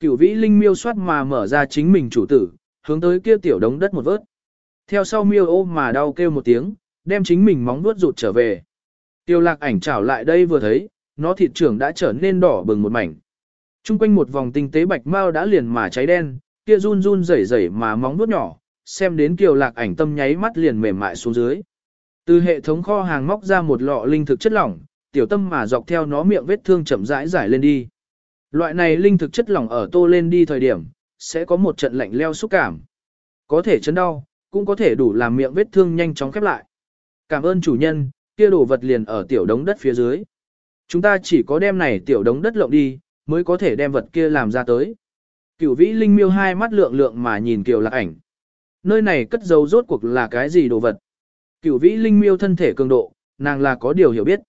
Cửu vĩ linh miêu soát mà mở ra chính mình chủ tử, hướng tới kia tiểu đống đất một vớt. Theo sau miêu ô mà đau kêu một tiếng, đem chính mình móng vuốt rụt trở về. Tiêu lạc ảnh chảo lại đây vừa thấy, nó thịt trưởng đã trở nên đỏ bừng một mảnh. Trung quanh một vòng tinh tế bạch mau đã liền mà cháy đen, kia run run rẩy rẩy mà móng vuốt nhỏ, xem đến kiều lạc ảnh tâm nháy mắt liền mềm mại xuống dưới. Từ hệ thống kho hàng móc ra một lọ linh thực chất lỏng, tiểu tâm mà dọc theo nó miệng vết thương chậm rãi giải lên đi. Loại này linh thực chất lỏng ở tô lên đi thời điểm, sẽ có một trận lạnh leo xúc cảm. Có thể chấn đau, cũng có thể đủ làm miệng vết thương nhanh chóng khép lại. Cảm ơn chủ nhân, kia đồ vật liền ở tiểu đống đất phía dưới. Chúng ta chỉ có đem này tiểu đống đất lộng đi, mới có thể đem vật kia làm ra tới. Cửu vĩ linh miêu hai mắt lượng lượng mà nhìn kiều lạc ảnh. Nơi này cất dấu rốt cuộc là cái gì đồ vật. Cửu vĩ linh miêu thân thể cường độ, nàng là có điều hiểu biết.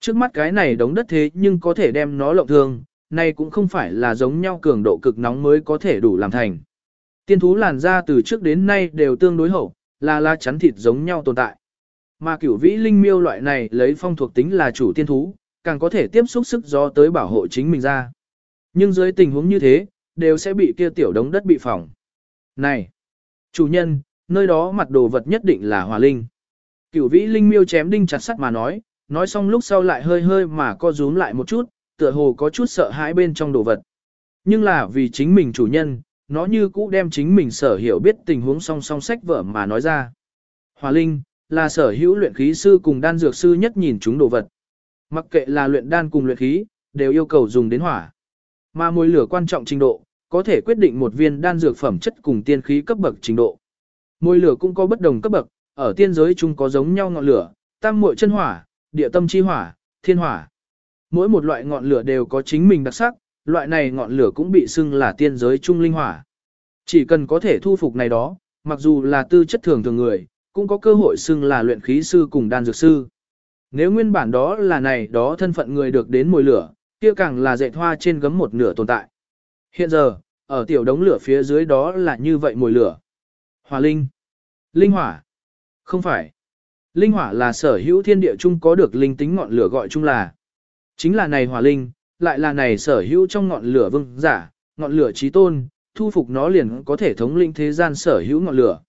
Trước mắt cái này đống đất thế nhưng có thể đem nó lộng thương, nay cũng không phải là giống nhau cường độ cực nóng mới có thể đủ làm thành. Tiên thú làn da từ trước đến nay đều tương đối hậu, là la chắn thịt giống nhau tồn tại. Mà cửu vĩ linh miêu loại này lấy phong thuộc tính là chủ tiên thú, càng có thể tiếp xúc sức gió tới bảo hộ chính mình ra. Nhưng dưới tình huống như thế, đều sẽ bị kia tiểu đống đất bị phỏng. Này, chủ nhân, nơi đó mặt đồ vật nhất định là hòa linh. Cửu vĩ linh miêu chém đinh chặt sắt mà nói, nói xong lúc sau lại hơi hơi mà co rúm lại một chút, tựa hồ có chút sợ hãi bên trong đồ vật. Nhưng là vì chính mình chủ nhân, nó như cũ đem chính mình sở hiểu biết tình huống song song sách vở mà nói ra. Hòa linh, là sở hữu luyện khí sư cùng đan dược sư nhất nhìn chúng đồ vật. Mặc kệ là luyện đan cùng luyện khí, đều yêu cầu dùng đến hỏa. Mà mối lửa quan trọng trình độ, có thể quyết định một viên đan dược phẩm chất cùng tiên khí cấp bậc trình độ. Mối lửa cũng có bất đồng cấp bậc, ở tiên giới chúng có giống nhau ngọn lửa, tam muội chân hỏa, địa tâm chi hỏa, thiên hỏa. Mỗi một loại ngọn lửa đều có chính mình đặc sắc, loại này ngọn lửa cũng bị xưng là tiên giới trung linh hỏa. Chỉ cần có thể thu phục này đó, mặc dù là tư chất thường thường người, cũng có cơ hội xưng là luyện khí sư cùng đan dược sư. Nếu nguyên bản đó là này đó thân phận người được đến mùi lửa, kia càng là dạy hoa trên gấm một nửa tồn tại. Hiện giờ, ở tiểu đống lửa phía dưới đó là như vậy mùi lửa. Hỏa linh. Linh hỏa. Không phải. Linh hỏa là sở hữu thiên địa chung có được linh tính ngọn lửa gọi chung là. Chính là này hỏa linh, lại là này sở hữu trong ngọn lửa vương giả, ngọn lửa trí tôn, thu phục nó liền có thể thống lĩnh thế gian sở hữu ngọn lửa.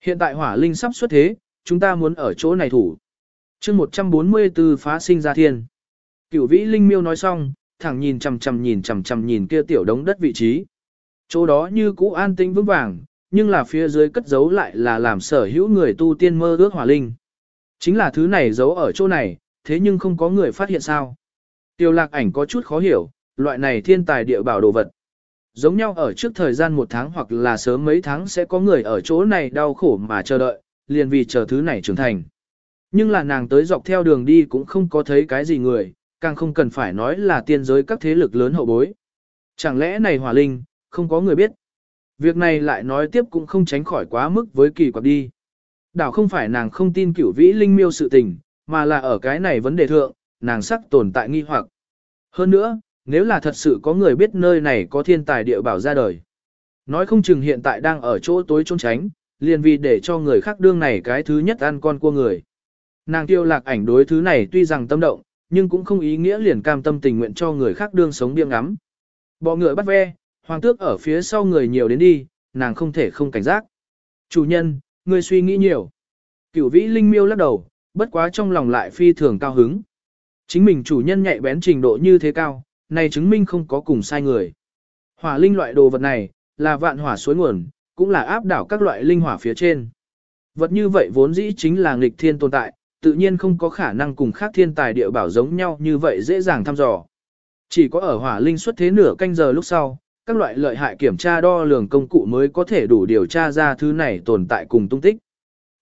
Hiện tại hỏa linh sắp xuất thế, chúng ta muốn ở chỗ này thủ. chương 144 phá sinh ra thiên. Cửu vĩ linh miêu nói xong, thẳng nhìn chằm chằm nhìn chằm chằm nhìn kia tiểu đống đất vị trí. Chỗ đó như cũ an tĩnh vững vàng, nhưng là phía dưới cất giấu lại là làm sở hữu người tu tiên mơ ước hỏa linh. Chính là thứ này giấu ở chỗ này, thế nhưng không có người phát hiện sao. Tiêu lạc ảnh có chút khó hiểu, loại này thiên tài địa bảo đồ vật. Giống nhau ở trước thời gian một tháng hoặc là sớm mấy tháng sẽ có người ở chỗ này đau khổ mà chờ đợi, liền vì chờ thứ này trưởng thành. Nhưng là nàng tới dọc theo đường đi cũng không có thấy cái gì người, càng không cần phải nói là tiên giới các thế lực lớn hậu bối. Chẳng lẽ này hỏa linh, không có người biết. Việc này lại nói tiếp cũng không tránh khỏi quá mức với kỳ quặc đi. Đảo không phải nàng không tin cửu vĩ linh miêu sự tình, mà là ở cái này vấn đề thượng, nàng sắc tồn tại nghi hoặc. Hơn nữa, nếu là thật sự có người biết nơi này có thiên tài địa bảo ra đời. Nói không chừng hiện tại đang ở chỗ tối trốn tránh, liền vì để cho người khác đương này cái thứ nhất ăn con cua người. Nàng tiêu lạc ảnh đối thứ này tuy rằng tâm động, nhưng cũng không ý nghĩa liền cam tâm tình nguyện cho người khác đương sống biếng ngắm. Bọ ngựa bắt ve, hoàng tước ở phía sau người nhiều đến đi, nàng không thể không cảnh giác. Chủ nhân, người suy nghĩ nhiều. Cửu vĩ linh miêu lắc đầu, bất quá trong lòng lại phi thường cao hứng. Chính mình chủ nhân nhạy bén trình độ như thế cao, này chứng minh không có cùng sai người. Hỏa linh loại đồ vật này, là vạn hỏa suối nguồn, cũng là áp đảo các loại linh hỏa phía trên. Vật như vậy vốn dĩ chính là nghịch thiên tồn tại, tự nhiên không có khả năng cùng khác thiên tài địa bảo giống nhau như vậy dễ dàng thăm dò. Chỉ có ở hỏa linh xuất thế nửa canh giờ lúc sau, các loại lợi hại kiểm tra đo lường công cụ mới có thể đủ điều tra ra thứ này tồn tại cùng tung tích.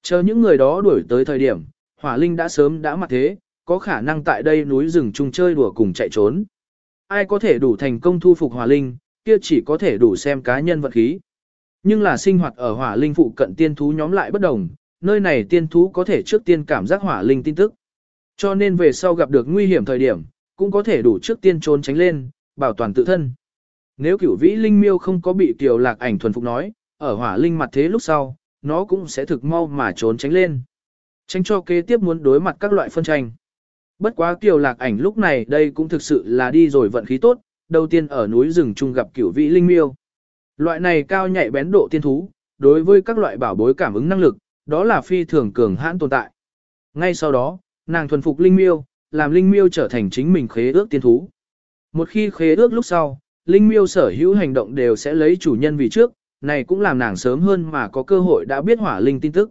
Chờ những người đó đuổi tới thời điểm, hỏa linh đã sớm đã mặt thế, có khả năng tại đây núi rừng chung chơi đùa cùng chạy trốn. Ai có thể đủ thành công thu phục hỏa linh, kia chỉ có thể đủ xem cá nhân vật khí. Nhưng là sinh hoạt ở hỏa linh phụ cận tiên thú nhóm lại bất đồng, nơi này tiên thú có thể trước tiên cảm giác hỏa linh tin tức. Cho nên về sau gặp được nguy hiểm thời điểm, cũng có thể đủ trước tiên trốn tránh lên, bảo toàn tự thân. Nếu cửu vĩ linh miêu không có bị tiểu lạc ảnh thuần phục nói, ở hỏa linh mặt thế lúc sau, nó cũng sẽ thực mau mà trốn tránh lên. Tránh cho kế tiếp muốn đối mặt các loại phân tranh. Bất quá tiểu lạc ảnh lúc này đây cũng thực sự là đi rồi vận khí tốt, đầu tiên ở núi rừng trung gặp cửu vĩ linh miêu. Loại này cao nhạy bén độ tiên thú, đối với các loại bảo bối cảm ứng năng lực, đó là phi thường cường hãn tồn tại. Ngay sau đó, nàng thuần phục linh miêu, làm linh miêu trở thành chính mình khế ước tiên thú. Một khi khế ước lúc sau, linh miêu sở hữu hành động đều sẽ lấy chủ nhân vì trước, này cũng làm nàng sớm hơn mà có cơ hội đã biết hỏa linh tin tức.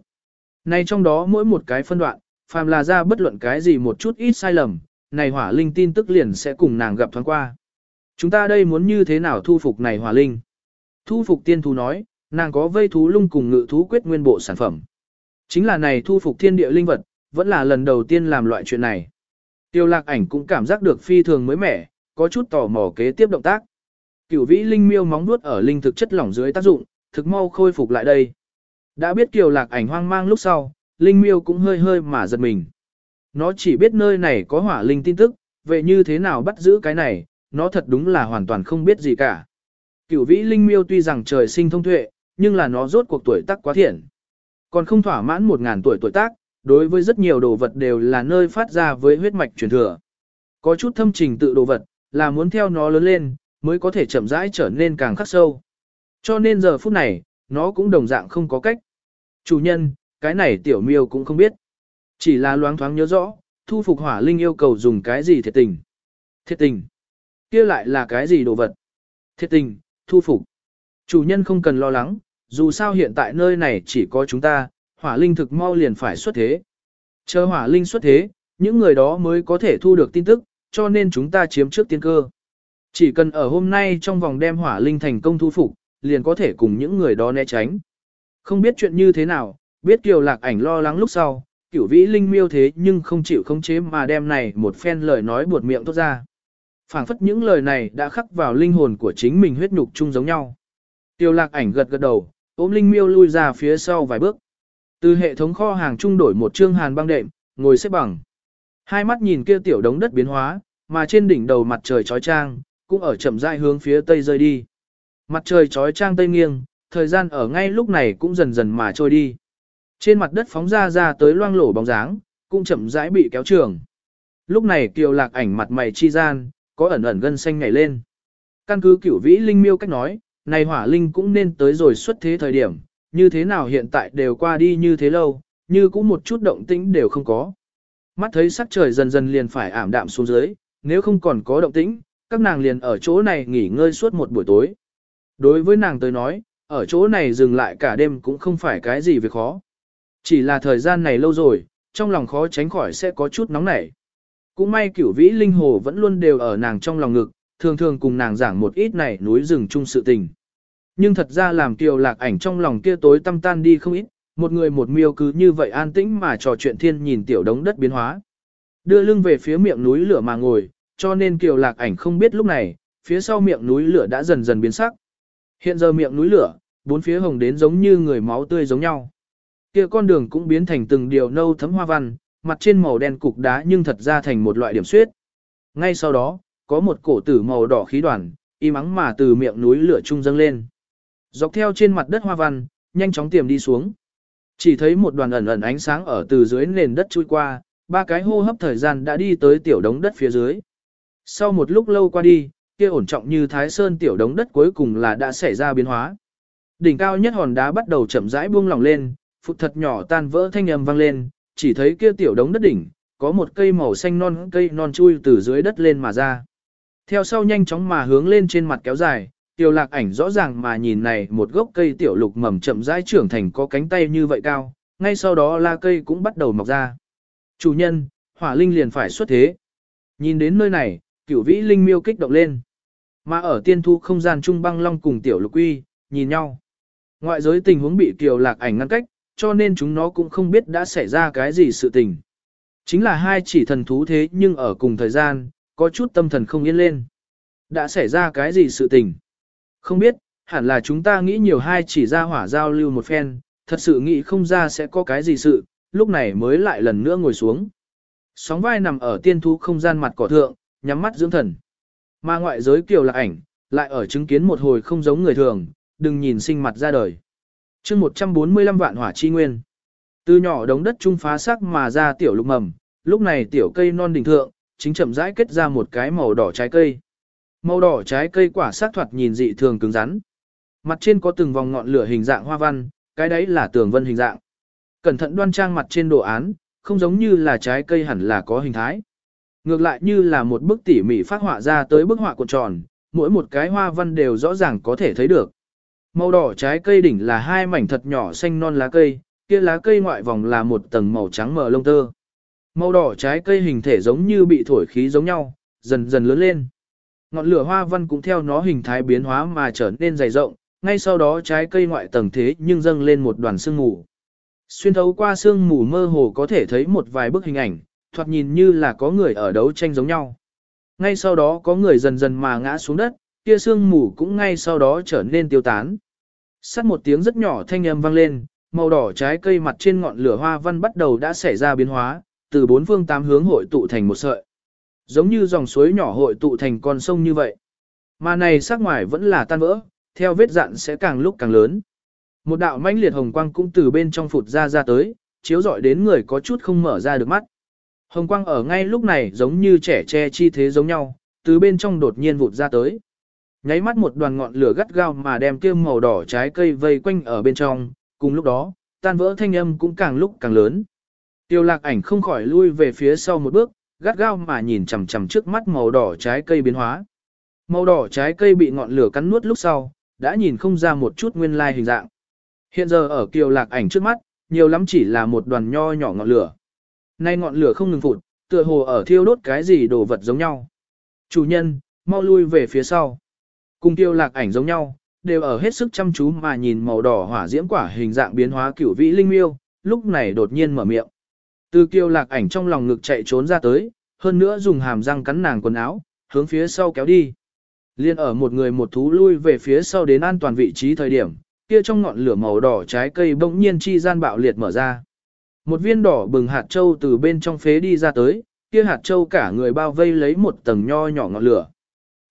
Này trong đó mỗi một cái phân đoạn, phàm là ra bất luận cái gì một chút ít sai lầm, này hỏa linh tin tức liền sẽ cùng nàng gặp thoáng qua. Chúng ta đây muốn như thế nào thu phục này hỏa linh? Thu phục tiên thú nói, nàng có vây thú lung cùng ngự thú quyết nguyên bộ sản phẩm. Chính là này thu phục thiên địa linh vật, vẫn là lần đầu tiên làm loại chuyện này. Tiêu lạc ảnh cũng cảm giác được phi thường mới mẻ, có chút tò mò kế tiếp động tác. Cửu vĩ linh miêu móng nuốt ở linh thực chất lỏng dưới tác dụng, thực mau khôi phục lại đây. Đã biết kiều lạc ảnh hoang mang lúc sau, linh miêu cũng hơi hơi mà giật mình. Nó chỉ biết nơi này có hỏa linh tin tức, vậy như thế nào bắt giữ cái này, nó thật đúng là hoàn toàn không biết gì cả. Cửu vĩ linh miêu tuy rằng trời sinh thông tuệ, nhưng là nó rốt cuộc tuổi tác quá thiện. Còn không thỏa mãn một ngàn tuổi tuổi tác, đối với rất nhiều đồ vật đều là nơi phát ra với huyết mạch truyền thừa. Có chút thâm trình tự đồ vật, là muốn theo nó lớn lên, mới có thể chậm rãi trở nên càng khắc sâu. Cho nên giờ phút này, nó cũng đồng dạng không có cách. Chủ nhân, cái này tiểu miêu cũng không biết. Chỉ là loáng thoáng nhớ rõ, thu phục hỏa linh yêu cầu dùng cái gì thiệt tình. Thiệt tình. kia lại là cái gì đồ vật? Thiệt tình, thu phục. Chủ nhân không cần lo lắng, dù sao hiện tại nơi này chỉ có chúng ta, hỏa linh thực mau liền phải xuất thế. Chờ hỏa linh xuất thế, những người đó mới có thể thu được tin tức, cho nên chúng ta chiếm trước tiên cơ. Chỉ cần ở hôm nay trong vòng đem hỏa linh thành công thu phục, liền có thể cùng những người đó né tránh. Không biết chuyện như thế nào, biết kiều lạc ảnh lo lắng lúc sau, cửu vĩ linh miêu thế nhưng không chịu khống chế mà đem này một phen lời nói buột miệng tốt ra. phảng phất những lời này đã khắc vào linh hồn của chính mình huyết nhục chung giống nhau. Tiêu lạc ảnh gật gật đầu, ôm linh miêu lui ra phía sau vài bước. Từ hệ thống kho hàng trung đổi một trương hàn băng đệm, ngồi xếp bằng. Hai mắt nhìn kia tiểu đống đất biến hóa, mà trên đỉnh đầu mặt trời chói trang cũng ở chậm rãi hướng phía tây rơi đi. Mặt trời chói trang tây nghiêng, thời gian ở ngay lúc này cũng dần dần mà trôi đi. Trên mặt đất phóng ra ra tới loang lổ bóng dáng, cũng chậm rãi bị kéo trường. Lúc này kiều lạc ảnh mặt mày chi gian, có ẩn ẩn gân xanh nhảy lên. Căn cứ cửu vĩ linh miêu cách nói, này hỏa linh cũng nên tới rồi xuất thế thời điểm, như thế nào hiện tại đều qua đi như thế lâu, như cũng một chút động tĩnh đều không có. Mắt thấy sắc trời dần dần liền phải ảm đạm xuống dưới, nếu không còn có động tĩnh, các nàng liền ở chỗ này nghỉ ngơi suốt một buổi tối. Đối với nàng tới nói, ở chỗ này dừng lại cả đêm cũng không phải cái gì việc khó. Chỉ là thời gian này lâu rồi, trong lòng khó tránh khỏi sẽ có chút nóng nảy. Cũng may cửu vĩ linh hồ vẫn luôn đều ở nàng trong lòng ngực, thường thường cùng nàng giảng một ít này núi rừng chung sự tình. Nhưng thật ra làm kiều lạc ảnh trong lòng kia tối tâm tan đi không ít, một người một miêu cứ như vậy an tĩnh mà trò chuyện thiên nhìn tiểu đống đất biến hóa. Đưa lưng về phía miệng núi lửa mà ngồi, cho nên kiều lạc ảnh không biết lúc này, phía sau miệng núi lửa đã dần dần biến sắc. Hiện giờ miệng núi lửa, bốn phía hồng đến giống như người máu tươi giống nhau. Kia con đường cũng biến thành từng điều nâu thấm hoa văn, mặt trên màu đen cục đá nhưng thật ra thành một loại điểm suyết. Ngay sau đó, có một cổ tử màu đỏ khí đoàn, im ắng mà từ miệng núi lửa trung dâng lên. Dọc theo trên mặt đất hoa văn, nhanh chóng tiềm đi xuống. Chỉ thấy một đoàn ẩn ẩn ánh sáng ở từ dưới nền đất chui qua, ba cái hô hấp thời gian đã đi tới tiểu đống đất phía dưới. Sau một lúc lâu qua đi, kia ổn trọng như thái sơn tiểu đống đất cuối cùng là đã xảy ra biến hóa. Đỉnh cao nhất hòn đá bắt đầu chậm rãi buông lỏng lên, phụt thật nhỏ tan vỡ thanh âm vang lên, chỉ thấy kia tiểu đống đất đỉnh, có một cây màu xanh non cây non chui từ dưới đất lên mà ra. Theo sau nhanh chóng mà hướng lên trên mặt kéo dài, tiểu lạc ảnh rõ ràng mà nhìn này một gốc cây tiểu lục mầm chậm rãi trưởng thành có cánh tay như vậy cao, ngay sau đó la cây cũng bắt đầu mọc ra. Chủ nhân, hỏa linh liền phải xuất thế. Nhìn đến nơi này, cửu vĩ linh miêu kích động lên. Mà ở tiên thu không gian trung băng long cùng tiểu lục uy, nhìn nhau. Ngoại giới tình huống bị kiều lạc ảnh ngăn cách, cho nên chúng nó cũng không biết đã xảy ra cái gì sự tình. Chính là hai chỉ thần thú thế nhưng ở cùng thời gian, có chút tâm thần không yên lên. Đã xảy ra cái gì sự tình? Không biết, hẳn là chúng ta nghĩ nhiều hai chỉ ra hỏa giao lưu một phen, thật sự nghĩ không ra sẽ có cái gì sự, lúc này mới lại lần nữa ngồi xuống. Sóng vai nằm ở tiên thú không gian mặt cỏ thượng, nhắm mắt dưỡng thần. Mà ngoại giới kiều lạc ảnh, lại ở chứng kiến một hồi không giống người thường, đừng nhìn sinh mặt ra đời chương 145 vạn hỏa chi nguyên. Từ nhỏ đống đất trung phá sắc mà ra tiểu lục mầm, lúc này tiểu cây non đỉnh thượng, chính chậm rãi kết ra một cái màu đỏ trái cây. Màu đỏ trái cây quả sắc thoạt nhìn dị thường cứng rắn. Mặt trên có từng vòng ngọn lửa hình dạng hoa văn, cái đấy là tường vân hình dạng. Cẩn thận đoan trang mặt trên đồ án, không giống như là trái cây hẳn là có hình thái. Ngược lại như là một bức tỉ mỉ phát họa ra tới bức họa cuộn tròn, mỗi một cái hoa văn đều rõ ràng có thể thấy được. Màu đỏ trái cây đỉnh là hai mảnh thật nhỏ xanh non lá cây, kia lá cây ngoại vòng là một tầng màu trắng mờ lông tơ. Màu đỏ trái cây hình thể giống như bị thổi khí giống nhau, dần dần lớn lên. Ngọn lửa hoa văn cũng theo nó hình thái biến hóa mà trở nên dày rộng, ngay sau đó trái cây ngoại tầng thế nhưng dâng lên một đoàn sương mù. Xuyên thấu qua sương mù mơ hồ có thể thấy một vài bức hình ảnh, thoạt nhìn như là có người ở đấu tranh giống nhau. Ngay sau đó có người dần dần mà ngã xuống đất, kia sương mù cũng ngay sau đó trở nên tiêu tán. Sắt một tiếng rất nhỏ thanh âm vang lên, màu đỏ trái cây mặt trên ngọn lửa hoa văn bắt đầu đã xảy ra biến hóa, từ bốn phương tám hướng hội tụ thành một sợi. Giống như dòng suối nhỏ hội tụ thành con sông như vậy. Mà này sắc ngoài vẫn là tan vỡ, theo vết dạn sẽ càng lúc càng lớn. Một đạo mãnh liệt hồng quang cũng từ bên trong phụt ra ra tới, chiếu rọi đến người có chút không mở ra được mắt. Hồng quang ở ngay lúc này giống như trẻ che chi thế giống nhau, từ bên trong đột nhiên vụt ra tới. Nháy mắt một đoàn ngọn lửa gắt gao mà đem kia màu đỏ trái cây vây quanh ở bên trong, cùng lúc đó, tan vỡ thanh âm cũng càng lúc càng lớn. Tiêu lạc ảnh không khỏi lui về phía sau một bước, gắt gao mà nhìn chằm chằm trước mắt màu đỏ trái cây biến hóa. Màu đỏ trái cây bị ngọn lửa cắn nuốt lúc sau, đã nhìn không ra một chút nguyên lai hình dạng. Hiện giờ ở kiều lạc ảnh trước mắt, nhiều lắm chỉ là một đoàn nho nhỏ ngọn lửa. Nay ngọn lửa không ngừng phụt, tựa hồ ở thiêu đốt cái gì đồ vật giống nhau. Chủ nhân, mau lui về phía sau. Cùng Tiêu lạc ảnh giống nhau, đều ở hết sức chăm chú mà nhìn màu đỏ hỏa diễm quả hình dạng biến hóa cửu vĩ linh miêu, lúc này đột nhiên mở miệng. Từ kiêu lạc ảnh trong lòng ngực chạy trốn ra tới, hơn nữa dùng hàm răng cắn nàng quần áo, hướng phía sau kéo đi. Liên ở một người một thú lui về phía sau đến an toàn vị trí thời điểm, kia trong ngọn lửa màu đỏ trái cây bỗng nhiên chi gian bạo liệt mở ra. Một viên đỏ bừng hạt châu từ bên trong phế đi ra tới, kia hạt châu cả người bao vây lấy một tầng nho nhỏ ngọn lửa.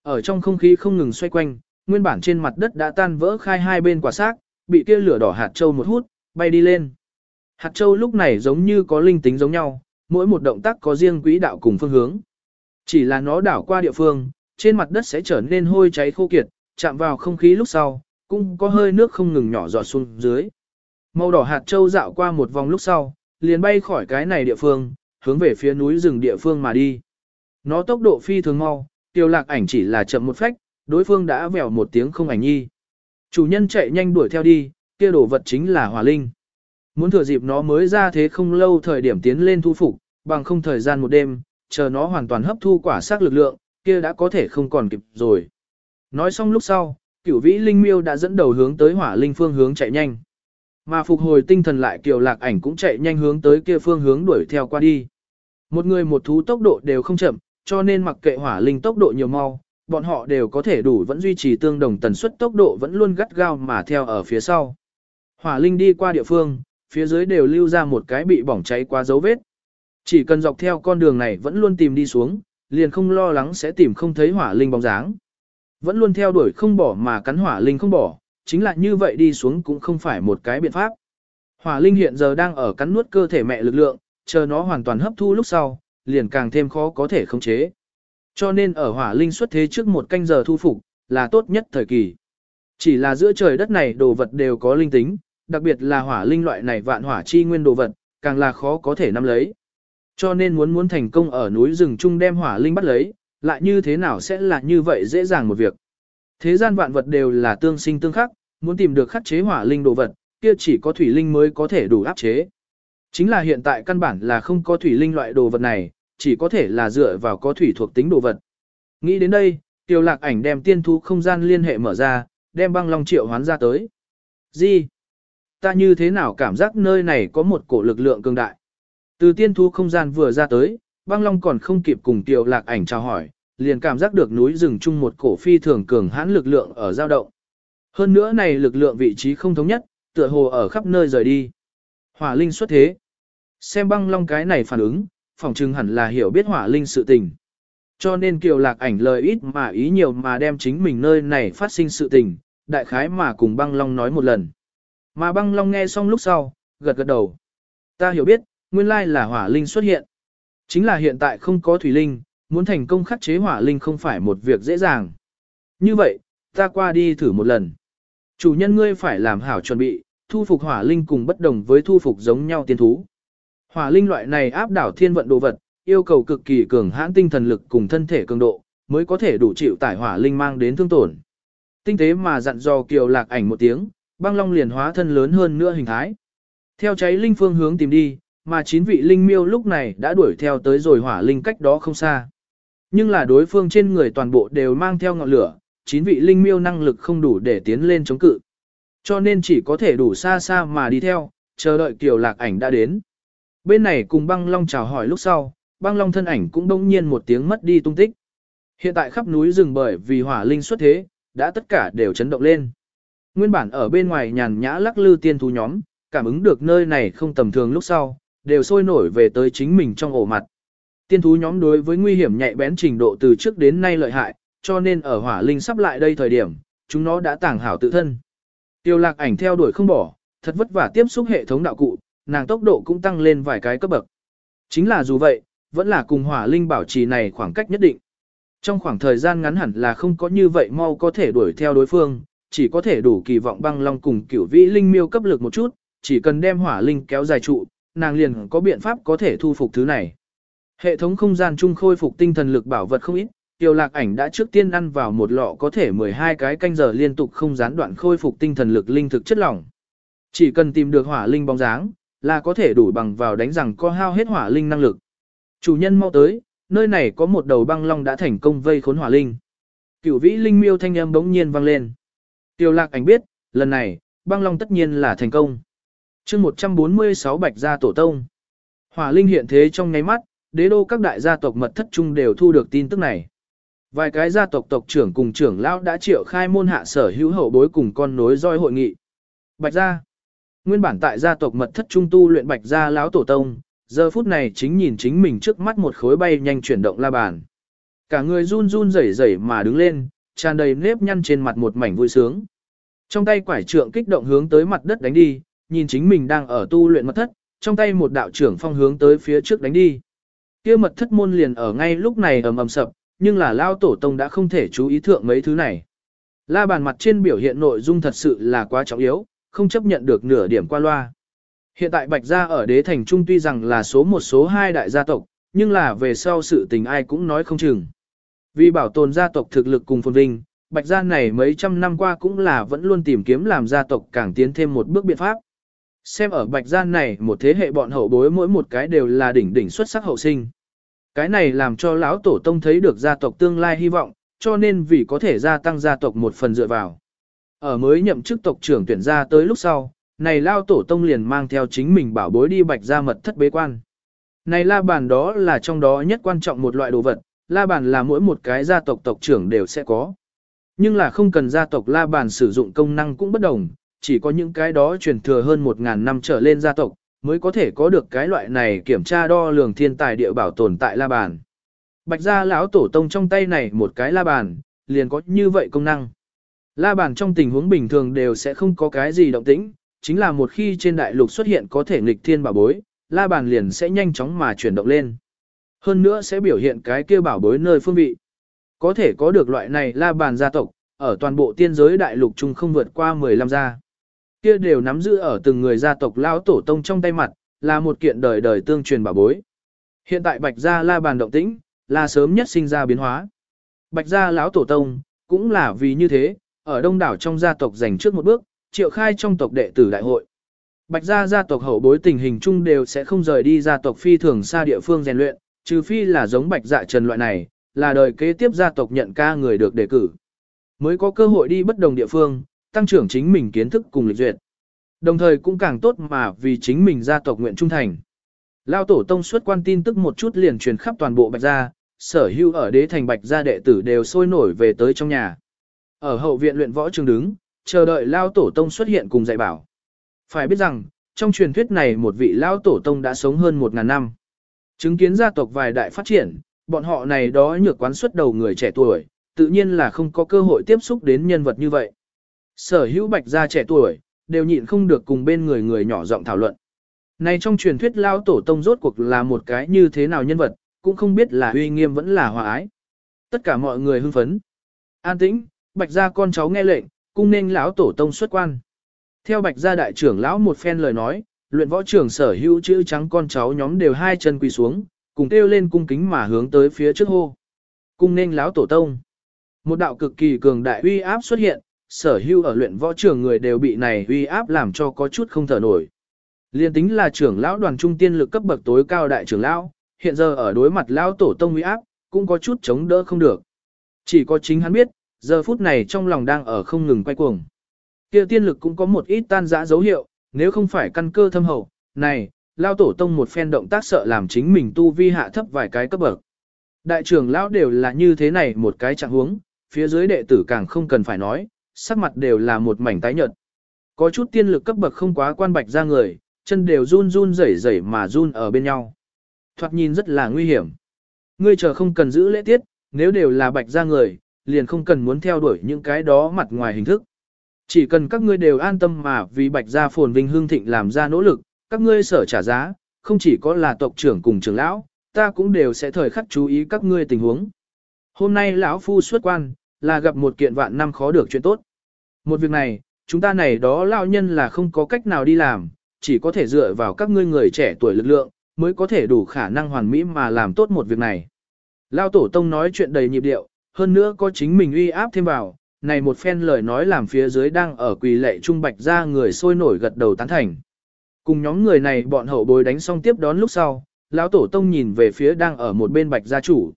Ở trong không khí không ngừng xoay quanh, nguyên bản trên mặt đất đã tan vỡ khai hai bên quả xác, bị kia lửa đỏ hạt châu một hút, bay đi lên. Hạt châu lúc này giống như có linh tính giống nhau, mỗi một động tác có riêng quỹ đạo cùng phương hướng. Chỉ là nó đảo qua địa phương, trên mặt đất sẽ trở nên hôi cháy khô kiệt, chạm vào không khí lúc sau, cũng có hơi nước không ngừng nhỏ giọt xuống dưới. Màu đỏ hạt châu dạo qua một vòng lúc sau, liền bay khỏi cái này địa phương, hướng về phía núi rừng địa phương mà đi. Nó tốc độ phi thường mau, tiêu lạc ảnh chỉ là chậm một phách, đối phương đã vèo một tiếng không ảnh nhi. Chủ nhân chạy nhanh đuổi theo đi, kia đồ vật chính là hỏa linh. Muốn thừa dịp nó mới ra thế không lâu thời điểm tiến lên thu phục, bằng không thời gian một đêm, chờ nó hoàn toàn hấp thu quả xác lực lượng, kia đã có thể không còn kịp rồi. Nói xong lúc sau, cửu vĩ linh miêu đã dẫn đầu hướng tới hỏa linh phương hướng chạy nhanh. Mà phục hồi tinh thần lại kiều lạc ảnh cũng chạy nhanh hướng tới kia phương hướng đuổi theo qua đi. Một người một thú tốc độ đều không chậm, cho nên mặc kệ hỏa linh tốc độ nhiều mau, bọn họ đều có thể đủ vẫn duy trì tương đồng tần suất tốc độ vẫn luôn gắt gao mà theo ở phía sau. Hỏa linh đi qua địa phương, phía dưới đều lưu ra một cái bị bỏng cháy qua dấu vết. Chỉ cần dọc theo con đường này vẫn luôn tìm đi xuống, liền không lo lắng sẽ tìm không thấy hỏa linh bóng dáng. Vẫn luôn theo đuổi không bỏ mà cắn hỏa linh không bỏ, chính là như vậy đi xuống cũng không phải một cái biện pháp. Hỏa linh hiện giờ đang ở cắn nuốt cơ thể mẹ lực lượng, chờ nó hoàn toàn hấp thu lúc sau, liền càng thêm khó có thể khống chế. Cho nên ở hỏa linh xuất thế trước một canh giờ thu phục, là tốt nhất thời kỳ. Chỉ là giữa trời đất này đồ vật đều có linh tính, đặc biệt là hỏa linh loại này vạn hỏa chi nguyên đồ vật, càng là khó có thể nắm lấy. Cho nên muốn muốn thành công ở núi rừng chung đem hỏa linh bắt lấy, lại như thế nào sẽ là như vậy dễ dàng một việc. Thế gian vạn vật đều là tương sinh tương khắc, muốn tìm được khắc chế hỏa linh đồ vật, kia chỉ có thủy linh mới có thể đủ áp chế. Chính là hiện tại căn bản là không có thủy linh loại đồ vật này, chỉ có thể là dựa vào có thủy thuộc tính đồ vật. Nghĩ đến đây, tiêu lạc ảnh đem tiên thú không gian liên hệ mở ra, đem băng long triệu hoán ra tới. Gì? Ta như thế nào cảm giác nơi này có một cổ lực lượng cường đại? Từ tiên thú không gian vừa ra tới, băng long còn không kịp cùng tiêu lạc ảnh chào hỏi, liền cảm giác được núi rừng chung một cổ phi thường cường hãn lực lượng ở dao động. Hơn nữa này lực lượng vị trí không thống nhất, tựa hồ ở khắp nơi rời đi. Hỏa linh xuất thế. Xem băng long cái này phản ứng, phỏng chừng hẳn là hiểu biết hỏa linh sự tình. Cho nên kiều lạc ảnh lời ít mà ý nhiều mà đem chính mình nơi này phát sinh sự tình, đại khái mà cùng băng long nói một lần. Mà băng long nghe xong lúc sau, gật gật đầu. Ta hiểu biết, nguyên lai là hỏa linh xuất hiện. Chính là hiện tại không có thủy linh, muốn thành công khắc chế hỏa linh không phải một việc dễ dàng. Như vậy, ta qua đi thử một lần. Chủ nhân ngươi phải làm hảo chuẩn bị, thu phục hỏa linh cùng bất đồng với thu phục giống nhau tiên thú. Hỏa linh loại này áp đảo thiên vận đồ vật, yêu cầu cực kỳ cường hãn tinh thần lực cùng thân thể cường độ, mới có thể đủ chịu tải hỏa linh mang đến thương tổn. Tinh tế mà dặn dò kiều lạc ảnh một tiếng, băng long liền hóa thân lớn hơn nữa hình thái. Theo cháy linh phương hướng tìm đi, mà chín vị linh miêu lúc này đã đuổi theo tới rồi hỏa linh cách đó không xa. Nhưng là đối phương trên người toàn bộ đều mang theo ngọn lửa, chín vị linh miêu năng lực không đủ để tiến lên chống cự. Cho nên chỉ có thể đủ xa xa mà đi theo, chờ đợi kiều lạc ảnh đã đến. Bên này cùng băng long chào hỏi lúc sau, băng long thân ảnh cũng đông nhiên một tiếng mất đi tung tích. Hiện tại khắp núi rừng bởi vì hỏa linh xuất thế, đã tất cả đều chấn động lên. Nguyên bản ở bên ngoài nhàn nhã lắc lư tiên thú nhóm, cảm ứng được nơi này không tầm thường lúc sau, đều sôi nổi về tới chính mình trong ổ mặt. Tiên thú nhóm đối với nguy hiểm nhạy bén trình độ từ trước đến nay lợi hại, cho nên ở hỏa linh sắp lại đây thời điểm, chúng nó đã tàng hảo tự thân. Tiêu lạc ảnh theo đuổi không bỏ, thật vất vả tiếp xúc hệ thống đạo cụ, nàng tốc độ cũng tăng lên vài cái cấp bậc. Chính là dù vậy, vẫn là cùng hỏa linh bảo trì này khoảng cách nhất định. Trong khoảng thời gian ngắn hẳn là không có như vậy mau có thể đuổi theo đối phương, chỉ có thể đủ kỳ vọng băng long cùng cửu vĩ linh miêu cấp lực một chút, chỉ cần đem hỏa linh kéo dài trụ, nàng liền có biện pháp có thể thu phục thứ này. Hệ thống không gian chung khôi phục tinh thần lực bảo vật không ít, Tiêu lạc ảnh đã trước tiên ăn vào một lọ có thể 12 cái canh giờ liên tục không gián đoạn khôi phục tinh thần lực linh thực chất lỏng. Chỉ cần tìm được hỏa linh bóng dáng, là có thể đủ bằng vào đánh rằng có hao hết hỏa linh năng lực. Chủ nhân mau tới, nơi này có một đầu băng long đã thành công vây khốn hỏa linh. Cửu vĩ linh miêu thanh âm bỗng nhiên vang lên. Tiêu lạc ảnh biết, lần này, băng long tất nhiên là thành công. chương 146 bạch gia tổ tông. Hỏa linh hiện thế trong nháy mắt, đế đô các đại gia tộc mật thất trung đều thu được tin tức này. Vài cái gia tộc tộc trưởng cùng trưởng lão đã triệu khai môn hạ sở hữu hậu bối cùng con nối roi hội nghị. Bạch gia. Nguyên bản tại gia tộc mật thất trung tu luyện bạch gia lão tổ tông, giờ phút này chính nhìn chính mình trước mắt một khối bay nhanh chuyển động la bàn. Cả người run run rẩy rẩy mà đứng lên, tràn đầy nếp nhăn trên mặt một mảnh vui sướng. Trong tay quải trượng kích động hướng tới mặt đất đánh đi, nhìn chính mình đang ở tu luyện mật thất, trong tay một đạo trưởng phong hướng tới phía trước đánh đi. Kia mật thất môn liền ở ngay lúc này ầm ầm sập, nhưng là lao tổ tông đã không thể chú ý thượng mấy thứ này. La bàn mặt trên biểu hiện nội dung thật sự là quá trọng yếu, không chấp nhận được nửa điểm qua loa. Hiện tại Bạch Gia ở đế thành trung tuy rằng là số một số hai đại gia tộc, nhưng là về sau sự tình ai cũng nói không chừng. Vì bảo tồn gia tộc thực lực cùng phồn vinh, Bạch Gia này mấy trăm năm qua cũng là vẫn luôn tìm kiếm làm gia tộc càng tiến thêm một bước biện pháp. Xem ở Bạch Gia này một thế hệ bọn hậu bối mỗi một cái đều là đỉnh đỉnh xuất sắc hậu sinh. Cái này làm cho lão tổ tông thấy được gia tộc tương lai hy vọng, cho nên vì có thể gia tăng gia tộc một phần dựa vào. Ở mới nhậm chức tộc trưởng tuyển ra tới lúc sau, này lao tổ tông liền mang theo chính mình bảo bối đi bạch ra mật thất bế quan. Này la bàn đó là trong đó nhất quan trọng một loại đồ vật, la bàn là mỗi một cái gia tộc tộc trưởng đều sẽ có. Nhưng là không cần gia tộc la bàn sử dụng công năng cũng bất đồng, chỉ có những cái đó truyền thừa hơn 1.000 năm trở lên gia tộc, mới có thể có được cái loại này kiểm tra đo lường thiên tài địa bảo tồn tại la bàn. Bạch gia lão tổ tông trong tay này một cái la bàn, liền có như vậy công năng. La bàn trong tình huống bình thường đều sẽ không có cái gì động tĩnh, chính là một khi trên đại lục xuất hiện có thể nghịch thiên bảo bối, la bàn liền sẽ nhanh chóng mà chuyển động lên. Hơn nữa sẽ biểu hiện cái kia bảo bối nơi phương vị. Có thể có được loại này la bàn gia tộc, ở toàn bộ tiên giới đại lục chung không vượt qua 15 gia kia đều nắm giữ ở từng người gia tộc lão tổ tông trong tay mặt, là một kiện đời đời tương truyền bảo bối. Hiện tại Bạch gia La bàn động tĩnh, là sớm nhất sinh ra biến hóa. Bạch gia lão tổ tông, cũng là vì như thế, ở đông đảo trong gia tộc giành trước một bước, triệu khai trong tộc đệ tử đại hội. Bạch gia gia tộc hậu bối tình hình chung đều sẽ không rời đi gia tộc phi thường xa địa phương rèn luyện, trừ phi là giống Bạch dạ trần loại này, là đời kế tiếp gia tộc nhận ca người được đề cử. Mới có cơ hội đi bất đồng địa phương, tăng trưởng chính mình kiến thức cùng lịch duyệt. Đồng thời cũng càng tốt mà vì chính mình gia tộc nguyện trung thành. Lao tổ tông xuất quan tin tức một chút liền truyền khắp toàn bộ Bạch Gia, sở hữu ở đế thành Bạch Gia đệ tử đều sôi nổi về tới trong nhà. Ở hậu viện luyện võ trường đứng, chờ đợi Lao tổ tông xuất hiện cùng dạy bảo. Phải biết rằng, trong truyền thuyết này một vị Lao tổ tông đã sống hơn một ngàn năm. Chứng kiến gia tộc vài đại phát triển, bọn họ này đó nhược quán xuất đầu người trẻ tuổi, tự nhiên là không có cơ hội tiếp xúc đến nhân vật như vậy. Sở hữu bạch gia trẻ tuổi, đều nhịn không được cùng bên người người nhỏ giọng thảo luận. Này trong truyền thuyết lao tổ tông rốt cuộc là một cái như thế nào nhân vật, cũng không biết là uy nghiêm vẫn là hòa ái. Tất cả mọi người hưng phấn. An tĩnh, bạch gia con cháu nghe lệnh, cung nên lão tổ tông xuất quan. Theo bạch gia đại trưởng lão một phen lời nói, luyện võ trưởng sở hữu chữ trắng con cháu nhóm đều hai chân quỳ xuống, cùng kêu lên cung kính mà hướng tới phía trước hô. Cung nên lão tổ tông. Một đạo cực kỳ cường đại uy áp xuất hiện, sở hữu ở luyện võ trường người đều bị này uy áp làm cho có chút không thở nổi. Liên tính là trưởng lão đoàn trung tiên lực cấp bậc tối cao đại trưởng lão, hiện giờ ở đối mặt lão tổ tông uy áp, cũng có chút chống đỡ không được. Chỉ có chính hắn biết, giờ phút này trong lòng đang ở không ngừng quay cuồng. Kia tiên lực cũng có một ít tan rã dấu hiệu, nếu không phải căn cơ thâm hậu, này, lao tổ tông một phen động tác sợ làm chính mình tu vi hạ thấp vài cái cấp bậc. Đại trưởng lão đều là như thế này một cái trạng huống, phía dưới đệ tử càng không cần phải nói, sắc mặt đều là một mảnh tái nhợt. Có chút tiên lực cấp bậc không quá quan bạch ra người, chân đều run run rẩy rẩy mà run ở bên nhau. Thoạt nhìn rất là nguy hiểm. Ngươi chờ không cần giữ lễ tiết, nếu đều là bạch ra người, liền không cần muốn theo đuổi những cái đó mặt ngoài hình thức. Chỉ cần các ngươi đều an tâm mà vì bạch gia phồn vinh hương thịnh làm ra nỗ lực, các ngươi sở trả giá, không chỉ có là tộc trưởng cùng trưởng lão, ta cũng đều sẽ thời khắc chú ý các ngươi tình huống. Hôm nay lão phu xuất quan, là gặp một kiện vạn năm khó được chuyện tốt. Một việc này, chúng ta này đó lão nhân là không có cách nào đi làm, chỉ có thể dựa vào các ngươi người trẻ tuổi lực lượng, mới có thể đủ khả năng hoàn mỹ mà làm tốt một việc này. Lão tổ tông nói chuyện đầy nhịp điệu, hơn nữa có chính mình uy áp thêm vào, này một phen lời nói làm phía dưới đang ở quỳ lệ trung bạch ra người sôi nổi gật đầu tán thành. Cùng nhóm người này bọn hậu bối đánh xong tiếp đón lúc sau, lão tổ tông nhìn về phía đang ở một bên bạch gia chủ.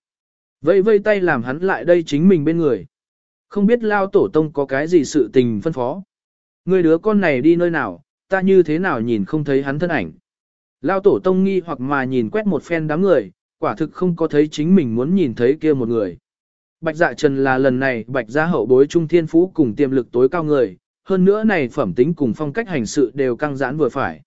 Vây vây tay làm hắn lại đây chính mình bên người. Không biết lao tổ tông có cái gì sự tình phân phó. Người đứa con này đi nơi nào, ta như thế nào nhìn không thấy hắn thân ảnh. Lao tổ tông nghi hoặc mà nhìn quét một phen đám người, quả thực không có thấy chính mình muốn nhìn thấy kia một người. Bạch dạ trần là lần này bạch gia hậu bối trung thiên phú cùng tiềm lực tối cao người, hơn nữa này phẩm tính cùng phong cách hành sự đều căng giãn vừa phải.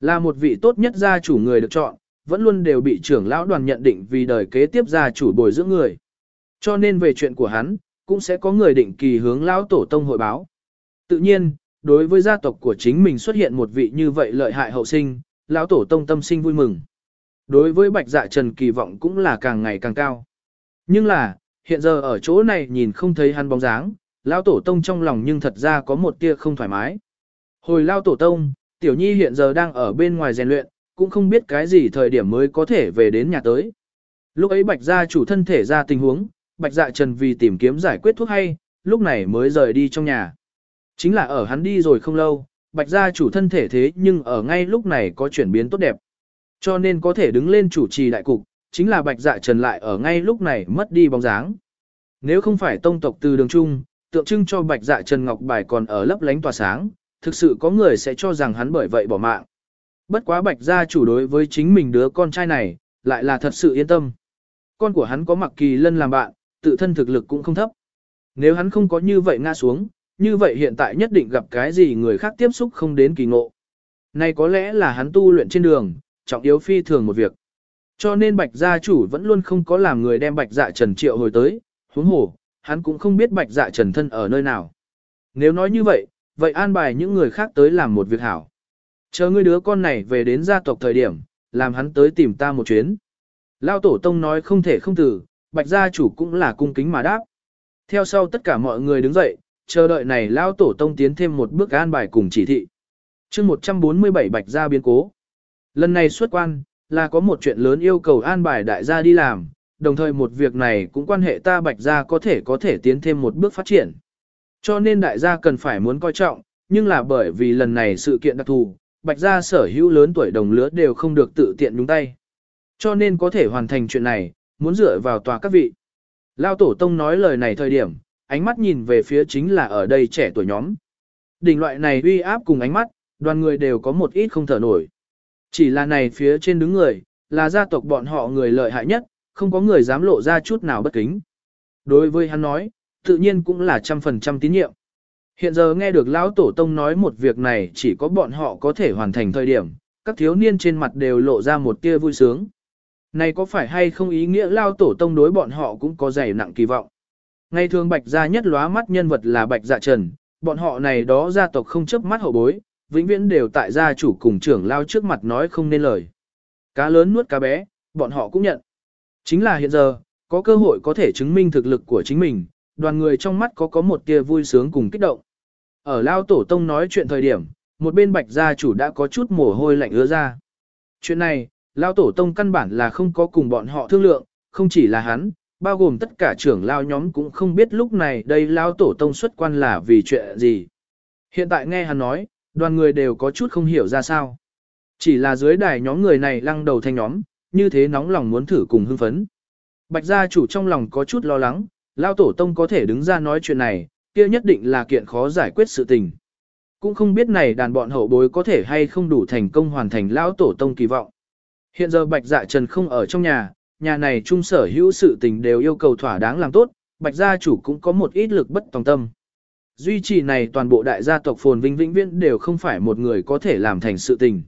Là một vị tốt nhất gia chủ người được chọn, vẫn luôn đều bị trưởng lão đoàn nhận định vì đời kế tiếp gia chủ bồi dưỡng người. Cho nên về chuyện của hắn, cũng sẽ có người định kỳ hướng lão tổ tông hội báo. Tự nhiên, đối với gia tộc của chính mình xuất hiện một vị như vậy lợi hại hậu sinh, lão tổ tông tâm sinh vui mừng. Đối với bạch dạ trần kỳ vọng cũng là càng ngày càng cao. Nhưng là, hiện giờ ở chỗ này nhìn không thấy hắn bóng dáng, lão tổ tông trong lòng nhưng thật ra có một tia không thoải mái. Hồi lao tổ tông, tiểu nhi hiện giờ đang ở bên ngoài rèn luyện, cũng không biết cái gì thời điểm mới có thể về đến nhà tới. Lúc ấy bạch gia chủ thân thể ra tình huống, bạch dạ trần vì tìm kiếm giải quyết thuốc hay, lúc này mới rời đi trong nhà. Chính là ở hắn đi rồi không lâu, bạch gia chủ thân thể thế nhưng ở ngay lúc này có chuyển biến tốt đẹp. Cho nên có thể đứng lên chủ trì đại cục, chính là bạch dạ trần lại ở ngay lúc này mất đi bóng dáng. Nếu không phải tông tộc từ đường trung, tượng trưng cho bạch dạ trần ngọc bài còn ở lấp lánh tỏa sáng, thực sự có người sẽ cho rằng hắn bởi vậy bỏ mạng. Bất quá bạch gia chủ đối với chính mình đứa con trai này, lại là thật sự yên tâm. Con của hắn có mặc kỳ lân làm bạn, tự thân thực lực cũng không thấp. Nếu hắn không có như vậy ngã xuống, như vậy hiện tại nhất định gặp cái gì người khác tiếp xúc không đến kỳ ngộ. Này có lẽ là hắn tu luyện trên đường, trọng yếu phi thường một việc. Cho nên bạch gia chủ vẫn luôn không có làm người đem bạch dạ trần triệu hồi tới, huống hồ, hắn cũng không biết bạch dạ trần thân ở nơi nào. Nếu nói như vậy, vậy an bài những người khác tới làm một việc hảo. Chờ ngươi đứa con này về đến gia tộc thời điểm, làm hắn tới tìm ta một chuyến. Lao tổ tông nói không thể không từ, bạch gia chủ cũng là cung kính mà đáp. Theo sau tất cả mọi người đứng dậy, chờ đợi này Lao tổ tông tiến thêm một bước an bài cùng chỉ thị. chương 147 bạch gia biến cố. Lần này xuất quan, là có một chuyện lớn yêu cầu an bài đại gia đi làm, đồng thời một việc này cũng quan hệ ta bạch gia có thể có thể tiến thêm một bước phát triển. Cho nên đại gia cần phải muốn coi trọng, nhưng là bởi vì lần này sự kiện đặc thù, bạch gia sở hữu lớn tuổi đồng lứa đều không được tự tiện nhúng tay. Cho nên có thể hoàn thành chuyện này, muốn dựa vào tòa các vị. Lao tổ tông nói lời này thời điểm, ánh mắt nhìn về phía chính là ở đây trẻ tuổi nhóm. Đỉnh loại này uy áp cùng ánh mắt, đoàn người đều có một ít không thở nổi. Chỉ là này phía trên đứng người, là gia tộc bọn họ người lợi hại nhất, không có người dám lộ ra chút nào bất kính. Đối với hắn nói, tự nhiên cũng là trăm phần trăm tín nhiệm. Hiện giờ nghe được lão tổ tông nói một việc này chỉ có bọn họ có thể hoàn thành thời điểm, các thiếu niên trên mặt đều lộ ra một tia vui sướng. Này có phải hay không ý nghĩa lao tổ tông đối bọn họ cũng có dày nặng kỳ vọng. Ngày thường bạch gia nhất lóa mắt nhân vật là bạch dạ trần, bọn họ này đó gia tộc không chấp mắt hậu bối, vĩnh viễn đều tại gia chủ cùng trưởng lao trước mặt nói không nên lời. Cá lớn nuốt cá bé, bọn họ cũng nhận. Chính là hiện giờ, có cơ hội có thể chứng minh thực lực của chính mình, đoàn người trong mắt có có một tia vui sướng cùng kích động. Ở Lao Tổ Tông nói chuyện thời điểm, một bên bạch gia chủ đã có chút mồ hôi lạnh ứa ra. Chuyện này, Lao Tổ Tông căn bản là không có cùng bọn họ thương lượng, không chỉ là hắn, bao gồm tất cả trưởng Lao nhóm cũng không biết lúc này đây Lao Tổ Tông xuất quan là vì chuyện gì. Hiện tại nghe hắn nói, đoàn người đều có chút không hiểu ra sao. Chỉ là dưới đài nhóm người này lăng đầu thanh nhóm, như thế nóng lòng muốn thử cùng hưng phấn. Bạch gia chủ trong lòng có chút lo lắng, Lao Tổ Tông có thể đứng ra nói chuyện này, kia nhất định là kiện khó giải quyết sự tình. Cũng không biết này đàn bọn hậu bối có thể hay không đủ thành công hoàn thành Lão Tổ Tông kỳ vọng. Hiện giờ Bạch Dạ Trần không ở trong nhà, nhà này trung sở hữu sự tình đều yêu cầu thỏa đáng làm tốt, Bạch gia chủ cũng có một ít lực bất tòng tâm. Duy trì này toàn bộ đại gia tộc phồn vinh vĩnh viễn đều không phải một người có thể làm thành sự tình.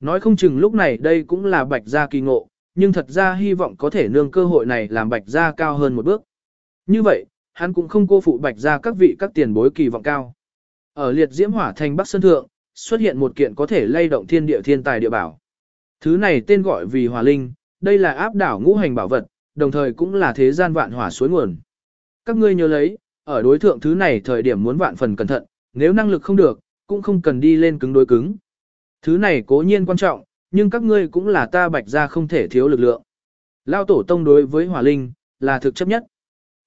Nói không chừng lúc này đây cũng là Bạch gia kỳ ngộ, nhưng thật ra hy vọng có thể nương cơ hội này làm Bạch gia cao hơn một bước. Như vậy, hắn cũng không cô phụ Bạch gia các vị các tiền bối kỳ vọng cao. Ở liệt diễm hỏa thành Bắc Sơn Thượng, xuất hiện một kiện có thể lay động thiên địa thiên tài địa bảo. Thứ này tên gọi vì hỏa linh, đây là áp đảo ngũ hành bảo vật, đồng thời cũng là thế gian vạn hỏa suối nguồn. Các ngươi nhớ lấy, ở đối thượng thứ này thời điểm muốn vạn phần cẩn thận, nếu năng lực không được, cũng không cần đi lên cứng đối cứng. Thứ này cố nhiên quan trọng, nhưng các ngươi cũng là ta bạch ra không thể thiếu lực lượng. Lao tổ tông đối với hỏa linh, là thực chấp nhất.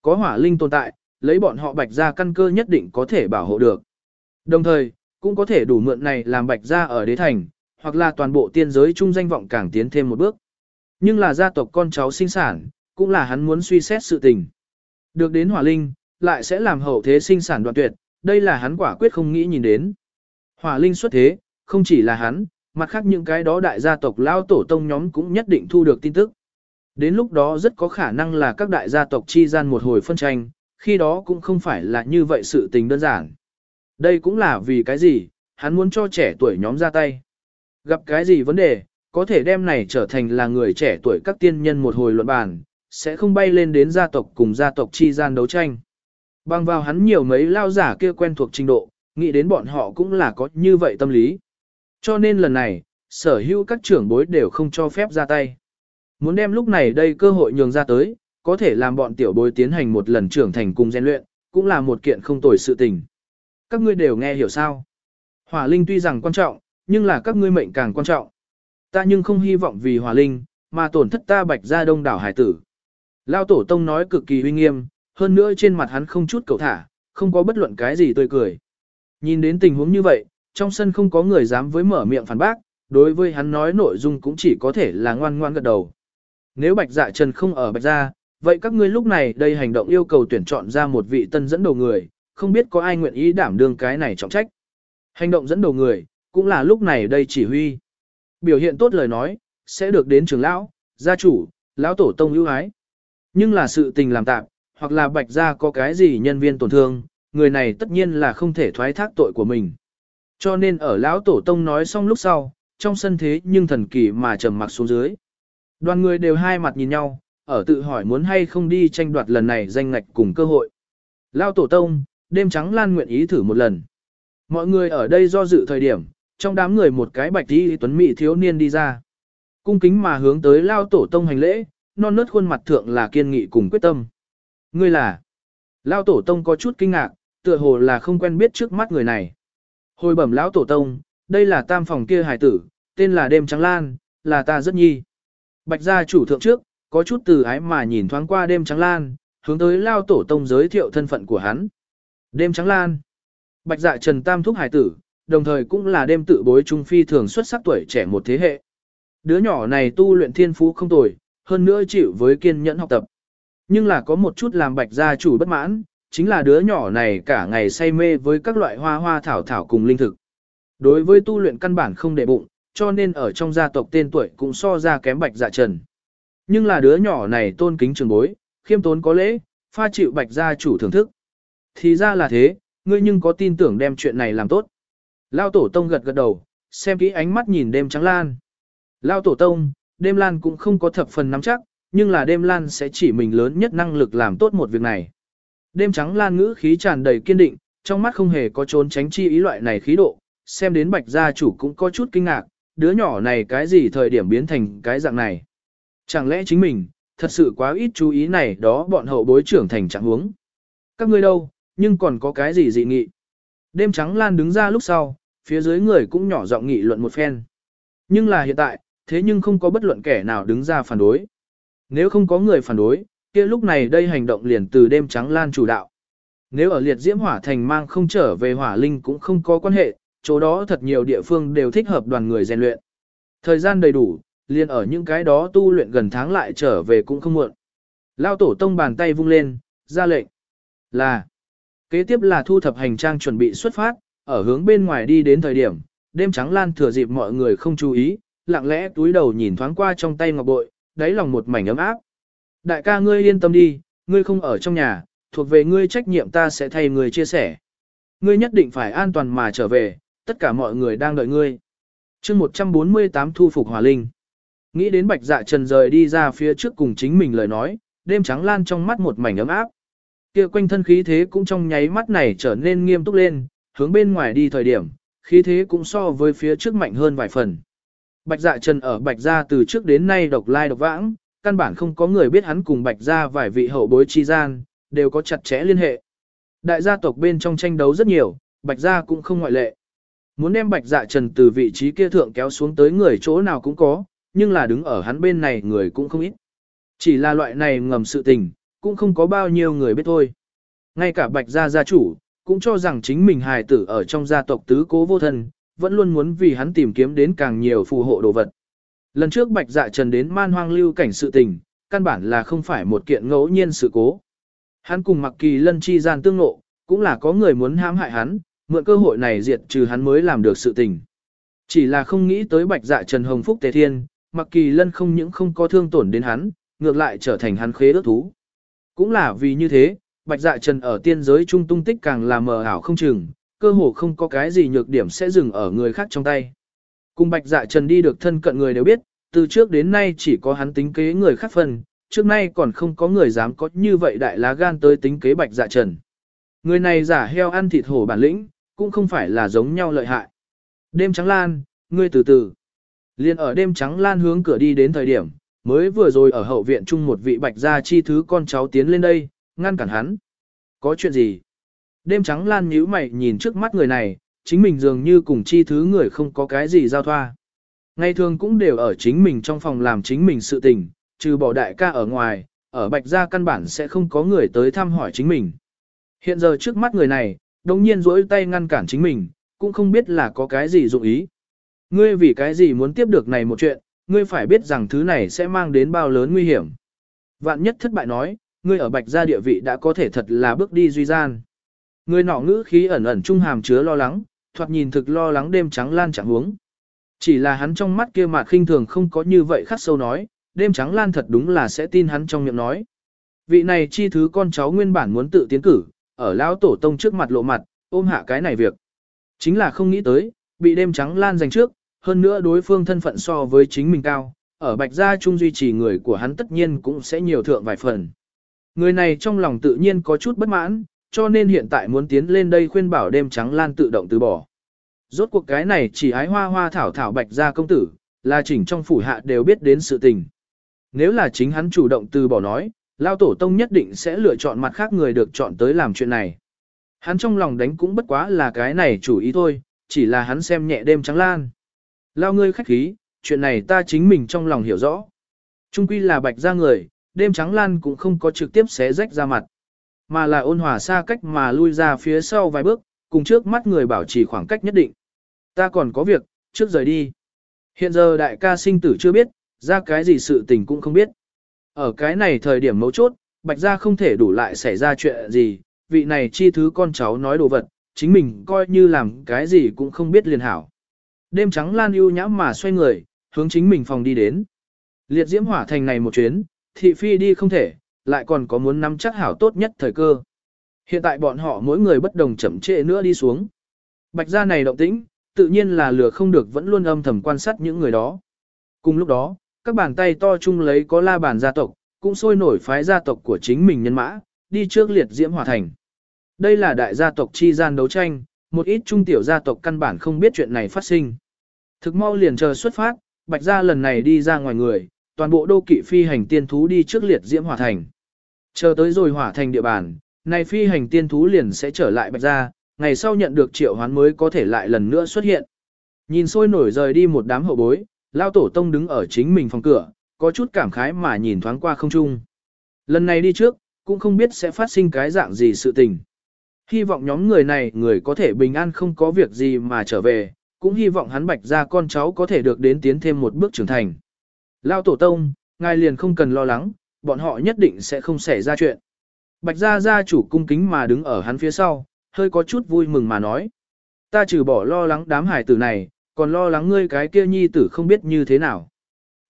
Có hỏa linh tồn tại, lấy bọn họ bạch ra căn cơ nhất định có thể bảo hộ được. Đồng thời, cũng có thể đủ mượn này làm bạch ra ở đế thành, hoặc là toàn bộ tiên giới chung danh vọng càng tiến thêm một bước. Nhưng là gia tộc con cháu sinh sản, cũng là hắn muốn suy xét sự tình. Được đến hỏa linh, lại sẽ làm hậu thế sinh sản đoạn tuyệt, đây là hắn quả quyết không nghĩ nhìn đến. Hỏa linh xuất thế, không chỉ là hắn, mặt khác những cái đó đại gia tộc lao tổ tông nhóm cũng nhất định thu được tin tức. Đến lúc đó rất có khả năng là các đại gia tộc chi gian một hồi phân tranh, khi đó cũng không phải là như vậy sự tình đơn giản. Đây cũng là vì cái gì, hắn muốn cho trẻ tuổi nhóm ra tay. Gặp cái gì vấn đề, có thể đem này trở thành là người trẻ tuổi các tiên nhân một hồi luận bàn, sẽ không bay lên đến gia tộc cùng gia tộc chi gian đấu tranh. Bằng vào hắn nhiều mấy lao giả kia quen thuộc trình độ, nghĩ đến bọn họ cũng là có như vậy tâm lý. Cho nên lần này, sở hữu các trưởng bối đều không cho phép ra tay. Muốn đem lúc này đây cơ hội nhường ra tới, có thể làm bọn tiểu bối tiến hành một lần trưởng thành cùng rèn luyện, cũng là một kiện không tồi sự tình. Các ngươi đều nghe hiểu sao? Hỏa linh tuy rằng quan trọng, nhưng là các ngươi mệnh càng quan trọng. Ta nhưng không hy vọng vì hỏa linh, mà tổn thất ta bạch ra đông đảo hải tử. Lao tổ tông nói cực kỳ uy nghiêm, hơn nữa trên mặt hắn không chút cầu thả, không có bất luận cái gì tươi cười. Nhìn đến tình huống như vậy, trong sân không có người dám với mở miệng phản bác, đối với hắn nói nội dung cũng chỉ có thể là ngoan ngoan gật đầu. Nếu bạch dạ trần không ở bạch gia, vậy các ngươi lúc này đây hành động yêu cầu tuyển chọn ra một vị tân dẫn đầu người, không biết có ai nguyện ý đảm đương cái này trọng trách. Hành động dẫn đầu người, cũng là lúc này đây chỉ huy. Biểu hiện tốt lời nói, sẽ được đến trưởng lão, gia chủ, lão tổ tông ưu ái. Nhưng là sự tình làm tạm, hoặc là bạch gia có cái gì nhân viên tổn thương, người này tất nhiên là không thể thoái thác tội của mình. Cho nên ở lão tổ tông nói xong lúc sau, trong sân thế nhưng thần kỳ mà trầm mặc xuống dưới. Đoàn người đều hai mặt nhìn nhau, ở tự hỏi muốn hay không đi tranh đoạt lần này danh ngạch cùng cơ hội. Lão tổ tông, đêm trắng lan nguyện ý thử một lần. Mọi người ở đây do dự thời điểm, trong đám người một cái bạch tí tuấn mỹ thiếu niên đi ra. Cung kính mà hướng tới lao tổ tông hành lễ, non nớt khuôn mặt thượng là kiên nghị cùng quyết tâm. Ngươi là? Lao tổ tông có chút kinh ngạc, tựa hồ là không quen biết trước mắt người này. Hồi bẩm lão tổ tông, đây là tam phòng kia hải tử, tên là đêm trắng lan, là ta rất nhi. Bạch gia chủ thượng trước, có chút từ ái mà nhìn thoáng qua đêm trắng lan, hướng tới lao tổ tông giới thiệu thân phận của hắn. Đêm trắng lan. Bạch dạ trần tam thúc hải tử, đồng thời cũng là đêm tự bối trung phi thường xuất sắc tuổi trẻ một thế hệ. Đứa nhỏ này tu luyện thiên phú không tồi, hơn nữa chịu với kiên nhẫn học tập. Nhưng là có một chút làm bạch gia chủ bất mãn, chính là đứa nhỏ này cả ngày say mê với các loại hoa hoa thảo thảo cùng linh thực. Đối với tu luyện căn bản không để bụng, cho nên ở trong gia tộc tên tuổi cũng so ra kém bạch dạ trần. Nhưng là đứa nhỏ này tôn kính trường bối, khiêm tốn có lễ, pha chịu bạch gia chủ thưởng thức. Thì ra là thế, ngươi nhưng có tin tưởng đem chuyện này làm tốt. Lao tổ tông gật gật đầu, xem kỹ ánh mắt nhìn đêm trắng lan. Lao tổ tông, đêm lan cũng không có thập phần nắm chắc, nhưng là đêm lan sẽ chỉ mình lớn nhất năng lực làm tốt một việc này. Đêm trắng lan ngữ khí tràn đầy kiên định, trong mắt không hề có trốn tránh chi ý loại này khí độ, xem đến bạch gia chủ cũng có chút kinh ngạc, đứa nhỏ này cái gì thời điểm biến thành cái dạng này. Chẳng lẽ chính mình, thật sự quá ít chú ý này đó bọn hậu bối trưởng thành trạng huống. Các ngươi đâu, nhưng còn có cái gì dị nghị? Đêm trắng lan đứng ra lúc sau, phía dưới người cũng nhỏ giọng nghị luận một phen. Nhưng là hiện tại, thế nhưng không có bất luận kẻ nào đứng ra phản đối. Nếu không có người phản đối, kia lúc này đây hành động liền từ đêm trắng lan chủ đạo. Nếu ở liệt diễm hỏa thành mang không trở về hỏa linh cũng không có quan hệ, chỗ đó thật nhiều địa phương đều thích hợp đoàn người rèn luyện. Thời gian đầy đủ, liền ở những cái đó tu luyện gần tháng lại trở về cũng không muộn. Lao tổ tông bàn tay vung lên, ra lệnh. Là. Kế tiếp là thu thập hành trang chuẩn bị xuất phát, ở hướng bên ngoài đi đến thời điểm, đêm trắng lan thừa dịp mọi người không chú ý, lặng lẽ túi đầu nhìn thoáng qua trong tay ngọc bội, đáy lòng một mảnh ấm áp. Đại ca ngươi yên tâm đi, ngươi không ở trong nhà, thuộc về ngươi trách nhiệm ta sẽ thay ngươi chia sẻ. Ngươi nhất định phải an toàn mà trở về, tất cả mọi người đang đợi ngươi. chương 148 thu phục hòa linh. Nghĩ đến bạch dạ trần rời đi ra phía trước cùng chính mình lời nói, đêm trắng lan trong mắt một mảnh ấm áp. kia quanh thân khí thế cũng trong nháy mắt này trở nên nghiêm túc lên, hướng bên ngoài đi thời điểm, khí thế cũng so với phía trước mạnh hơn vài phần. Bạch dạ trần ở bạch gia từ trước đến nay độc lai độc vãng, căn bản không có người biết hắn cùng bạch gia vài vị hậu bối chi gian, đều có chặt chẽ liên hệ. Đại gia tộc bên trong tranh đấu rất nhiều, bạch gia cũng không ngoại lệ. Muốn đem bạch dạ trần từ vị trí kia thượng kéo xuống tới người chỗ nào cũng có, nhưng là đứng ở hắn bên này người cũng không ít. Chỉ là loại này ngầm sự tình, cũng không có bao nhiêu người biết thôi. Ngay cả bạch gia gia chủ, cũng cho rằng chính mình hài tử ở trong gia tộc tứ cố vô thân, vẫn luôn muốn vì hắn tìm kiếm đến càng nhiều phù hộ đồ vật. Lần trước bạch dạ trần đến man hoang lưu cảnh sự tình, căn bản là không phải một kiện ngẫu nhiên sự cố. Hắn cùng mặc kỳ lân chi gian tương ngộ, cũng là có người muốn hãm hại hắn, mượn cơ hội này diệt trừ hắn mới làm được sự tình. Chỉ là không nghĩ tới bạch dạ trần hồng phúc tề thiên, mặc kỳ lân không những không có thương tổn đến hắn, ngược lại trở thành hắn khế ước thú. Cũng là vì như thế, bạch dạ trần ở tiên giới trung tung tích càng là mờ ảo không chừng, cơ hồ không có cái gì nhược điểm sẽ dừng ở người khác trong tay. Cùng bạch dạ trần đi được thân cận người đều biết, từ trước đến nay chỉ có hắn tính kế người khác phần, trước nay còn không có người dám có như vậy đại lá gan tới tính kế bạch dạ trần. Người này giả heo ăn thịt hổ bản lĩnh, cũng không phải là giống nhau lợi hại. Đêm trắng lan, ngươi từ từ. Liên ở đêm trắng lan hướng cửa đi đến thời điểm, mới vừa rồi ở hậu viện chung một vị bạch gia chi thứ con cháu tiến lên đây, ngăn cản hắn. Có chuyện gì? Đêm trắng lan nhíu mày nhìn trước mắt người này, chính mình dường như cùng chi thứ người không có cái gì giao thoa. Ngày thường cũng đều ở chính mình trong phòng làm chính mình sự tình, trừ bỏ đại ca ở ngoài, ở bạch gia căn bản sẽ không có người tới thăm hỏi chính mình. Hiện giờ trước mắt người này, đồng nhiên rỗi tay ngăn cản chính mình, cũng không biết là có cái gì dụng ý. Ngươi vì cái gì muốn tiếp được này một chuyện, ngươi phải biết rằng thứ này sẽ mang đến bao lớn nguy hiểm. Vạn nhất thất bại nói, ngươi ở bạch gia địa vị đã có thể thật là bước đi duy gian. Người nọ ngữ khí ẩn ẩn trung hàm chứa lo lắng, thoạt nhìn thực lo lắng đêm trắng lan chẳng huống. Chỉ là hắn trong mắt kia mà khinh thường không có như vậy khắc sâu nói, đêm trắng lan thật đúng là sẽ tin hắn trong miệng nói. Vị này chi thứ con cháu nguyên bản muốn tự tiến cử, ở lão tổ tông trước mặt lộ mặt, ôm hạ cái này việc. Chính là không nghĩ tới, bị đêm trắng lan giành trước, hơn nữa đối phương thân phận so với chính mình cao, ở bạch gia trung duy trì người của hắn tất nhiên cũng sẽ nhiều thượng vài phần. Người này trong lòng tự nhiên có chút bất mãn, cho nên hiện tại muốn tiến lên đây khuyên bảo đêm trắng lan tự động từ bỏ. Rốt cuộc cái này chỉ ái hoa hoa thảo thảo bạch gia công tử, là chỉnh trong phủ hạ đều biết đến sự tình. Nếu là chính hắn chủ động từ bỏ nói, lao tổ tông nhất định sẽ lựa chọn mặt khác người được chọn tới làm chuyện này. Hắn trong lòng đánh cũng bất quá là cái này chủ ý thôi, chỉ là hắn xem nhẹ đêm trắng lan. Lao ngươi khách khí, chuyện này ta chính mình trong lòng hiểu rõ. Trung quy là bạch ra người, đêm trắng lan cũng không có trực tiếp xé rách ra mặt. Mà là ôn hòa xa cách mà lui ra phía sau vài bước, cùng trước mắt người bảo trì khoảng cách nhất định. Ta còn có việc, trước rời đi. Hiện giờ đại ca sinh tử chưa biết, ra cái gì sự tình cũng không biết. Ở cái này thời điểm mấu chốt, bạch gia không thể đủ lại xảy ra chuyện gì, vị này chi thứ con cháu nói đồ vật, chính mình coi như làm cái gì cũng không biết liền hảo. Đêm trắng lan ưu nhãm mà xoay người, hướng chính mình phòng đi đến. Liệt diễm hỏa thành này một chuyến, thị phi đi không thể, lại còn có muốn nắm chắc hảo tốt nhất thời cơ. Hiện tại bọn họ mỗi người bất đồng chậm trễ nữa đi xuống. Bạch gia này động tĩnh, tự nhiên là lừa không được vẫn luôn âm thầm quan sát những người đó. Cùng lúc đó, các bàn tay to chung lấy có la bàn gia tộc, cũng sôi nổi phái gia tộc của chính mình nhân mã, đi trước liệt diễm hòa thành. Đây là đại gia tộc chi gian đấu tranh, một ít trung tiểu gia tộc căn bản không biết chuyện này phát sinh. Thực mau liền chờ xuất phát, bạch gia lần này đi ra ngoài người, toàn bộ đô kỵ phi hành tiên thú đi trước liệt diễm hòa thành. Chờ tới rồi hỏa thành địa bàn, Này phi hành tiên thú liền sẽ trở lại bạch gia, ngày sau nhận được triệu hoán mới có thể lại lần nữa xuất hiện. Nhìn sôi nổi rời đi một đám hậu bối, lao tổ tông đứng ở chính mình phòng cửa, có chút cảm khái mà nhìn thoáng qua không trung. Lần này đi trước, cũng không biết sẽ phát sinh cái dạng gì sự tình. Hy vọng nhóm người này người có thể bình an không có việc gì mà trở về, cũng hy vọng hắn bạch ra con cháu có thể được đến tiến thêm một bước trưởng thành. Lao tổ tông, ngài liền không cần lo lắng, bọn họ nhất định sẽ không xảy ra chuyện. Bạch gia gia chủ cung kính mà đứng ở hắn phía sau, hơi có chút vui mừng mà nói. Ta trừ bỏ lo lắng đám hải tử này, còn lo lắng ngươi cái kia nhi tử không biết như thế nào.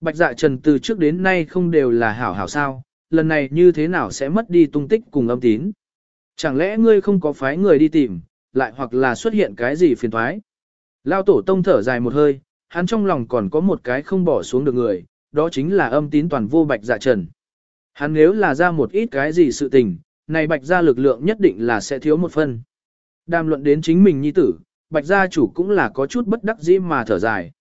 Bạch dạ trần từ trước đến nay không đều là hảo hảo sao, lần này như thế nào sẽ mất đi tung tích cùng âm tín. Chẳng lẽ ngươi không có phái người đi tìm, lại hoặc là xuất hiện cái gì phiền thoái. Lao tổ tông thở dài một hơi, hắn trong lòng còn có một cái không bỏ xuống được người, đó chính là âm tín toàn vô bạch dạ trần. Hắn nếu là ra một ít cái gì sự tình, này bạch gia lực lượng nhất định là sẽ thiếu một phần. Đàm luận đến chính mình nhi tử, bạch gia chủ cũng là có chút bất đắc dĩ mà thở dài.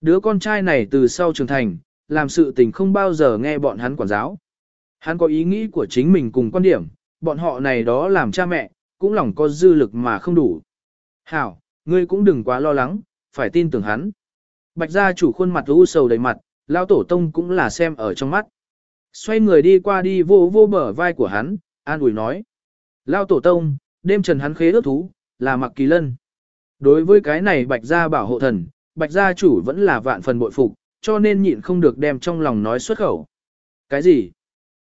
Đứa con trai này từ sau trưởng thành, làm sự tình không bao giờ nghe bọn hắn quản giáo. Hắn có ý nghĩ của chính mình cùng quan điểm, bọn họ này đó làm cha mẹ, cũng lòng có dư lực mà không đủ. Hảo, ngươi cũng đừng quá lo lắng, phải tin tưởng hắn. Bạch gia chủ khuôn mặt u sầu đầy mặt, lao tổ tông cũng là xem ở trong mắt. Xoay người đi qua đi vô vô bờ vai của hắn, an ủi nói. Lao tổ tông, đêm trần hắn khế ước thú, là mặc kỳ lân. Đối với cái này bạch gia bảo hộ thần, bạch gia chủ vẫn là vạn phần bội phục, cho nên nhịn không được đem trong lòng nói xuất khẩu. Cái gì?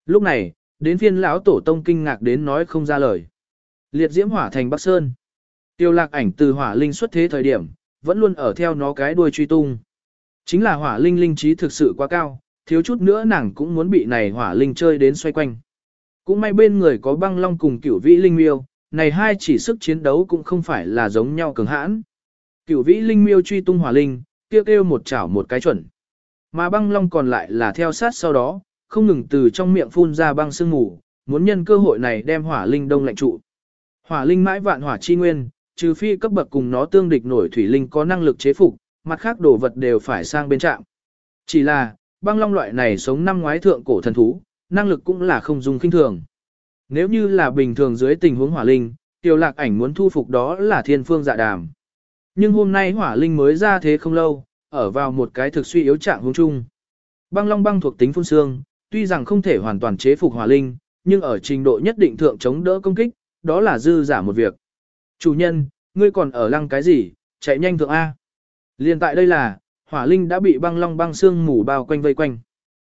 Lúc này, đến phiên lão tổ tông kinh ngạc đến nói không ra lời. Liệt diễm hỏa thành Bắc Sơn. Tiêu lạc ảnh từ hỏa linh xuất thế thời điểm, vẫn luôn ở theo nó cái đuôi truy tung. Chính là hỏa linh linh trí thực sự quá cao, thiếu chút nữa nàng cũng muốn bị này hỏa linh chơi đến xoay quanh. Cũng may bên người có băng long cùng cửu vĩ linh miêu, này hai chỉ sức chiến đấu cũng không phải là giống nhau cường hãn. Cửu vĩ linh miêu truy tung hỏa linh, kêu kêu một chảo một cái chuẩn. Mà băng long còn lại là theo sát sau đó, không ngừng từ trong miệng phun ra băng sương mù, muốn nhân cơ hội này đem hỏa linh đông lạnh trụ. Hỏa linh mãi vạn hỏa chi nguyên, trừ phi cấp bậc cùng nó tương địch nổi thủy linh có năng lực chế phục, mặt khác đồ vật đều phải sang bên trạm. Chỉ là, băng long loại này sống năm ngoái thượng cổ thần thú, năng lực cũng là không dùng kinh thường. Nếu như là bình thường dưới tình huống hỏa linh, tiểu lạc ảnh muốn thu phục đó là thiên phương dạ đàm. Nhưng hôm nay hỏa linh mới ra thế không lâu, ở vào một cái thực suy yếu trạng hướng chung. Băng long băng thuộc tính phun xương, tuy rằng không thể hoàn toàn chế phục hỏa linh, nhưng ở trình độ nhất định thượng chống đỡ công kích, đó là dư giả một việc. Chủ nhân, ngươi còn ở lăng cái gì, chạy nhanh thượng A. Liên tại đây là, hỏa linh đã bị băng long băng xương mù bao quanh vây quanh.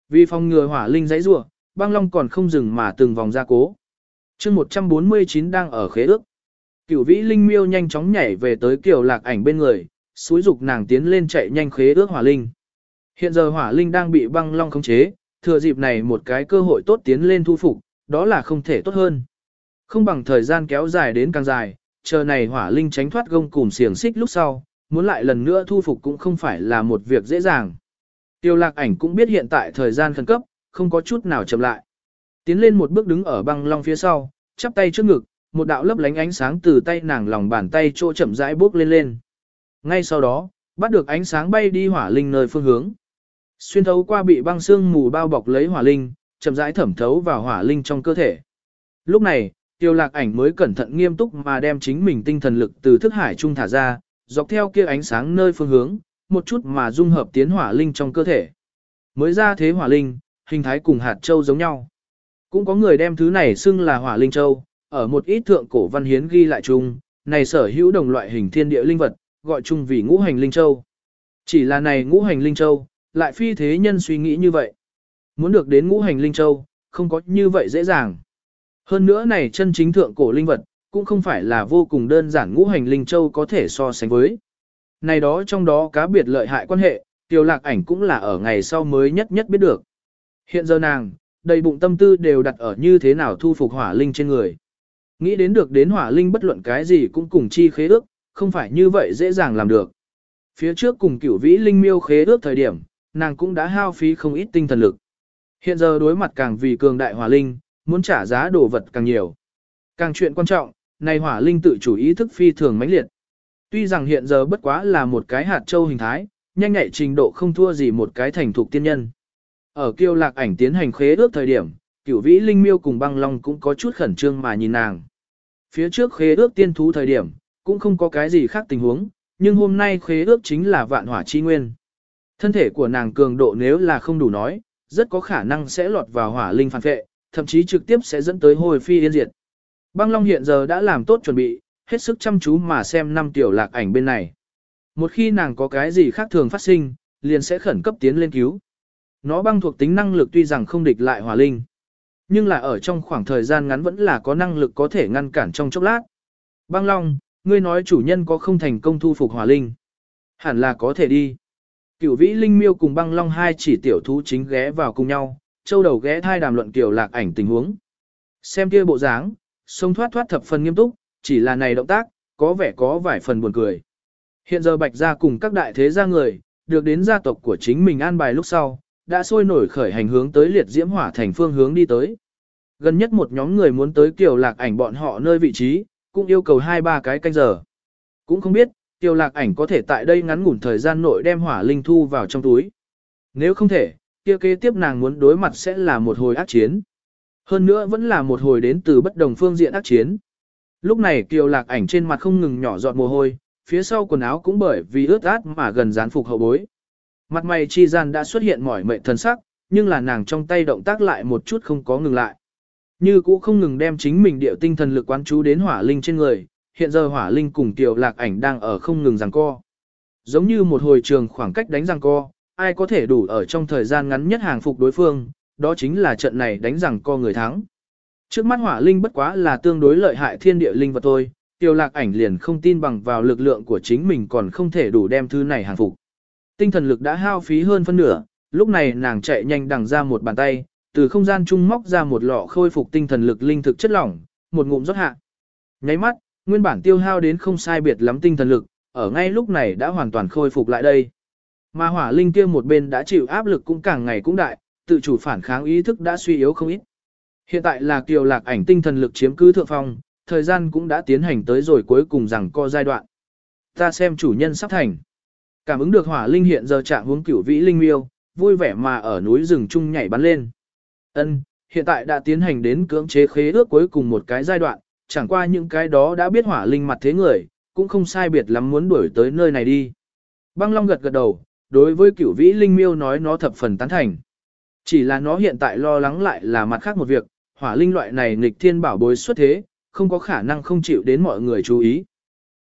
Vì phòng ngừa hỏa linh dãy rủa, băng long còn không dừng mà từng vòng ra cố. chương 149 đang ở khế ước. Cửu vĩ linh miêu nhanh chóng nhảy về tới kiều lạc ảnh bên người, suối dục nàng tiến lên chạy nhanh khế ước hỏa linh. Hiện giờ hỏa linh đang bị băng long khống chế, thừa dịp này một cái cơ hội tốt tiến lên thu phục, đó là không thể tốt hơn. Không bằng thời gian kéo dài đến càng dài, chờ này hỏa linh tránh thoát gông cùm xiềng xích lúc sau, muốn lại lần nữa thu phục cũng không phải là một việc dễ dàng. Tiêu lạc ảnh cũng biết hiện tại thời gian khẩn cấp, không có chút nào chậm lại. Tiến lên một bước đứng ở băng long phía sau, chắp tay trước ngực, một đạo lấp lánh ánh sáng từ tay nàng lòng bàn tay chỗ chậm rãi bước lên lên. Ngay sau đó, bắt được ánh sáng bay đi hỏa linh nơi phương hướng. Xuyên thấu qua bị băng xương mù bao bọc lấy hỏa linh, chậm rãi thẩm thấu vào hỏa linh trong cơ thể. Lúc này, tiêu lạc ảnh mới cẩn thận nghiêm túc mà đem chính mình tinh thần lực từ thức hải trung thả ra, dọc theo kia ánh sáng nơi phương hướng, một chút mà dung hợp tiến hỏa linh trong cơ thể. Mới ra thế hỏa linh, hình thái cùng hạt châu giống nhau. Cũng có người đem thứ này xưng là hỏa linh châu, ở một ít thượng cổ văn hiến ghi lại chung, này sở hữu đồng loại hình thiên địa linh vật, gọi chung vì ngũ hành linh châu. Chỉ là này ngũ hành linh châu, lại phi thế nhân suy nghĩ như vậy. Muốn được đến ngũ hành linh châu, không có như vậy dễ dàng. Hơn nữa này chân chính thượng cổ linh vật, cũng không phải là vô cùng đơn giản ngũ hành linh châu có thể so sánh với. Này đó trong đó cá biệt lợi hại quan hệ, tiểu lạc ảnh cũng là ở ngày sau mới nhất nhất biết được. Hiện giờ nàng, đầy bụng tâm tư đều đặt ở như thế nào thu phục hỏa linh trên người. Nghĩ đến được đến hỏa linh bất luận cái gì cũng cùng chi khế ước, không phải như vậy dễ dàng làm được. Phía trước cùng cửu vĩ linh miêu khế ước thời điểm, nàng cũng đã hao phí không ít tinh thần lực. Hiện giờ đối mặt càng vì cường đại hỏa linh, muốn trả giá đồ vật càng nhiều. Càng chuyện quan trọng, này hỏa linh tự chủ ý thức phi thường mãnh liệt. Tuy rằng hiện giờ bất quá là một cái hạt châu hình thái, nhanh nhạy trình độ không thua gì một cái thành thục tiên nhân. Ở kiêu lạc ảnh tiến hành khế ước thời điểm, cửu vĩ linh miêu cùng băng long cũng có chút khẩn trương mà nhìn nàng. Phía trước khế ước tiên thú thời điểm, cũng không có cái gì khác tình huống, nhưng hôm nay khế ước chính là vạn hỏa chi nguyên. Thân thể của nàng cường độ nếu là không đủ nói, rất có khả năng sẽ lọt vào hỏa linh phản vệ, thậm chí trực tiếp sẽ dẫn tới hồi phi yên diệt. Băng Long hiện giờ đã làm tốt chuẩn bị, hết sức chăm chú mà xem năm tiểu lạc ảnh bên này. Một khi nàng có cái gì khác thường phát sinh, liền sẽ khẩn cấp tiến lên cứu. Nó băng thuộc tính năng lực tuy rằng không địch lại hỏa linh, nhưng là ở trong khoảng thời gian ngắn vẫn là có năng lực có thể ngăn cản trong chốc lát. Băng Long, ngươi nói chủ nhân có không thành công thu phục hỏa linh. Hẳn là có thể đi. Cửu vĩ linh miêu cùng băng long hai chỉ tiểu thú chính ghé vào cùng nhau, châu đầu ghé thai đàm luận kiểu lạc ảnh tình huống. Xem kia bộ dáng, sông thoát thoát thập phần nghiêm túc, chỉ là này động tác, có vẻ có vài phần buồn cười. Hiện giờ bạch gia cùng các đại thế gia người, được đến gia tộc của chính mình an bài lúc sau, đã sôi nổi khởi hành hướng tới liệt diễm hỏa thành phương hướng đi tới. Gần nhất một nhóm người muốn tới kiểu lạc ảnh bọn họ nơi vị trí, cũng yêu cầu hai ba cái canh giờ. Cũng không biết, Tiêu lạc ảnh có thể tại đây ngắn ngủn thời gian nội đem hỏa linh thu vào trong túi. Nếu không thể, kia kế tiếp nàng muốn đối mặt sẽ là một hồi ác chiến. Hơn nữa vẫn là một hồi đến từ bất đồng phương diện ác chiến. Lúc này Kiều lạc ảnh trên mặt không ngừng nhỏ giọt mồ hôi, phía sau quần áo cũng bởi vì ướt át mà gần dán phục hậu bối. Mặt mày chi gian đã xuất hiện mỏi mệt thần sắc, nhưng là nàng trong tay động tác lại một chút không có ngừng lại. Như cũ không ngừng đem chính mình điệu tinh thần lực quán chú đến hỏa linh trên người, hiện giờ hỏa linh cùng tiểu lạc ảnh đang ở không ngừng giằng co. Giống như một hồi trường khoảng cách đánh giằng co, ai có thể đủ ở trong thời gian ngắn nhất hàng phục đối phương, đó chính là trận này đánh rằng co người thắng. Trước mắt hỏa linh bất quá là tương đối lợi hại thiên địa linh vật thôi, tiêu lạc ảnh liền không tin bằng vào lực lượng của chính mình còn không thể đủ đem thứ này hàng phục. Tinh thần lực đã hao phí hơn phân nửa, lúc này nàng chạy nhanh đằng ra một bàn tay, từ không gian trung móc ra một lọ khôi phục tinh thần lực linh thực chất lỏng, một ngụm rót hạ. Nháy mắt, nguyên bản tiêu hao đến không sai biệt lắm tinh thần lực, ở ngay lúc này đã hoàn toàn khôi phục lại đây. Mà hỏa linh kia một bên đã chịu áp lực cũng càng ngày cũng đại, tự chủ phản kháng ý thức đã suy yếu không ít. Hiện tại là kiều lạc ảnh tinh thần lực chiếm cứ thượng phong, thời gian cũng đã tiến hành tới rồi cuối cùng rằng co giai đoạn. Ta xem chủ nhân sắp thành. Cảm ứng được hỏa linh hiện giờ trạng hướng cửu vĩ linh miêu, vui vẻ mà ở núi rừng chung nhảy bắn lên. Ân, hiện tại đã tiến hành đến cưỡng chế khế ước cuối cùng một cái giai đoạn, chẳng qua những cái đó đã biết hỏa linh mặt thế người, cũng không sai biệt lắm muốn đuổi tới nơi này đi. Băng Long gật gật đầu, đối với cửu vĩ linh miêu nói nó thập phần tán thành. Chỉ là nó hiện tại lo lắng lại là mặt khác một việc, hỏa linh loại này nghịch thiên bảo bối xuất thế, không có khả năng không chịu đến mọi người chú ý.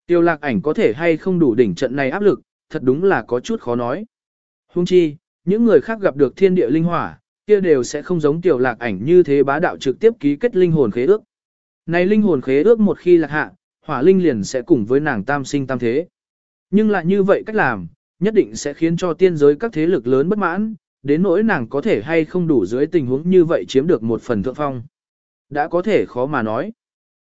Tiêu lạc ảnh có thể hay không đủ đỉnh trận này áp lực, thật đúng là có chút khó nói. Hung chi, những người khác gặp được thiên địa linh hỏa, kia đều sẽ không giống tiểu lạc ảnh như thế bá đạo trực tiếp ký kết linh hồn khế ước. Này linh hồn khế ước một khi lạc hạ, hỏa linh liền sẽ cùng với nàng tam sinh tam thế. Nhưng lại như vậy cách làm, nhất định sẽ khiến cho tiên giới các thế lực lớn bất mãn, đến nỗi nàng có thể hay không đủ dưới tình huống như vậy chiếm được một phần thượng phong. Đã có thể khó mà nói.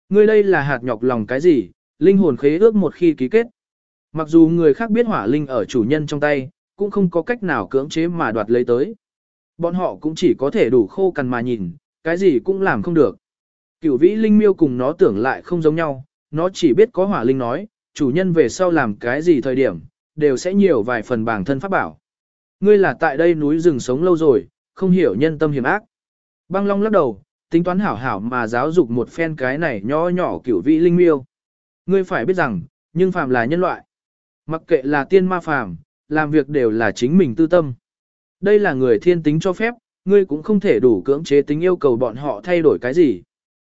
Ngươi đây là hạt nhọc lòng cái gì, linh hồn khế ước một khi ký kết. Mặc dù người khác biết hỏa linh ở chủ nhân trong tay, cũng không có cách nào cưỡng chế mà đoạt lấy tới. Bọn họ cũng chỉ có thể đủ khô cằn mà nhìn, cái gì cũng làm không được. Cửu vĩ linh miêu cùng nó tưởng lại không giống nhau, nó chỉ biết có hỏa linh nói, chủ nhân về sau làm cái gì thời điểm, đều sẽ nhiều vài phần bản thân pháp bảo. Ngươi là tại đây núi rừng sống lâu rồi, không hiểu nhân tâm hiểm ác. Băng Long lắc đầu, tính toán hảo hảo mà giáo dục một phen cái này nho nhỏ cửu vị linh miêu. Ngươi phải biết rằng, nhưng phàm là nhân loại. Mặc kệ là tiên ma phàm, làm việc đều là chính mình tư tâm. Đây là người thiên tính cho phép, ngươi cũng không thể đủ cưỡng chế tính yêu cầu bọn họ thay đổi cái gì.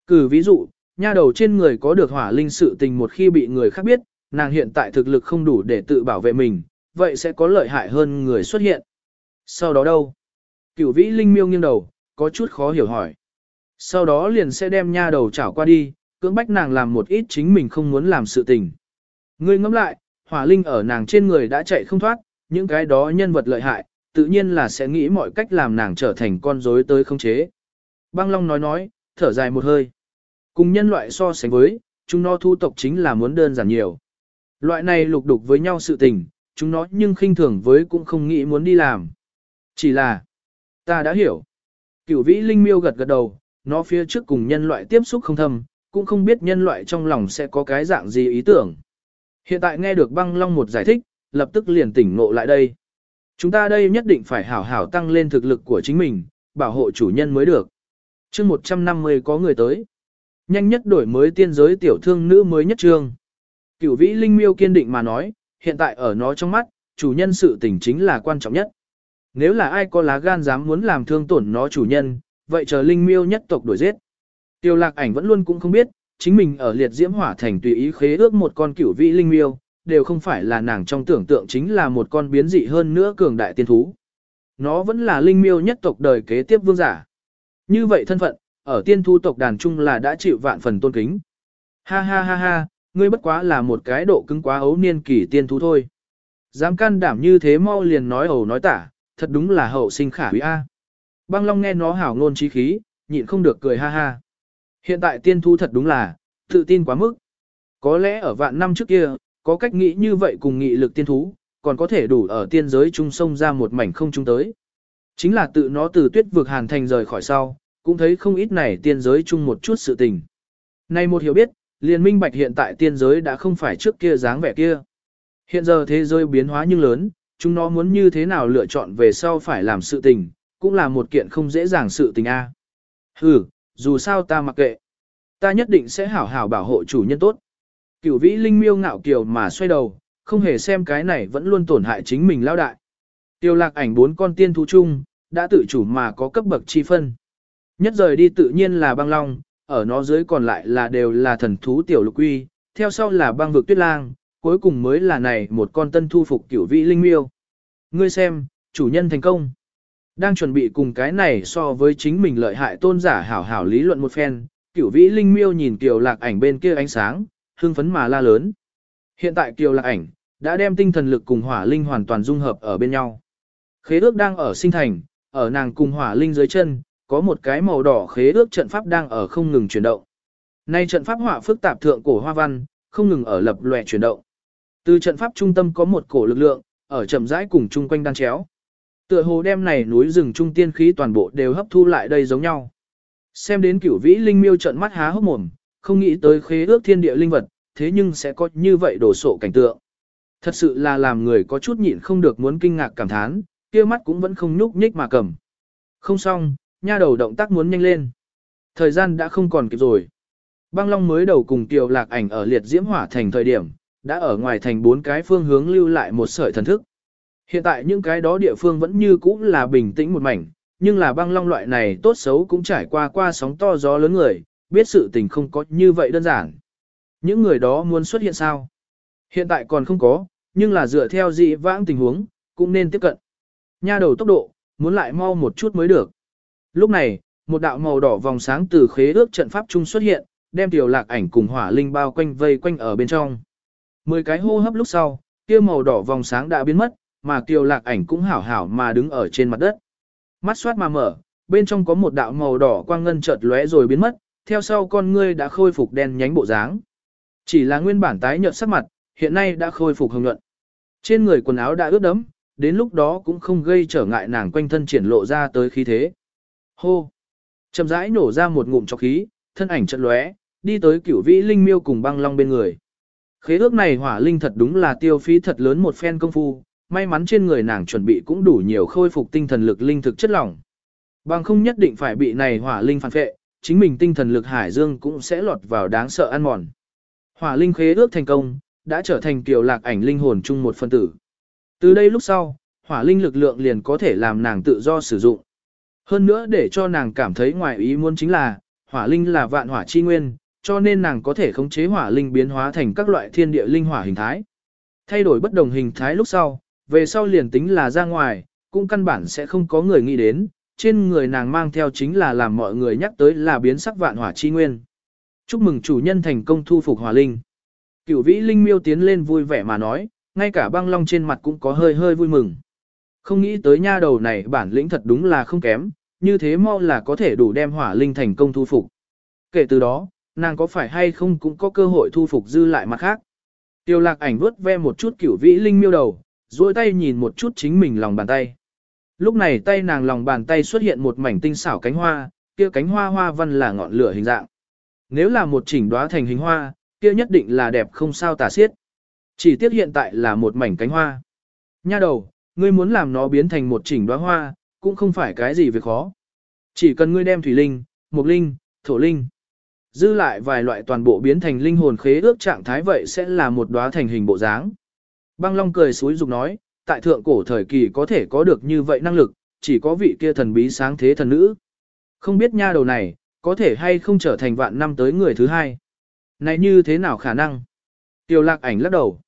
Cử ví dụ, nha đầu trên người có được hỏa linh sự tình một khi bị người khác biết, nàng hiện tại thực lực không đủ để tự bảo vệ mình, vậy sẽ có lợi hại hơn người xuất hiện. Sau đó đâu? Cửu vĩ linh miêu nghiêng đầu, có chút khó hiểu hỏi. Sau đó liền sẽ đem nha đầu chảo qua đi, cưỡng bách nàng làm một ít chính mình không muốn làm sự tình. Ngươi ngẫm lại, hỏa linh ở nàng trên người đã chạy không thoát, những cái đó nhân vật lợi hại, tự nhiên là sẽ nghĩ mọi cách làm nàng trở thành con rối tới không chế. Băng Long nói nói, thở dài một hơi. Cùng nhân loại so sánh với, chúng nó thu tộc chính là muốn đơn giản nhiều. Loại này lục đục với nhau sự tình, chúng nó nhưng khinh thường với cũng không nghĩ muốn đi làm. Chỉ là, ta đã hiểu. Cửu vĩ linh miêu gật gật đầu, nó phía trước cùng nhân loại tiếp xúc không thâm, cũng không biết nhân loại trong lòng sẽ có cái dạng gì ý tưởng. Hiện tại nghe được băng long một giải thích, lập tức liền tỉnh ngộ lại đây. Chúng ta đây nhất định phải hảo hảo tăng lên thực lực của chính mình, bảo hộ chủ nhân mới được. chương 150 có người tới. Nhanh nhất đổi mới tiên giới tiểu thương nữ mới nhất trương. Cửu vĩ linh miêu kiên định mà nói, hiện tại ở nó trong mắt, chủ nhân sự tình chính là quan trọng nhất. Nếu là ai có lá gan dám muốn làm thương tổn nó chủ nhân, vậy chờ linh miêu nhất tộc đuổi giết. Tiêu lạc ảnh vẫn luôn cũng không biết, chính mình ở liệt diễm hỏa thành tùy ý khế ước một con cửu vĩ linh miêu, đều không phải là nàng trong tưởng tượng chính là một con biến dị hơn nữa cường đại tiên thú. Nó vẫn là linh miêu nhất tộc đời kế tiếp vương giả. Như vậy thân phận, ở tiên thu tộc đàn trung là đã chịu vạn phần tôn kính. Ha ha ha ha, ngươi bất quá là một cái độ cứng quá ấu niên kỳ tiên thú thôi. Dám can đảm như thế mau liền nói ẩu nói tả, thật đúng là hậu sinh khả quý A. Băng Long nghe nó hảo ngôn trí khí, nhịn không được cười ha ha. Hiện tại tiên thú thật đúng là, tự tin quá mức. Có lẽ ở vạn năm trước kia, có cách nghĩ như vậy cùng nghị lực tiên thú, còn có thể đủ ở tiên giới trung sông ra một mảnh không trung tới. Chính là tự nó từ tuyết vực hàn thành rời khỏi sau, cũng thấy không ít này tiên giới chung một chút sự tình. Này một hiểu biết, liền minh bạch hiện tại tiên giới đã không phải trước kia dáng vẻ kia. Hiện giờ thế giới biến hóa nhưng lớn, chúng nó muốn như thế nào lựa chọn về sau phải làm sự tình, cũng là một kiện không dễ dàng sự tình a. À. Ừ, dù sao ta mặc kệ. Ta nhất định sẽ hảo hảo bảo hộ chủ nhân tốt. Cửu vĩ linh miêu ngạo kiều mà xoay đầu, không hề xem cái này vẫn luôn tổn hại chính mình lao đại. Tiêu lạc ảnh bốn con tiên thú chung, đã tự chủ mà có cấp bậc chi phân. Nhất rời đi tự nhiên là băng long, ở nó dưới còn lại là đều là thần thú tiểu lục uy, theo sau là băng vực tuyết lang, cuối cùng mới là này một con tân thu phục cửu vĩ linh miêu. Ngươi xem, chủ nhân thành công. Đang chuẩn bị cùng cái này so với chính mình lợi hại tôn giả hảo hảo lý luận một phen, cửu vĩ linh miêu nhìn kiều lạc ảnh bên kia ánh sáng, hưng phấn mà la lớn. Hiện tại kiều lạc ảnh, đã đem tinh thần lực cùng hỏa linh hoàn toàn dung hợp ở bên nhau. Khế ước đang ở sinh thành, ở nàng cùng hỏa linh dưới chân, có một cái màu đỏ khế ước trận pháp đang ở không ngừng chuyển động. Nay trận pháp họa phức tạp thượng cổ hoa văn, không ngừng ở lập lòe chuyển động. Từ trận pháp trung tâm có một cổ lực lượng, ở chậm rãi cùng chung quanh đan chéo. Tựa hồ đem này núi rừng trung tiên khí toàn bộ đều hấp thu lại đây giống nhau. Xem đến cửu vĩ linh miêu trận mắt há hốc mồm, không nghĩ tới khế ước thiên địa linh vật, thế nhưng sẽ có như vậy đổ sộ cảnh tượng. Thật sự là làm người có chút nhịn không được muốn kinh ngạc cảm thán, kia mắt cũng vẫn không nhúc nhích mà cầm. Không xong, nha đầu động tác muốn nhanh lên. Thời gian đã không còn kịp rồi. Băng Long mới đầu cùng Kiều Lạc ảnh ở liệt diễm hỏa thành thời điểm, đã ở ngoài thành bốn cái phương hướng lưu lại một sợi thần thức. Hiện tại những cái đó địa phương vẫn như cũ là bình tĩnh một mảnh, nhưng là băng long loại này tốt xấu cũng trải qua qua sóng to gió lớn người, biết sự tình không có như vậy đơn giản. Những người đó muốn xuất hiện sao? Hiện tại còn không có, nhưng là dựa theo dị vãng tình huống, cũng nên tiếp cận. Nha đầu tốc độ, muốn lại mau một chút mới được. Lúc này, một đạo màu đỏ vòng sáng từ khế ước trận pháp trung xuất hiện, đem tiểu lạc ảnh cùng hỏa linh bao quanh vây quanh ở bên trong. Mười cái hô hấp lúc sau, kia màu đỏ vòng sáng đã biến mất, mà tiểu lạc ảnh cũng hảo hảo mà đứng ở trên mặt đất. Mắt xoát mà mở, bên trong có một đạo màu đỏ quang ngân chợt lóe rồi biến mất, theo sau con ngươi đã khôi phục đen nhánh bộ dáng. Chỉ là nguyên bản tái nhợt sắc mặt, hiện nay đã khôi phục hồng nhuận. Trên người quần áo đã ướt đẫm, đến lúc đó cũng không gây trở ngại nàng quanh thân triển lộ ra tới khí thế. Hô! Chậm rãi nổ ra một ngụm chọc khí, thân ảnh chợt lóe, đi tới cửu vĩ linh miêu cùng băng long bên người. Khế ước này hỏa linh thật đúng là tiêu phí thật lớn một phen công phu, may mắn trên người nàng chuẩn bị cũng đủ nhiều khôi phục tinh thần lực linh thực chất lỏng. Bằng không nhất định phải bị này hỏa linh phản phệ, chính mình tinh thần lực hải dương cũng sẽ lọt vào đáng sợ ăn mòn. Hỏa linh khế ước thành công, đã trở thành kiều lạc ảnh linh hồn chung một phân tử. Từ đây lúc sau, hỏa linh lực lượng liền có thể làm nàng tự do sử dụng. Hơn nữa để cho nàng cảm thấy ngoài ý muốn chính là, hỏa linh là vạn hỏa chi nguyên, cho nên nàng có thể khống chế hỏa linh biến hóa thành các loại thiên địa linh hỏa hình thái. Thay đổi bất đồng hình thái lúc sau, về sau liền tính là ra ngoài, cũng căn bản sẽ không có người nghĩ đến, trên người nàng mang theo chính là làm mọi người nhắc tới là biến sắc vạn hỏa chi nguyên. Chúc mừng chủ nhân thành công thu phục hỏa linh. Cửu vĩ linh miêu tiến lên vui vẻ mà nói, ngay cả băng long trên mặt cũng có hơi hơi vui mừng. Không nghĩ tới nha đầu này bản lĩnh thật đúng là không kém, như thế mau là có thể đủ đem hỏa linh thành công thu phục. Kể từ đó, nàng có phải hay không cũng có cơ hội thu phục dư lại mặt khác. Tiêu lạc ảnh vuốt ve một chút cửu vĩ linh miêu đầu, duỗi tay nhìn một chút chính mình lòng bàn tay. Lúc này tay nàng lòng bàn tay xuất hiện một mảnh tinh xảo cánh hoa, kia cánh hoa hoa văn là ngọn lửa hình dạng. Nếu là một chỉnh đóa thành hình hoa, kia nhất định là đẹp không sao tả xiết. Chỉ tiếc hiện tại là một mảnh cánh hoa. Nha đầu, ngươi muốn làm nó biến thành một chỉnh đóa hoa, cũng không phải cái gì việc khó. Chỉ cần ngươi đem thủy linh, mộc linh, thổ linh. Dư lại vài loại toàn bộ biến thành linh hồn khế ước trạng thái vậy sẽ là một đóa thành hình bộ dáng. Băng Long cười suối dục nói, tại thượng cổ thời kỳ có thể có được như vậy năng lực, chỉ có vị kia thần bí sáng thế thần nữ. Không biết nha đầu này, có thể hay không trở thành vạn năm tới người thứ hai. Này như thế nào khả năng? Tiêu lạc ảnh lắc đầu.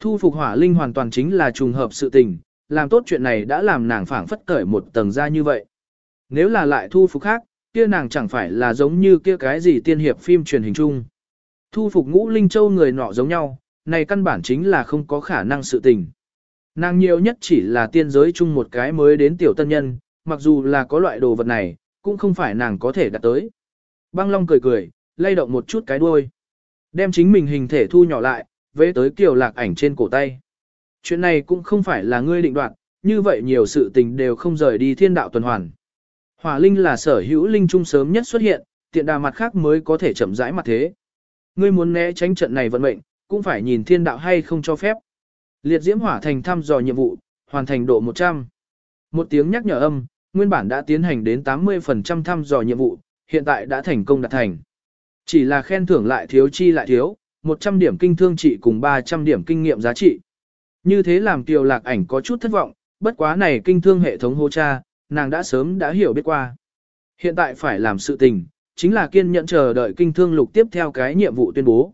Thu phục hỏa linh hoàn toàn chính là trùng hợp sự tình, làm tốt chuyện này đã làm nàng phảng phất cởi một tầng ra như vậy. Nếu là lại thu phục khác, kia nàng chẳng phải là giống như kia cái gì tiên hiệp phim truyền hình chung. Thu phục ngũ linh châu người nọ giống nhau, này căn bản chính là không có khả năng sự tình. Nàng nhiều nhất chỉ là tiên giới chung một cái mới đến tiểu tân nhân, mặc dù là có loại đồ vật này, cũng không phải nàng có thể đạt tới. Băng Long cười cười, lay động một chút cái đuôi. Đem chính mình hình thể thu nhỏ lại, vế tới kiều lạc ảnh trên cổ tay. Chuyện này cũng không phải là ngươi định đoạt, như vậy nhiều sự tình đều không rời đi thiên đạo tuần hoàn. Hỏa linh là sở hữu linh trung sớm nhất xuất hiện, tiện đà mặt khác mới có thể chậm rãi mặt thế. Ngươi muốn né tránh trận này vận mệnh, cũng phải nhìn thiên đạo hay không cho phép. Liệt diễm hỏa thành thăm dò nhiệm vụ, hoàn thành độ 100. Một tiếng nhắc nhở âm, nguyên bản đã tiến hành đến 80% thăm dò nhiệm vụ, hiện tại đã thành công đạt thành. Chỉ là khen thưởng lại thiếu chi lại thiếu, 100 điểm kinh thương trị cùng 300 điểm kinh nghiệm giá trị. Như thế làm Kiều Lạc Ảnh có chút thất vọng, bất quá này kinh thương hệ thống hô cha, nàng đã sớm đã hiểu biết qua. Hiện tại phải làm sự tình, chính là kiên nhẫn chờ đợi kinh thương lục tiếp theo cái nhiệm vụ tuyên bố.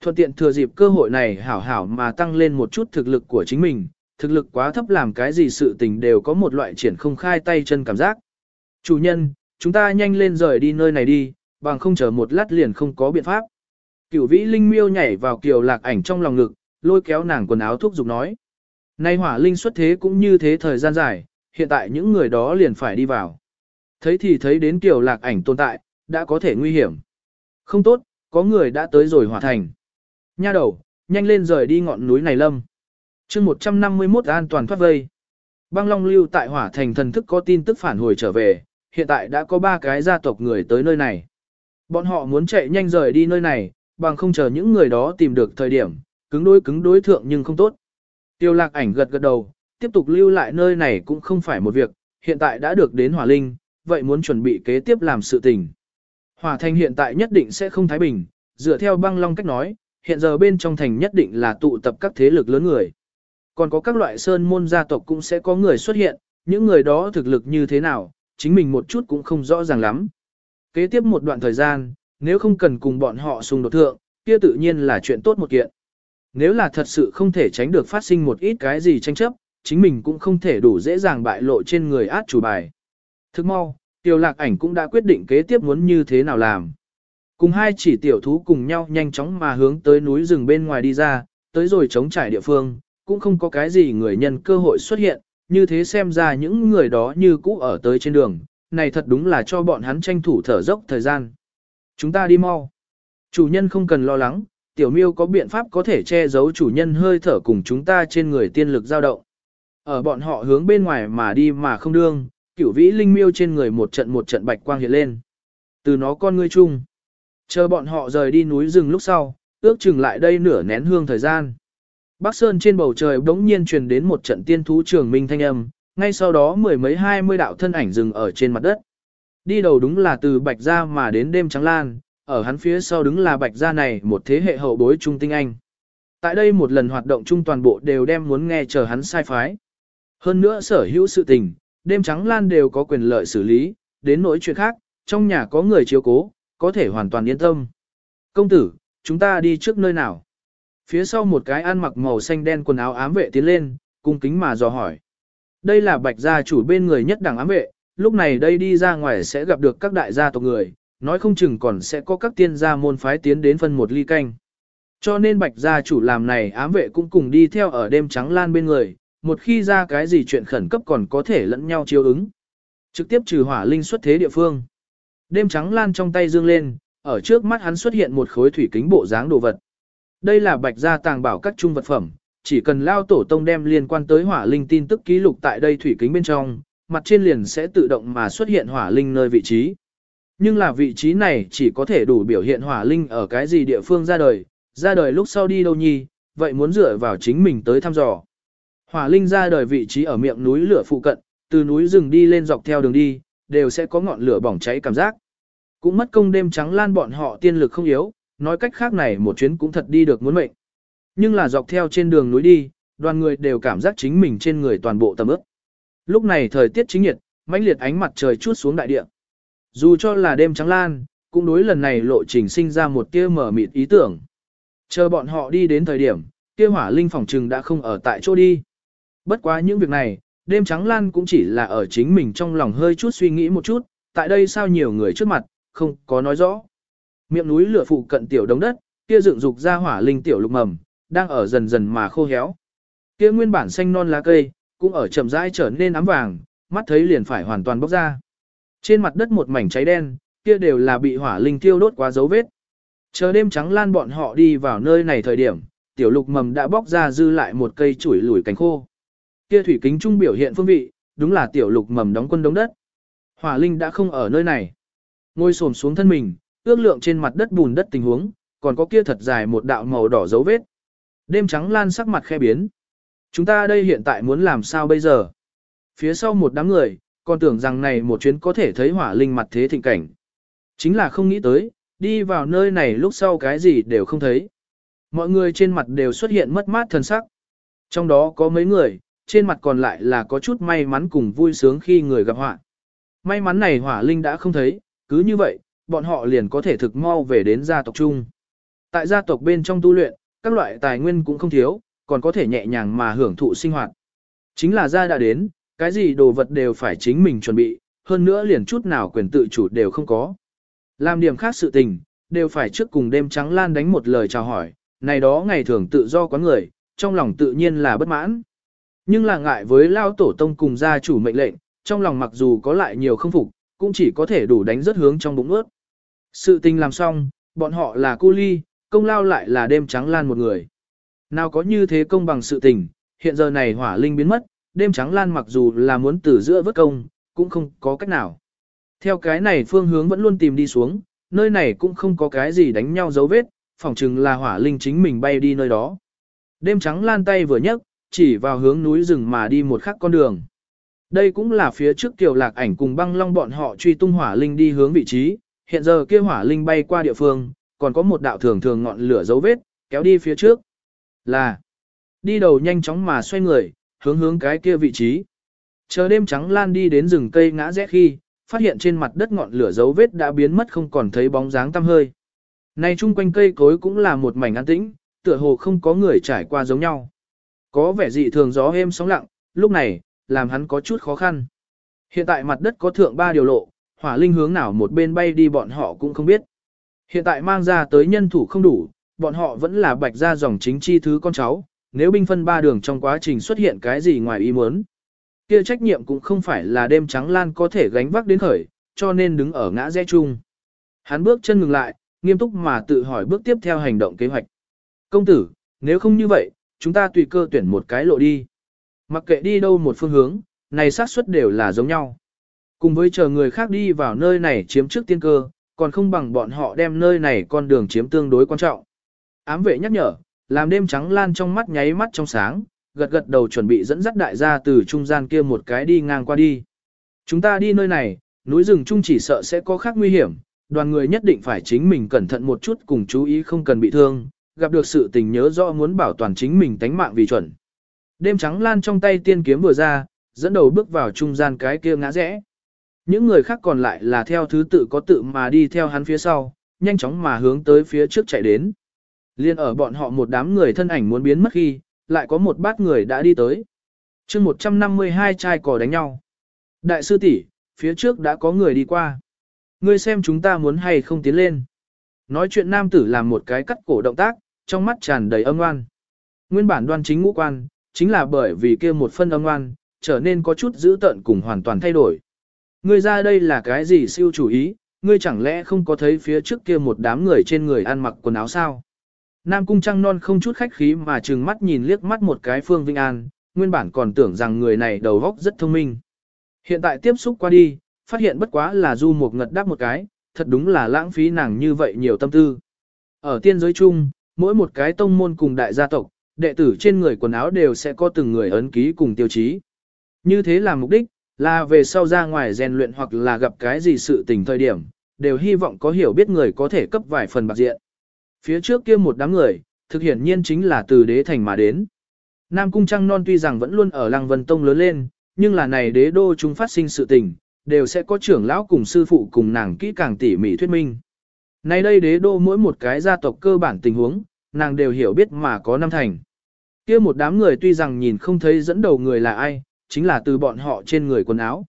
Thuận tiện thừa dịp cơ hội này hảo hảo mà tăng lên một chút thực lực của chính mình, thực lực quá thấp làm cái gì sự tình đều có một loại triển không khai tay chân cảm giác. Chủ nhân, chúng ta nhanh lên rời đi nơi này đi, bằng không chờ một lát liền không có biện pháp. Cửu vĩ linh miêu nhảy vào kiều lạc ảnh trong lòng ngực, lôi kéo nàng quần áo thúc giục nói. Nay hỏa linh xuất thế cũng như thế thời gian dài, hiện tại những người đó liền phải đi vào. Thấy thì thấy đến kiểu lạc ảnh tồn tại, đã có thể nguy hiểm. Không tốt, có người đã tới rồi hỏa thành. Nha đầu, nhanh lên rời đi ngọn núi này lâm. chương 151 an toàn thoát vây. Băng Long lưu tại hỏa thành thần thức có tin tức phản hồi trở về, hiện tại đã có ba cái gia tộc người tới nơi này. Bọn họ muốn chạy nhanh rời đi nơi này, bằng không chờ những người đó tìm được thời điểm, cứng đối cứng đối thượng nhưng không tốt. Tiêu lạc ảnh gật gật đầu, tiếp tục lưu lại nơi này cũng không phải một việc, hiện tại đã được đến hỏa linh, vậy muốn chuẩn bị kế tiếp làm sự tình. Hỏa thành hiện tại nhất định sẽ không thái bình, dựa theo băng long cách nói, hiện giờ bên trong thành nhất định là tụ tập các thế lực lớn người. Còn có các loại sơn môn gia tộc cũng sẽ có người xuất hiện, những người đó thực lực như thế nào, chính mình một chút cũng không rõ ràng lắm. Kế tiếp một đoạn thời gian, nếu không cần cùng bọn họ xung đột thượng, kia tự nhiên là chuyện tốt một kiện. Nếu là thật sự không thể tránh được phát sinh một ít cái gì tranh chấp, chính mình cũng không thể đủ dễ dàng bại lộ trên người át chủ bài. Thức mau, tiểu lạc ảnh cũng đã quyết định kế tiếp muốn như thế nào làm. Cùng hai chỉ tiểu thú cùng nhau nhanh chóng mà hướng tới núi rừng bên ngoài đi ra, tới rồi chống trải địa phương, cũng không có cái gì người nhân cơ hội xuất hiện, như thế xem ra những người đó như cũ ở tới trên đường, này thật đúng là cho bọn hắn tranh thủ thở dốc thời gian. Chúng ta đi mau. Chủ nhân không cần lo lắng, tiểu miêu có biện pháp có thể che giấu chủ nhân hơi thở cùng chúng ta trên người tiên lực dao động. Ở bọn họ hướng bên ngoài mà đi mà không đương, cửu vĩ linh miêu trên người một trận một trận bạch quang hiện lên. Từ nó con ngươi chung. Chờ bọn họ rời đi núi rừng lúc sau, ước chừng lại đây nửa nén hương thời gian. Bắc Sơn trên bầu trời bỗng nhiên truyền đến một trận tiên thú trường minh thanh âm, ngay sau đó mười mấy hai mươi đạo thân ảnh dừng ở trên mặt đất. Đi đầu đúng là từ Bạch Gia mà đến đêm trắng lan, ở hắn phía sau đứng là Bạch Gia này một thế hệ hậu bối trung tinh anh. Tại đây một lần hoạt động chung toàn bộ đều đem muốn nghe chờ hắn sai phái. Hơn nữa sở hữu sự tình, đêm trắng lan đều có quyền lợi xử lý, đến nỗi chuyện khác, trong nhà có người chiếu cố, có thể hoàn toàn yên tâm. Công tử, chúng ta đi trước nơi nào? Phía sau một cái ăn mặc màu xanh đen quần áo ám vệ tiến lên, cung kính mà dò hỏi. Đây là bạch gia chủ bên người nhất đẳng ám vệ, lúc này đây đi ra ngoài sẽ gặp được các đại gia tộc người, nói không chừng còn sẽ có các tiên gia môn phái tiến đến phân một ly canh. Cho nên bạch gia chủ làm này ám vệ cũng cùng đi theo ở đêm trắng lan bên người, một khi ra cái gì chuyện khẩn cấp còn có thể lẫn nhau chiếu ứng. Trực tiếp trừ hỏa linh xuất thế địa phương. Đêm trắng lan trong tay dương lên, ở trước mắt hắn xuất hiện một khối thủy kính bộ dáng đồ vật. Đây là bạch gia tàng bảo các trung vật phẩm, chỉ cần lao tổ tông đem liên quan tới hỏa linh tin tức ký lục tại đây thủy kính bên trong, mặt trên liền sẽ tự động mà xuất hiện hỏa linh nơi vị trí. Nhưng là vị trí này chỉ có thể đủ biểu hiện hỏa linh ở cái gì địa phương ra đời, ra đời lúc sau đi đâu nhi, vậy muốn dựa vào chính mình tới thăm dò. Hỏa linh ra đời vị trí ở miệng núi lửa phụ cận, từ núi rừng đi lên dọc theo đường đi, đều sẽ có ngọn lửa bỏng cháy cảm giác. Cũng mất công đêm trắng lan bọn họ tiên lực không yếu, nói cách khác này một chuyến cũng thật đi được muốn mệnh. Nhưng là dọc theo trên đường núi đi, đoàn người đều cảm giác chính mình trên người toàn bộ tầm ướp. Lúc này thời tiết chính nhiệt, mãnh liệt ánh mặt trời chút xuống đại địa. Dù cho là đêm trắng lan, cũng đối lần này lộ trình sinh ra một tia mở mịt ý tưởng. Chờ bọn họ đi đến thời điểm, kia hỏa linh phòng trừng đã không ở tại chỗ đi. Bất quá những việc này, đêm trắng lan cũng chỉ là ở chính mình trong lòng hơi chút suy nghĩ một chút, tại đây sao nhiều người trước mặt, không có nói rõ. Miệng núi lửa phụ cận tiểu đống đất, kia dựng dục ra hỏa linh tiểu lục mầm, đang ở dần dần mà khô héo. Kia nguyên bản xanh non lá cây, cũng ở chậm rãi trở nên ám vàng, mắt thấy liền phải hoàn toàn bốc ra. Trên mặt đất một mảnh cháy đen, kia đều là bị hỏa linh thiêu đốt quá dấu vết. Chờ đêm trắng lan bọn họ đi vào nơi này thời điểm, tiểu lục mầm đã bóc ra dư lại một cây chuỗi lùi cánh khô. Kia thủy kính trung biểu hiện phương vị, đúng là tiểu lục mầm đóng quân đống đất. Hỏa linh đã không ở nơi này. Ngồi xổm xuống thân mình, ước lượng trên mặt đất bùn đất tình huống, còn có kia thật dài một đạo màu đỏ dấu vết. Đêm trắng lan sắc mặt khe biến. Chúng ta đây hiện tại muốn làm sao bây giờ? Phía sau một đám người, còn tưởng rằng này một chuyến có thể thấy hỏa linh mặt thế thịnh cảnh. Chính là không nghĩ tới, đi vào nơi này lúc sau cái gì đều không thấy. Mọi người trên mặt đều xuất hiện mất mát thân sắc. Trong đó có mấy người, trên mặt còn lại là có chút may mắn cùng vui sướng khi người gặp họa. May mắn này hỏa linh đã không thấy, cứ như vậy, bọn họ liền có thể thực mau về đến gia tộc chung. Tại gia tộc bên trong tu luyện, các loại tài nguyên cũng không thiếu, còn có thể nhẹ nhàng mà hưởng thụ sinh hoạt. Chính là gia đã đến, cái gì đồ vật đều phải chính mình chuẩn bị, hơn nữa liền chút nào quyền tự chủ đều không có. Làm điểm khác sự tình, đều phải trước cùng đêm trắng lan đánh một lời chào hỏi, này đó ngày thường tự do quán người, trong lòng tự nhiên là bất mãn. Nhưng là ngại với lao tổ tông cùng gia chủ mệnh lệnh, trong lòng mặc dù có lại nhiều không phục, cũng chỉ có thể đủ đánh rất hướng trong bụng ướt. Sự tình làm xong, bọn họ là cu ly, công lao lại là đêm trắng lan một người. Nào có như thế công bằng sự tình, hiện giờ này hỏa linh biến mất, đêm trắng lan mặc dù là muốn từ giữa vớt công, cũng không có cách nào. Theo cái này phương hướng vẫn luôn tìm đi xuống, nơi này cũng không có cái gì đánh nhau dấu vết, phỏng chừng là hỏa linh chính mình bay đi nơi đó. Đêm trắng lan tay vừa nhấc, chỉ vào hướng núi rừng mà đi một khắc con đường. Đây cũng là phía trước tiểu lạc ảnh cùng băng long bọn họ truy tung hỏa linh đi hướng vị trí, hiện giờ kia hỏa linh bay qua địa phương, còn có một đạo thường thường ngọn lửa dấu vết, kéo đi phía trước. Là, đi đầu nhanh chóng mà xoay người, hướng hướng cái kia vị trí. Chờ đêm trắng lan đi đến rừng cây ngã rẽ khi, phát hiện trên mặt đất ngọn lửa dấu vết đã biến mất không còn thấy bóng dáng tăm hơi. Này chung quanh cây cối cũng là một mảnh an tĩnh, tựa hồ không có người trải qua giống nhau. Có vẻ dị thường gió êm sóng lặng, lúc này, làm hắn có chút khó khăn. Hiện tại mặt đất có thượng ba điều lộ, hỏa linh hướng nào một bên bay đi bọn họ cũng không biết. Hiện tại mang ra tới nhân thủ không đủ, bọn họ vẫn là bạch ra dòng chính chi thứ con cháu, nếu binh phân ba đường trong quá trình xuất hiện cái gì ngoài ý muốn. kia trách nhiệm cũng không phải là đêm trắng lan có thể gánh vác đến khởi, cho nên đứng ở ngã rẽ chung. Hắn bước chân ngừng lại, nghiêm túc mà tự hỏi bước tiếp theo hành động kế hoạch. Công tử, nếu không như vậy, chúng ta tùy cơ tuyển một cái lộ đi. Mặc kệ đi đâu một phương hướng, này xác suất đều là giống nhau. Cùng với chờ người khác đi vào nơi này chiếm trước tiên cơ, còn không bằng bọn họ đem nơi này con đường chiếm tương đối quan trọng. Ám vệ nhắc nhở, làm đêm trắng lan trong mắt nháy mắt trong sáng, gật gật đầu chuẩn bị dẫn dắt đại gia từ trung gian kia một cái đi ngang qua đi. Chúng ta đi nơi này, núi rừng trung chỉ sợ sẽ có khác nguy hiểm, đoàn người nhất định phải chính mình cẩn thận một chút cùng chú ý không cần bị thương, gặp được sự tình nhớ rõ muốn bảo toàn chính mình tánh mạng vì chuẩn. Đêm trắng lan trong tay tiên kiếm vừa ra, dẫn đầu bước vào trung gian cái kia ngã rẽ. Những người khác còn lại là theo thứ tự có tự mà đi theo hắn phía sau, nhanh chóng mà hướng tới phía trước chạy đến. Liên ở bọn họ một đám người thân ảnh muốn biến mất khi, lại có một bát người đã đi tới. chương 152 trai cỏ đánh nhau. Đại sư tỷ phía trước đã có người đi qua. Ngươi xem chúng ta muốn hay không tiến lên. Nói chuyện nam tử làm một cái cắt cổ động tác, trong mắt tràn đầy âm oan. Nguyên bản đoan chính ngũ quan, chính là bởi vì kia một phân âm oan, trở nên có chút dữ tợn cùng hoàn toàn thay đổi. Ngươi ra đây là cái gì siêu chủ ý, ngươi chẳng lẽ không có thấy phía trước kia một đám người trên người ăn mặc quần áo sao? Nam cung trăng non không chút khách khí mà trừng mắt nhìn liếc mắt một cái Phương Vinh An, nguyên bản còn tưởng rằng người này đầu óc rất thông minh. Hiện tại tiếp xúc qua đi, phát hiện bất quá là du một ngật đáp một cái, thật đúng là lãng phí nàng như vậy nhiều tâm tư. Ở tiên giới chung, mỗi một cái tông môn cùng đại gia tộc, đệ tử trên người quần áo đều sẽ có từng người ấn ký cùng tiêu chí. Như thế là mục đích, là về sau ra ngoài rèn luyện hoặc là gặp cái gì sự tình thời điểm, đều hy vọng có hiểu biết người có thể cấp vài phần bạc diện. Phía trước kia một đám người, thực hiện nhiên chính là từ đế thành mà đến. Nam Cung Trăng Non tuy rằng vẫn luôn ở Lăng Vân Tông lớn lên, nhưng là này đế đô chúng phát sinh sự tình, đều sẽ có trưởng lão cùng sư phụ cùng nàng kỹ càng tỉ mỉ thuyết minh. Nay đây đế đô mỗi một cái gia tộc cơ bản tình huống, nàng đều hiểu biết mà có năm thành. kia một đám người tuy rằng nhìn không thấy dẫn đầu người là ai, chính là từ bọn họ trên người quần áo.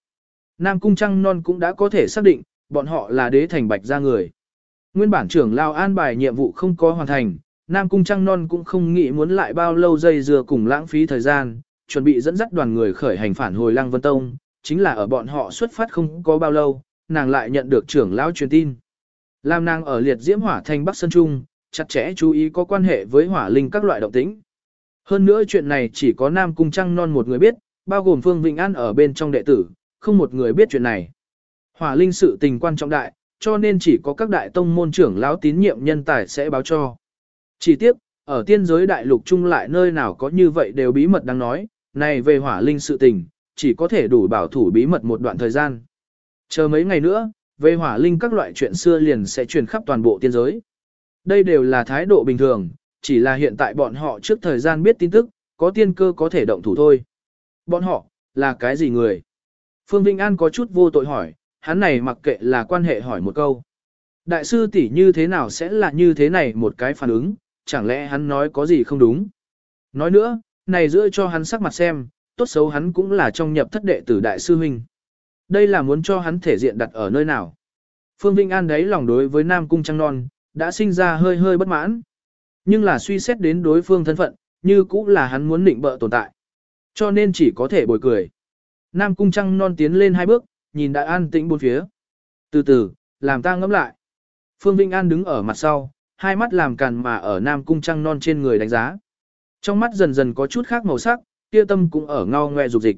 Nam Cung Trăng Non cũng đã có thể xác định, bọn họ là đế thành bạch gia người. Nguyên bản trưởng lao an bài nhiệm vụ không có hoàn thành, Nam Cung Trăng Non cũng không nghĩ muốn lại bao lâu dây dừa cùng lãng phí thời gian, chuẩn bị dẫn dắt đoàn người khởi hành phản hồi Lăng Vân Tông, chính là ở bọn họ xuất phát không có bao lâu, nàng lại nhận được trưởng lão truyền tin. Làm nàng ở liệt diễm hỏa thành Bắc Sơn Trung, chặt chẽ chú ý có quan hệ với hỏa linh các loại động tĩnh. Hơn nữa chuyện này chỉ có Nam Cung Trăng Non một người biết, bao gồm Phương Vĩnh An ở bên trong đệ tử, không một người biết chuyện này. Hỏa linh sự tình quan trọng đại, cho nên chỉ có các đại tông môn trưởng lão tín nhiệm nhân tài sẽ báo cho. Chỉ tiếp, ở tiên giới đại lục chung lại nơi nào có như vậy đều bí mật đang nói, này về hỏa linh sự tình, chỉ có thể đủ bảo thủ bí mật một đoạn thời gian. Chờ mấy ngày nữa, về hỏa linh các loại chuyện xưa liền sẽ truyền khắp toàn bộ tiên giới. Đây đều là thái độ bình thường, chỉ là hiện tại bọn họ trước thời gian biết tin tức, có tiên cơ có thể động thủ thôi. Bọn họ, là cái gì người? Phương Vinh An có chút vô tội hỏi, hắn này mặc kệ là quan hệ hỏi một câu. Đại sư tỷ như thế nào sẽ là như thế này một cái phản ứng, chẳng lẽ hắn nói có gì không đúng? Nói nữa, này giữa cho hắn sắc mặt xem, tốt xấu hắn cũng là trong nhập thất đệ tử đại sư huynh. Đây là muốn cho hắn thể diện đặt ở nơi nào. Phương Vinh An đấy lòng đối với Nam Cung Trăng Non, đã sinh ra hơi hơi bất mãn. Nhưng là suy xét đến đối phương thân phận, như cũng là hắn muốn định bợ tồn tại. Cho nên chỉ có thể bồi cười. Nam Cung Trăng Non tiến lên hai bước, nhìn đại an tĩnh bốn phía. Từ từ, làm ta ngẫm lại. Phương Vinh An đứng ở mặt sau, hai mắt làm càn mà ở Nam Cung Trăng Non trên người đánh giá. Trong mắt dần dần có chút khác màu sắc, kia tâm cũng ở ngao ngoe dục dịch.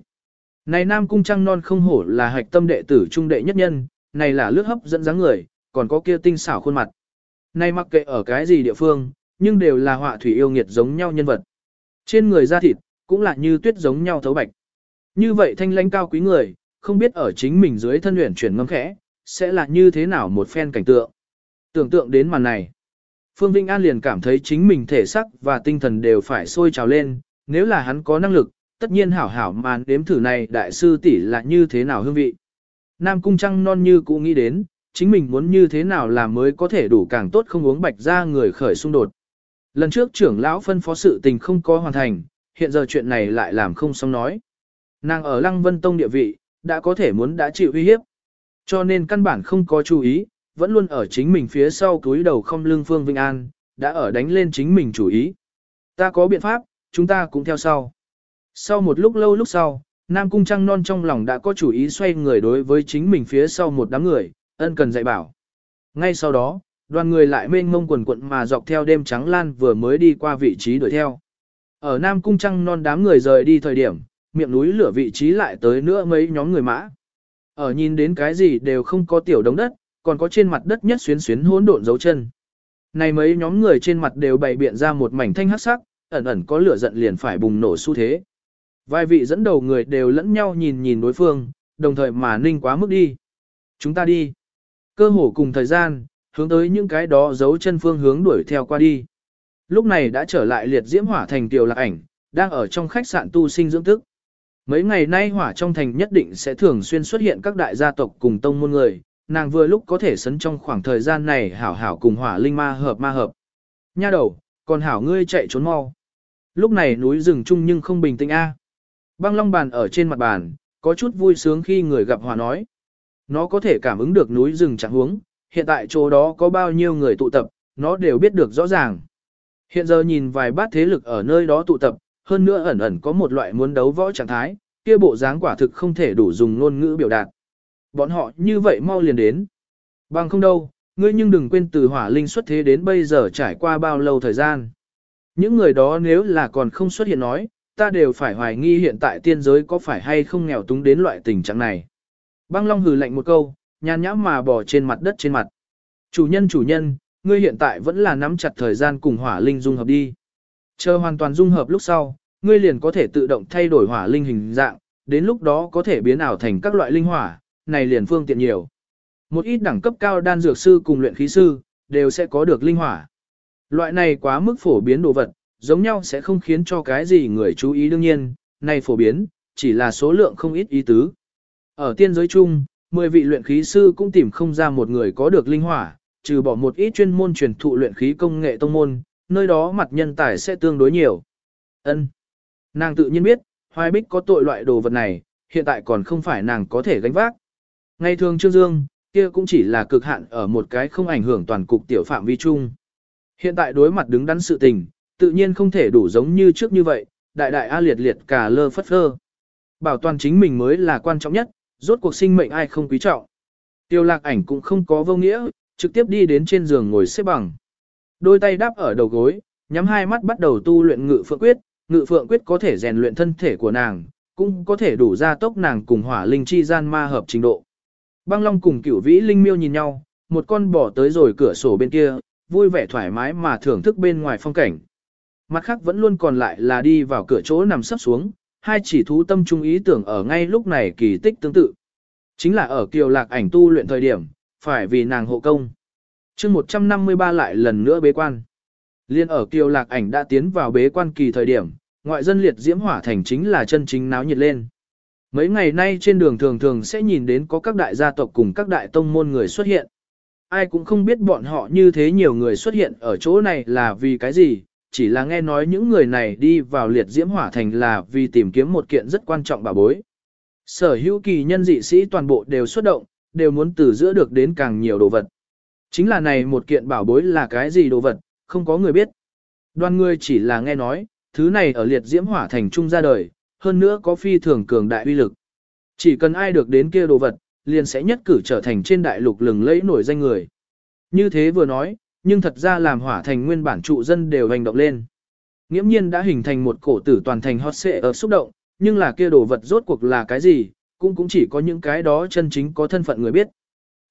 Này Nam Cung Trăng Non không hổ là hạch tâm đệ tử trung đệ nhất nhân, này là lướt hấp dẫn dáng người, còn có kia tinh xảo khuôn mặt. Này mặc kệ ở cái gì địa phương, nhưng đều là họa thủy yêu nghiệt giống nhau nhân vật. Trên người da thịt, cũng là như tuyết giống nhau thấu bạch. Như vậy thanh lãnh cao quý người, không biết ở chính mình dưới thân luyện chuyển ngâm khẽ, sẽ là như thế nào một phen cảnh tượng. Tưởng tượng đến màn này. Phương Vinh An liền cảm thấy chính mình thể sắc và tinh thần đều phải sôi trào lên, nếu là hắn có năng lực, tất nhiên hảo hảo màn đếm thử này đại sư tỷ là như thế nào hương vị. Nam Cung Trăng non như cũng nghĩ đến, chính mình muốn như thế nào làm mới có thể đủ càng tốt không uống bạch ra người khởi xung đột. Lần trước trưởng lão phân phó sự tình không có hoàn thành, hiện giờ chuyện này lại làm không xong nói. Nàng ở Lăng Vân Tông địa vị, đã có thể muốn đã chịu uy hiếp. Cho nên căn bản không có chú ý, vẫn luôn ở chính mình phía sau túi đầu không lưng Phương Vinh An, đã ở đánh lên chính mình chủ ý. Ta có biện pháp, chúng ta cũng theo sau. Sau một lúc lâu lúc sau, Nam Cung Trăng Non trong lòng đã có chủ ý xoay người đối với chính mình phía sau một đám người, ân cần dạy bảo. Ngay sau đó, đoàn người lại mênh mông quần quận mà dọc theo đêm trắng lan vừa mới đi qua vị trí đuổi theo. Ở Nam Cung Trăng Non đám người rời đi thời điểm, miệng núi lửa vị trí lại tới nữa mấy nhóm người mã. Ở nhìn đến cái gì đều không có tiểu đống đất, còn có trên mặt đất nhất xuyến xuyến hỗn độn dấu chân. Này mấy nhóm người trên mặt đều bày biện ra một mảnh thanh hắc sắc, ẩn ẩn có lửa giận liền phải bùng nổ xu thế. Vài vị dẫn đầu người đều lẫn nhau nhìn nhìn đối phương, đồng thời mà ninh quá mức đi. Chúng ta đi. Cơ hồ cùng thời gian, hướng tới những cái đó dấu chân phương hướng đuổi theo qua đi. Lúc này đã trở lại liệt diễm hỏa thành tiểu lạc ảnh, đang ở trong khách sạn tu sinh dưỡng thức. Mấy ngày nay hỏa trong thành nhất định sẽ thường xuyên xuất hiện các đại gia tộc cùng tông môn người, nàng vừa lúc có thể sấn trong khoảng thời gian này hảo hảo cùng hỏa linh ma hợp ma hợp. Nha đầu, còn hảo ngươi chạy trốn mau. Lúc này núi rừng chung nhưng không bình tĩnh a. Băng long bàn ở trên mặt bàn, có chút vui sướng khi người gặp hỏa nói. Nó có thể cảm ứng được núi rừng chẳng huống, hiện tại chỗ đó có bao nhiêu người tụ tập, nó đều biết được rõ ràng. Hiện giờ nhìn vài bát thế lực ở nơi đó tụ tập, hơn nữa ẩn ẩn có một loại muốn đấu võ trạng thái, kia bộ dáng quả thực không thể đủ dùng ngôn ngữ biểu đạt. Bọn họ như vậy mau liền đến. Bằng không đâu, ngươi nhưng đừng quên từ hỏa linh xuất thế đến bây giờ trải qua bao lâu thời gian. Những người đó nếu là còn không xuất hiện nói, ta đều phải hoài nghi hiện tại tiên giới có phải hay không nghèo túng đến loại tình trạng này. Băng Long hừ lạnh một câu, nhàn nhãm mà bỏ trên mặt đất trên mặt. Chủ nhân chủ nhân, ngươi hiện tại vẫn là nắm chặt thời gian cùng hỏa linh dung hợp đi. Chờ hoàn toàn dung hợp lúc sau, ngươi liền có thể tự động thay đổi hỏa linh hình dạng, đến lúc đó có thể biến ảo thành các loại linh hỏa, này liền phương tiện nhiều. Một ít đẳng cấp cao đan dược sư cùng luyện khí sư, đều sẽ có được linh hỏa. Loại này quá mức phổ biến đồ vật, giống nhau sẽ không khiến cho cái gì người chú ý đương nhiên, này phổ biến, chỉ là số lượng không ít ý tứ. Ở tiên giới chung, 10 vị luyện khí sư cũng tìm không ra một người có được linh hỏa, trừ bỏ một ít chuyên môn truyền thụ luyện khí công nghệ tông môn, nơi đó mặt nhân tài sẽ tương đối nhiều. Ân, Nàng tự nhiên biết, Hoài Bích có tội loại đồ vật này, hiện tại còn không phải nàng có thể gánh vác. Ngày thường Trương Dương, kia cũng chỉ là cực hạn ở một cái không ảnh hưởng toàn cục tiểu phạm vi chung. Hiện tại đối mặt đứng đắn sự tình, tự nhiên không thể đủ giống như trước như vậy, đại đại a liệt liệt cả lơ phất phơ. Bảo toàn chính mình mới là quan trọng nhất, rốt cuộc sinh mệnh ai không quý trọng. Tiêu lạc ảnh cũng không có vô nghĩa, trực tiếp đi đến trên giường ngồi xếp bằng. Đôi tay đáp ở đầu gối, nhắm hai mắt bắt đầu tu luyện ngự phượng quyết, ngự phượng quyết có thể rèn luyện thân thể của nàng, cũng có thể đủ ra tốc nàng cùng hỏa linh chi gian ma hợp trình độ. Băng Long cùng cửu vĩ linh miêu nhìn nhau, một con bỏ tới rồi cửa sổ bên kia, vui vẻ thoải mái mà thưởng thức bên ngoài phong cảnh. Mặt khác vẫn luôn còn lại là đi vào cửa chỗ nằm sắp xuống, hai chỉ thú tâm trung ý tưởng ở ngay lúc này kỳ tích tương tự. Chính là ở kiều lạc ảnh tu luyện thời điểm, phải vì nàng hộ công chương 153 lại lần nữa bế quan. Liên ở kiều lạc ảnh đã tiến vào bế quan kỳ thời điểm, ngoại dân liệt diễm hỏa thành chính là chân chính náo nhiệt lên. Mấy ngày nay trên đường thường thường sẽ nhìn đến có các đại gia tộc cùng các đại tông môn người xuất hiện. Ai cũng không biết bọn họ như thế nhiều người xuất hiện ở chỗ này là vì cái gì, chỉ là nghe nói những người này đi vào liệt diễm hỏa thành là vì tìm kiếm một kiện rất quan trọng bà bối. Sở hữu kỳ nhân dị sĩ toàn bộ đều xuất động, đều muốn từ giữa được đến càng nhiều đồ vật. Chính là này một kiện bảo bối là cái gì đồ vật, không có người biết. Đoàn người chỉ là nghe nói, thứ này ở liệt diễm hỏa thành trung ra đời, hơn nữa có phi thường cường đại uy lực. Chỉ cần ai được đến kia đồ vật, liền sẽ nhất cử trở thành trên đại lục lừng lẫy nổi danh người. Như thế vừa nói, nhưng thật ra làm hỏa thành nguyên bản trụ dân đều hành động lên. Nghiễm nhiên đã hình thành một cổ tử toàn thành hot xệ ở xúc động, nhưng là kia đồ vật rốt cuộc là cái gì, cũng cũng chỉ có những cái đó chân chính có thân phận người biết.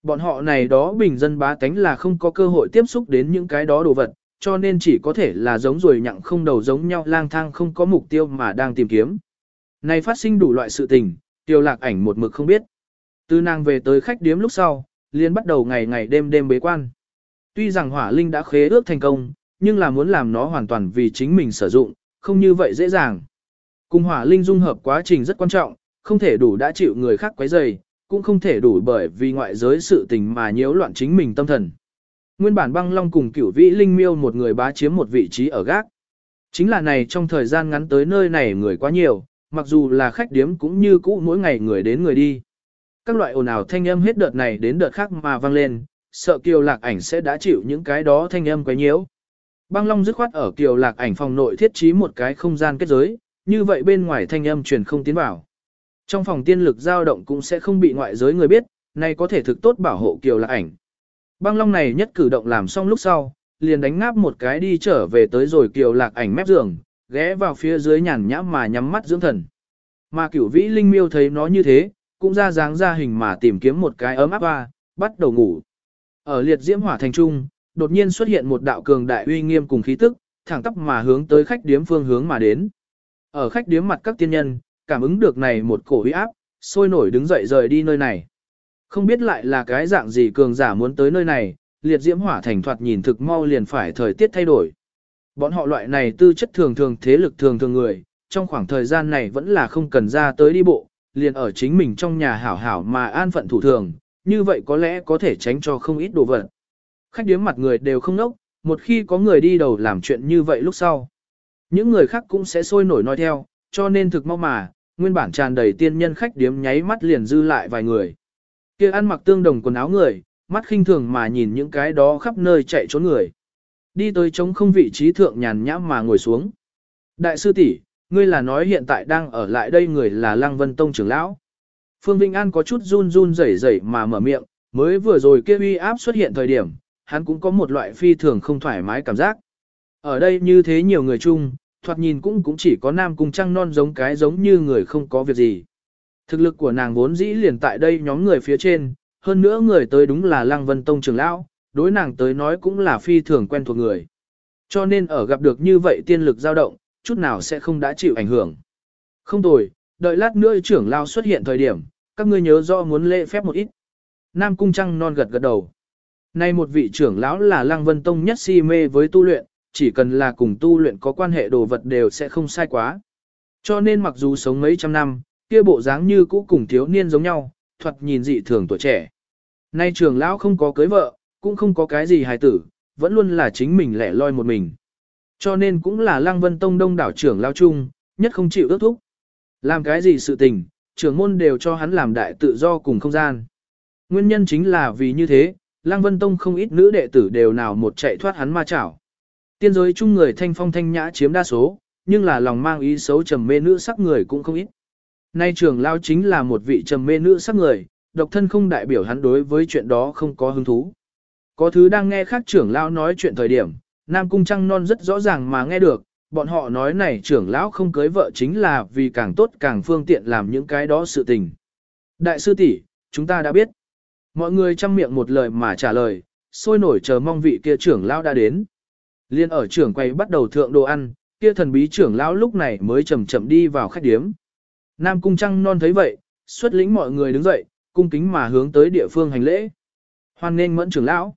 Bọn họ này đó bình dân bá tánh là không có cơ hội tiếp xúc đến những cái đó đồ vật, cho nên chỉ có thể là giống rồi nhặng không đầu giống nhau lang thang không có mục tiêu mà đang tìm kiếm. Này phát sinh đủ loại sự tình, tiêu lạc ảnh một mực không biết. Từ nàng về tới khách điếm lúc sau, liền bắt đầu ngày ngày đêm đêm bế quan. Tuy rằng hỏa linh đã khế ước thành công, nhưng là muốn làm nó hoàn toàn vì chính mình sử dụng, không như vậy dễ dàng. Cùng hỏa linh dung hợp quá trình rất quan trọng, không thể đủ đã chịu người khác quấy rầy, cũng không thể đủ bởi vì ngoại giới sự tình mà nhiễu loạn chính mình tâm thần. Nguyên bản băng long cùng cửu vĩ linh miêu một người bá chiếm một vị trí ở gác. Chính là này trong thời gian ngắn tới nơi này người quá nhiều, mặc dù là khách điếm cũng như cũ mỗi ngày người đến người đi. Các loại ồn ào thanh âm hết đợt này đến đợt khác mà vang lên, sợ kiều lạc ảnh sẽ đã chịu những cái đó thanh âm quấy nhiễu. Băng Long dứt khoát ở kiều lạc ảnh phòng nội thiết trí một cái không gian kết giới, như vậy bên ngoài thanh âm truyền không tiến vào. Trong phòng tiên lực dao động cũng sẽ không bị ngoại giới người biết, này có thể thực tốt bảo hộ kiều lạc ảnh. Băng Long này nhất cử động làm xong lúc sau, liền đánh ngáp một cái đi trở về tới rồi kiều lạc ảnh mép giường, ghé vào phía dưới nhàn nhã mà nhắm mắt dưỡng thần. Mà cửu vĩ linh miêu thấy nó như thế, cũng ra dáng ra hình mà tìm kiếm một cái ấm áp hoa, bắt đầu ngủ. Ở liệt diễm hỏa thành trung, đột nhiên xuất hiện một đạo cường đại uy nghiêm cùng khí tức, thẳng tắp mà hướng tới khách điếm phương hướng mà đến. Ở khách điếm mặt các tiên nhân, cảm ứng được này một cổ uy áp, sôi nổi đứng dậy rời đi nơi này. Không biết lại là cái dạng gì cường giả muốn tới nơi này, liệt diễm hỏa thành thoạt nhìn thực mau liền phải thời tiết thay đổi. Bọn họ loại này tư chất thường thường thế lực thường thường người, trong khoảng thời gian này vẫn là không cần ra tới đi bộ, liền ở chính mình trong nhà hảo hảo mà an phận thủ thường, như vậy có lẽ có thể tránh cho không ít đồ vật. Khách điếm mặt người đều không nốc, một khi có người đi đầu làm chuyện như vậy lúc sau. Những người khác cũng sẽ sôi nổi nói theo, cho nên thực mau mà, nguyên bản tràn đầy tiên nhân khách điếm nháy mắt liền dư lại vài người. kia ăn mặc tương đồng quần áo người, mắt khinh thường mà nhìn những cái đó khắp nơi chạy trốn người. Đi tới trống không vị trí thượng nhàn nhãm mà ngồi xuống. Đại sư tỷ, ngươi là nói hiện tại đang ở lại đây người là Lăng Vân Tông trưởng lão. Phương Vinh An có chút run run rẩy rẩy mà mở miệng, mới vừa rồi kia uy áp xuất hiện thời điểm, hắn cũng có một loại phi thường không thoải mái cảm giác. Ở đây như thế nhiều người chung, thoạt nhìn cũng cũng chỉ có nam cung trăng non giống cái giống như người không có việc gì. Thực lực của nàng vốn dĩ liền tại đây nhóm người phía trên, hơn nữa người tới đúng là Lăng Vân Tông trưởng lão, đối nàng tới nói cũng là phi thường quen thuộc người. Cho nên ở gặp được như vậy tiên lực dao động, chút nào sẽ không đã chịu ảnh hưởng. Không tồi, đợi lát nữa trưởng lão xuất hiện thời điểm, các ngươi nhớ rõ muốn lễ phép một ít. Nam Cung Trăng non gật gật đầu. Nay một vị trưởng lão là Lăng Vân Tông nhất si mê với tu luyện, chỉ cần là cùng tu luyện có quan hệ đồ vật đều sẽ không sai quá. Cho nên mặc dù sống mấy trăm năm, kia bộ dáng như cũ cùng thiếu niên giống nhau, thuật nhìn dị thường tuổi trẻ. Nay trưởng lão không có cưới vợ, cũng không có cái gì hài tử, vẫn luôn là chính mình lẻ loi một mình. Cho nên cũng là Lăng Vân Tông đông đảo trưởng lão chung, nhất không chịu ước thúc. Làm cái gì sự tình, trưởng môn đều cho hắn làm đại tự do cùng không gian. Nguyên nhân chính là vì như thế, Lăng Vân Tông không ít nữ đệ tử đều nào một chạy thoát hắn ma chảo. Tiên giới chung người thanh phong thanh nhã chiếm đa số, nhưng là lòng mang ý xấu trầm mê nữ sắc người cũng không ít. Nay trưởng lao chính là một vị trầm mê nữ sắc người, độc thân không đại biểu hắn đối với chuyện đó không có hứng thú. Có thứ đang nghe khác trưởng lão nói chuyện thời điểm, Nam Cung Trăng Non rất rõ ràng mà nghe được, bọn họ nói này trưởng lão không cưới vợ chính là vì càng tốt càng phương tiện làm những cái đó sự tình. Đại sư tỷ, chúng ta đã biết. Mọi người chăm miệng một lời mà trả lời, sôi nổi chờ mong vị kia trưởng lão đã đến. Liên ở trưởng quay bắt đầu thượng đồ ăn, kia thần bí trưởng lão lúc này mới chậm chậm đi vào khách điếm. Nam cung trăng non thấy vậy, xuất lĩnh mọi người đứng dậy, cung kính mà hướng tới địa phương hành lễ. Hoan nên mẫn trưởng lão.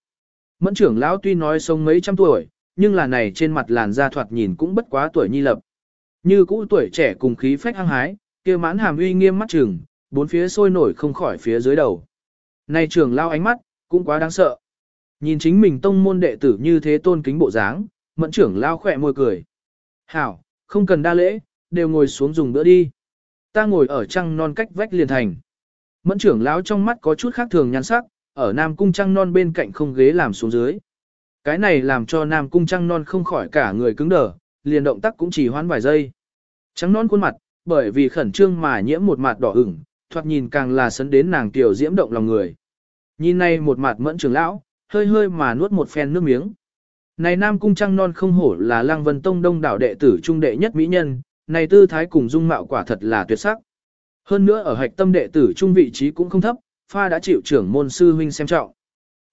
Mẫn trưởng lão tuy nói sống mấy trăm tuổi, nhưng là này trên mặt làn da thoạt nhìn cũng bất quá tuổi nhi lập. Như cũ tuổi trẻ cùng khí phách hăng hái, kia mãn hàm uy nghiêm mắt trừng, bốn phía sôi nổi không khỏi phía dưới đầu. Này trưởng lão ánh mắt, cũng quá đáng sợ. Nhìn chính mình tông môn đệ tử như thế tôn kính bộ dáng, mẫn trưởng lão khỏe môi cười. Hảo, không cần đa lễ, đều ngồi xuống dùng bữa đi. Ta ngồi ở trăng non cách vách liền thành. Mẫn trưởng lão trong mắt có chút khác thường nhan sắc, ở Nam Cung trăng non bên cạnh không ghế làm xuống dưới. Cái này làm cho Nam Cung trăng non không khỏi cả người cứng đờ, liền động tác cũng chỉ hoãn vài giây. Trắng non khuôn mặt, bởi vì khẩn trương mà nhiễm một mặt đỏ ửng, thoạt nhìn càng là sấn đến nàng tiểu diễm động lòng người. Nhìn này một mặt mẫn trưởng lão, hơi hơi mà nuốt một phen nước miếng. Này Nam Cung Trăng Non không hổ là Lăng Vân Tông đông đảo đệ tử trung đệ nhất mỹ nhân, này tư thái cùng dung mạo quả thật là tuyệt sắc. Hơn nữa ở hạch tâm đệ tử trung vị trí cũng không thấp, pha đã chịu trưởng môn sư huynh xem trọng.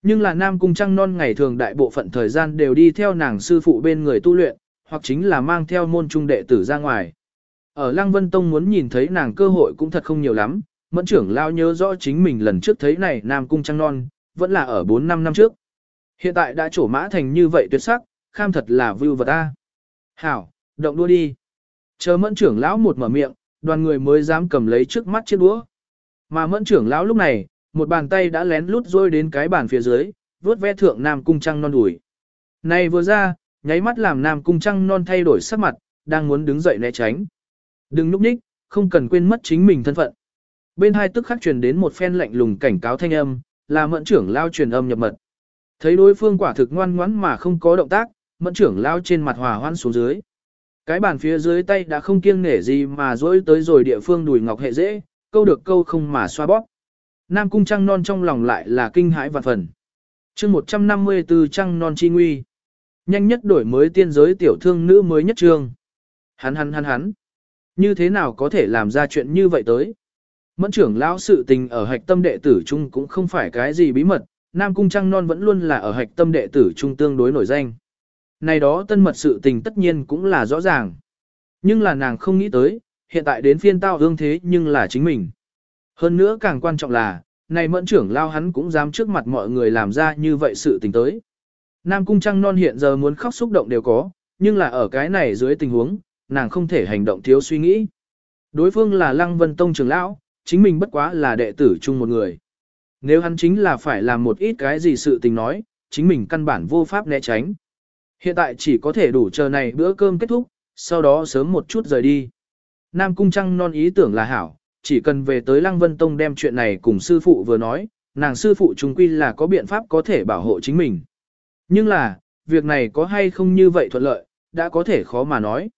Nhưng là Nam Cung Trăng Non ngày thường đại bộ phận thời gian đều đi theo nàng sư phụ bên người tu luyện, hoặc chính là mang theo môn trung đệ tử ra ngoài. Ở Lăng Vân Tông muốn nhìn thấy nàng cơ hội cũng thật không nhiều lắm, mẫn trưởng lao nhớ rõ chính mình lần trước thấy này Nam Cung Trăng Non, vẫn là ở 4-5 năm trước. Hiện tại đã trổ mã thành như vậy tuyệt sắc, kham thật là vưu vật ta. Hảo, động đua đi. Chờ mẫn trưởng lão một mở miệng, đoàn người mới dám cầm lấy trước mắt chiếc đũa. Mà mẫn trưởng lão lúc này, một bàn tay đã lén lút rôi đến cái bàn phía dưới, vuốt ve thượng nam cung trăng non đùi. Này vừa ra, nháy mắt làm nam cung trăng non thay đổi sắc mặt, đang muốn đứng dậy né tránh. Đừng núp ních, không cần quên mất chính mình thân phận. Bên hai tức khắc truyền đến một phen lạnh lùng cảnh cáo thanh âm, là mẫn trưởng lao truyền âm nhập mật. Thấy đối phương quả thực ngoan ngoãn mà không có động tác, mẫn trưởng lao trên mặt hòa hoan xuống dưới. Cái bàn phía dưới tay đã không kiêng nể gì mà dối tới rồi địa phương đùi ngọc hệ dễ, câu được câu không mà xoa bóp. Nam cung trăng non trong lòng lại là kinh hãi vạn phần. chương 154 trăng non chi nguy. Nhanh nhất đổi mới tiên giới tiểu thương nữ mới nhất trương. Hắn hắn hắn hắn. Như thế nào có thể làm ra chuyện như vậy tới? Mẫn trưởng lão sự tình ở hạch tâm đệ tử chung cũng không phải cái gì bí mật, Nam Cung Trăng Non vẫn luôn là ở hạch tâm đệ tử trung tương đối nổi danh. Này đó tân mật sự tình tất nhiên cũng là rõ ràng. Nhưng là nàng không nghĩ tới, hiện tại đến phiên tao hương thế nhưng là chính mình. Hơn nữa càng quan trọng là, này mẫn trưởng lao hắn cũng dám trước mặt mọi người làm ra như vậy sự tình tới. Nam Cung Trăng Non hiện giờ muốn khóc xúc động đều có, nhưng là ở cái này dưới tình huống, nàng không thể hành động thiếu suy nghĩ. Đối phương là Lăng Vân Tông trưởng lão, chính mình bất quá là đệ tử chung một người. Nếu hắn chính là phải làm một ít cái gì sự tình nói, chính mình căn bản vô pháp né tránh. Hiện tại chỉ có thể đủ chờ này bữa cơm kết thúc, sau đó sớm một chút rời đi. Nam Cung Trăng non ý tưởng là hảo, chỉ cần về tới Lăng Vân Tông đem chuyện này cùng sư phụ vừa nói, nàng sư phụ trung quy là có biện pháp có thể bảo hộ chính mình. Nhưng là, việc này có hay không như vậy thuận lợi, đã có thể khó mà nói.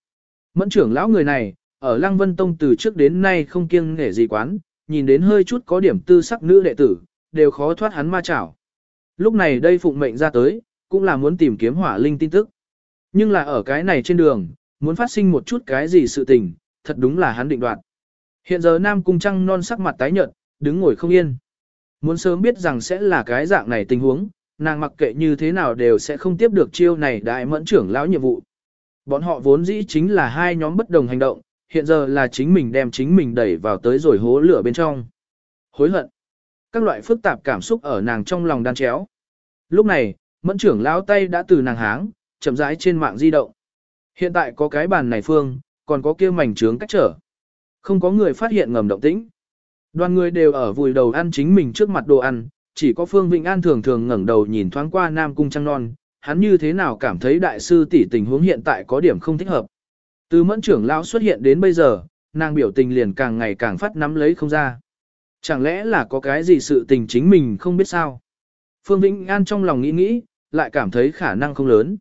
Mẫn trưởng lão người này, ở Lăng Vân Tông từ trước đến nay không kiêng nể gì quán, nhìn đến hơi chút có điểm tư sắc nữ đệ tử, đều khó thoát hắn ma chảo. Lúc này đây phụng mệnh ra tới, cũng là muốn tìm kiếm hỏa linh tin tức. Nhưng là ở cái này trên đường, muốn phát sinh một chút cái gì sự tình, thật đúng là hắn định đoạt. Hiện giờ Nam Cung Trăng non sắc mặt tái nhợt, đứng ngồi không yên. Muốn sớm biết rằng sẽ là cái dạng này tình huống, nàng mặc kệ như thế nào đều sẽ không tiếp được chiêu này đại mẫn trưởng lão nhiệm vụ. Bọn họ vốn dĩ chính là hai nhóm bất đồng hành động, hiện giờ là chính mình đem chính mình đẩy vào tới rồi hố lửa bên trong. Hối hận. các loại phức tạp cảm xúc ở nàng trong lòng đan chéo. Lúc này, mẫn trưởng lão tay đã từ nàng háng, chậm rãi trên mạng di động. Hiện tại có cái bàn này phương, còn có kia mảnh trướng cách trở. Không có người phát hiện ngầm động tĩnh. Đoàn người đều ở vùi đầu ăn chính mình trước mặt đồ ăn, chỉ có Phương Vĩnh An thường thường ngẩng đầu nhìn thoáng qua Nam Cung Trăng Non, hắn như thế nào cảm thấy đại sư tỷ tình huống hiện tại có điểm không thích hợp. Từ mẫn trưởng lão xuất hiện đến bây giờ, nàng biểu tình liền càng ngày càng phát nắm lấy không ra. Chẳng lẽ là có cái gì sự tình chính mình không biết sao? Phương Vĩnh An trong lòng nghĩ nghĩ, lại cảm thấy khả năng không lớn.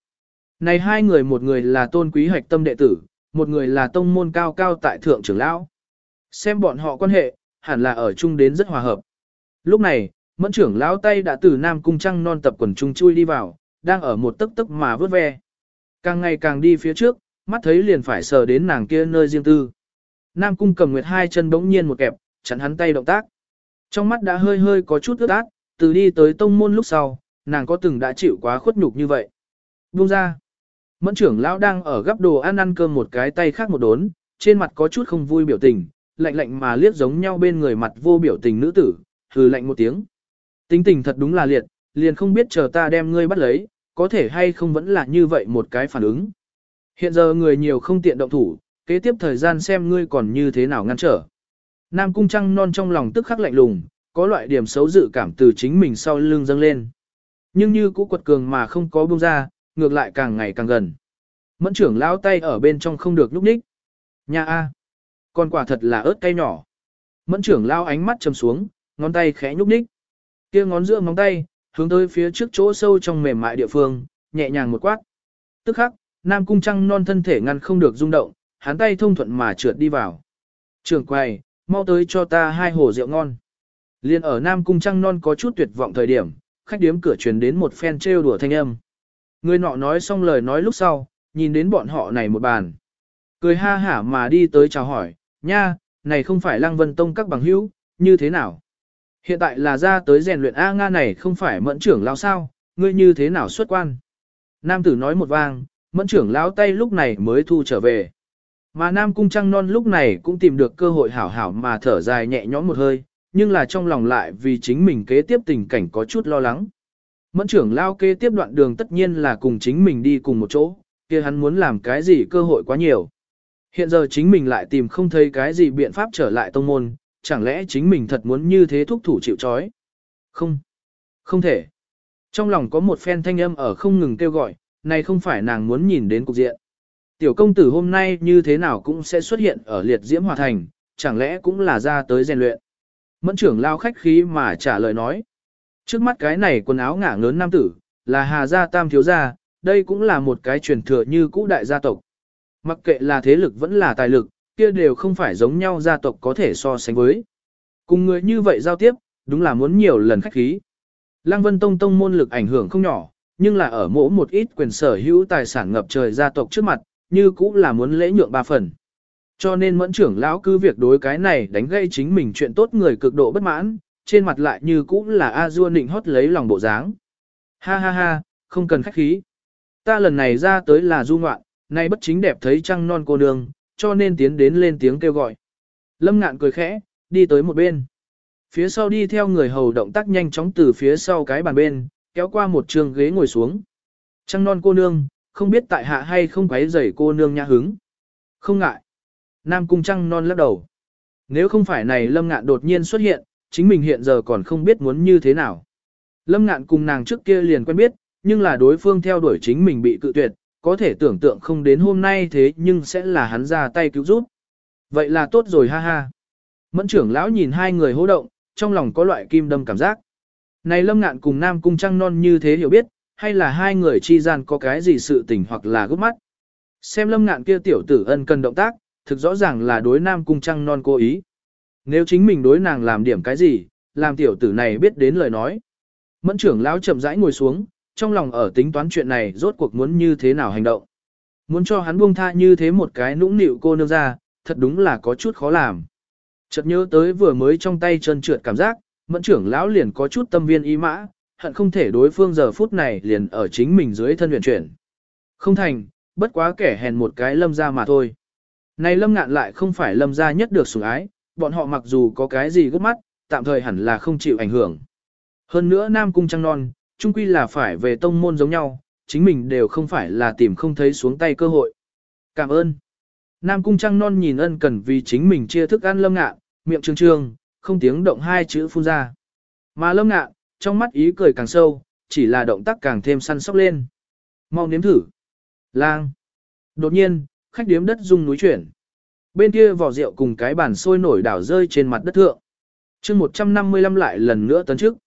Này hai người một người là tôn quý hoạch tâm đệ tử, một người là tông môn cao cao tại thượng trưởng lão. Xem bọn họ quan hệ, hẳn là ở chung đến rất hòa hợp. Lúc này, mẫn trưởng lão tay đã từ Nam Cung Trăng non tập quần trung chui đi vào, đang ở một tấc tấc mà vớt ve. Càng ngày càng đi phía trước, mắt thấy liền phải sờ đến nàng kia nơi riêng tư. Nam Cung cầm nguyệt hai chân bỗng nhiên một kẹp, chặn hắn tay động tác. Trong mắt đã hơi hơi có chút ướt át, từ đi tới tông môn lúc sau, nàng có từng đã chịu quá khuất nhục như vậy. Buông ra. Mẫn trưởng lão đang ở gấp đồ ăn ăn cơm một cái tay khác một đốn, trên mặt có chút không vui biểu tình, lạnh lạnh mà liếc giống nhau bên người mặt vô biểu tình nữ tử, hừ lạnh một tiếng. Tính tình thật đúng là liệt, liền không biết chờ ta đem ngươi bắt lấy, có thể hay không vẫn là như vậy một cái phản ứng. Hiện giờ người nhiều không tiện động thủ, kế tiếp thời gian xem ngươi còn như thế nào ngăn trở. Nam cung trăng non trong lòng tức khắc lạnh lùng, có loại điểm xấu dự cảm từ chính mình sau lưng dâng lên. Nhưng như cũ quật cường mà không có buông ra, ngược lại càng ngày càng gần. Mẫn trưởng lao tay ở bên trong không được nhúc nhích. Nha a, con quả thật là ớt cay nhỏ. Mẫn trưởng lao ánh mắt trầm xuống, ngón tay khẽ nhúc nhích. Kia ngón giữa móng tay, hướng tới phía trước chỗ sâu trong mềm mại địa phương, nhẹ nhàng một quát. Tức khắc, Nam Cung Trăng non thân thể ngăn không được rung động, hắn tay thông thuận mà trượt đi vào. Trưởng quầy, mau tới cho ta hai hồ rượu ngon. Liên ở Nam Cung Trăng non có chút tuyệt vọng thời điểm, khách điếm cửa truyền đến một phen trêu đùa thanh âm. Người nọ nói xong lời nói lúc sau, nhìn đến bọn họ này một bàn. Cười ha hả mà đi tới chào hỏi, nha, này không phải Lăng Vân Tông các bằng hữu, như thế nào? Hiện tại là ra tới rèn luyện A Nga này không phải mẫn trưởng lao sao, ngươi như thế nào xuất quan? Nam tử nói một vang, mẫn trưởng lão tay lúc này mới thu trở về. Mà Nam Cung Trăng Non lúc này cũng tìm được cơ hội hảo hảo mà thở dài nhẹ nhõm một hơi, nhưng là trong lòng lại vì chính mình kế tiếp tình cảnh có chút lo lắng. Mẫn trưởng lao kế tiếp đoạn đường tất nhiên là cùng chính mình đi cùng một chỗ, kia hắn muốn làm cái gì cơ hội quá nhiều. Hiện giờ chính mình lại tìm không thấy cái gì biện pháp trở lại tông môn, chẳng lẽ chính mình thật muốn như thế thúc thủ chịu trói? Không, không thể. Trong lòng có một phen thanh âm ở không ngừng kêu gọi, này không phải nàng muốn nhìn đến cục diện. Tiểu công tử hôm nay như thế nào cũng sẽ xuất hiện ở liệt diễm hòa thành, chẳng lẽ cũng là ra tới rèn luyện. Mẫn trưởng lao khách khí mà trả lời nói. Trước mắt cái này quần áo ngả ngớn nam tử, là Hà Gia Tam Thiếu Gia, đây cũng là một cái truyền thừa như cũ đại gia tộc. Mặc kệ là thế lực vẫn là tài lực, kia đều không phải giống nhau gia tộc có thể so sánh với. Cùng người như vậy giao tiếp, đúng là muốn nhiều lần khách khí. Lăng Vân Tông tông môn lực ảnh hưởng không nhỏ, nhưng là ở mỗi một ít quyền sở hữu tài sản ngập trời gia tộc trước mặt, như cũ là muốn lễ nhượng ba phần. Cho nên mẫn trưởng lão cứ việc đối cái này đánh gây chính mình chuyện tốt người cực độ bất mãn, trên mặt lại như cũ là a dua nịnh hót lấy lòng bộ dáng. Ha ha ha, không cần khách khí. Ta lần này ra tới là du ngoạn, nay bất chính đẹp thấy trăng non cô nương, cho nên tiến đến lên tiếng kêu gọi. Lâm ngạn cười khẽ, đi tới một bên. Phía sau đi theo người hầu động tác nhanh chóng từ phía sau cái bàn bên, kéo qua một trường ghế ngồi xuống. Trăng non cô nương, không biết tại hạ hay không quấy rầy cô nương nhã hứng. Không ngại. Nam cung trăng non lắc đầu. Nếu không phải này lâm ngạn đột nhiên xuất hiện, chính mình hiện giờ còn không biết muốn như thế nào. Lâm ngạn cùng nàng trước kia liền quen biết, nhưng là đối phương theo đuổi chính mình bị cự tuyệt, có thể tưởng tượng không đến hôm nay thế nhưng sẽ là hắn ra tay cứu giúp. Vậy là tốt rồi ha ha. Mẫn trưởng lão nhìn hai người hô động, trong lòng có loại kim đâm cảm giác. Này lâm ngạn cùng nam cung trăng non như thế hiểu biết, hay là hai người chi gian có cái gì sự tình hoặc là gấp mắt. Xem lâm ngạn kia tiểu tử ân cần động tác, thực rõ ràng là đối nam cung trăng non cố ý. Nếu chính mình đối nàng làm điểm cái gì, làm tiểu tử này biết đến lời nói. Mẫn trưởng lão chậm rãi ngồi xuống, trong lòng ở tính toán chuyện này rốt cuộc muốn như thế nào hành động. Muốn cho hắn buông tha như thế một cái nũng nịu cô nương ra, thật đúng là có chút khó làm. Chợt nhớ tới vừa mới trong tay chân trượt cảm giác, mẫn trưởng lão liền có chút tâm viên ý mã, hận không thể đối phương giờ phút này liền ở chính mình dưới thân huyền chuyển. Không thành, bất quá kẻ hèn một cái lâm ra mà thôi. Này lâm ngạn lại không phải lâm ra nhất được sủng ái, bọn họ mặc dù có cái gì gấp mắt, tạm thời hẳn là không chịu ảnh hưởng. Hơn nữa Nam Cung Trăng Non, chung quy là phải về tông môn giống nhau, chính mình đều không phải là tìm không thấy xuống tay cơ hội. Cảm ơn. Nam Cung Trăng Non nhìn ân cần vì chính mình chia thức ăn lâm ngạn, miệng trương trương, không tiếng động hai chữ phun ra. Mà lâm ngạ, trong mắt ý cười càng sâu, chỉ là động tác càng thêm săn sóc lên. Mau nếm thử. Lang. Đột nhiên, khách điếm đất rung núi chuyển. Bên kia vỏ rượu cùng cái bàn sôi nổi đảo rơi trên mặt đất thượng. chương 155 lại lần nữa tấn trước.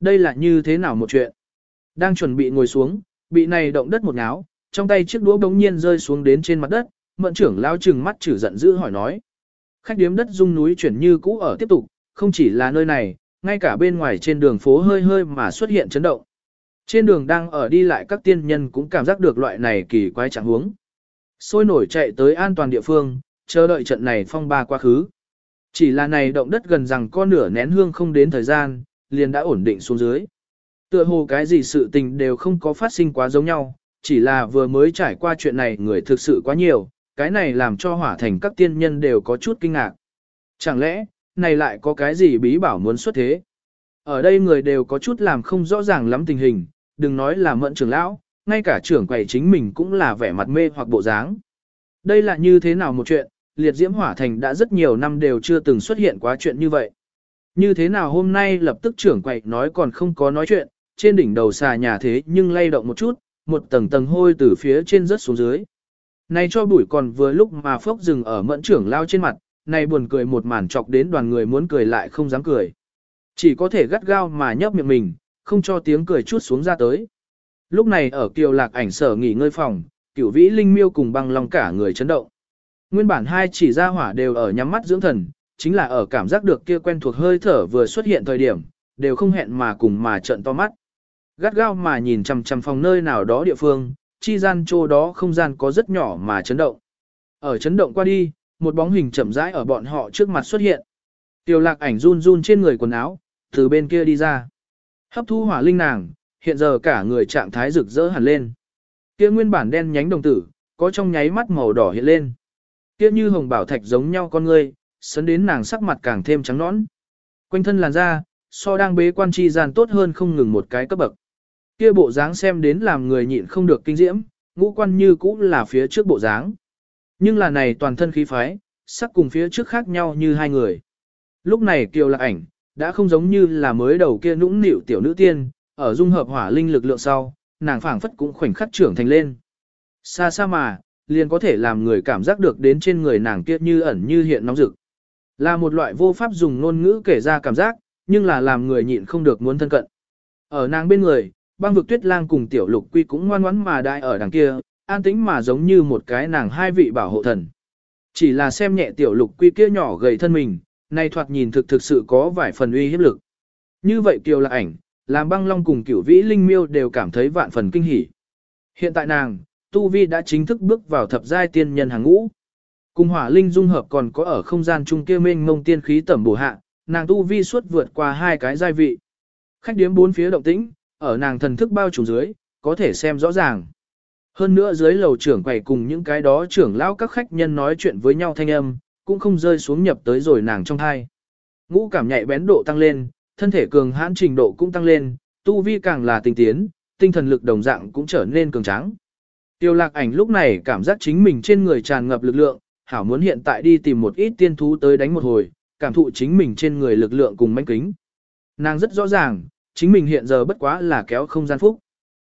Đây là như thế nào một chuyện? Đang chuẩn bị ngồi xuống, bị này động đất một ngáo, trong tay chiếc đũa bỗng nhiên rơi xuống đến trên mặt đất, mận trưởng lao chừng mắt chử giận dữ hỏi nói. Khách điếm đất rung núi chuyển như cũ ở tiếp tục, không chỉ là nơi này, ngay cả bên ngoài trên đường phố hơi hơi mà xuất hiện chấn động. Trên đường đang ở đi lại các tiên nhân cũng cảm giác được loại này kỳ quái trạng huống. Sôi nổi chạy tới an toàn địa phương, chờ đợi trận này phong ba quá khứ. Chỉ là này động đất gần rằng có nửa nén hương không đến thời gian, liền đã ổn định xuống dưới. Tựa hồ cái gì sự tình đều không có phát sinh quá giống nhau, chỉ là vừa mới trải qua chuyện này người thực sự quá nhiều, cái này làm cho hỏa thành các tiên nhân đều có chút kinh ngạc. Chẳng lẽ, này lại có cái gì bí bảo muốn xuất thế? Ở đây người đều có chút làm không rõ ràng lắm tình hình, đừng nói là mẫn trưởng lão, ngay cả trưởng quầy chính mình cũng là vẻ mặt mê hoặc bộ dáng. Đây là như thế nào một chuyện, liệt diễm hỏa thành đã rất nhiều năm đều chưa từng xuất hiện quá chuyện như vậy. Như thế nào hôm nay lập tức trưởng quầy nói còn không có nói chuyện, trên đỉnh đầu xà nhà thế nhưng lay động một chút, một tầng tầng hôi từ phía trên rớt xuống dưới. Này cho bụi còn vừa lúc mà phốc rừng ở mẫn trưởng lao trên mặt, này buồn cười một màn chọc đến đoàn người muốn cười lại không dám cười. Chỉ có thể gắt gao mà nhấp miệng mình, không cho tiếng cười chút xuống ra tới. Lúc này ở kiều lạc ảnh sở nghỉ ngơi phòng, cửu vĩ linh miêu cùng băng long cả người chấn động. Nguyên bản hai chỉ ra hỏa đều ở nhắm mắt dưỡng thần, chính là ở cảm giác được kia quen thuộc hơi thở vừa xuất hiện thời điểm, đều không hẹn mà cùng mà trợn to mắt. Gắt gao mà nhìn chằm chằm phòng nơi nào đó địa phương, chi gian chỗ đó không gian có rất nhỏ mà chấn động. Ở chấn động qua đi, một bóng hình chậm rãi ở bọn họ trước mặt xuất hiện. Tiểu lạc ảnh run run trên người quần áo, từ bên kia đi ra. Hấp thu hỏa linh nàng, hiện giờ cả người trạng thái rực rỡ hẳn lên. Kia nguyên bản đen nhánh đồng tử, có trong nháy mắt màu đỏ hiện lên. Kia như hồng bảo thạch giống nhau con người, sấn đến nàng sắc mặt càng thêm trắng nõn. Quanh thân làn da, so đang bế quan chi gian tốt hơn không ngừng một cái cấp bậc. Kia bộ dáng xem đến làm người nhịn không được kinh diễm, ngũ quan như cũ là phía trước bộ dáng. Nhưng là này toàn thân khí phái, sắc cùng phía trước khác nhau như hai người. Lúc này kiều lạc ảnh, đã không giống như là mới đầu kia nũng nịu tiểu nữ tiên, ở dung hợp hỏa linh lực lượng sau, nàng phảng phất cũng khoảnh khắc trưởng thành lên. Xa xa mà, liền có thể làm người cảm giác được đến trên người nàng kia như ẩn như hiện nóng rực. Là một loại vô pháp dùng ngôn ngữ kể ra cảm giác, nhưng là làm người nhịn không được muốn thân cận. Ở nàng bên người, băng vực tuyết lang cùng tiểu lục quy cũng ngoan ngoãn mà đại ở đằng kia, an tĩnh mà giống như một cái nàng hai vị bảo hộ thần. Chỉ là xem nhẹ tiểu lục quy kia nhỏ gầy thân mình, nay thoạt nhìn thực thực sự có vài phần uy hiếp lực. Như vậy kiều là ảnh, làm băng long cùng cửu vĩ linh miêu đều cảm thấy vạn phần kinh hỉ. Hiện tại nàng, Tu Vi đã chính thức bước vào thập giai tiên nhân hàng ngũ. Cùng hỏa linh dung hợp còn có ở không gian trung kia mênh mông tiên khí tẩm bổ hạ, nàng Tu Vi suốt vượt qua hai cái giai vị. Khách điếm bốn phía động tĩnh, ở nàng thần thức bao trùm dưới, có thể xem rõ ràng. Hơn nữa dưới lầu trưởng quầy cùng những cái đó trưởng lão các khách nhân nói chuyện với nhau thanh âm, cũng không rơi xuống nhập tới rồi nàng trong thai. Ngũ cảm nhạy bén độ tăng lên, thân thể cường hãn trình độ cũng tăng lên, tu vi càng là tinh tiến, tinh thần lực đồng dạng cũng trở nên cường tráng. Tiêu lạc ảnh lúc này cảm giác chính mình trên người tràn ngập lực lượng, hảo muốn hiện tại đi tìm một ít tiên thú tới đánh một hồi, cảm thụ chính mình trên người lực lượng cùng manh kính. Nàng rất rõ ràng, chính mình hiện giờ bất quá là kéo không gian phúc.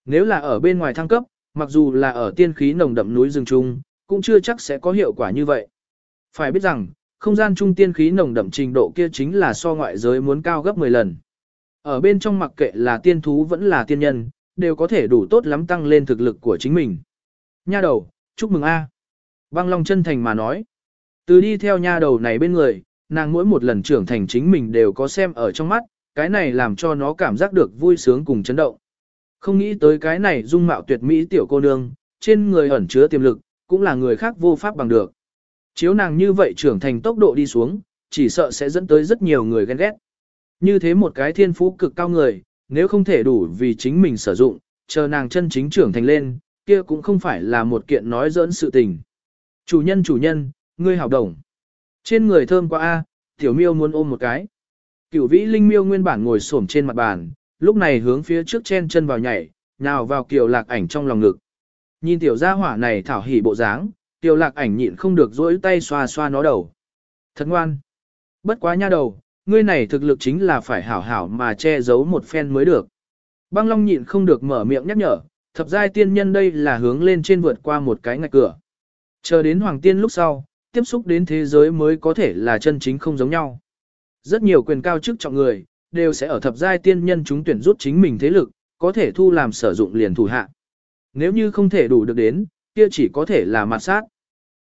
Nếu là ở bên ngoài thăng cấp, mặc dù là ở tiên khí nồng đậm núi rừng trung, cũng chưa chắc sẽ có hiệu quả như vậy. Phải biết rằng, không gian trung tiên khí nồng đậm trình độ kia chính là so ngoại giới muốn cao gấp 10 lần. Ở bên trong mặc kệ là tiên thú vẫn là tiên nhân, đều có thể đủ tốt lắm tăng lên thực lực của chính mình. Nha đầu, chúc mừng a. Băng Long chân thành mà nói. Từ đi theo nha đầu này bên người, nàng mỗi một lần trưởng thành chính mình đều có xem ở trong mắt, cái này làm cho nó cảm giác được vui sướng cùng chấn động. Không nghĩ tới cái này dung mạo tuyệt mỹ tiểu cô nương, trên người ẩn chứa tiềm lực, cũng là người khác vô pháp bằng được. Chiếu nàng như vậy trưởng thành tốc độ đi xuống, chỉ sợ sẽ dẫn tới rất nhiều người ghen ghét. Như thế một cái thiên phú cực cao người, nếu không thể đủ vì chính mình sử dụng, chờ nàng chân chính trưởng thành lên, kia cũng không phải là một kiện nói dỡn sự tình. Chủ nhân chủ nhân, ngươi hảo đồng. Trên người thơm quá a, tiểu miêu muốn ôm một cái. Cửu vĩ linh miêu nguyên bản ngồi xổm trên mặt bàn, lúc này hướng phía trước chen chân vào nhảy, nào vào kiều lạc ảnh trong lòng ngực. Nhìn tiểu gia hỏa này thảo hỉ bộ dáng, tiểu lạc ảnh nhịn không được dỗi tay xoa xoa nó đầu. Thật ngoan. Bất quá nha đầu, ngươi này thực lực chính là phải hảo hảo mà che giấu một phen mới được. Băng Long nhịn không được mở miệng nhắc nhở, thập giai tiên nhân đây là hướng lên trên vượt qua một cái ngạch cửa. Chờ đến hoàng tiên lúc sau, tiếp xúc đến thế giới mới có thể là chân chính không giống nhau. Rất nhiều quyền cao chức trọng người, đều sẽ ở thập giai tiên nhân chúng tuyển rút chính mình thế lực, có thể thu làm sử dụng liền thủ hạ. Nếu như không thể đủ được đến, kia chỉ có thể là mặt sát.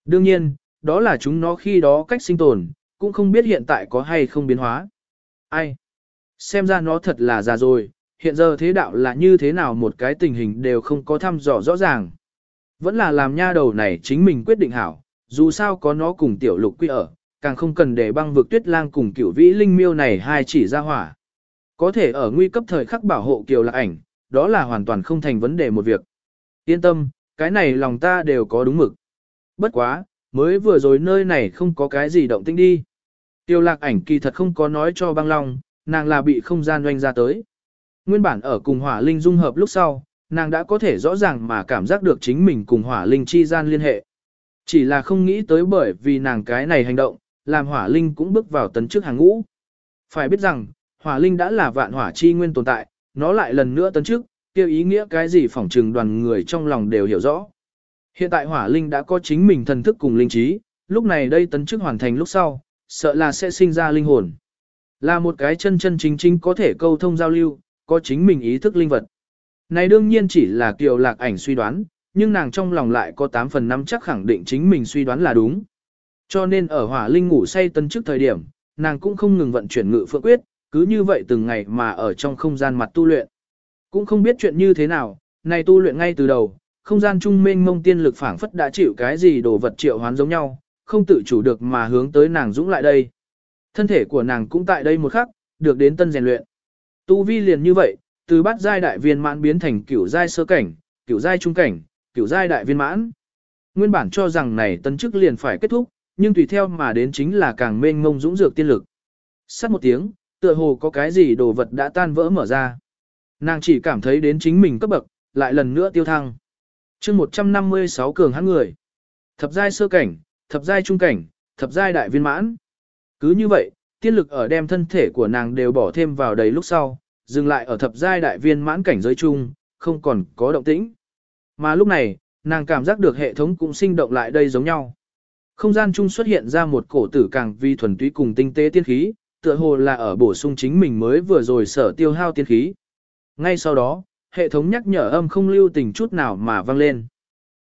Đương nhiên, đó là chúng nó khi đó cách sinh tồn, cũng không biết hiện tại có hay không biến hóa. Ai? Xem ra nó thật là già rồi, hiện giờ thế đạo là như thế nào một cái tình hình đều không có thăm dò rõ ràng. Vẫn là làm nha đầu này chính mình quyết định hảo, dù sao có nó cùng tiểu lục quy ở, càng không cần để băng vực tuyết lang cùng cửu vĩ linh miêu này hai chỉ ra hỏa. Có thể ở nguy cấp thời khắc bảo hộ kiều lạc ảnh, đó là hoàn toàn không thành vấn đề một việc. Yên tâm, cái này lòng ta đều có đúng mực. Bất quá, mới vừa rồi nơi này không có cái gì động tĩnh đi. Tiêu lạc ảnh kỳ thật không có nói cho băng long, nàng là bị không gian doanh ra tới. Nguyên bản ở cùng hỏa linh dung hợp lúc sau, nàng đã có thể rõ ràng mà cảm giác được chính mình cùng hỏa linh chi gian liên hệ. Chỉ là không nghĩ tới bởi vì nàng cái này hành động, làm hỏa linh cũng bước vào tấn chức hàng ngũ. Phải biết rằng, hỏa linh đã là vạn hỏa chi nguyên tồn tại, nó lại lần nữa tấn chức, kêu ý nghĩa cái gì phỏng trừng đoàn người trong lòng đều hiểu rõ. Hiện tại hỏa linh đã có chính mình thần thức cùng linh trí, lúc này đây tấn chức hoàn thành lúc sau, sợ là sẽ sinh ra linh hồn. Là một cái chân chân chính chính có thể câu thông giao lưu, có chính mình ý thức linh vật. Này đương nhiên chỉ là kiều lạc ảnh suy đoán, nhưng nàng trong lòng lại có 8 phần 5 chắc khẳng định chính mình suy đoán là đúng. Cho nên ở hỏa linh ngủ say tân trước thời điểm, nàng cũng không ngừng vận chuyển ngự phượng quyết, cứ như vậy từng ngày mà ở trong không gian mặt tu luyện. Cũng không biết chuyện như thế nào, này tu luyện ngay từ đầu, không gian trung mênh mông tiên lực phảng phất đã chịu cái gì đồ vật triệu hoán giống nhau, không tự chủ được mà hướng tới nàng dũng lại đây. Thân thể của nàng cũng tại đây một khắc, được đến tân rèn luyện. Tu vi liền như vậy, từ bát giai đại viên mãn biến thành cửu giai sơ cảnh, cửu giai trung cảnh, cửu giai đại viên mãn. Nguyên bản cho rằng này tân chức liền phải kết thúc, nhưng tùy theo mà đến chính là càng mênh mông dũng dược tiên lực. Sát một tiếng, tựa hồ có cái gì đồ vật đã tan vỡ mở ra. Nàng chỉ cảm thấy đến chính mình cấp bậc, lại lần nữa tiêu thăng. chương 156 cường hắn người. Thập giai sơ cảnh, thập giai trung cảnh, thập giai đại viên mãn. Cứ như vậy, tiên lực ở đem thân thể của nàng đều bỏ thêm vào đầy lúc sau, dừng lại ở thập giai đại viên mãn cảnh giới chung, không còn có động tĩnh. Mà lúc này, nàng cảm giác được hệ thống cũng sinh động lại đây giống nhau. Không gian chung xuất hiện ra một cổ tử càng vi thuần túy cùng tinh tế tiên khí, tựa hồ là ở bổ sung chính mình mới vừa rồi sở tiêu hao tiên khí. Ngay sau đó, hệ thống nhắc nhở âm không lưu tình chút nào mà vang lên.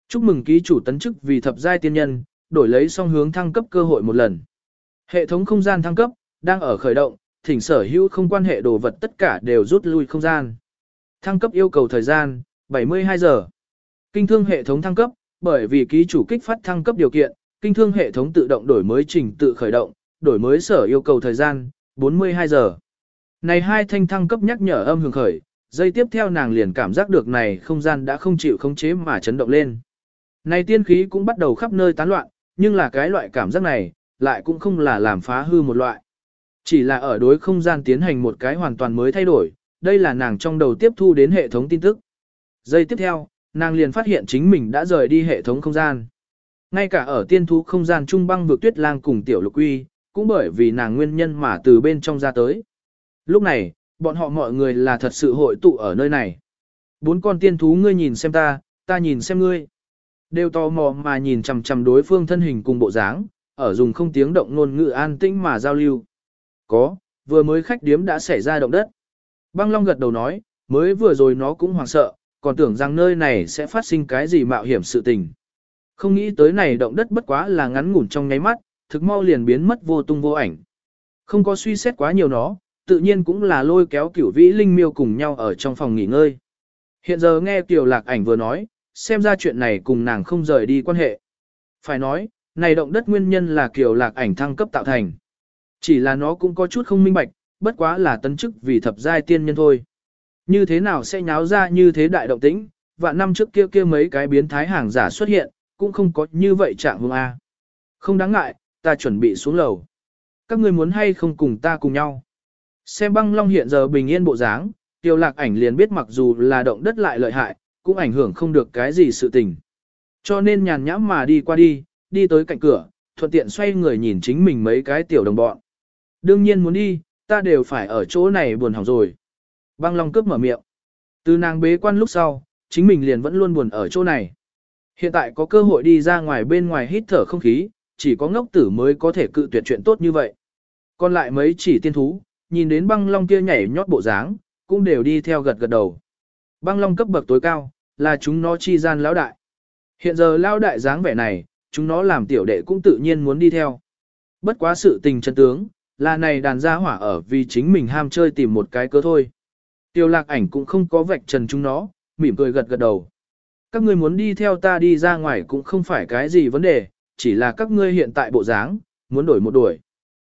Chúc mừng ký chủ tấn chức vì thập giai tiên nhân, đổi lấy song hướng thăng cấp cơ hội một lần. Hệ thống không gian thăng cấp, đang ở khởi động, thỉnh sở hữu không quan hệ đồ vật tất cả đều rút lui không gian. Thăng cấp yêu cầu thời gian, 72 giờ. Kinh thương hệ thống thăng cấp, bởi vì ký chủ kích phát thăng cấp điều kiện, kinh thương hệ thống tự động đổi mới trình tự khởi động, đổi mới sở yêu cầu thời gian, 42 giờ. Này hai thanh thăng cấp nhắc nhở âm hưởng khởi, dây tiếp theo nàng liền cảm giác được này không gian đã không chịu khống chế mà chấn động lên. Này tiên khí cũng bắt đầu khắp nơi tán loạn, nhưng là cái loại cảm giác này, lại cũng không là làm phá hư một loại. Chỉ là ở đối không gian tiến hành một cái hoàn toàn mới thay đổi, đây là nàng trong đầu tiếp thu đến hệ thống tin tức. Giây tiếp theo, nàng liền phát hiện chính mình đã rời đi hệ thống không gian. Ngay cả ở tiên thú không gian trung băng vượt tuyết lang cùng tiểu lục uy, cũng bởi vì nàng nguyên nhân mà từ bên trong ra tới. Lúc này, bọn họ mọi người là thật sự hội tụ ở nơi này. Bốn con tiên thú ngươi nhìn xem ta, ta nhìn xem ngươi. Đều tò mò mà nhìn chằm chằm đối phương thân hình cùng bộ dáng, ở dùng không tiếng động ngôn ngữ an tĩnh mà giao lưu. Có, vừa mới khách điếm đã xảy ra động đất. Băng Long gật đầu nói, mới vừa rồi nó cũng hoảng sợ, còn tưởng rằng nơi này sẽ phát sinh cái gì mạo hiểm sự tình. Không nghĩ tới này động đất bất quá là ngắn ngủn trong nháy mắt, thực mau liền biến mất vô tung vô ảnh. Không có suy xét quá nhiều nó, tự nhiên cũng là lôi kéo cửu vĩ linh miêu cùng nhau ở trong phòng nghỉ ngơi. Hiện giờ nghe Kiều Lạc ảnh vừa nói, xem ra chuyện này cùng nàng không rời đi quan hệ. Phải nói, này động đất nguyên nhân là Kiều Lạc ảnh thăng cấp tạo thành. Chỉ là nó cũng có chút không minh bạch, bất quá là tấn chức vì thập giai tiên nhân thôi. Như thế nào sẽ nháo ra như thế đại động tĩnh, và năm trước kia kia mấy cái biến thái hàng giả xuất hiện, cũng không có như vậy trạng hương A. Không đáng ngại, ta chuẩn bị xuống lầu. Các ngươi muốn hay không cùng ta cùng nhau. Xem băng long hiện giờ bình yên bộ dáng, tiêu lạc ảnh liền biết mặc dù là động đất lại lợi hại, cũng ảnh hưởng không được cái gì sự tình. Cho nên nhàn nhãm mà đi qua đi, đi tới cạnh cửa, thuận tiện xoay người nhìn chính mình mấy cái tiểu đồng bọn. Đương nhiên muốn đi, ta đều phải ở chỗ này buồn hỏng rồi. Băng Long cướp mở miệng. Từ nàng bế quan lúc sau, chính mình liền vẫn luôn buồn ở chỗ này. Hiện tại có cơ hội đi ra ngoài bên ngoài hít thở không khí, chỉ có ngốc tử mới có thể cự tuyệt chuyện tốt như vậy. Còn lại mấy chỉ tiên thú, nhìn đến băng long kia nhảy nhót bộ dáng, cũng đều đi theo gật gật đầu. Băng long cấp bậc tối cao, là chúng nó chi gian lão đại. Hiện giờ lão đại dáng vẻ này, chúng nó làm tiểu đệ cũng tự nhiên muốn đi theo. Bất quá sự tình chân tướng, là này đàn gia hỏa ở vì chính mình ham chơi tìm một cái cớ thôi. Tiêu lạc ảnh cũng không có vạch trần chúng nó, mỉm cười gật gật đầu. Các ngươi muốn đi theo ta đi ra ngoài cũng không phải cái gì vấn đề, chỉ là các ngươi hiện tại bộ dáng, muốn đổi một đuổi.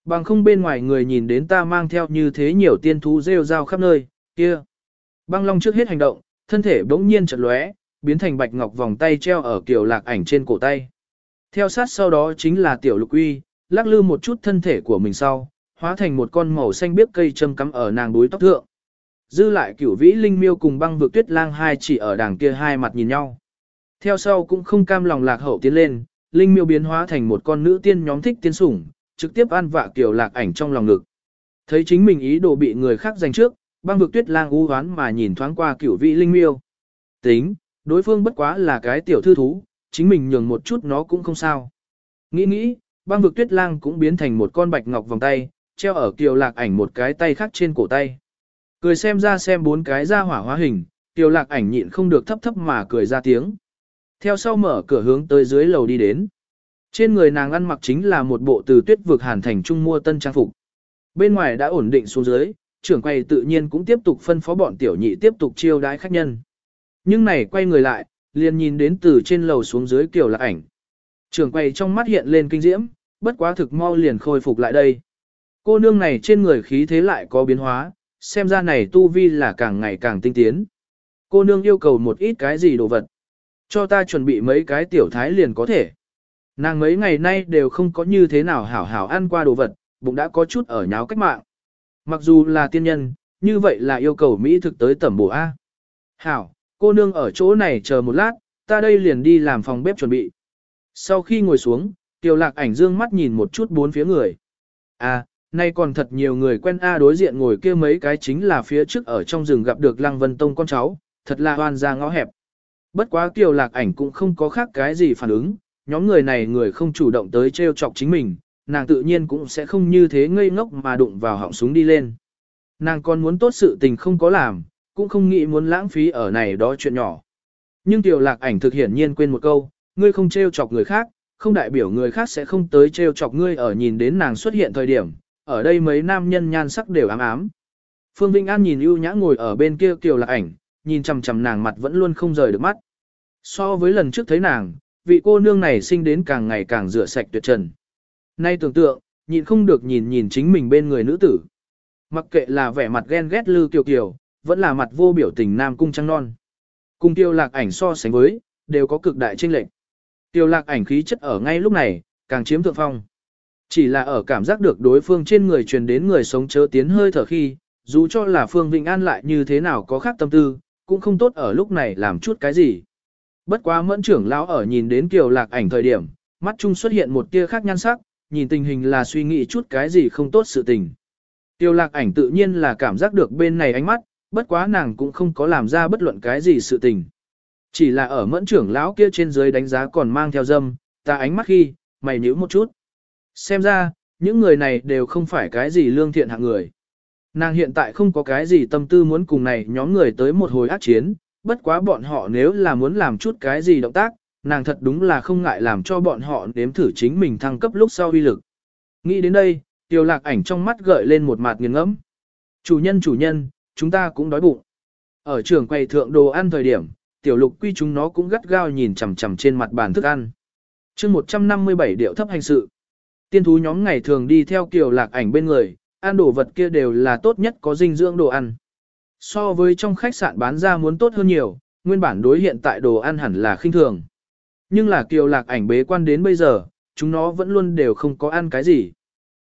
Bằng không bên ngoài người nhìn đến ta mang theo như thế nhiều tiên thú rêu rao khắp nơi, kia. Băng Long trước hết hành động, thân thể bỗng nhiên chợt lóe, biến thành bạch ngọc vòng tay treo ở kiểu lạc ảnh trên cổ tay. Theo sát sau đó chính là tiểu lục uy, lắc lư một chút thân thể của mình sau, hóa thành một con màu xanh biếc cây châm cắm ở nàng đuôi tóc thượng. Dư lại cửu vĩ linh miêu cùng băng vực tuyết lang hai chỉ ở đằng kia hai mặt nhìn nhau. Theo sau cũng không cam lòng lạc hậu tiến lên, linh miêu biến hóa thành một con nữ tiên nhóm thích tiên sủng, trực tiếp ăn vạ kiểu lạc ảnh trong lòng ngực. Thấy chính mình ý đồ bị người khác giành trước, băng vực tuyết lang u hoán mà nhìn thoáng qua cửu vĩ linh miêu. Tính, đối phương bất quá là cái tiểu thư thú, chính mình nhường một chút nó cũng không sao. Nghĩ nghĩ, băng vực tuyết lang cũng biến thành một con bạch ngọc vòng tay, treo ở kiều lạc ảnh một cái tay khác trên cổ tay. Cười xem ra xem bốn cái ra hỏa hóa hình, tiểu lạc ảnh nhịn không được thấp thấp mà cười ra tiếng. Theo sau mở cửa hướng tới dưới lầu đi đến. Trên người nàng ăn mặc chính là một bộ từ tuyết vực hàn thành trung mua tân trang phục. Bên ngoài đã ổn định xuống dưới, trưởng quay tự nhiên cũng tiếp tục phân phó bọn tiểu nhị tiếp tục chiêu đãi khách nhân. Nhưng này quay người lại, liền nhìn đến từ trên lầu xuống dưới kiểu lạc ảnh. Trưởng quay trong mắt hiện lên kinh diễm, bất quá thực mau liền khôi phục lại đây. Cô nương này trên người khí thế lại có biến hóa, xem ra này tu vi là càng ngày càng tinh tiến. Cô nương yêu cầu một ít cái gì đồ vật. Cho ta chuẩn bị mấy cái tiểu thái liền có thể. Nàng mấy ngày nay đều không có như thế nào hảo hảo ăn qua đồ vật, bụng đã có chút ở nháo cách mạng. Mặc dù là tiên nhân, như vậy là yêu cầu Mỹ thực tới tẩm bổ A. Hảo, cô nương ở chỗ này chờ một lát, ta đây liền đi làm phòng bếp chuẩn bị. Sau khi ngồi xuống, tiểu lạc ảnh dương mắt nhìn một chút bốn phía người. À, nay còn thật nhiều người quen A đối diện ngồi kia mấy cái chính là phía trước ở trong rừng gặp được Lăng Vân Tông con cháu, thật là hoan ra ngõ hẹp. Bất quá tiểu lạc ảnh cũng không có khác cái gì phản ứng, nhóm người này người không chủ động tới trêu chọc chính mình, nàng tự nhiên cũng sẽ không như thế ngây ngốc mà đụng vào họng súng đi lên. Nàng còn muốn tốt sự tình không có làm, cũng không nghĩ muốn lãng phí ở này đó chuyện nhỏ. Nhưng tiểu lạc ảnh thực hiển nhiên quên một câu, ngươi không trêu chọc người khác, không đại biểu người khác sẽ không tới trêu chọc ngươi ở nhìn đến nàng xuất hiện thời điểm, ở đây mấy nam nhân nhan sắc đều ám ám. Phương Vinh An nhìn ưu nhã ngồi ở bên kia kiều lạc ảnh, nhìn chằm chằm nàng mặt vẫn luôn không rời được mắt. So với lần trước thấy nàng, vị cô nương này sinh đến càng ngày càng rửa sạch tuyệt trần. Nay tưởng tượng, nhìn không được nhìn nhìn chính mình bên người nữ tử. Mặc kệ là vẻ mặt ghen ghét lư kiều kiều, vẫn là mặt vô biểu tình nam cung trăng non. Cung tiêu lạc ảnh so sánh với, đều có cực đại chênh lệch. Tiêu lạc ảnh khí chất ở ngay lúc này, càng chiếm thượng phong. Chỉ là ở cảm giác được đối phương trên người truyền đến người sống chớ tiến hơi thở khi, dù cho là Phương Vĩnh An lại như thế nào có khác tâm tư, cũng không tốt ở lúc này làm chút cái gì. Bất quá mẫn trưởng lão ở nhìn đến kiều lạc ảnh thời điểm, mắt chung xuất hiện một tia khác nhan sắc, nhìn tình hình là suy nghĩ chút cái gì không tốt sự tình. Tiêu lạc ảnh tự nhiên là cảm giác được bên này ánh mắt, bất quá nàng cũng không có làm ra bất luận cái gì sự tình. Chỉ là ở mẫn trưởng lão kia trên dưới đánh giá còn mang theo dâm, ta ánh mắt khi, mày nhíu một chút. Xem ra, những người này đều không phải cái gì lương thiện hạng người. Nàng hiện tại không có cái gì tâm tư muốn cùng này nhóm người tới một hồi ác chiến, bất quá bọn họ nếu là muốn làm chút cái gì động tác, nàng thật đúng là không ngại làm cho bọn họ nếm thử chính mình thăng cấp lúc sau uy lực. Nghĩ đến đây, tiêu lạc ảnh trong mắt gợi lên một mặt nghiền ngẫm. Chủ nhân chủ nhân, chúng ta cũng đói bụng. Ở trường quầy thượng đồ ăn thời điểm, tiểu lục quy chúng nó cũng gắt gao nhìn chằm chằm trên mặt bàn thức ăn. chương 157 điệu thấp hành sự. Tiên thú nhóm ngày thường đi theo kiều lạc ảnh bên người, ăn đồ vật kia đều là tốt nhất có dinh dưỡng đồ ăn. So với trong khách sạn bán ra muốn tốt hơn nhiều, nguyên bản đối hiện tại đồ ăn hẳn là khinh thường. Nhưng là kiều lạc ảnh bế quan đến bây giờ, chúng nó vẫn luôn đều không có ăn cái gì.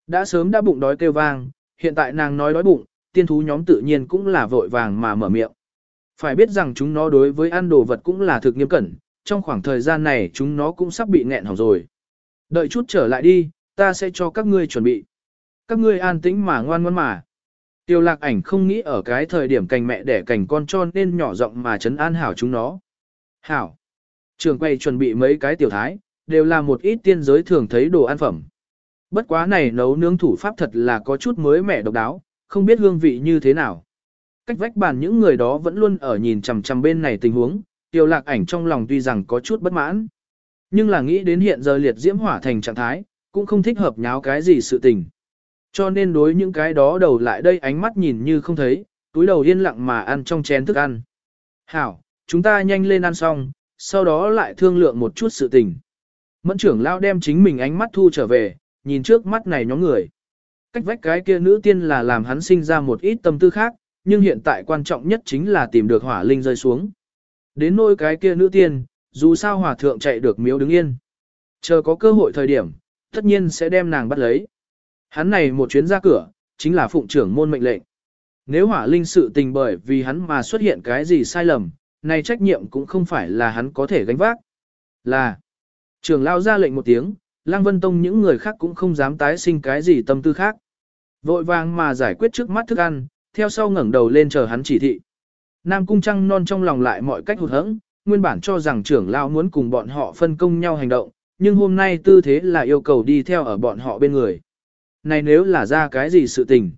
Đã sớm đã bụng đói kêu vang, hiện tại nàng nói đói bụng, tiên thú nhóm tự nhiên cũng là vội vàng mà mở miệng. Phải biết rằng chúng nó đối với ăn đồ vật cũng là thực nghiêm cẩn, trong khoảng thời gian này chúng nó cũng sắp bị nghẹn hỏng rồi. Đợi chút trở lại đi, ta sẽ cho các ngươi chuẩn bị. Các ngươi an tĩnh mà ngoan ngoãn mà. Tiêu lạc ảnh không nghĩ ở cái thời điểm cành mẹ đẻ cành con cho nên nhỏ giọng mà chấn an hảo chúng nó. Hảo. Trường quay chuẩn bị mấy cái tiểu thái, đều là một ít tiên giới thường thấy đồ ăn phẩm. Bất quá này nấu nướng thủ pháp thật là có chút mới mẻ độc đáo, không biết hương vị như thế nào. Cách vách bàn những người đó vẫn luôn ở nhìn chằm chằm bên này tình huống, tiêu lạc ảnh trong lòng tuy rằng có chút bất mãn. Nhưng là nghĩ đến hiện giờ liệt diễm hỏa thành trạng thái, cũng không thích hợp nháo cái gì sự tình. Cho nên đối những cái đó đầu lại đây ánh mắt nhìn như không thấy, túi đầu yên lặng mà ăn trong chén thức ăn. Hảo, chúng ta nhanh lên ăn xong, sau đó lại thương lượng một chút sự tình. Mẫn trưởng lao đem chính mình ánh mắt thu trở về, nhìn trước mắt này nhóm người. Cách vách cái kia nữ tiên là làm hắn sinh ra một ít tâm tư khác, nhưng hiện tại quan trọng nhất chính là tìm được hỏa linh rơi xuống. Đến nôi cái kia nữ tiên, dù sao hỏa thượng chạy được miếu đứng yên. Chờ có cơ hội thời điểm, tất nhiên sẽ đem nàng bắt lấy. Hắn này một chuyến ra cửa, chính là phụng trưởng môn mệnh lệnh. Nếu hỏa linh sự tình bởi vì hắn mà xuất hiện cái gì sai lầm, này trách nhiệm cũng không phải là hắn có thể gánh vác. Là, trưởng lao ra lệnh một tiếng, Lăng Vân Tông những người khác cũng không dám tái sinh cái gì tâm tư khác. Vội vàng mà giải quyết trước mắt thức ăn, theo sau ngẩng đầu lên chờ hắn chỉ thị. Nam Cung Trăng non trong lòng lại mọi cách hụt hẫng, nguyên bản cho rằng trưởng lao muốn cùng bọn họ phân công nhau hành động, nhưng hôm nay tư thế là yêu cầu đi theo ở bọn họ bên người. Này nếu là ra cái gì sự tình?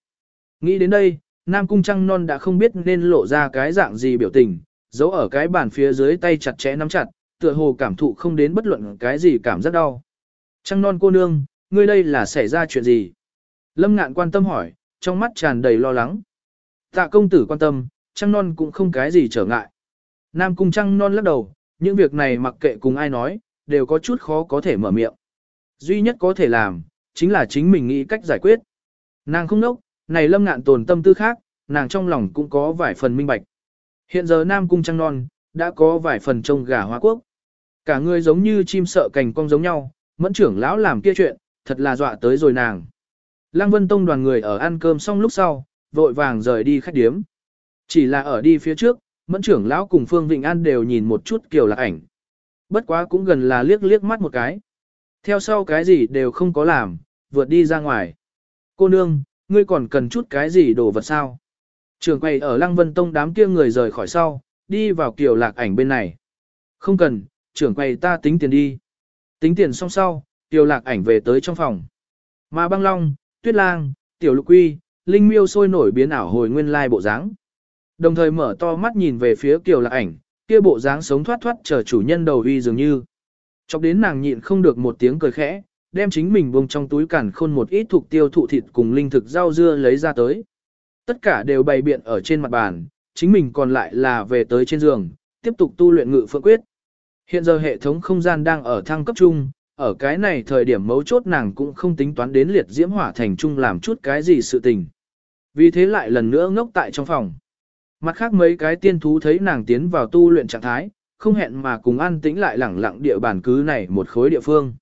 Nghĩ đến đây, Nam Cung Trăng non đã không biết nên lộ ra cái dạng gì biểu tình, giấu ở cái bàn phía dưới tay chặt chẽ nắm chặt, tựa hồ cảm thụ không đến bất luận cái gì cảm giác đau. Trăng non cô nương, ngươi đây là xảy ra chuyện gì? Lâm ngạn quan tâm hỏi, trong mắt tràn đầy lo lắng. Tạ công tử quan tâm, trăng non cũng không cái gì trở ngại. Nam cung trăng non lắc đầu, những việc này mặc kệ cùng ai nói, đều có chút khó có thể mở miệng. Duy nhất có thể làm, chính là chính mình nghĩ cách giải quyết. Nàng không nốc, này lâm ngạn tồn tâm tư khác, nàng trong lòng cũng có vài phần minh bạch. Hiện giờ Nam cung trăng non, đã có vài phần trông gà hoa quốc. Cả người giống như chim sợ cành cong giống nhau, mẫn trưởng lão làm kia chuyện, thật là dọa tới rồi nàng. Lăng Vân Tông đoàn người ở ăn cơm xong lúc sau, vội vàng rời đi khách điếm. Chỉ là ở đi phía trước, mẫn trưởng lão cùng Phương Vịnh An đều nhìn một chút kiểu lạc ảnh. Bất quá cũng gần là liếc liếc mắt một cái. Theo sau cái gì đều không có làm, vượt đi ra ngoài. Cô nương, ngươi còn cần chút cái gì đồ vật sao? Trường quay ở Lăng Vân Tông đám kia người rời khỏi sau, đi vào kiểu lạc ảnh bên này. Không cần, trưởng quay ta tính tiền đi. Tính tiền xong sau, tiểu lạc ảnh về tới trong phòng. Mà băng long, tuyết lang, tiểu lục quy, linh miêu sôi nổi biến ảo hồi nguyên lai bộ dáng. Đồng thời mở to mắt nhìn về phía tiểu lạc ảnh, kia bộ dáng sống thoát thoát chờ chủ nhân đầu uy dường như. Chọc đến nàng nhịn không được một tiếng cười khẽ, đem chính mình buông trong túi cản khôn một ít thuộc tiêu thụ thịt cùng linh thực rau dưa lấy ra tới. Tất cả đều bày biện ở trên mặt bàn, chính mình còn lại là về tới trên giường, tiếp tục tu luyện ngự phượng quyết. Hiện giờ hệ thống không gian đang ở thăng cấp trung, ở cái này thời điểm mấu chốt nàng cũng không tính toán đến liệt diễm hỏa thành trung làm chút cái gì sự tình. Vì thế lại lần nữa ngốc tại trong phòng. Mặt khác mấy cái tiên thú thấy nàng tiến vào tu luyện trạng thái, không hẹn mà cùng an tĩnh lại lẳng lặng địa bàn cứ này một khối địa phương.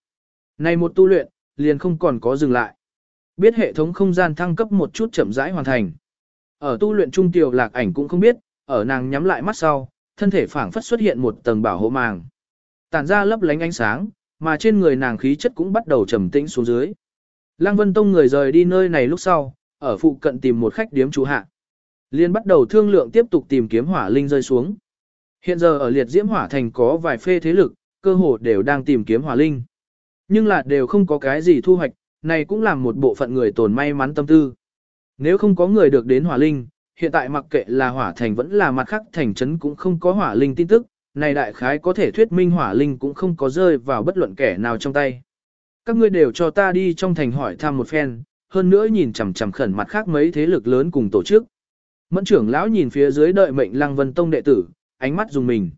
Này một tu luyện, liền không còn có dừng lại. Biết hệ thống không gian thăng cấp một chút chậm rãi hoàn thành. Ở tu luyện trung tiểu lạc ảnh cũng không biết, ở nàng nhắm lại mắt sau, thân thể phảng phất xuất hiện một tầng bảo hộ màng. Tản ra lấp lánh ánh sáng, mà trên người nàng khí chất cũng bắt đầu trầm tĩnh xuống dưới. Lăng Vân Tông người rời đi nơi này lúc sau, ở phụ cận tìm một khách điếm trú hạ. Liên bắt đầu thương lượng tiếp tục tìm kiếm hỏa linh rơi xuống. Hiện giờ ở liệt diễm hỏa thành có vài phê thế lực, cơ hồ đều đang tìm kiếm hỏa linh. Nhưng là đều không có cái gì thu hoạch, này cũng làm một bộ phận người tồn may mắn tâm tư. Nếu không có người được đến hỏa linh, hiện tại mặc kệ là hỏa thành vẫn là mặt khác thành trấn cũng không có hỏa linh tin tức, này đại khái có thể thuyết minh hỏa linh cũng không có rơi vào bất luận kẻ nào trong tay. Các ngươi đều cho ta đi trong thành hỏi thăm một phen, hơn nữa nhìn chằm chằm khẩn mặt khác mấy thế lực lớn cùng tổ chức. Mẫn trưởng lão nhìn phía dưới đợi mệnh Lăng Vân Tông đệ tử, ánh mắt dùng mình.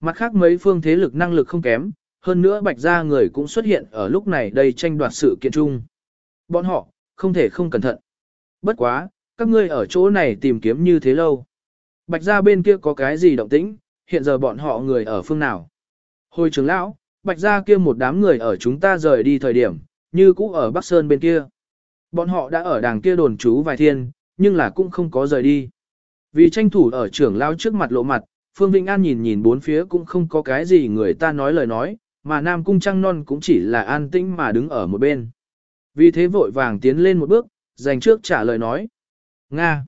Mặt khác mấy phương thế lực năng lực không kém, hơn nữa bạch gia người cũng xuất hiện ở lúc này đây tranh đoạt sự kiện chung. Bọn họ, không thể không cẩn thận. Bất quá, các ngươi ở chỗ này tìm kiếm như thế lâu. Bạch gia bên kia có cái gì động tĩnh, hiện giờ bọn họ người ở phương nào. Hồi trưởng lão, bạch gia kia một đám người ở chúng ta rời đi thời điểm, như cũ ở Bắc Sơn bên kia. Bọn họ đã ở đàng kia đồn trú vài thiên, nhưng là cũng không có rời đi. Vì tranh thủ ở trưởng lao trước mặt lộ mặt, Phương Vĩnh An nhìn nhìn bốn phía cũng không có cái gì người ta nói lời nói, mà Nam Cung Trăng Non cũng chỉ là an tĩnh mà đứng ở một bên. Vì thế vội vàng tiến lên một bước, dành trước trả lời nói. Nga.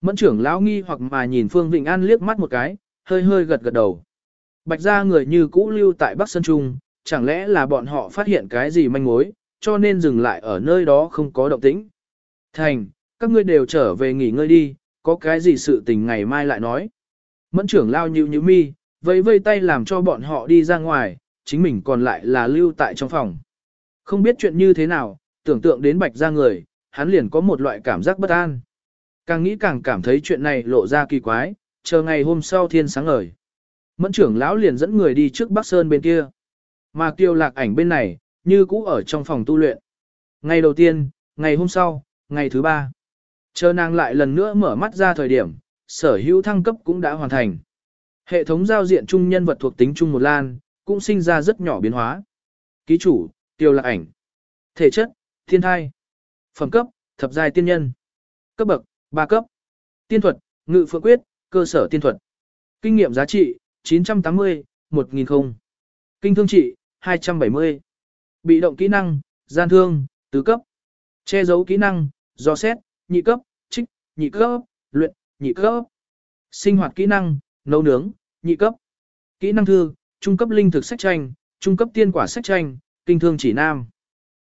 Mẫn trưởng lão nghi hoặc mà nhìn Phương Vĩnh An liếc mắt một cái, hơi hơi gật gật đầu. Bạch ra người như cũ lưu tại Bắc Sơn Trung, chẳng lẽ là bọn họ phát hiện cái gì manh mối, cho nên dừng lại ở nơi đó không có động tĩnh. Thành, các ngươi đều trở về nghỉ ngơi đi, có cái gì sự tình ngày mai lại nói. Mẫn trưởng lao nhịu nhịu mi, vẫy vây tay làm cho bọn họ đi ra ngoài, chính mình còn lại là lưu tại trong phòng. Không biết chuyện như thế nào, tưởng tượng đến bạch ra người, hắn liền có một loại cảm giác bất an. Càng nghĩ càng cảm thấy chuyện này lộ ra kỳ quái, chờ ngày hôm sau thiên sáng ngời. Mẫn trưởng lão liền dẫn người đi trước Bắc Sơn bên kia. Mà kiều lạc ảnh bên này, như cũ ở trong phòng tu luyện. Ngày đầu tiên, ngày hôm sau, ngày thứ ba. Chờ nàng lại lần nữa mở mắt ra thời điểm, sở hữu thăng cấp cũng đã hoàn thành. Hệ thống giao diện chung nhân vật thuộc tính chung một lan, cũng sinh ra rất nhỏ biến hóa. Ký chủ, tiêu lạc ảnh. Thể chất, thiên thai. Phẩm cấp, thập giai tiên nhân. Cấp bậc, 3 cấp. Tiên thuật, ngự phượng quyết, cơ sở tiên thuật. Kinh nghiệm giá trị, 980, 1000 không. Kinh thương trị, 270. Bị động kỹ năng, gian thương, tứ cấp. Che giấu kỹ năng, do xét, nhị cấp, trích, nhị cấp, luyện, nhị cấp. Sinh hoạt kỹ năng, nấu nướng, nhị cấp. Kỹ năng thư, trung cấp linh thực sách tranh, trung cấp tiên quả sách tranh, kinh thương chỉ nam.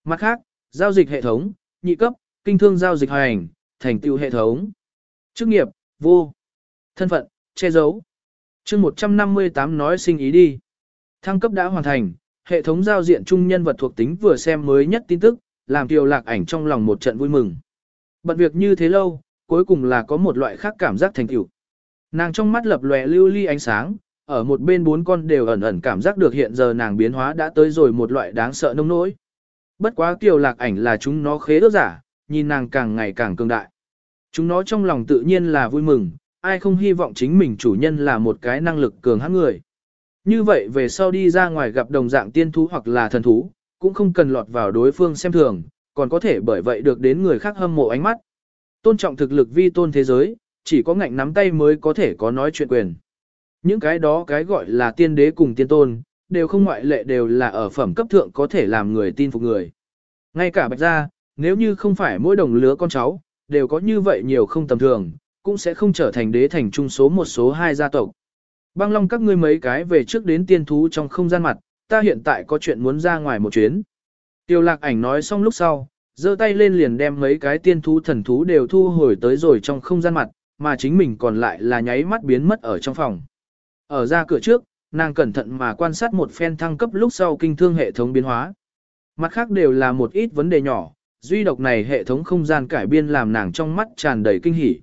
Mặt khác, giao dịch hệ thống, nhị cấp, kinh thương giao dịch hành, thành tựu hệ thống. Chức nghiệp, vô. Thân phận, che giấu. chương 158 nói sinh ý đi. Thăng cấp đã hoàn thành, hệ thống giao diện trung nhân vật thuộc tính vừa xem mới nhất tin tức, làm tiêu lạc ảnh trong lòng một trận vui mừng. Bận việc như thế lâu, cuối cùng là có một loại khác cảm giác thành tựu. Nàng trong mắt lập lòe lưu ly ánh sáng, ở một bên bốn con đều ẩn ẩn cảm giác được hiện giờ nàng biến hóa đã tới rồi một loại đáng sợ nông nỗi. Bất quá kiều lạc ảnh là chúng nó khế ước giả, nhìn nàng càng ngày càng cường đại. Chúng nó trong lòng tự nhiên là vui mừng, ai không hy vọng chính mình chủ nhân là một cái năng lực cường hãn người. Như vậy về sau đi ra ngoài gặp đồng dạng tiên thú hoặc là thần thú, cũng không cần lọt vào đối phương xem thường, còn có thể bởi vậy được đến người khác hâm mộ ánh mắt. Tôn trọng thực lực vi tôn thế giới, chỉ có ngạnh nắm tay mới có thể có nói chuyện quyền. Những cái đó cái gọi là tiên đế cùng tiên tôn, đều không ngoại lệ đều là ở phẩm cấp thượng có thể làm người tin phục người. Ngay cả bạch gia, nếu như không phải mỗi đồng lứa con cháu, đều có như vậy nhiều không tầm thường, cũng sẽ không trở thành đế thành trung số một số hai gia tộc. Băng long các ngươi mấy cái về trước đến tiên thú trong không gian mặt, ta hiện tại có chuyện muốn ra ngoài một chuyến. Tiêu lạc ảnh nói xong lúc sau, giơ tay lên liền đem mấy cái tiên thú thần thú đều thu hồi tới rồi trong không gian mặt, mà chính mình còn lại là nháy mắt biến mất ở trong phòng. Ở ra cửa trước, nàng cẩn thận mà quan sát một phen thăng cấp lúc sau kinh thương hệ thống biến hóa. Mặt khác đều là một ít vấn đề nhỏ, duy độc này hệ thống không gian cải biên làm nàng trong mắt tràn đầy kinh hỉ.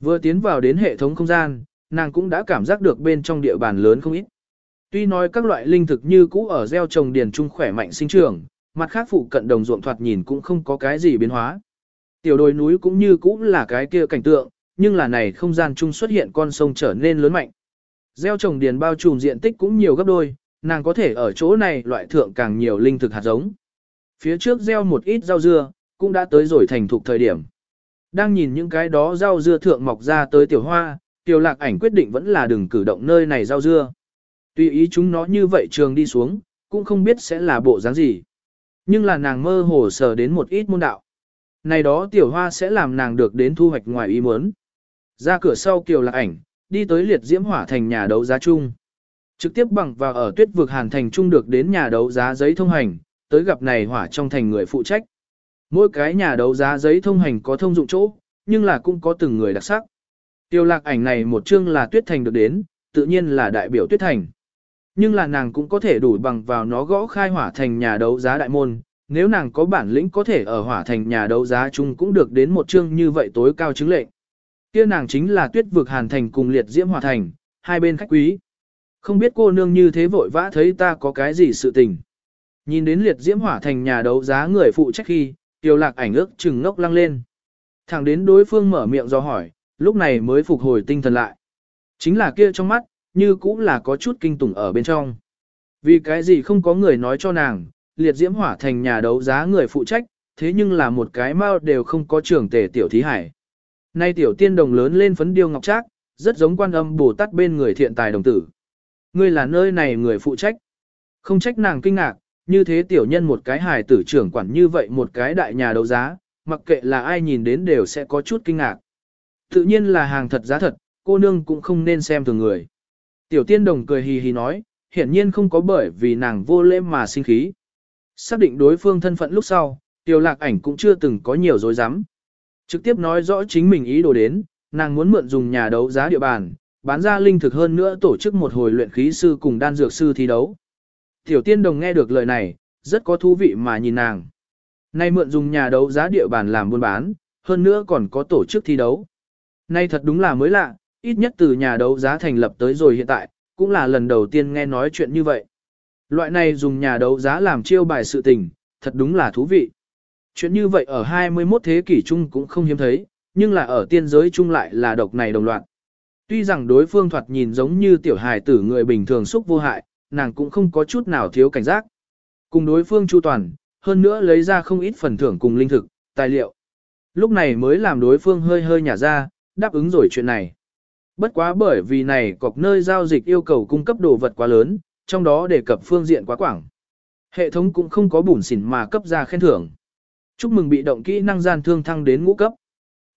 Vừa tiến vào đến hệ thống không gian, nàng cũng đã cảm giác được bên trong địa bàn lớn không ít. Tuy nói các loại linh thực như cũ ở gieo trồng điền trung khỏe mạnh sinh trưởng, mặt khác phụ cận đồng ruộng thoạt nhìn cũng không có cái gì biến hóa. Tiểu đồi núi cũng như cũ là cái kia cảnh tượng, nhưng là này không gian chung xuất hiện con sông trở nên lớn mạnh. Gieo trồng điền bao trùm diện tích cũng nhiều gấp đôi, nàng có thể ở chỗ này loại thượng càng nhiều linh thực hạt giống. Phía trước gieo một ít rau dưa, cũng đã tới rồi thành thục thời điểm. Đang nhìn những cái đó rau dưa thượng mọc ra tới tiểu hoa, tiểu lạc ảnh quyết định vẫn là đừng cử động nơi này rau dưa. Tuy ý chúng nó như vậy trường đi xuống, cũng không biết sẽ là bộ dáng gì. Nhưng là nàng mơ hồ sờ đến một ít môn đạo. Này đó tiểu hoa sẽ làm nàng được đến thu hoạch ngoài ý muốn. Ra cửa sau kiều lạc ảnh, đi tới liệt diễm hỏa thành nhà đấu giá chung. Trực tiếp bằng vào ở tuyết vực hàn thành trung được đến nhà đấu giá giấy thông hành, tới gặp này hỏa trong thành người phụ trách. Mỗi cái nhà đấu giá giấy thông hành có thông dụng chỗ, nhưng là cũng có từng người đặc sắc. Tiêu lạc ảnh này một chương là tuyết thành được đến, tự nhiên là đại biểu tuyết thành. Nhưng là nàng cũng có thể đủ bằng vào nó gõ khai hỏa thành nhà đấu giá đại môn, nếu nàng có bản lĩnh có thể ở hỏa thành nhà đấu giá chung cũng được đến một chương như vậy tối cao chứng lệnh. Kia nàng chính là tuyết vực hàn thành cùng liệt diễm hỏa thành, hai bên khách quý. Không biết cô nương như thế vội vã thấy ta có cái gì sự tình. Nhìn đến liệt diễm hỏa thành nhà đấu giá người phụ trách khi, tiêu lạc ảnh ước chừng ngốc lăng lên. Thẳng đến đối phương mở miệng do hỏi, lúc này mới phục hồi tinh thần lại. Chính là kia trong mắt, như cũng là có chút kinh tủng ở bên trong. Vì cái gì không có người nói cho nàng, liệt diễm hỏa thành nhà đấu giá người phụ trách, thế nhưng là một cái mao đều không có trưởng tề tiểu thí hải. Nay tiểu tiên đồng lớn lên phấn điêu ngọc trác, rất giống quan âm Bồ Tát bên người thiện tài đồng tử. Ngươi là nơi này người phụ trách. Không trách nàng kinh ngạc, như thế tiểu nhân một cái hài tử trưởng quản như vậy một cái đại nhà đấu giá, mặc kệ là ai nhìn đến đều sẽ có chút kinh ngạc. Tự nhiên là hàng thật giá thật, cô nương cũng không nên xem thường người. Tiểu tiên đồng cười hì hì nói, hiển nhiên không có bởi vì nàng vô lễ mà sinh khí. Xác định đối phương thân phận lúc sau, tiểu lạc ảnh cũng chưa từng có nhiều dối rắm Trực tiếp nói rõ chính mình ý đồ đến, nàng muốn mượn dùng nhà đấu giá địa bàn, bán ra linh thực hơn nữa tổ chức một hồi luyện khí sư cùng đan dược sư thi đấu. Tiểu tiên đồng nghe được lời này, rất có thú vị mà nhìn nàng. Nay mượn dùng nhà đấu giá địa bàn làm buôn bán, hơn nữa còn có tổ chức thi đấu. Nay thật đúng là mới lạ, ít nhất từ nhà đấu giá thành lập tới rồi hiện tại, cũng là lần đầu tiên nghe nói chuyện như vậy. Loại này dùng nhà đấu giá làm chiêu bài sự tình, thật đúng là thú vị. Chuyện như vậy ở 21 thế kỷ chung cũng không hiếm thấy, nhưng là ở tiên giới chung lại là độc này đồng loạn. Tuy rằng đối phương thoạt nhìn giống như tiểu hài tử người bình thường xúc vô hại, nàng cũng không có chút nào thiếu cảnh giác. Cùng đối phương chu toàn, hơn nữa lấy ra không ít phần thưởng cùng linh thực, tài liệu. Lúc này mới làm đối phương hơi hơi nhả ra, đáp ứng rồi chuyện này. Bất quá bởi vì này cọc nơi giao dịch yêu cầu cung cấp đồ vật quá lớn, trong đó đề cập phương diện quá quảng. Hệ thống cũng không có bùn xỉn mà cấp ra khen thưởng. Chúc mừng bị động kỹ năng gian thương thăng đến ngũ cấp.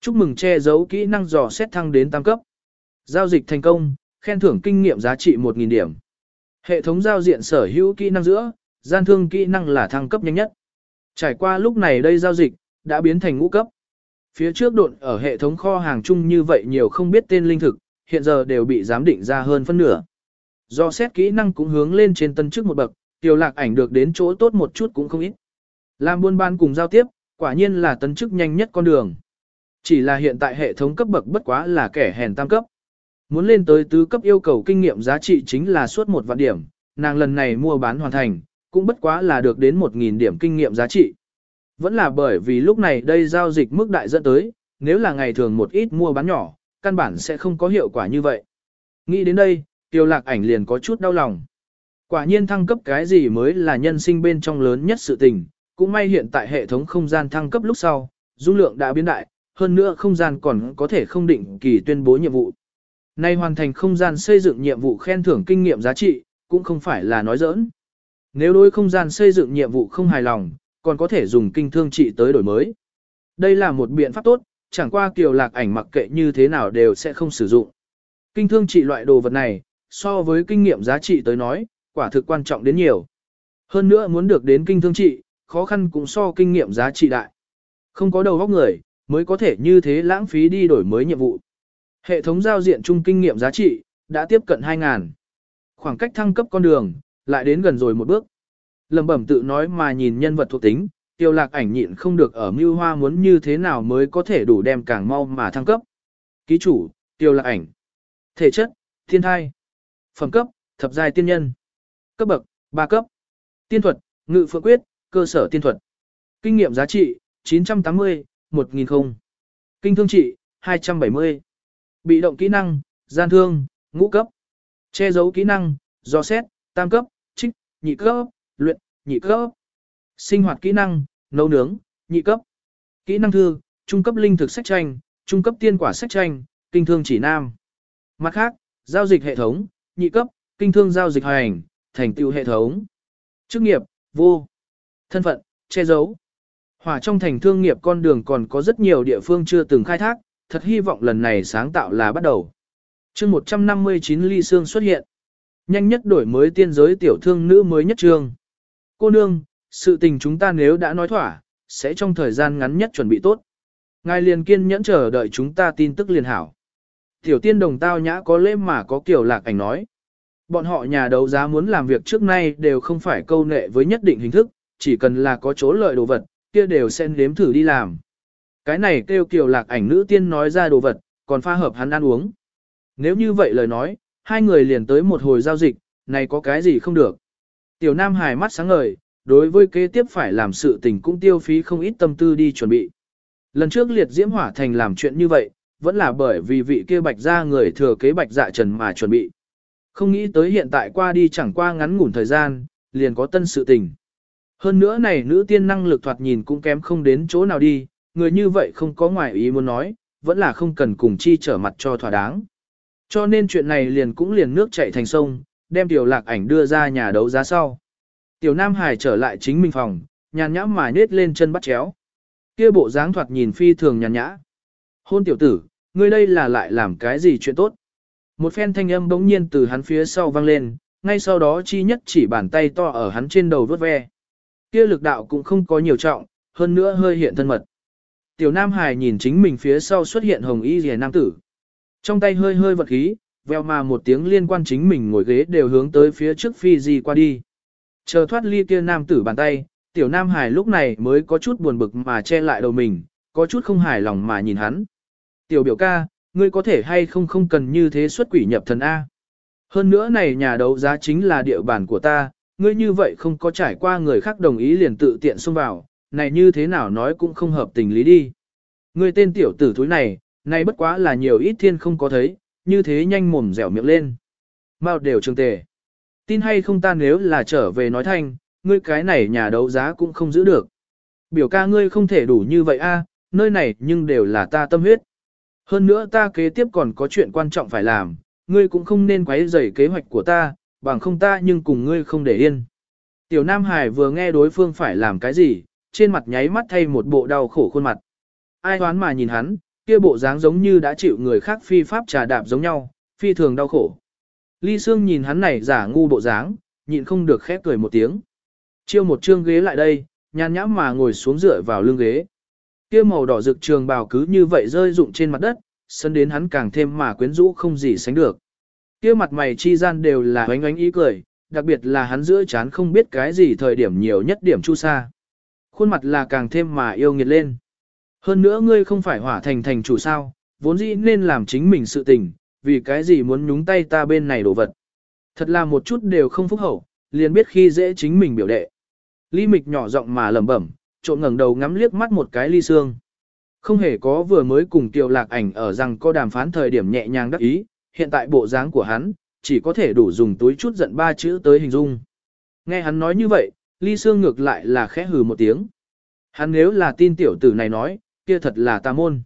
Chúc mừng che giấu kỹ năng dò xét thăng đến tam cấp. Giao dịch thành công, khen thưởng kinh nghiệm giá trị 1.000 điểm. Hệ thống giao diện sở hữu kỹ năng giữa, gian thương kỹ năng là thăng cấp nhanh nhất. Trải qua lúc này đây giao dịch, đã biến thành ngũ cấp. Phía trước độn ở hệ thống kho hàng chung như vậy nhiều không biết tên linh thực, hiện giờ đều bị giám định ra hơn phân nửa. Do xét kỹ năng cũng hướng lên trên tân chức một bậc, tiểu lạc ảnh được đến chỗ tốt một chút cũng không ít. Làm buôn bán cùng giao tiếp, quả nhiên là tân chức nhanh nhất con đường. Chỉ là hiện tại hệ thống cấp bậc bất quá là kẻ hèn tam cấp. Muốn lên tới tứ cấp yêu cầu kinh nghiệm giá trị chính là suốt một vạn điểm, nàng lần này mua bán hoàn thành, cũng bất quá là được đến 1.000 điểm kinh nghiệm giá trị. Vẫn là bởi vì lúc này đây giao dịch mức đại dẫn tới, nếu là ngày thường một ít mua bán nhỏ, căn bản sẽ không có hiệu quả như vậy. Nghĩ đến đây, tiêu lạc ảnh liền có chút đau lòng. Quả nhiên thăng cấp cái gì mới là nhân sinh bên trong lớn nhất sự tình, cũng may hiện tại hệ thống không gian thăng cấp lúc sau, dung lượng đã biến đại, hơn nữa không gian còn có thể không định kỳ tuyên bố nhiệm vụ. Nay hoàn thành không gian xây dựng nhiệm vụ khen thưởng kinh nghiệm giá trị, cũng không phải là nói giỡn. Nếu đối không gian xây dựng nhiệm vụ không hài lòng, còn có thể dùng kinh thương trị tới đổi mới. Đây là một biện pháp tốt, chẳng qua kiều lạc ảnh mặc kệ như thế nào đều sẽ không sử dụng. Kinh thương trị loại đồ vật này, so với kinh nghiệm giá trị tới nói, quả thực quan trọng đến nhiều. Hơn nữa muốn được đến kinh thương trị, khó khăn cũng so kinh nghiệm giá trị đại. Không có đầu óc người, mới có thể như thế lãng phí đi đổi mới nhiệm vụ. Hệ thống giao diện chung kinh nghiệm giá trị, đã tiếp cận 2.000. Khoảng cách thăng cấp con đường, lại đến gần rồi một bước. Lầm bẩm tự nói mà nhìn nhân vật thuộc tính, tiêu lạc ảnh nhịn không được ở mưu hoa muốn như thế nào mới có thể đủ đem càng mau mà thăng cấp. Ký chủ, tiêu lạc ảnh. Thể chất, thiên thai. Phẩm cấp, thập giai tiên nhân. Cấp bậc, 3 cấp. Tiên thuật, ngự phượng quyết, cơ sở tiên thuật. Kinh nghiệm giá trị, 980, 1000 không. Kinh thương trị, 270. Bị động kỹ năng, gian thương, ngũ cấp. Che giấu kỹ năng, do xét, tam cấp, trích, nhị cấp, luyện, nhị cấp. Sinh hoạt kỹ năng, nấu nướng, nhị cấp. Kỹ năng thư, trung cấp linh thực sách tranh, trung cấp tiên quả sách tranh, kinh thương chỉ nam. Mặt khác, giao dịch hệ thống, nhị cấp, kinh thương giao dịch hành, thành tựu hệ thống. Chức nghiệp, vô. Thân phận, che giấu. Hỏa trong thành thương nghiệp con đường còn có rất nhiều địa phương chưa từng khai thác, thật hy vọng lần này sáng tạo là bắt đầu. chương 159 ly xương xuất hiện. Nhanh nhất đổi mới tiên giới tiểu thương nữ mới nhất trường, Cô nương, sự tình chúng ta nếu đã nói thỏa, sẽ trong thời gian ngắn nhất chuẩn bị tốt. Ngài liền kiên nhẫn chờ đợi chúng ta tin tức liền hảo. Tiểu tiên đồng tao nhã có lễ mà có kiểu lạc ảnh nói. Bọn họ nhà đấu giá muốn làm việc trước nay đều không phải câu nệ với nhất định hình thức, chỉ cần là có chỗ lợi đồ vật, kia đều sẽ nếm thử đi làm. Cái này kêu kiểu lạc ảnh nữ tiên nói ra đồ vật, còn pha hợp hắn ăn uống. Nếu như vậy lời nói, hai người liền tới một hồi giao dịch, này có cái gì không được. Tiểu Nam Hải mắt sáng ngời, đối với kế tiếp phải làm sự tình cũng tiêu phí không ít tâm tư đi chuẩn bị. Lần trước liệt diễm hỏa thành làm chuyện như vậy, vẫn là bởi vì vị kia bạch ra người thừa kế bạch dạ trần mà chuẩn bị. Không nghĩ tới hiện tại qua đi chẳng qua ngắn ngủn thời gian, liền có tân sự tình. Hơn nữa này nữ tiên năng lực thoạt nhìn cũng kém không đến chỗ nào đi, người như vậy không có ngoại ý muốn nói, vẫn là không cần cùng chi trở mặt cho thỏa đáng. Cho nên chuyện này liền cũng liền nước chảy thành sông, đem tiểu lạc ảnh đưa ra nhà đấu giá sau. Tiểu Nam Hải trở lại chính mình phòng, nhàn nhã mài nết lên chân bắt chéo. Kia bộ dáng thoạt nhìn phi thường nhàn nhã. Hôn tiểu tử, ngươi đây là lại làm cái gì chuyện tốt? Một phen thanh âm bỗng nhiên từ hắn phía sau vang lên, ngay sau đó chi nhất chỉ bàn tay to ở hắn trên đầu vớt ve. Kia lực đạo cũng không có nhiều trọng, hơn nữa hơi hiện thân mật. Tiểu Nam Hải nhìn chính mình phía sau xuất hiện hồng y rìa nam tử. Trong tay hơi hơi vật khí, veo mà một tiếng liên quan chính mình ngồi ghế đều hướng tới phía trước phi di qua đi. Chờ thoát ly kia nam tử bàn tay, tiểu Nam Hải lúc này mới có chút buồn bực mà che lại đầu mình, có chút không hài lòng mà nhìn hắn. Tiểu biểu ca, ngươi có thể hay không không cần như thế xuất quỷ nhập thần A. Hơn nữa này nhà đấu giá chính là địa bàn của ta, ngươi như vậy không có trải qua người khác đồng ý liền tự tiện xông vào, này như thế nào nói cũng không hợp tình lý đi. Ngươi tên tiểu tử thúi này, này bất quá là nhiều ít thiên không có thấy, như thế nhanh mồm dẻo miệng lên. Mao đều trường tề. Tin hay không ta nếu là trở về nói thanh, ngươi cái này nhà đấu giá cũng không giữ được. Biểu ca ngươi không thể đủ như vậy a, nơi này nhưng đều là ta tâm huyết. Hơn nữa ta kế tiếp còn có chuyện quan trọng phải làm, ngươi cũng không nên quấy rầy kế hoạch của ta, bằng không ta nhưng cùng ngươi không để yên. Tiểu Nam Hải vừa nghe đối phương phải làm cái gì, trên mặt nháy mắt thay một bộ đau khổ khuôn mặt. Ai đoán mà nhìn hắn, kia bộ dáng giống như đã chịu người khác phi pháp trà đạp giống nhau, phi thường đau khổ. Ly Sương nhìn hắn này giả ngu bộ dáng, nhịn không được khép cười một tiếng. Chiêu một trương ghế lại đây, nhàn nhãm mà ngồi xuống dựa vào lưng ghế. Kia màu đỏ rực trường bào cứ như vậy rơi rụng trên mặt đất, sân đến hắn càng thêm mà quyến rũ không gì sánh được. Kia mặt mày chi gian đều là oánh oánh ý cười, đặc biệt là hắn giữa chán không biết cái gì thời điểm nhiều nhất điểm chu sa. Khuôn mặt là càng thêm mà yêu nghiệt lên. Hơn nữa ngươi không phải hỏa thành thành chủ sao, vốn dĩ nên làm chính mình sự tình, vì cái gì muốn nhúng tay ta bên này đổ vật. Thật là một chút đều không phúc hậu, liền biết khi dễ chính mình biểu đệ. Ly mịch nhỏ giọng mà lẩm bẩm, trộn ngẩng đầu ngắm liếc mắt một cái ly xương. Không hề có vừa mới cùng Kiều Lạc ảnh ở rằng có đàm phán thời điểm nhẹ nhàng đắc ý, hiện tại bộ dáng của hắn, chỉ có thể đủ dùng túi chút giận ba chữ tới hình dung. Nghe hắn nói như vậy, ly xương ngược lại là khẽ hừ một tiếng. Hắn nếu là tin tiểu tử này nói, kia thật là tà môn.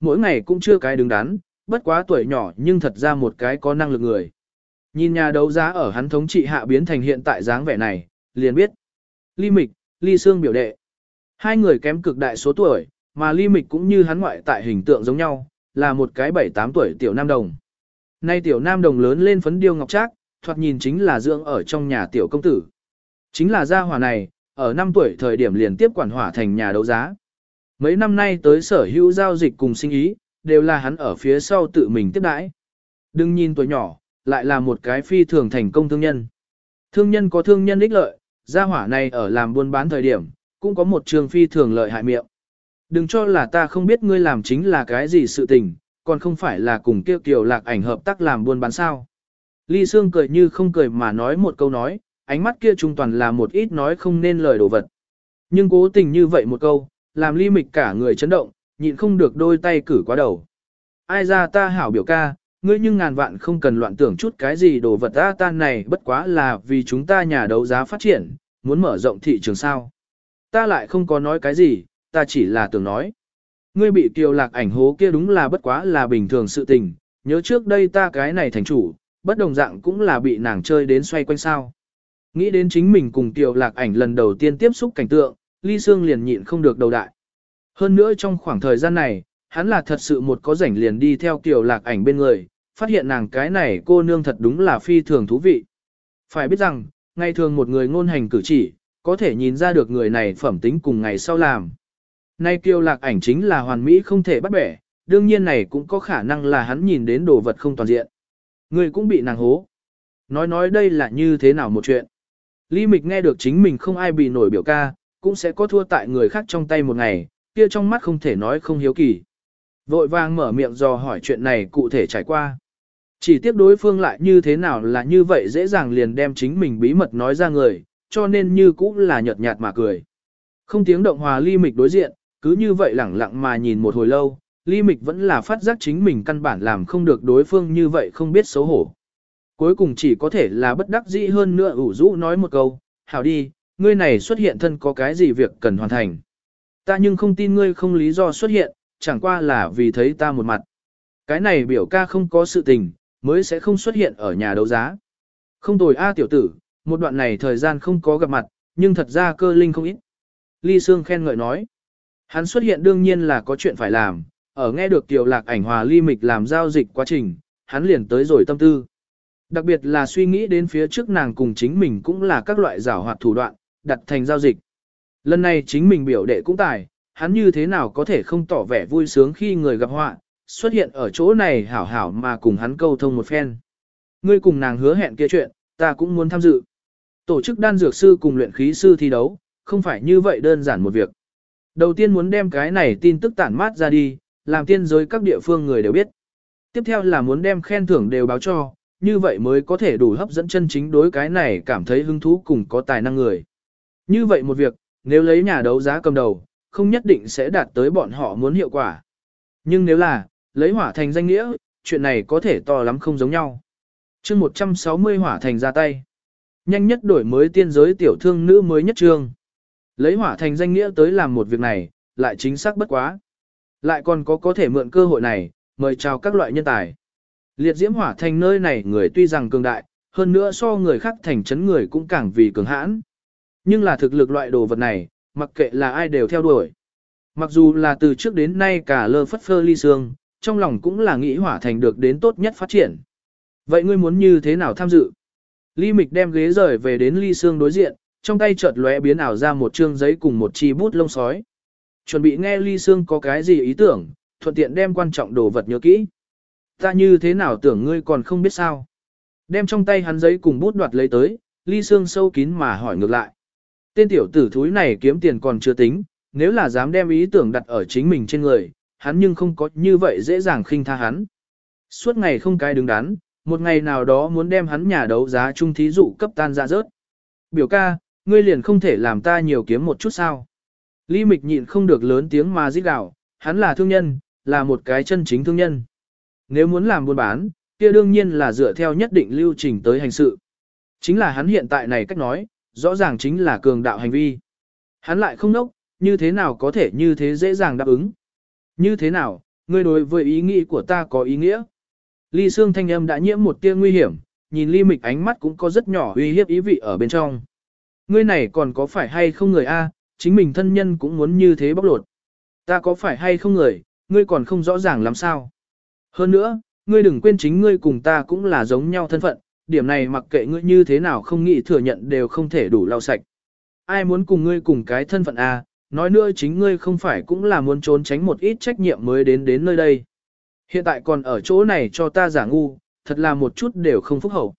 Mỗi ngày cũng chưa cái đứng đắn, bất quá tuổi nhỏ nhưng thật ra một cái có năng lực người. Nhìn nhà đấu giá ở hắn thống trị hạ biến thành hiện tại dáng vẻ này, liền biết. Ly Mịch, Ly Sương biểu đệ. Hai người kém cực đại số tuổi, mà Ly Mịch cũng như hắn ngoại tại hình tượng giống nhau, là một cái 7-8 tuổi tiểu nam đồng. Nay tiểu nam đồng lớn lên phấn điêu ngọc trác, thoạt nhìn chính là dưỡng ở trong nhà tiểu công tử. Chính là gia hỏa này, ở 5 tuổi thời điểm liền tiếp quản hỏa thành nhà đấu giá. Mấy năm nay tới sở hữu giao dịch cùng sinh ý, đều là hắn ở phía sau tự mình tiếp đãi. Đừng nhìn tuổi nhỏ, lại là một cái phi thường thành công thương nhân. Thương nhân có thương nhân ích lợi, gia hỏa này ở làm buôn bán thời điểm, cũng có một trường phi thường lợi hại miệng. Đừng cho là ta không biết ngươi làm chính là cái gì sự tình, còn không phải là cùng kêu kiều lạc ảnh hợp tác làm buôn bán sao. Ly Sương cười như không cười mà nói một câu nói, ánh mắt kia trung toàn là một ít nói không nên lời đồ vật. Nhưng cố tình như vậy một câu, làm ly mịch cả người chấn động, nhịn không được đôi tay cử quá đầu. Ai ra ta hảo biểu ca, ngươi nhưng ngàn vạn không cần loạn tưởng chút cái gì đồ vật ta tan này bất quá là vì chúng ta nhà đấu giá phát triển, muốn mở rộng thị trường sao. Ta lại không có nói cái gì, ta chỉ là tưởng nói. Ngươi bị kiều lạc ảnh hố kia đúng là bất quá là bình thường sự tình, nhớ trước đây ta cái này thành chủ, bất đồng dạng cũng là bị nàng chơi đến xoay quanh sao. Nghĩ đến chính mình cùng kiều lạc ảnh lần đầu tiên tiếp xúc cảnh tượng, ly xương liền nhịn không được đầu đại. Hơn nữa trong khoảng thời gian này, hắn là thật sự một có rảnh liền đi theo kiểu lạc ảnh bên người, phát hiện nàng cái này cô nương thật đúng là phi thường thú vị. Phải biết rằng, ngày thường một người ngôn hành cử chỉ, có thể nhìn ra được người này phẩm tính cùng ngày sau làm. Nay kiều lạc ảnh chính là hoàn mỹ không thể bắt bẻ, đương nhiên này cũng có khả năng là hắn nhìn đến đồ vật không toàn diện. Người cũng bị nàng hố. Nói nói đây là như thế nào một chuyện. Lý Mịch nghe được chính mình không ai bị nổi biểu ca, cũng sẽ có thua tại người khác trong tay một ngày, kia trong mắt không thể nói không hiếu kỳ. Vội vàng mở miệng dò hỏi chuyện này cụ thể trải qua. Chỉ tiếc đối phương lại như thế nào là như vậy dễ dàng liền đem chính mình bí mật nói ra người, cho nên như cũng là nhợt nhạt mà cười. Không tiếng động hòa ly mịch đối diện, cứ như vậy lẳng lặng mà nhìn một hồi lâu, ly mịch vẫn là phát giác chính mình căn bản làm không được đối phương như vậy không biết xấu hổ. Cuối cùng chỉ có thể là bất đắc dĩ hơn nữa ủ rũ nói một câu, hảo đi, ngươi này xuất hiện thân có cái gì việc cần hoàn thành. Ta nhưng không tin ngươi không lý do xuất hiện, chẳng qua là vì thấy ta một mặt. Cái này biểu ca không có sự tình, mới sẽ không xuất hiện ở nhà đấu giá. Không tồi A tiểu tử, một đoạn này thời gian không có gặp mặt, nhưng thật ra cơ linh không ít. Ly Sương khen ngợi nói. Hắn xuất hiện đương nhiên là có chuyện phải làm, ở nghe được tiểu lạc ảnh hòa ly mịch làm giao dịch quá trình, hắn liền tới rồi tâm tư. Đặc biệt là suy nghĩ đến phía trước nàng cùng chính mình cũng là các loại giảo hoạt thủ đoạn, đặt thành giao dịch. Lần này chính mình biểu đệ cũng tài, hắn như thế nào có thể không tỏ vẻ vui sướng khi người gặp họa, xuất hiện ở chỗ này hảo hảo mà cùng hắn câu thông một phen. Ngươi cùng nàng hứa hẹn kia chuyện, ta cũng muốn tham dự. Tổ chức đan dược sư cùng luyện khí sư thi đấu, không phải như vậy đơn giản một việc. Đầu tiên muốn đem cái này tin tức tản mát ra đi, làm tiên giới các địa phương người đều biết. Tiếp theo là muốn đem khen thưởng đều báo cho, như vậy mới có thể đủ hấp dẫn chân chính đối cái này cảm thấy hứng thú cùng có tài năng người. Như vậy một việc, nếu lấy nhà đấu giá cầm đầu, không nhất định sẽ đạt tới bọn họ muốn hiệu quả. Nhưng nếu là, lấy hỏa thành danh nghĩa, chuyện này có thể to lắm không giống nhau. chương 160 hỏa thành ra tay. Nhanh nhất đổi mới tiên giới tiểu thương nữ mới nhất trương. Lấy hỏa thành danh nghĩa tới làm một việc này, lại chính xác bất quá. Lại còn có có thể mượn cơ hội này, mời chào các loại nhân tài. Liệt diễm hỏa thành nơi này người tuy rằng cường đại, hơn nữa so người khác thành chấn người cũng càng vì cường hãn. Nhưng là thực lực loại đồ vật này, mặc kệ là ai đều theo đuổi. Mặc dù là từ trước đến nay cả lơ phất phơ ly xương, trong lòng cũng là nghĩ hỏa thành được đến tốt nhất phát triển. Vậy ngươi muốn như thế nào tham dự? Ly Mịch đem ghế rời về đến ly xương đối diện, trong tay chợt lóe biến ảo ra một trương giấy cùng một chi bút lông sói. Chuẩn bị nghe ly xương có cái gì ý tưởng, thuận tiện đem quan trọng đồ vật nhớ kỹ. Ta như thế nào tưởng ngươi còn không biết sao? Đem trong tay hắn giấy cùng bút đoạt lấy tới, ly xương sâu kín mà hỏi ngược lại. Tên tiểu tử thúi này kiếm tiền còn chưa tính, nếu là dám đem ý tưởng đặt ở chính mình trên người, hắn nhưng không có như vậy dễ dàng khinh tha hắn. Suốt ngày không cái đứng đắn, một ngày nào đó muốn đem hắn nhà đấu giá trung thí dụ cấp tan ra rớt. Biểu ca, ngươi liền không thể làm ta nhiều kiếm một chút sao. Lý mịch nhịn không được lớn tiếng mà giết đạo, hắn là thương nhân, là một cái chân chính thương nhân. Nếu muốn làm buôn bán, kia đương nhiên là dựa theo nhất định lưu trình tới hành sự. Chính là hắn hiện tại này cách nói, rõ ràng chính là cường đạo hành vi. Hắn lại không nốc, như thế nào có thể như thế dễ dàng đáp ứng. Như thế nào, ngươi đối với ý nghĩ của ta có ý nghĩa. Ly Sương thanh âm đã nhiễm một tia nguy hiểm, nhìn Ly Mịch ánh mắt cũng có rất nhỏ uy hiếp ý vị ở bên trong. Ngươi này còn có phải hay không người A, chính mình thân nhân cũng muốn như thế bóc lột. Ta có phải hay không người, ngươi còn không rõ ràng làm sao. Hơn nữa, ngươi đừng quên chính ngươi cùng ta cũng là giống nhau thân phận, điểm này mặc kệ ngươi như thế nào không nghĩ thừa nhận đều không thể đủ lau sạch. Ai muốn cùng ngươi cùng cái thân phận A, nói nữa chính ngươi không phải cũng là muốn trốn tránh một ít trách nhiệm mới đến đến nơi đây. Hiện tại còn ở chỗ này cho ta giả ngu, thật là một chút đều không phúc hậu.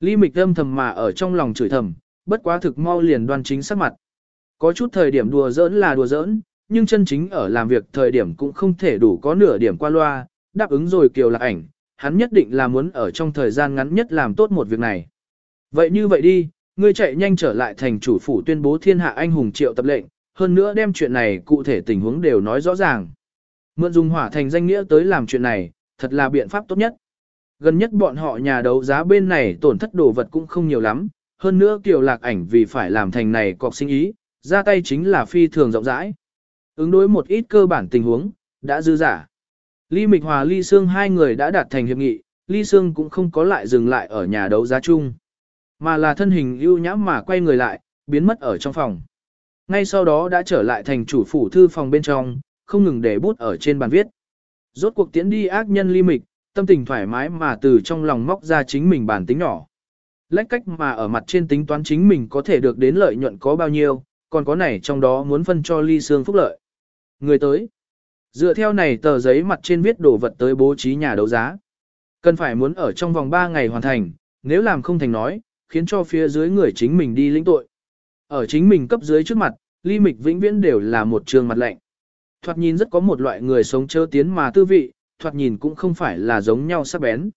Ly mịch âm thầm mà ở trong lòng chửi thầm, bất quá thực mau liền đoan chính sắc mặt. Có chút thời điểm đùa giỡn là đùa giỡn, nhưng chân chính ở làm việc thời điểm cũng không thể đủ có nửa điểm qua loa, đáp ứng rồi kiều lạc ảnh, hắn nhất định là muốn ở trong thời gian ngắn nhất làm tốt một việc này. Vậy như vậy đi, ngươi chạy nhanh trở lại thành chủ phủ tuyên bố thiên hạ anh hùng triệu tập lệnh, hơn nữa đem chuyện này cụ thể tình huống đều nói rõ ràng. Mượn dùng hỏa thành danh nghĩa tới làm chuyện này, thật là biện pháp tốt nhất. Gần nhất bọn họ nhà đấu giá bên này tổn thất đồ vật cũng không nhiều lắm, hơn nữa kiều lạc ảnh vì phải làm thành này cọc sinh ý, ra tay chính là phi thường rộng rãi. Ứng đối một ít cơ bản tình huống, đã dư giả. Ly Mịch Hòa Ly Sương hai người đã đạt thành hiệp nghị, Ly Sương cũng không có lại dừng lại ở nhà đấu giá chung, mà là thân hình ưu nhãm mà quay người lại, biến mất ở trong phòng. Ngay sau đó đã trở lại thành chủ phủ thư phòng bên trong, không ngừng để bút ở trên bàn viết. Rốt cuộc tiễn đi ác nhân ly mịch, tâm tình thoải mái mà từ trong lòng móc ra chính mình bản tính nhỏ. Lách cách mà ở mặt trên tính toán chính mình có thể được đến lợi nhuận có bao nhiêu, còn có này trong đó muốn phân cho ly Sương phúc lợi. Người tới. Dựa theo này tờ giấy mặt trên viết đồ vật tới bố trí nhà đấu giá. Cần phải muốn ở trong vòng 3 ngày hoàn thành, nếu làm không thành nói, khiến cho phía dưới người chính mình đi lĩnh tội. Ở chính mình cấp dưới trước mặt, ly mịch vĩnh viễn đều là một trường mặt lạnh. Thoạt nhìn rất có một loại người sống chớ tiến mà tư vị, thoạt nhìn cũng không phải là giống nhau sắc bén.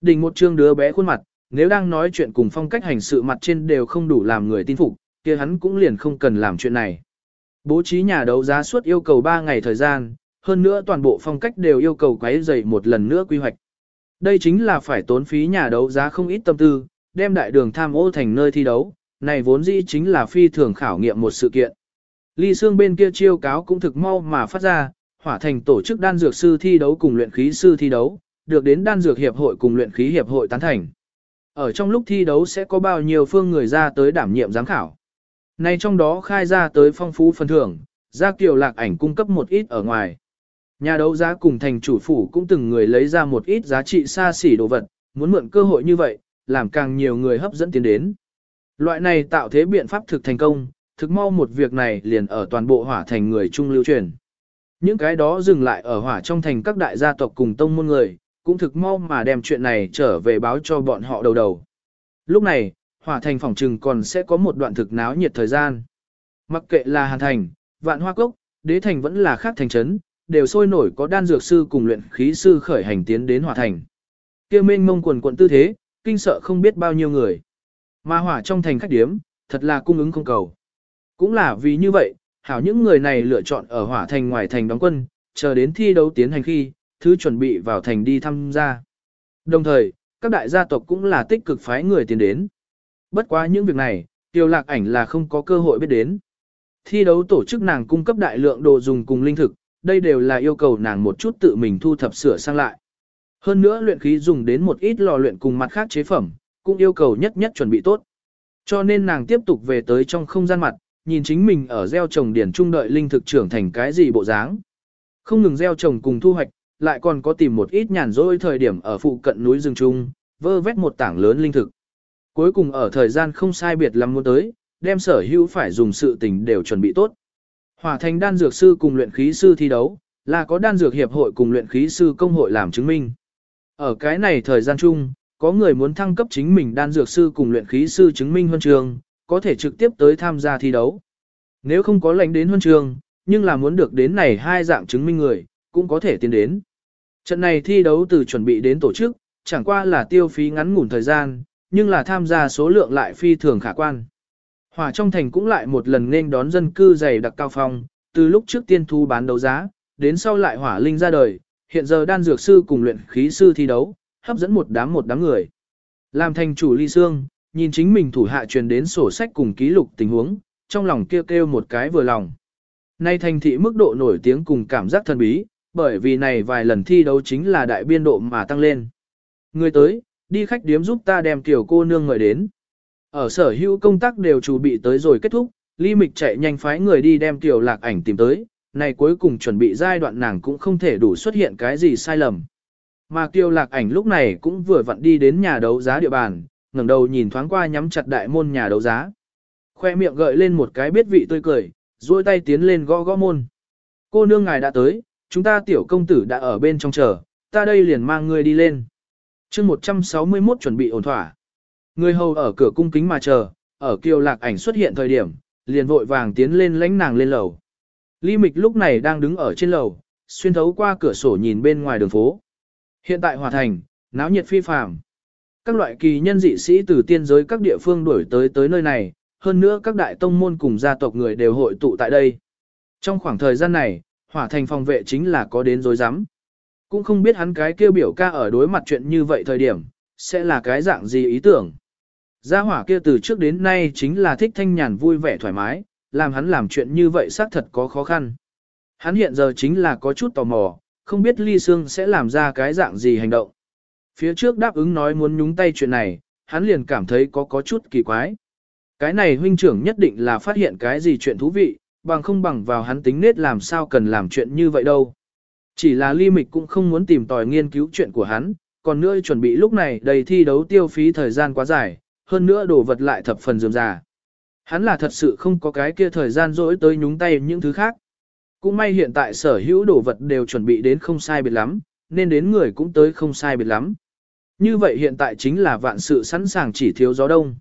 Đỉnh một trương đứa bé khuôn mặt, nếu đang nói chuyện cùng phong cách hành sự mặt trên đều không đủ làm người tin phục, kia hắn cũng liền không cần làm chuyện này. Bố trí nhà đấu giá suốt yêu cầu 3 ngày thời gian, hơn nữa toàn bộ phong cách đều yêu cầu quấy dày một lần nữa quy hoạch. Đây chính là phải tốn phí nhà đấu giá không ít tâm tư, đem đại đường tham ô thành nơi thi đấu, này vốn dĩ chính là phi thường khảo nghiệm một sự kiện. Ly xương bên kia chiêu cáo cũng thực mau mà phát ra, hỏa thành tổ chức đan dược sư thi đấu cùng luyện khí sư thi đấu, được đến đan dược hiệp hội cùng luyện khí hiệp hội tán thành. Ở trong lúc thi đấu sẽ có bao nhiêu phương người ra tới đảm nhiệm giám khảo. Này trong đó khai ra tới phong phú phần thưởng, ra kiều lạc ảnh cung cấp một ít ở ngoài. Nhà đấu giá cùng thành chủ phủ cũng từng người lấy ra một ít giá trị xa xỉ đồ vật, muốn mượn cơ hội như vậy, làm càng nhiều người hấp dẫn tiến đến. Loại này tạo thế biện pháp thực thành công, thực mau một việc này liền ở toàn bộ hỏa thành người trung lưu truyền. Những cái đó dừng lại ở hỏa trong thành các đại gia tộc cùng tông môn người, cũng thực mau mà đem chuyện này trở về báo cho bọn họ đầu đầu. Lúc này, hỏa thành phòng trừng còn sẽ có một đoạn thực náo nhiệt thời gian. Mặc kệ là hàn thành, vạn hoa cốc, đế thành vẫn là khác thành trấn, đều sôi nổi có đan dược sư cùng luyện khí sư khởi hành tiến đến hỏa thành. Kia mênh mông quần quận tư thế, kinh sợ không biết bao nhiêu người. Mà hỏa trong thành khách điếm, thật là cung ứng không cầu. Cũng là vì như vậy, hảo những người này lựa chọn ở hỏa thành ngoài thành đóng quân, chờ đến thi đấu tiến hành khi, thứ chuẩn bị vào thành đi tham gia. Đồng thời, các đại gia tộc cũng là tích cực phái người tiến đến. Bất quá những việc này, tiêu lạc ảnh là không có cơ hội biết đến. Thi đấu tổ chức nàng cung cấp đại lượng đồ dùng cùng linh thực, đây đều là yêu cầu nàng một chút tự mình thu thập sửa sang lại. Hơn nữa luyện khí dùng đến một ít lò luyện cùng mặt khác chế phẩm, cũng yêu cầu nhất nhất chuẩn bị tốt. Cho nên nàng tiếp tục về tới trong không gian mặt, nhìn chính mình ở gieo trồng điển trung đợi linh thực trưởng thành cái gì bộ dáng. Không ngừng gieo trồng cùng thu hoạch, lại còn có tìm một ít nhàn rỗi thời điểm ở phụ cận núi rừng trung, vơ vét một tảng lớn linh thực. Cuối cùng ở thời gian không sai biệt lắm muốn tới, đem sở hữu phải dùng sự tình đều chuẩn bị tốt. Hỏa thành đan dược sư cùng luyện khí sư thi đấu, là có đan dược hiệp hội cùng luyện khí sư công hội làm chứng minh. Ở cái này thời gian chung, có người muốn thăng cấp chính mình đan dược sư cùng luyện khí sư chứng minh huân trường, có thể trực tiếp tới tham gia thi đấu. Nếu không có lệnh đến huân trường, nhưng là muốn được đến này hai dạng chứng minh người, cũng có thể tiến đến. Trận này thi đấu từ chuẩn bị đến tổ chức, chẳng qua là tiêu phí ngắn ngủn thời gian, nhưng là tham gia số lượng lại phi thường khả quan. Hỏa trong thành cũng lại một lần nên đón dân cư dày đặc cao phong, từ lúc trước tiên thu bán đấu giá, đến sau lại hỏa linh ra đời, hiện giờ đan dược sư cùng luyện khí sư thi đấu, hấp dẫn một đám một đám người. Làm thành chủ ly xương, nhìn chính mình thủ hạ truyền đến sổ sách cùng ký lục tình huống, trong lòng kêu kêu một cái vừa lòng. Nay thành thị mức độ nổi tiếng cùng cảm giác thần bí, bởi vì này vài lần thi đấu chính là đại biên độ mà tăng lên. Người tới, đi khách điếm giúp ta đem tiểu cô nương người đến. Ở sở hữu công tác đều chuẩn bị tới rồi kết thúc, Ly Mịch chạy nhanh phái người đi đem tiểu lạc ảnh tìm tới, này cuối cùng chuẩn bị giai đoạn nàng cũng không thể đủ xuất hiện cái gì sai lầm. Mà Kiều Lạc Ảnh lúc này cũng vừa vặn đi đến nhà đấu giá địa bàn, ngẩng đầu nhìn thoáng qua nhắm chặt đại môn nhà đấu giá. Khoe miệng gợi lên một cái biết vị tươi cười, duỗi tay tiến lên gõ gõ môn. Cô nương ngài đã tới, chúng ta tiểu công tử đã ở bên trong chờ, ta đây liền mang ngươi đi lên. chương 161 chuẩn bị ổn thỏa. Người hầu ở cửa cung kính mà chờ, ở Kiều Lạc Ảnh xuất hiện thời điểm, liền vội vàng tiến lên lãnh nàng lên lầu. Ly Mịch lúc này đang đứng ở trên lầu, xuyên thấu qua cửa sổ nhìn bên ngoài đường phố. Hiện tại Hòa Thành, náo nhiệt phi phàm. Các loại kỳ nhân dị sĩ từ tiên giới các địa phương đuổi tới tới nơi này, hơn nữa các đại tông môn cùng gia tộc người đều hội tụ tại đây. Trong khoảng thời gian này, Hỏa Thành phòng vệ chính là có đến dối rắm Cũng không biết hắn cái kêu biểu ca ở đối mặt chuyện như vậy thời điểm, sẽ là cái dạng gì ý tưởng. Gia hỏa kia từ trước đến nay chính là thích thanh nhàn vui vẻ thoải mái, làm hắn làm chuyện như vậy xác thật có khó khăn. Hắn hiện giờ chính là có chút tò mò, không biết Ly Sương sẽ làm ra cái dạng gì hành động. Phía trước đáp ứng nói muốn nhúng tay chuyện này, hắn liền cảm thấy có có chút kỳ quái. Cái này huynh trưởng nhất định là phát hiện cái gì chuyện thú vị, bằng không bằng vào hắn tính nết làm sao cần làm chuyện như vậy đâu. Chỉ là Ly Mịch cũng không muốn tìm tòi nghiên cứu chuyện của hắn, còn nữa chuẩn bị lúc này đầy thi đấu tiêu phí thời gian quá dài, hơn nữa đồ vật lại thập phần dườm già. Hắn là thật sự không có cái kia thời gian rỗi tới nhúng tay những thứ khác. Cũng may hiện tại sở hữu đồ vật đều chuẩn bị đến không sai biệt lắm, nên đến người cũng tới không sai biệt lắm. Như vậy hiện tại chính là vạn sự sẵn sàng chỉ thiếu gió đông.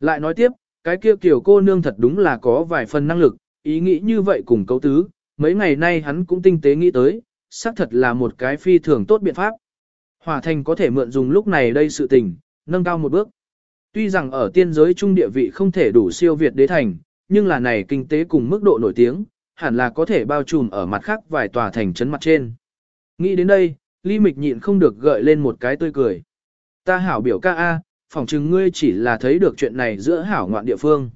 Lại nói tiếp, cái kia kiểu cô nương thật đúng là có vài phần năng lực, ý nghĩ như vậy cùng cấu tứ, mấy ngày nay hắn cũng tinh tế nghĩ tới, xác thật là một cái phi thường tốt biện pháp. Hòa thành có thể mượn dùng lúc này đây sự tình, nâng cao một bước. Tuy rằng ở tiên giới trung địa vị không thể đủ siêu việt đế thành, nhưng là này kinh tế cùng mức độ nổi tiếng, hẳn là có thể bao trùm ở mặt khác vài tòa thành trấn mặt trên. Nghĩ đến đây, Ly Mịch nhịn không được gợi lên một cái tươi cười. Ta hảo biểu ca A, phỏng chừng ngươi chỉ là thấy được chuyện này giữa hảo ngoạn địa phương.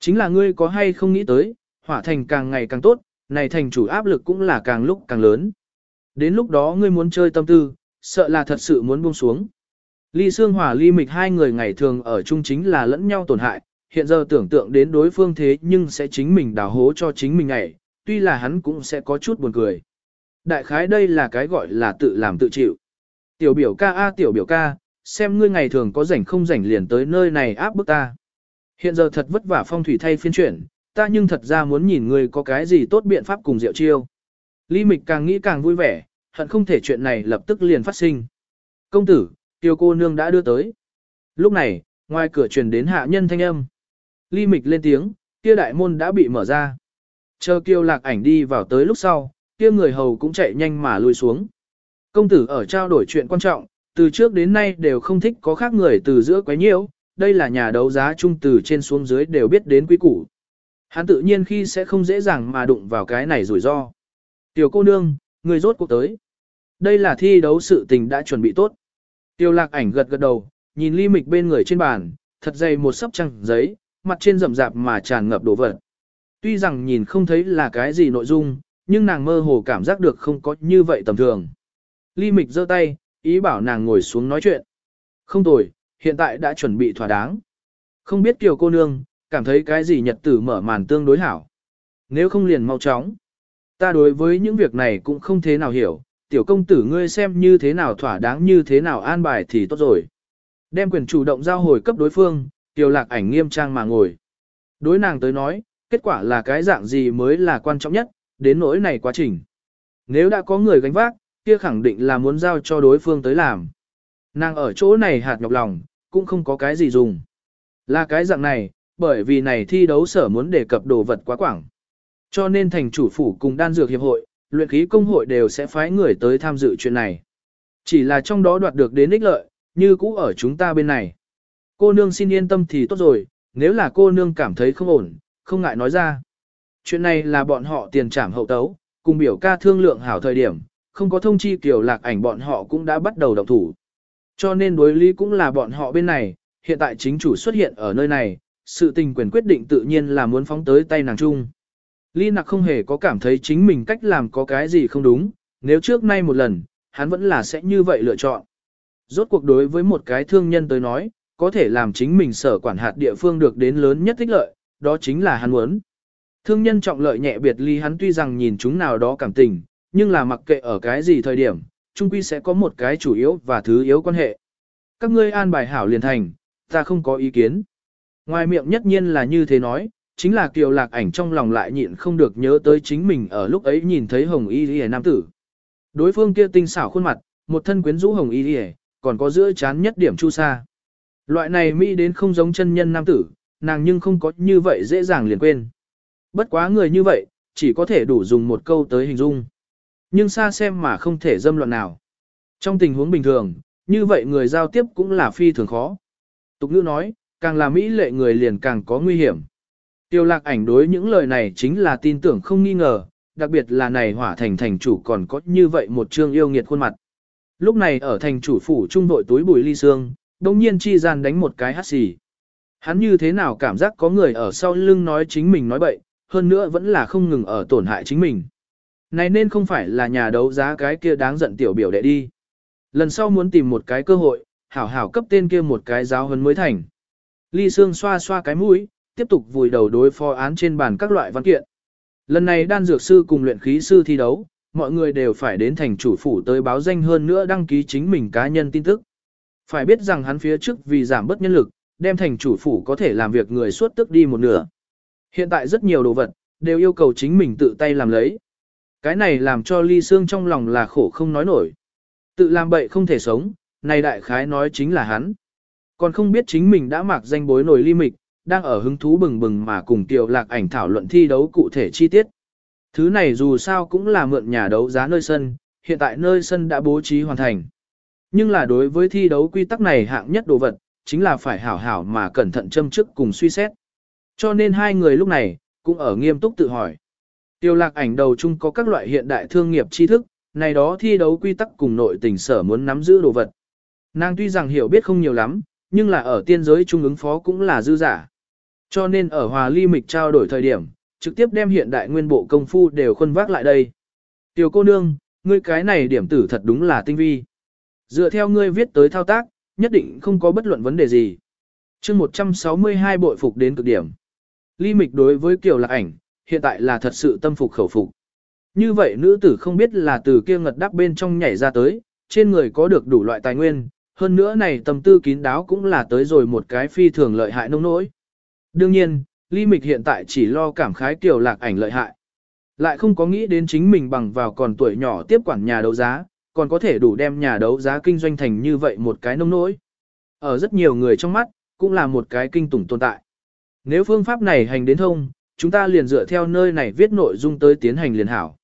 Chính là ngươi có hay không nghĩ tới, hỏa thành càng ngày càng tốt, này thành chủ áp lực cũng là càng lúc càng lớn. Đến lúc đó ngươi muốn chơi tâm tư, sợ là thật sự muốn buông xuống. Ly Sương Hòa Ly Mịch hai người ngày thường ở chung chính là lẫn nhau tổn hại, hiện giờ tưởng tượng đến đối phương thế nhưng sẽ chính mình đào hố cho chính mình ngày, tuy là hắn cũng sẽ có chút buồn cười. Đại khái đây là cái gọi là tự làm tự chịu. Tiểu biểu ca a tiểu biểu ca, xem ngươi ngày thường có rảnh không rảnh liền tới nơi này áp bức ta. Hiện giờ thật vất vả phong thủy thay phiên chuyển, ta nhưng thật ra muốn nhìn ngươi có cái gì tốt biện pháp cùng diệu chiêu. Ly Mịch càng nghĩ càng vui vẻ, hận không thể chuyện này lập tức liền phát sinh. Công tử, tiêu cô nương đã đưa tới. Lúc này, ngoài cửa truyền đến hạ nhân thanh âm. Ly Mịch lên tiếng, kia đại môn đã bị mở ra. Chờ kiêu lạc ảnh đi vào tới lúc sau, kia người hầu cũng chạy nhanh mà lùi xuống. Công tử ở trao đổi chuyện quan trọng, từ trước đến nay đều không thích có khác người từ giữa quấy nhiễu, đây là nhà đấu giá trung từ trên xuống dưới đều biết đến quý củ. Hắn tự nhiên khi sẽ không dễ dàng mà đụng vào cái này rủi ro. Tiểu cô nương, người rốt cuộc tới. Đây là thi đấu sự tình đã chuẩn bị tốt. Tiêu lạc ảnh gật gật đầu, nhìn ly mịch bên người trên bàn, thật dày một sấp trăng giấy, mặt trên rậm rạp mà tràn ngập đồ vật. Tuy rằng nhìn không thấy là cái gì nội dung, nhưng nàng mơ hồ cảm giác được không có như vậy tầm thường. Ly mịch giơ tay, ý bảo nàng ngồi xuống nói chuyện. Không tồi, hiện tại đã chuẩn bị thỏa đáng. Không biết kiều cô nương, cảm thấy cái gì nhật tử mở màn tương đối hảo. Nếu không liền mau chóng. Ta đối với những việc này cũng không thế nào hiểu, tiểu công tử ngươi xem như thế nào thỏa đáng như thế nào an bài thì tốt rồi. Đem quyền chủ động giao hồi cấp đối phương, tiểu lạc ảnh nghiêm trang mà ngồi. Đối nàng tới nói, kết quả là cái dạng gì mới là quan trọng nhất, đến nỗi này quá trình. Nếu đã có người gánh vác, kia khẳng định là muốn giao cho đối phương tới làm. Nàng ở chỗ này hạt nhọc lòng, cũng không có cái gì dùng. Là cái dạng này, bởi vì này thi đấu sở muốn đề cập đồ vật quá quảng. Cho nên thành chủ phủ cùng đan dược hiệp hội, luyện khí công hội đều sẽ phái người tới tham dự chuyện này. Chỉ là trong đó đoạt được đến ích lợi, như cũ ở chúng ta bên này. Cô nương xin yên tâm thì tốt rồi, nếu là cô nương cảm thấy không ổn, không ngại nói ra. Chuyện này là bọn họ tiền trảm hậu tấu, cùng biểu ca thương lượng hảo thời điểm, không có thông chi kiểu lạc ảnh bọn họ cũng đã bắt đầu động thủ. Cho nên đối lý cũng là bọn họ bên này, hiện tại chính chủ xuất hiện ở nơi này, sự tình quyền quyết định tự nhiên là muốn phóng tới tay nàng chung. Ly nặc không hề có cảm thấy chính mình cách làm có cái gì không đúng, nếu trước nay một lần, hắn vẫn là sẽ như vậy lựa chọn. Rốt cuộc đối với một cái thương nhân tới nói, có thể làm chính mình sở quản hạt địa phương được đến lớn nhất thích lợi, đó chính là hắn muốn. Thương nhân trọng lợi nhẹ biệt ly hắn tuy rằng nhìn chúng nào đó cảm tình, nhưng là mặc kệ ở cái gì thời điểm, chung quy sẽ có một cái chủ yếu và thứ yếu quan hệ. Các ngươi an bài hảo liền thành, ta không có ý kiến. Ngoài miệng nhất nhiên là như thế nói, chính là kiều lạc ảnh trong lòng lại nhịn không được nhớ tới chính mình ở lúc ấy nhìn thấy hồng y lìa nam tử. Đối phương kia tinh xảo khuôn mặt, một thân quyến rũ hồng y lìa, còn có giữa chán nhất điểm chu sa. Loại này mỹ đến không giống chân nhân nam tử, nàng nhưng không có như vậy dễ dàng liền quên. Bất quá người như vậy, chỉ có thể đủ dùng một câu tới hình dung. Nhưng xa xem mà không thể dâm loạn nào. Trong tình huống bình thường, như vậy người giao tiếp cũng là phi thường khó. Tục ngữ nói, càng là mỹ lệ người liền càng có nguy hiểm. Tiêu lạc ảnh đối những lời này chính là tin tưởng không nghi ngờ, đặc biệt là này hỏa thành thành chủ còn có như vậy một trương yêu nghiệt khuôn mặt. Lúc này ở thành chủ phủ trung đội túi bùi ly xương, đồng nhiên chi gian đánh một cái hát xì. Hắn như thế nào cảm giác có người ở sau lưng nói chính mình nói bậy, hơn nữa vẫn là không ngừng ở tổn hại chính mình. Này nên không phải là nhà đấu giá cái kia đáng giận tiểu biểu đệ đi. Lần sau muốn tìm một cái cơ hội, hảo hảo cấp tên kia một cái giáo hơn mới thành. Ly Sương xoa xoa cái mũi, tiếp tục vùi đầu đối phó án trên bàn các loại văn kiện. Lần này đan dược sư cùng luyện khí sư thi đấu, mọi người đều phải đến thành chủ phủ tới báo danh hơn nữa đăng ký chính mình cá nhân tin tức. Phải biết rằng hắn phía trước vì giảm bớt nhân lực, đem thành chủ phủ có thể làm việc người suốt tức đi một nửa. Hiện tại rất nhiều đồ vật, đều yêu cầu chính mình tự tay làm lấy. Cái này làm cho ly xương trong lòng là khổ không nói nổi. Tự làm bậy không thể sống, này đại khái nói chính là hắn. Còn không biết chính mình đã mặc danh bối nổi ly mịch, đang ở hứng thú bừng bừng mà cùng tiểu lạc ảnh thảo luận thi đấu cụ thể chi tiết. Thứ này dù sao cũng là mượn nhà đấu giá nơi sân, hiện tại nơi sân đã bố trí hoàn thành. Nhưng là đối với thi đấu quy tắc này hạng nhất đồ vật, chính là phải hảo hảo mà cẩn thận châm chức cùng suy xét. Cho nên hai người lúc này, cũng ở nghiêm túc tự hỏi. Tiêu lạc ảnh đầu chung có các loại hiện đại thương nghiệp tri thức, này đó thi đấu quy tắc cùng nội tình sở muốn nắm giữ đồ vật. Nàng tuy rằng hiểu biết không nhiều lắm, nhưng là ở tiên giới trung ứng phó cũng là dư giả. Cho nên ở hòa ly mịch trao đổi thời điểm, trực tiếp đem hiện đại nguyên bộ công phu đều khuân vác lại đây. Tiểu cô nương, ngươi cái này điểm tử thật đúng là tinh vi. Dựa theo ngươi viết tới thao tác, nhất định không có bất luận vấn đề gì. chương 162 bội phục đến cực điểm. Ly mịch đối với kiểu Lạc Ảnh, hiện tại là thật sự tâm phục khẩu phục. Như vậy nữ tử không biết là từ kia ngật đắp bên trong nhảy ra tới, trên người có được đủ loại tài nguyên, hơn nữa này tâm tư kín đáo cũng là tới rồi một cái phi thường lợi hại nông nỗi. Đương nhiên, Ly Mịch hiện tại chỉ lo cảm khái tiểu Lạc Ảnh lợi hại. Lại không có nghĩ đến chính mình bằng vào còn tuổi nhỏ tiếp quản nhà đấu giá, còn có thể đủ đem nhà đấu giá kinh doanh thành như vậy một cái nông nỗi. Ở rất nhiều người trong mắt, cũng là một cái kinh tủng tồn tại. Nếu phương pháp này hành đến thông, chúng ta liền dựa theo nơi này viết nội dung tới tiến hành liền hảo.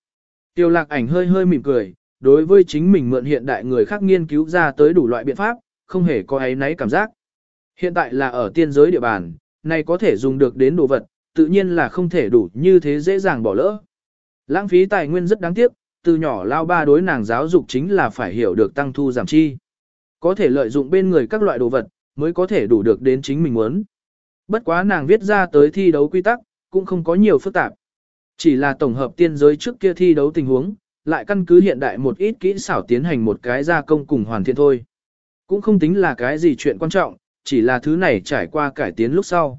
Tiêu lạc ảnh hơi hơi mỉm cười, đối với chính mình mượn hiện đại người khác nghiên cứu ra tới đủ loại biện pháp, không hề có ấy nấy cảm giác. Hiện tại là ở tiên giới địa bàn, này có thể dùng được đến đồ vật, tự nhiên là không thể đủ như thế dễ dàng bỏ lỡ. Lãng phí tài nguyên rất đáng tiếc, từ nhỏ lao ba đối nàng giáo dục chính là phải hiểu được tăng thu giảm chi. Có thể lợi dụng bên người các loại đồ vật, mới có thể đủ được đến chính mình muốn. Bất quá nàng viết ra tới thi đấu quy tắc, cũng không có nhiều phức tạp. Chỉ là tổng hợp tiên giới trước kia thi đấu tình huống, lại căn cứ hiện đại một ít kỹ xảo tiến hành một cái gia công cùng hoàn thiện thôi. Cũng không tính là cái gì chuyện quan trọng, chỉ là thứ này trải qua cải tiến lúc sau.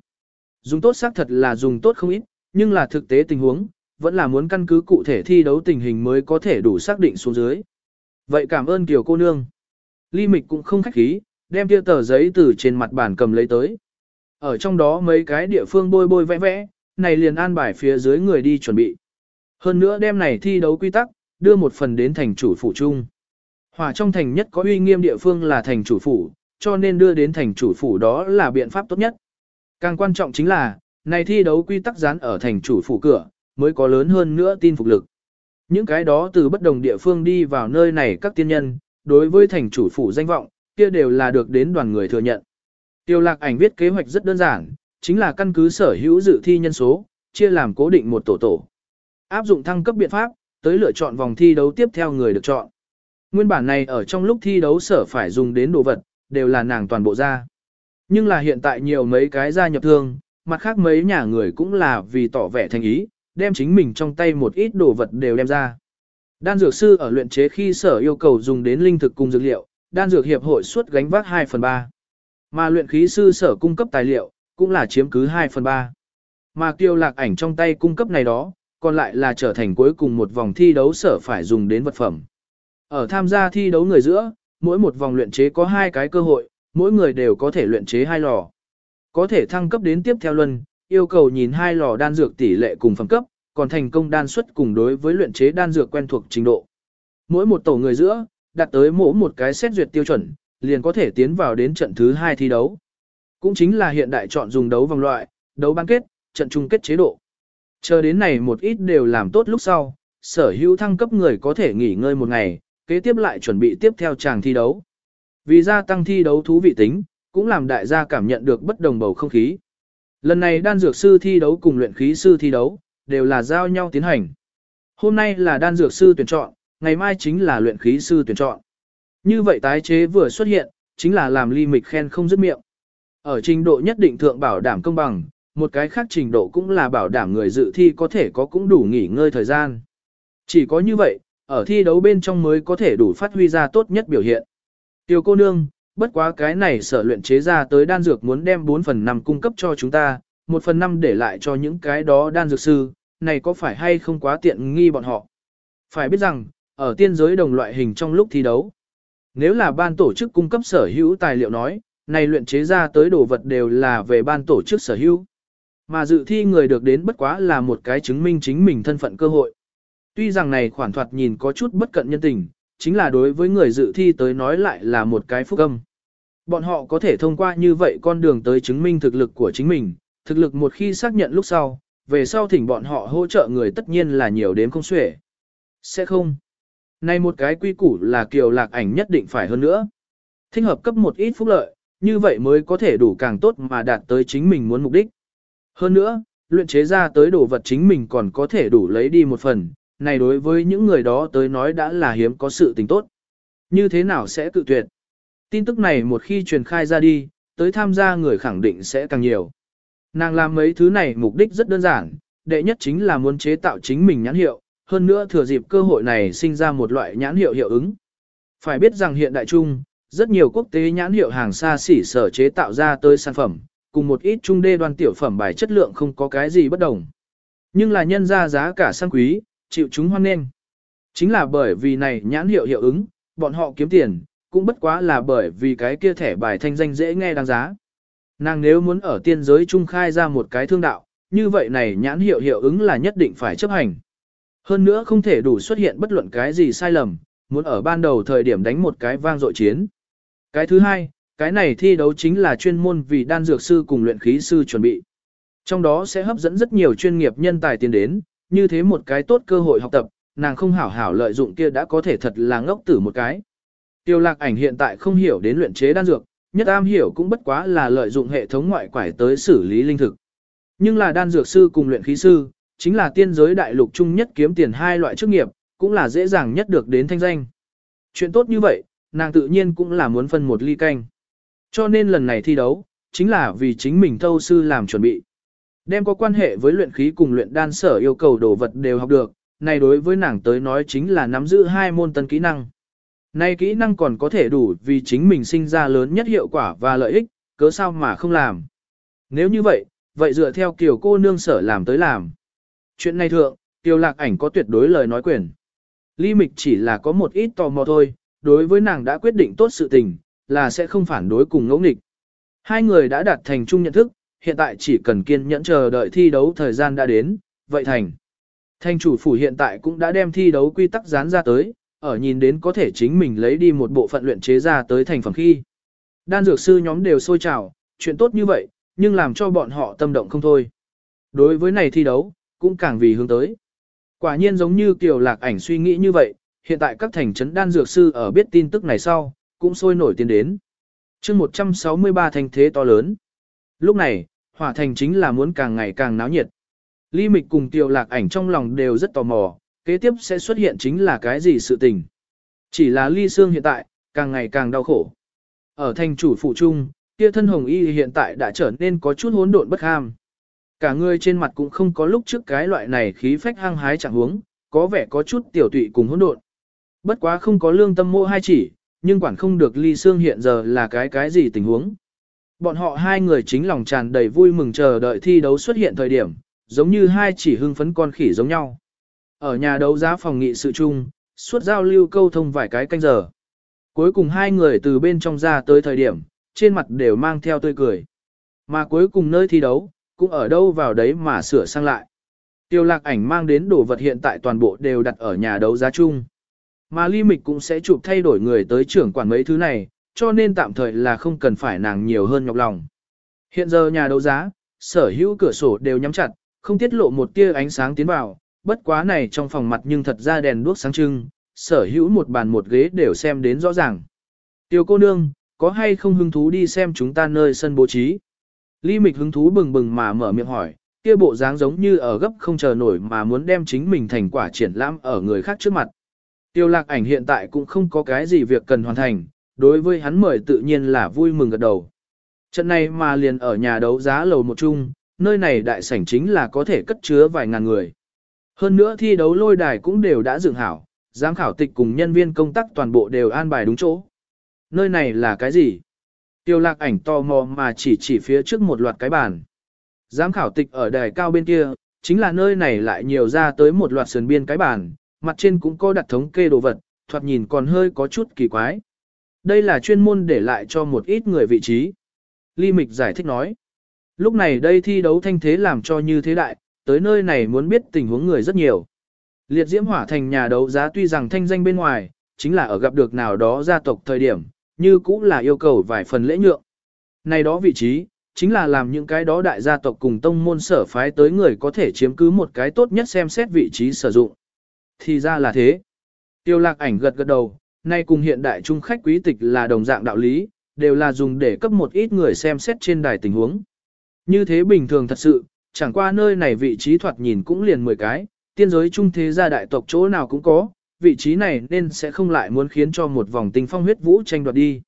Dùng tốt xác thật là dùng tốt không ít, nhưng là thực tế tình huống, vẫn là muốn căn cứ cụ thể thi đấu tình hình mới có thể đủ xác định xuống dưới. Vậy cảm ơn Kiều cô nương. Ly Mịch cũng không khách khí, đem kia tờ giấy từ trên mặt bàn cầm lấy tới. Ở trong đó mấy cái địa phương bôi bôi vẽ vẽ, này liền an bài phía dưới người đi chuẩn bị. Hơn nữa đem này thi đấu quy tắc, đưa một phần đến thành chủ phủ chung. hòa trong thành nhất có uy nghiêm địa phương là thành chủ phủ, cho nên đưa đến thành chủ phủ đó là biện pháp tốt nhất. Càng quan trọng chính là, này thi đấu quy tắc dán ở thành chủ phủ cửa, mới có lớn hơn nữa tin phục lực. Những cái đó từ bất đồng địa phương đi vào nơi này các tiên nhân, đối với thành chủ phủ danh vọng, kia đều là được đến đoàn người thừa nhận. Tiêu lạc ảnh viết kế hoạch rất đơn giản, chính là căn cứ sở hữu dự thi nhân số, chia làm cố định một tổ tổ. Áp dụng thăng cấp biện pháp, tới lựa chọn vòng thi đấu tiếp theo người được chọn. Nguyên bản này ở trong lúc thi đấu sở phải dùng đến đồ vật, đều là nàng toàn bộ ra. Nhưng là hiện tại nhiều mấy cái gia nhập thương, mặt khác mấy nhà người cũng là vì tỏ vẻ thành ý, đem chính mình trong tay một ít đồ vật đều đem ra. Đan dược sư ở luyện chế khi sở yêu cầu dùng đến linh thực cùng dược liệu, đan dược hiệp hội suốt gánh vác 2 phần 3. Mà luyện khí sư sở cung cấp tài liệu, cũng là chiếm cứ 2 phần 3. Mà tiêu lạc ảnh trong tay cung cấp này đó, còn lại là trở thành cuối cùng một vòng thi đấu sở phải dùng đến vật phẩm. Ở tham gia thi đấu người giữa, mỗi một vòng luyện chế có hai cái cơ hội, mỗi người đều có thể luyện chế hai lò. Có thể thăng cấp đến tiếp theo luân, yêu cầu nhìn hai lò đan dược tỷ lệ cùng phẩm cấp, còn thành công đan suất cùng đối với luyện chế đan dược quen thuộc trình độ. Mỗi một tổ người giữa, đạt tới mỗi một cái xét duyệt tiêu chuẩn, liền có thể tiến vào đến trận thứ hai thi đấu. Cũng chính là hiện đại chọn dùng đấu vòng loại, đấu bán kết, trận chung kết chế độ. Chờ đến này một ít đều làm tốt lúc sau, sở hữu thăng cấp người có thể nghỉ ngơi một ngày, kế tiếp lại chuẩn bị tiếp theo chàng thi đấu. Vì gia tăng thi đấu thú vị tính, cũng làm đại gia cảm nhận được bất đồng bầu không khí. Lần này đan dược sư thi đấu cùng luyện khí sư thi đấu, đều là giao nhau tiến hành. Hôm nay là đan dược sư tuyển chọn, ngày mai chính là luyện khí sư tuyển chọn. Như vậy tái chế vừa xuất hiện, chính là làm ly mịch khen không dứt miệng. Ở trình độ nhất định thượng bảo đảm công bằng, một cái khác trình độ cũng là bảo đảm người dự thi có thể có cũng đủ nghỉ ngơi thời gian. Chỉ có như vậy, ở thi đấu bên trong mới có thể đủ phát huy ra tốt nhất biểu hiện. Tiểu cô nương, bất quá cái này sở luyện chế ra tới đan dược muốn đem 4 phần 5 cung cấp cho chúng ta, 1 phần 5 để lại cho những cái đó đan dược sư, này có phải hay không quá tiện nghi bọn họ. Phải biết rằng, ở tiên giới đồng loại hình trong lúc thi đấu, nếu là ban tổ chức cung cấp sở hữu tài liệu nói, này luyện chế ra tới đồ vật đều là về ban tổ chức sở hữu. Mà dự thi người được đến bất quá là một cái chứng minh chính mình thân phận cơ hội. Tuy rằng này khoản thoạt nhìn có chút bất cận nhân tình, chính là đối với người dự thi tới nói lại là một cái phúc âm. Bọn họ có thể thông qua như vậy con đường tới chứng minh thực lực của chính mình, thực lực một khi xác nhận lúc sau, về sau thỉnh bọn họ hỗ trợ người tất nhiên là nhiều đến không xuể. Sẽ không. Này một cái quy củ là kiều lạc ảnh nhất định phải hơn nữa. Thích hợp cấp một ít phúc lợi, như vậy mới có thể đủ càng tốt mà đạt tới chính mình muốn mục đích. Hơn nữa, luyện chế ra tới đồ vật chính mình còn có thể đủ lấy đi một phần, này đối với những người đó tới nói đã là hiếm có sự tình tốt. Như thế nào sẽ tự tuyệt? Tin tức này một khi truyền khai ra đi, tới tham gia người khẳng định sẽ càng nhiều. Nàng làm mấy thứ này mục đích rất đơn giản, đệ nhất chính là muốn chế tạo chính mình nhãn hiệu, hơn nữa thừa dịp cơ hội này sinh ra một loại nhãn hiệu hiệu ứng. Phải biết rằng hiện đại chung, rất nhiều quốc tế nhãn hiệu hàng xa xỉ sở chế tạo ra tới sản phẩm, cùng một ít trung đê đoan tiểu phẩm bài chất lượng không có cái gì bất đồng. Nhưng là nhân ra giá cả sang quý, chịu chúng hoan nghênh. Chính là bởi vì này nhãn hiệu hiệu ứng, bọn họ kiếm tiền, cũng bất quá là bởi vì cái kia thẻ bài thanh danh dễ nghe đáng giá. Nàng nếu muốn ở tiên giới trung khai ra một cái thương đạo, như vậy này nhãn hiệu hiệu ứng là nhất định phải chấp hành. Hơn nữa không thể đủ xuất hiện bất luận cái gì sai lầm, muốn ở ban đầu thời điểm đánh một cái vang dội chiến. Cái thứ hai, cái này thi đấu chính là chuyên môn vì đan dược sư cùng luyện khí sư chuẩn bị. Trong đó sẽ hấp dẫn rất nhiều chuyên nghiệp nhân tài tiến đến, như thế một cái tốt cơ hội học tập, nàng không hảo hảo lợi dụng kia đã có thể thật là ngốc tử một cái. Tiêu lạc ảnh hiện tại không hiểu đến luyện chế đan dược, nhất am hiểu cũng bất quá là lợi dụng hệ thống ngoại quải tới xử lý linh thực. Nhưng là đan dược sư cùng luyện khí sư, chính là tiên giới đại lục chung nhất kiếm tiền hai loại chức nghiệp, cũng là dễ dàng nhất được đến thanh danh. Chuyện tốt như vậy, nàng tự nhiên cũng là muốn phân một ly canh. Cho nên lần này thi đấu, chính là vì chính mình thâu sư làm chuẩn bị. Đem có quan hệ với luyện khí cùng luyện đan sở yêu cầu đồ vật đều học được, này đối với nàng tới nói chính là nắm giữ hai môn tân kỹ năng. Này kỹ năng còn có thể đủ vì chính mình sinh ra lớn nhất hiệu quả và lợi ích, cớ sao mà không làm. Nếu như vậy, vậy dựa theo kiểu cô nương sở làm tới làm. Chuyện này thượng, tiêu lạc ảnh có tuyệt đối lời nói quyền. Ly mịch chỉ là có một ít tò mò thôi, đối với nàng đã quyết định tốt sự tình, là sẽ không phản đối cùng ngẫu nghịch. Hai người đã đạt thành chung nhận thức, hiện tại chỉ cần kiên nhẫn chờ đợi thi đấu thời gian đã đến, vậy thành. Thanh chủ phủ hiện tại cũng đã đem thi đấu quy tắc dán ra tới, ở nhìn đến có thể chính mình lấy đi một bộ phận luyện chế ra tới thành phẩm khi. Đan dược sư nhóm đều sôi trào, chuyện tốt như vậy, nhưng làm cho bọn họ tâm động không thôi. Đối với này thi đấu, cũng càng vì hướng tới. Quả nhiên giống như Kiều Lạc ảnh suy nghĩ như vậy, hiện tại các thành trấn đan dược sư ở biết tin tức này sau, cũng sôi nổi tiến đến. chương 163 thành thế to lớn. Lúc này, hỏa thành chính là muốn càng ngày càng náo nhiệt. Ly Mịch cùng tiêu Lạc ảnh trong lòng đều rất tò mò, kế tiếp sẽ xuất hiện chính là cái gì sự tình. Chỉ là Ly Sương hiện tại, càng ngày càng đau khổ. Ở thành chủ phụ trung, kia thân hồng y hiện tại đã trở nên có chút hỗn độn bất ham. Cả người trên mặt cũng không có lúc trước cái loại này khí phách hăng hái chẳng huống, có vẻ có chút tiểu tụy cùng hỗn độn. Bất quá không có lương tâm mô hai chỉ, nhưng quản không được ly xương hiện giờ là cái cái gì tình huống. Bọn họ hai người chính lòng tràn đầy vui mừng chờ đợi thi đấu xuất hiện thời điểm, giống như hai chỉ hưng phấn con khỉ giống nhau. Ở nhà đấu giá phòng nghị sự chung, suốt giao lưu câu thông vài cái canh giờ. Cuối cùng hai người từ bên trong ra tới thời điểm, trên mặt đều mang theo tươi cười. Mà cuối cùng nơi thi đấu, cũng ở đâu vào đấy mà sửa sang lại. Tiêu lạc ảnh mang đến đồ vật hiện tại toàn bộ đều đặt ở nhà đấu giá chung. Mà ly mịch cũng sẽ chụp thay đổi người tới trưởng quản mấy thứ này, cho nên tạm thời là không cần phải nàng nhiều hơn nhọc lòng. Hiện giờ nhà đấu giá, sở hữu cửa sổ đều nhắm chặt, không tiết lộ một tia ánh sáng tiến vào, bất quá này trong phòng mặt nhưng thật ra đèn đuốc sáng trưng, sở hữu một bàn một ghế đều xem đến rõ ràng. Tiểu cô nương, có hay không hứng thú đi xem chúng ta nơi sân bố trí? Ly Mịch hứng thú bừng bừng mà mở miệng hỏi, kia bộ dáng giống như ở gấp không chờ nổi mà muốn đem chính mình thành quả triển lãm ở người khác trước mặt. Tiêu lạc ảnh hiện tại cũng không có cái gì việc cần hoàn thành, đối với hắn mời tự nhiên là vui mừng gật đầu. Trận này mà liền ở nhà đấu giá lầu một chung, nơi này đại sảnh chính là có thể cất chứa vài ngàn người. Hơn nữa thi đấu lôi đài cũng đều đã dựng hảo, giám khảo tịch cùng nhân viên công tác toàn bộ đều an bài đúng chỗ. Nơi này là cái gì? Tiêu lạc ảnh to mò mà chỉ chỉ phía trước một loạt cái bàn. Giám khảo tịch ở đài cao bên kia, chính là nơi này lại nhiều ra tới một loạt sườn biên cái bàn, mặt trên cũng có đặt thống kê đồ vật, thoạt nhìn còn hơi có chút kỳ quái. Đây là chuyên môn để lại cho một ít người vị trí. Ly Mịch giải thích nói. Lúc này đây thi đấu thanh thế làm cho như thế đại, tới nơi này muốn biết tình huống người rất nhiều. Liệt diễm hỏa thành nhà đấu giá tuy rằng thanh danh bên ngoài, chính là ở gặp được nào đó gia tộc thời điểm, như cũng là yêu cầu vài phần lễ nhượng. Này đó vị trí, chính là làm những cái đó đại gia tộc cùng tông môn sở phái tới người có thể chiếm cứ một cái tốt nhất xem xét vị trí sử dụng. Thì ra là thế. Tiêu lạc ảnh gật gật đầu, nay cùng hiện đại trung khách quý tịch là đồng dạng đạo lý, đều là dùng để cấp một ít người xem xét trên đài tình huống. Như thế bình thường thật sự, chẳng qua nơi này vị trí thoạt nhìn cũng liền 10 cái, tiên giới trung thế gia đại tộc chỗ nào cũng có, vị trí này nên sẽ không lại muốn khiến cho một vòng tinh phong huyết vũ tranh đoạt đi.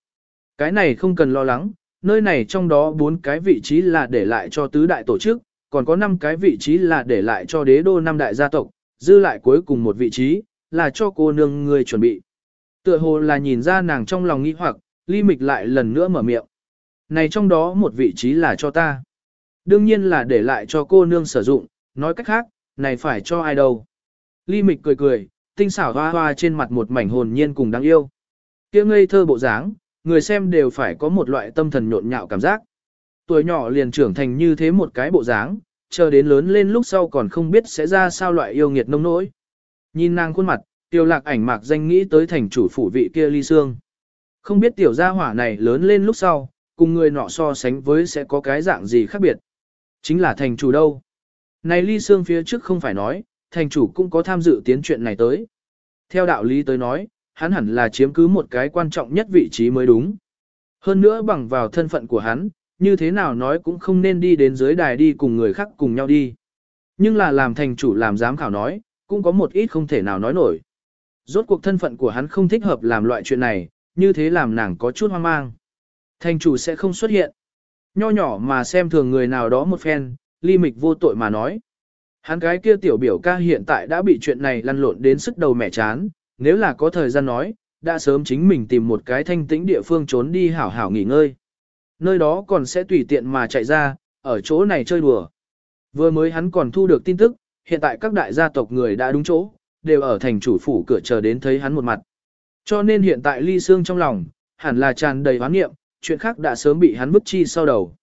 Cái này không cần lo lắng, nơi này trong đó bốn cái vị trí là để lại cho tứ đại tổ chức, còn có 5 cái vị trí là để lại cho đế đô năm đại gia tộc, dư lại cuối cùng một vị trí, là cho cô nương người chuẩn bị. Tựa hồ là nhìn ra nàng trong lòng nghi hoặc, ly mịch lại lần nữa mở miệng. Này trong đó một vị trí là cho ta. Đương nhiên là để lại cho cô nương sử dụng, nói cách khác, này phải cho ai đâu. Ly mịch cười cười, tinh xảo hoa hoa trên mặt một mảnh hồn nhiên cùng đáng yêu. kia ngây thơ bộ dáng, người xem đều phải có một loại tâm thần nhộn nhạo cảm giác. Tuổi nhỏ liền trưởng thành như thế một cái bộ dáng, chờ đến lớn lên lúc sau còn không biết sẽ ra sao loại yêu nghiệt nông nỗi. Nhìn nàng khuôn mặt, tiêu lạc ảnh mạc danh nghĩ tới thành chủ phủ vị kia ly xương. Không biết tiểu gia hỏa này lớn lên lúc sau, cùng người nọ so sánh với sẽ có cái dạng gì khác biệt. Chính là thành chủ đâu. Này ly xương phía trước không phải nói, thành chủ cũng có tham dự tiến chuyện này tới. Theo đạo lý tới nói, hắn hẳn là chiếm cứ một cái quan trọng nhất vị trí mới đúng. Hơn nữa bằng vào thân phận của hắn, như thế nào nói cũng không nên đi đến dưới đài đi cùng người khác cùng nhau đi. Nhưng là làm thành chủ làm giám khảo nói, cũng có một ít không thể nào nói nổi. Rốt cuộc thân phận của hắn không thích hợp làm loại chuyện này, như thế làm nàng có chút hoang mang. Thành chủ sẽ không xuất hiện. Nho nhỏ mà xem thường người nào đó một phen, ly mịch vô tội mà nói. Hắn cái kia tiểu biểu ca hiện tại đã bị chuyện này lăn lộn đến sức đầu mẹ chán, nếu là có thời gian nói, đã sớm chính mình tìm một cái thanh tĩnh địa phương trốn đi hảo hảo nghỉ ngơi. Nơi đó còn sẽ tùy tiện mà chạy ra, ở chỗ này chơi đùa. Vừa mới hắn còn thu được tin tức, hiện tại các đại gia tộc người đã đúng chỗ, đều ở thành chủ phủ cửa chờ đến thấy hắn một mặt. Cho nên hiện tại ly xương trong lòng, hẳn là tràn đầy hoán nghiệm, chuyện khác đã sớm bị hắn bức chi sau đầu.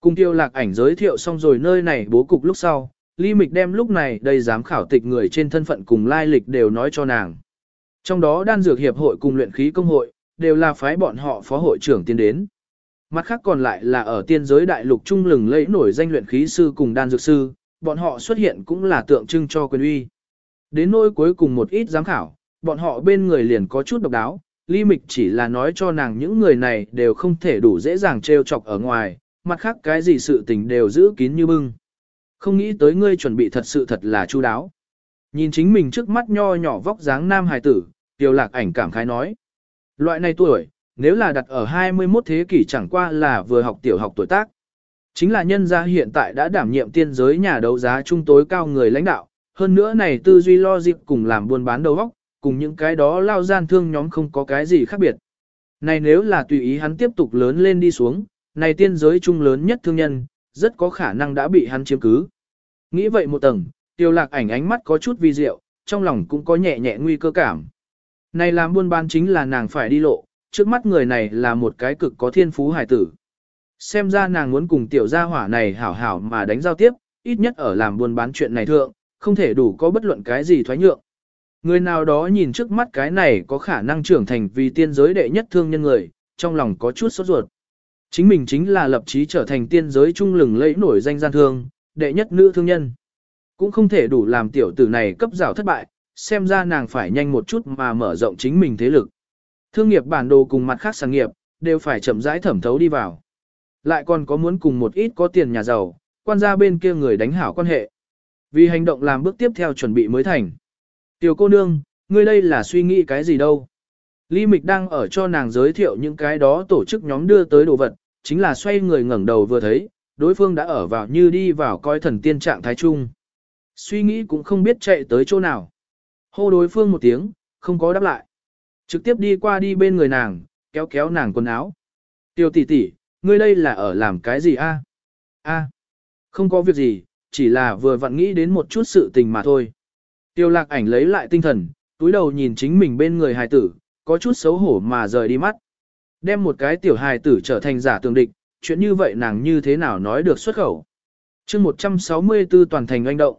Cùng tiêu lạc ảnh giới thiệu xong rồi nơi này bố cục lúc sau, ly mịch đem lúc này đây dám khảo tịch người trên thân phận cùng lai lịch đều nói cho nàng. Trong đó đan dược hiệp hội cùng luyện khí công hội, đều là phái bọn họ phó hội trưởng tiến đến. Mặt khác còn lại là ở tiên giới đại lục trung lừng lẫy nổi danh luyện khí sư cùng đan dược sư, bọn họ xuất hiện cũng là tượng trưng cho quyền uy. Đến nỗi cuối cùng một ít giám khảo, bọn họ bên người liền có chút độc đáo, Ly Mịch chỉ là nói cho nàng những người này đều không thể đủ dễ dàng trêu chọc ở ngoài, mặt khác cái gì sự tình đều giữ kín như bưng. Không nghĩ tới ngươi chuẩn bị thật sự thật là chu đáo. Nhìn chính mình trước mắt nho nhỏ vóc dáng nam hài tử, Tiêu Lạc ảnh cảm khái nói. Loại này tuổi, nếu là đặt ở 21 thế kỷ chẳng qua là vừa học tiểu học tuổi tác. Chính là nhân gia hiện tại đã đảm nhiệm tiên giới nhà đấu giá trung tối cao người lãnh đạo, hơn nữa này tư duy lo dịp cùng làm buôn bán đầu óc, cùng những cái đó lao gian thương nhóm không có cái gì khác biệt. Này nếu là tùy ý hắn tiếp tục lớn lên đi xuống, này tiên giới trung lớn nhất thương nhân, rất có khả năng đã bị hắn chiếm cứ. Nghĩ vậy một tầng, tiêu lạc ảnh ánh mắt có chút vi diệu, trong lòng cũng có nhẹ nhẹ nguy cơ cảm. Này làm buôn bán chính là nàng phải đi lộ, trước mắt người này là một cái cực có thiên phú hải tử. Xem ra nàng muốn cùng tiểu gia hỏa này hảo hảo mà đánh giao tiếp, ít nhất ở làm buôn bán chuyện này thượng, không thể đủ có bất luận cái gì thoái nhượng. Người nào đó nhìn trước mắt cái này có khả năng trưởng thành vì tiên giới đệ nhất thương nhân người, trong lòng có chút sốt ruột. Chính mình chính là lập chí trở thành tiên giới trung lừng lẫy nổi danh gian thương, đệ nhất nữ thương nhân. Cũng không thể đủ làm tiểu tử này cấp rào thất bại, xem ra nàng phải nhanh một chút mà mở rộng chính mình thế lực. Thương nghiệp bản đồ cùng mặt khác sản nghiệp, đều phải chậm rãi thẩm thấu đi vào. Lại còn có muốn cùng một ít có tiền nhà giàu, quan gia bên kia người đánh hảo quan hệ. Vì hành động làm bước tiếp theo chuẩn bị mới thành. Tiểu cô nương, ngươi đây là suy nghĩ cái gì đâu? Lý Mịch đang ở cho nàng giới thiệu những cái đó tổ chức nhóm đưa tới đồ vật, chính là xoay người ngẩng đầu vừa thấy, đối phương đã ở vào như đi vào coi thần tiên trạng thái trung. Suy nghĩ cũng không biết chạy tới chỗ nào. Hô đối phương một tiếng, không có đáp lại. Trực tiếp đi qua đi bên người nàng, kéo kéo nàng quần áo. Tiêu tỷ tỷ, ngươi đây là ở làm cái gì a? A, không có việc gì, chỉ là vừa vặn nghĩ đến một chút sự tình mà thôi. Tiêu lạc ảnh lấy lại tinh thần, túi đầu nhìn chính mình bên người hài tử, có chút xấu hổ mà rời đi mắt. Đem một cái tiểu hài tử trở thành giả tường địch, chuyện như vậy nàng như thế nào nói được xuất khẩu. chương 164 toàn thành anh động.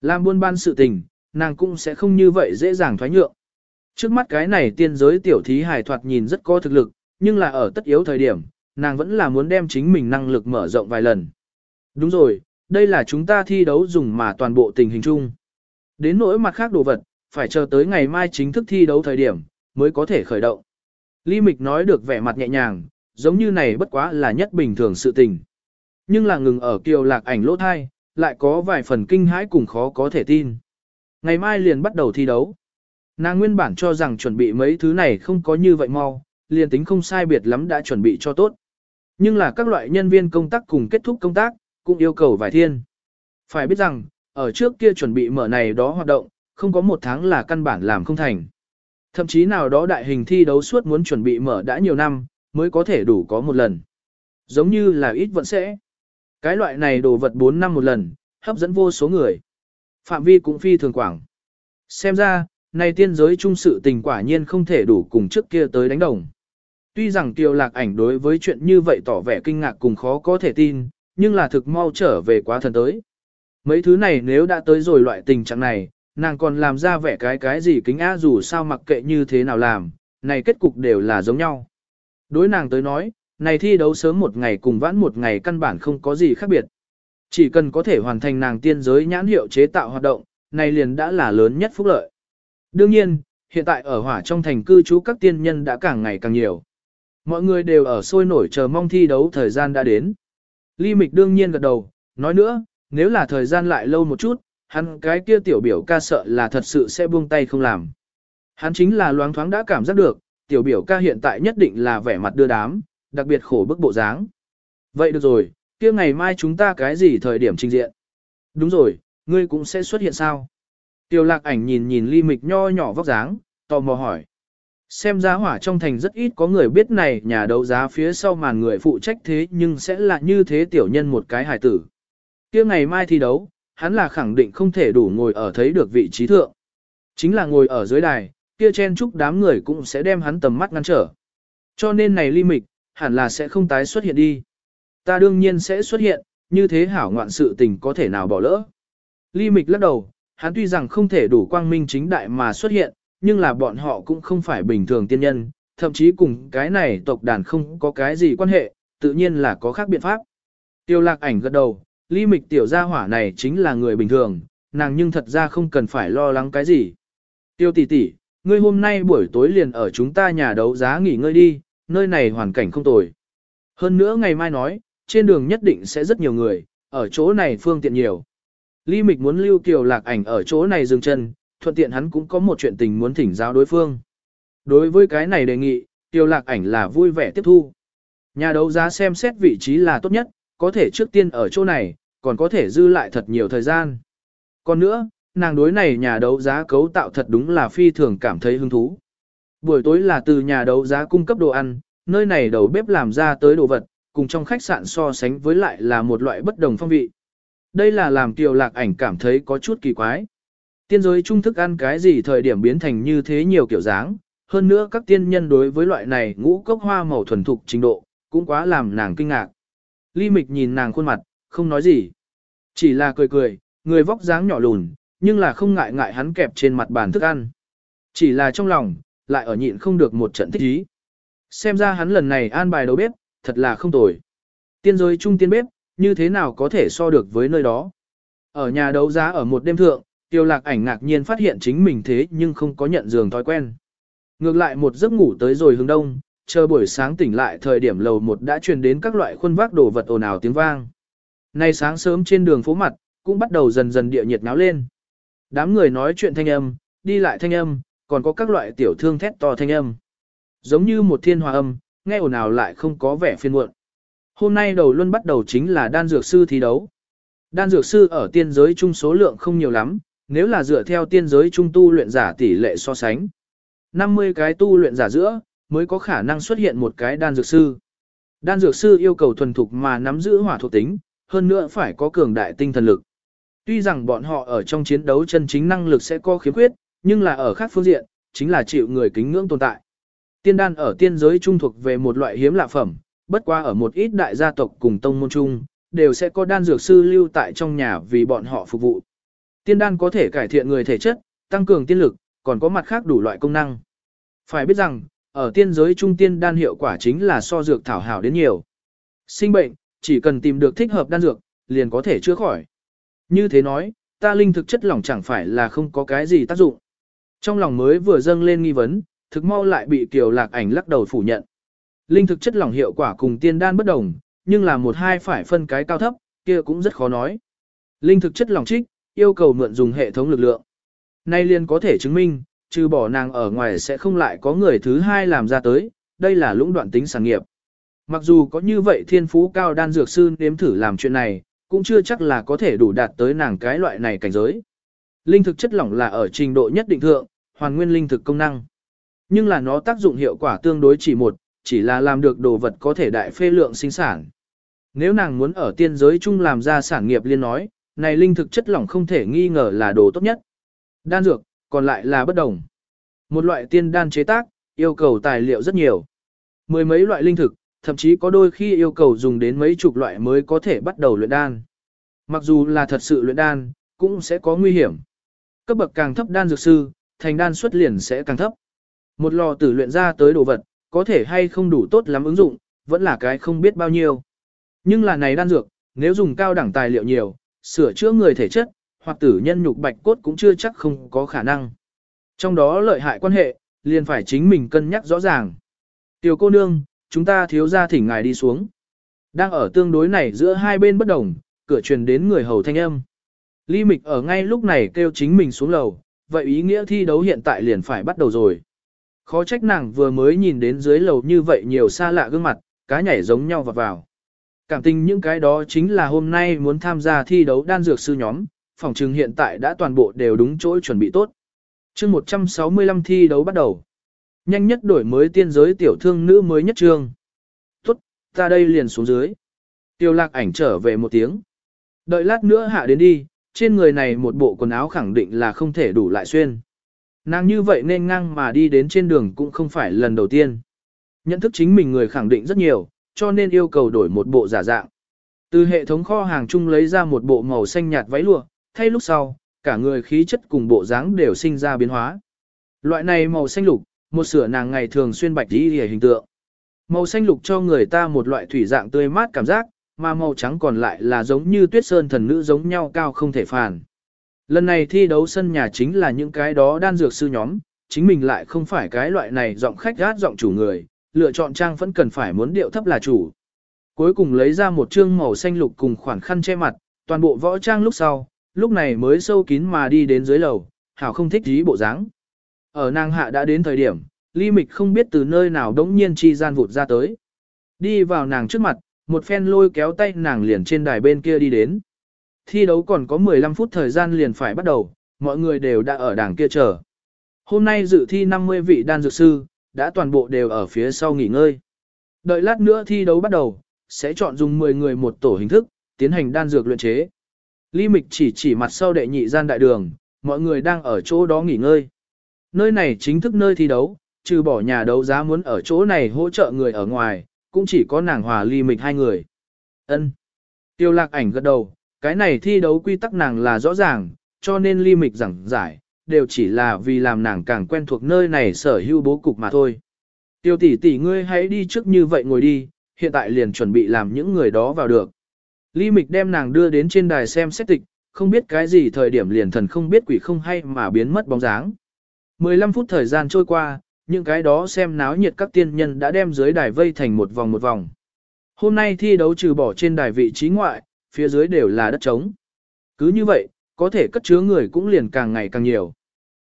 Làm buôn ban sự tình, nàng cũng sẽ không như vậy dễ dàng thoái nhượng. Trước mắt cái này tiên giới tiểu thí hài thoạt nhìn rất có thực lực, nhưng là ở tất yếu thời điểm, nàng vẫn là muốn đem chính mình năng lực mở rộng vài lần. Đúng rồi, đây là chúng ta thi đấu dùng mà toàn bộ tình hình chung. Đến nỗi mặt khác đồ vật, phải chờ tới ngày mai chính thức thi đấu thời điểm, mới có thể khởi động. Ly Mịch nói được vẻ mặt nhẹ nhàng, giống như này bất quá là nhất bình thường sự tình. Nhưng là ngừng ở kiều lạc ảnh lỗ thai, lại có vài phần kinh hãi cùng khó có thể tin. Ngày mai liền bắt đầu thi đấu. Nàng nguyên bản cho rằng chuẩn bị mấy thứ này không có như vậy mau, liền tính không sai biệt lắm đã chuẩn bị cho tốt. Nhưng là các loại nhân viên công tác cùng kết thúc công tác, cũng yêu cầu vài thiên. Phải biết rằng, ở trước kia chuẩn bị mở này đó hoạt động, không có một tháng là căn bản làm không thành. Thậm chí nào đó đại hình thi đấu suốt muốn chuẩn bị mở đã nhiều năm, mới có thể đủ có một lần. Giống như là ít vẫn sẽ. Cái loại này đồ vật 4 năm một lần, hấp dẫn vô số người. Phạm vi cũng phi thường quảng. Xem ra, này tiên giới trung sự tình quả nhiên không thể đủ cùng trước kia tới đánh đồng. Tuy rằng Tiêu Lạc Ảnh đối với chuyện như vậy tỏ vẻ kinh ngạc cùng khó có thể tin, nhưng là thực mau trở về quá thần tới. Mấy thứ này nếu đã tới rồi loại tình trạng này, nàng còn làm ra vẻ cái cái gì kính á dù sao mặc kệ như thế nào làm, này kết cục đều là giống nhau. Đối nàng tới nói, này thi đấu sớm một ngày cùng vãn một ngày căn bản không có gì khác biệt. Chỉ cần có thể hoàn thành nàng tiên giới nhãn hiệu chế tạo hoạt động, này liền đã là lớn nhất phúc lợi. Đương nhiên, hiện tại ở hỏa trong thành cư trú các tiên nhân đã càng ngày càng nhiều. Mọi người đều ở sôi nổi chờ mong thi đấu thời gian đã đến. Ly Mịch đương nhiên gật đầu, nói nữa, nếu là thời gian lại lâu một chút, hắn cái kia tiểu biểu ca sợ là thật sự sẽ buông tay không làm. Hắn chính là loáng thoáng đã cảm giác được, tiểu biểu ca hiện tại nhất định là vẻ mặt đưa đám, đặc biệt khổ bức bộ dáng. Vậy được rồi, kia ngày mai chúng ta cái gì thời điểm trình diện? Đúng rồi, ngươi cũng sẽ xuất hiện sao? Tiểu lạc ảnh nhìn nhìn ly mịch nho nhỏ vóc dáng, tò mò hỏi. Xem giá hỏa trong thành rất ít có người biết này nhà đấu giá phía sau màn người phụ trách thế nhưng sẽ là như thế tiểu nhân một cái hài tử. kia ngày mai thi đấu, hắn là khẳng định không thể đủ ngồi ở thấy được vị trí thượng. Chính là ngồi ở dưới đài, kia chen chúc đám người cũng sẽ đem hắn tầm mắt ngăn trở. Cho nên này ly mịch, hẳn là sẽ không tái xuất hiện đi. Ta đương nhiên sẽ xuất hiện, như thế hảo ngoạn sự tình có thể nào bỏ lỡ. Ly mịch lắc đầu, hắn tuy rằng không thể đủ quang minh chính đại mà xuất hiện, nhưng là bọn họ cũng không phải bình thường tiên nhân, thậm chí cùng cái này tộc đàn không có cái gì quan hệ, tự nhiên là có khác biện pháp. Tiêu lạc ảnh gật đầu, ly mịch tiểu gia hỏa này chính là người bình thường, nàng nhưng thật ra không cần phải lo lắng cái gì. Tiêu tỷ tỷ, ngươi hôm nay buổi tối liền ở chúng ta nhà đấu giá nghỉ ngơi đi, nơi này hoàn cảnh không tồi. Hơn nữa ngày mai nói, trên đường nhất định sẽ rất nhiều người, ở chỗ này phương tiện nhiều. Ly Mịch muốn lưu Kiều Lạc ảnh ở chỗ này dừng chân, thuận tiện hắn cũng có một chuyện tình muốn thỉnh giáo đối phương. Đối với cái này đề nghị, tiêu Lạc ảnh là vui vẻ tiếp thu. Nhà đấu giá xem xét vị trí là tốt nhất, có thể trước tiên ở chỗ này, còn có thể dư lại thật nhiều thời gian. Còn nữa, nàng đối này nhà đấu giá cấu tạo thật đúng là phi thường cảm thấy hứng thú. Buổi tối là từ nhà đấu giá cung cấp đồ ăn, nơi này đầu bếp làm ra tới đồ vật, cùng trong khách sạn so sánh với lại là một loại bất đồng phong vị. Đây là làm Kiều Lạc ảnh cảm thấy có chút kỳ quái. Tiên giới trung thức ăn cái gì thời điểm biến thành như thế nhiều kiểu dáng, hơn nữa các tiên nhân đối với loại này ngũ cốc hoa màu thuần thục trình độ, cũng quá làm nàng kinh ngạc. Ly Mịch nhìn nàng khuôn mặt, không nói gì. Chỉ là cười cười, người vóc dáng nhỏ lùn, nhưng là không ngại ngại hắn kẹp trên mặt bàn thức ăn. Chỉ là trong lòng, lại ở nhịn không được một trận thích ý. Xem ra hắn lần này an bài đầu bếp, thật là không tồi. Tiên giới trung tiên bếp, như thế nào có thể so được với nơi đó. Ở nhà đấu giá ở một đêm thượng, tiêu lạc ảnh ngạc nhiên phát hiện chính mình thế nhưng không có nhận giường thói quen. Ngược lại một giấc ngủ tới rồi hướng đông, chờ buổi sáng tỉnh lại thời điểm lầu một đã truyền đến các loại khuôn vác đồ vật ồn ào tiếng vang. Nay sáng sớm trên đường phố mặt, cũng bắt đầu dần dần địa nhiệt náo lên. Đám người nói chuyện thanh âm, đi lại thanh âm, còn có các loại tiểu thương thét to thanh âm. Giống như một thiên hòa âm, nghe ồn ào lại không có vẻ phiên muộn. Hôm nay đầu luân bắt đầu chính là đan dược sư thi đấu. Đan dược sư ở tiên giới chung số lượng không nhiều lắm, nếu là dựa theo tiên giới trung tu luyện giả tỷ lệ so sánh. 50 cái tu luyện giả giữa, mới có khả năng xuất hiện một cái đan dược sư. Đan dược sư yêu cầu thuần thục mà nắm giữ hỏa thuộc tính, hơn nữa phải có cường đại tinh thần lực. Tuy rằng bọn họ ở trong chiến đấu chân chính năng lực sẽ có khiếm khuyết, nhưng là ở khác phương diện, chính là chịu người kính ngưỡng tồn tại. Tiên đan ở tiên giới trung thuộc về một loại hiếm lạ phẩm, bất qua ở một ít đại gia tộc cùng tông môn chung, đều sẽ có đan dược sư lưu tại trong nhà vì bọn họ phục vụ. Tiên đan có thể cải thiện người thể chất, tăng cường tiên lực, còn có mặt khác đủ loại công năng. Phải biết rằng, ở tiên giới trung tiên đan hiệu quả chính là so dược thảo hảo đến nhiều. Sinh bệnh, chỉ cần tìm được thích hợp đan dược, liền có thể chữa khỏi. Như thế nói, ta linh thực chất lỏng chẳng phải là không có cái gì tác dụng. Trong lòng mới vừa dâng lên nghi vấn, thực mau lại bị Kiều Lạc Ảnh lắc đầu phủ nhận. Linh thực chất lỏng hiệu quả cùng tiên đan bất đồng, nhưng là một hai phải phân cái cao thấp, kia cũng rất khó nói. Linh thực chất lỏng trích, yêu cầu mượn dùng hệ thống lực lượng. Nay liền có thể chứng minh, trừ bỏ nàng ở ngoài sẽ không lại có người thứ hai làm ra tới, đây là lũng đoạn tính sản nghiệp. Mặc dù có như vậy thiên phú cao đan dược sư nếm thử làm chuyện này, cũng chưa chắc là có thể đủ đạt tới nàng cái loại này cảnh giới. Linh thực chất lỏng là ở trình độ nhất định thượng, hoàn nguyên linh thực công năng. Nhưng là nó tác dụng hiệu quả tương đối chỉ một, chỉ là làm được đồ vật có thể đại phê lượng sinh sản. Nếu nàng muốn ở tiên giới chung làm ra sản nghiệp liên nói, này linh thực chất lỏng không thể nghi ngờ là đồ tốt nhất. Đan dược, còn lại là bất đồng. Một loại tiên đan chế tác, yêu cầu tài liệu rất nhiều. Mười mấy loại linh thực, thậm chí có đôi khi yêu cầu dùng đến mấy chục loại mới có thể bắt đầu luyện đan. Mặc dù là thật sự luyện đan, cũng sẽ có nguy hiểm. Cấp bậc càng thấp đan dược sư, thành đan xuất liền sẽ càng thấp. Một lò tử luyện ra tới đồ vật, có thể hay không đủ tốt lắm ứng dụng, vẫn là cái không biết bao nhiêu. Nhưng là này đan dược, nếu dùng cao đẳng tài liệu nhiều, sửa chữa người thể chất, hoặc tử nhân nhục bạch cốt cũng chưa chắc không có khả năng. Trong đó lợi hại quan hệ, liền phải chính mình cân nhắc rõ ràng. Tiểu cô nương, chúng ta thiếu ra thỉnh ngài đi xuống. Đang ở tương đối này giữa hai bên bất đồng, cửa truyền đến người hầu thanh âm. Ly Mịch ở ngay lúc này kêu chính mình xuống lầu, vậy ý nghĩa thi đấu hiện tại liền phải bắt đầu rồi. Khó trách nàng vừa mới nhìn đến dưới lầu như vậy nhiều xa lạ gương mặt, cá nhảy giống nhau vào vào. Cảm tình những cái đó chính là hôm nay muốn tham gia thi đấu đan dược sư nhóm, phòng trừng hiện tại đã toàn bộ đều đúng chỗ chuẩn bị tốt. chương 165 thi đấu bắt đầu. Nhanh nhất đổi mới tiên giới tiểu thương nữ mới nhất trương. Tốt, ta đây liền xuống dưới. Tiêu lạc ảnh trở về một tiếng. Đợi lát nữa hạ đến đi, trên người này một bộ quần áo khẳng định là không thể đủ lại xuyên. Nàng như vậy nên ngang mà đi đến trên đường cũng không phải lần đầu tiên. Nhận thức chính mình người khẳng định rất nhiều, cho nên yêu cầu đổi một bộ giả dạng. Từ hệ thống kho hàng chung lấy ra một bộ màu xanh nhạt váy lụa, thay lúc sau, cả người khí chất cùng bộ dáng đều sinh ra biến hóa. Loại này màu xanh lục, một sửa nàng ngày thường xuyên bạch đi hề hình tượng. Màu xanh lục cho người ta một loại thủy dạng tươi mát cảm giác, mà màu trắng còn lại là giống như tuyết sơn thần nữ giống nhau cao không thể phàn. Lần này thi đấu sân nhà chính là những cái đó đan dược sư nhóm, chính mình lại không phải cái loại này giọng khách gát giọng chủ người, lựa chọn trang vẫn cần phải muốn điệu thấp là chủ. Cuối cùng lấy ra một trương màu xanh lục cùng khoản khăn che mặt, toàn bộ võ trang lúc sau, lúc này mới sâu kín mà đi đến dưới lầu, hảo không thích dí bộ dáng. Ở nàng hạ đã đến thời điểm, ly mịch không biết từ nơi nào đống nhiên chi gian vụt ra tới. Đi vào nàng trước mặt, một phen lôi kéo tay nàng liền trên đài bên kia đi đến. Thi đấu còn có 15 phút thời gian liền phải bắt đầu, mọi người đều đã ở đảng kia chờ. Hôm nay dự thi 50 vị đan dược sư, đã toàn bộ đều ở phía sau nghỉ ngơi. Đợi lát nữa thi đấu bắt đầu, sẽ chọn dùng 10 người một tổ hình thức, tiến hành đan dược luyện chế. Ly Mịch chỉ chỉ mặt sau đệ nhị gian đại đường, mọi người đang ở chỗ đó nghỉ ngơi. Nơi này chính thức nơi thi đấu, trừ bỏ nhà đấu giá muốn ở chỗ này hỗ trợ người ở ngoài, cũng chỉ có nàng hòa Ly Mịch hai người. Ân. Tiêu lạc ảnh gật đầu, cái này thi đấu quy tắc nàng là rõ ràng, cho nên Ly Mịch giảng giải, đều chỉ là vì làm nàng càng quen thuộc nơi này sở hữu bố cục mà thôi. Tiêu tỷ tỷ ngươi hãy đi trước như vậy ngồi đi, hiện tại liền chuẩn bị làm những người đó vào được. Lý Mịch đem nàng đưa đến trên đài xem xét tịch, không biết cái gì thời điểm liền thần không biết quỷ không hay mà biến mất bóng dáng. 15 phút thời gian trôi qua, những cái đó xem náo nhiệt các tiên nhân đã đem dưới đài vây thành một vòng một vòng. Hôm nay thi đấu trừ bỏ trên đài vị trí ngoại, phía dưới đều là đất trống. Cứ như vậy, có thể cất chứa người cũng liền càng ngày càng nhiều.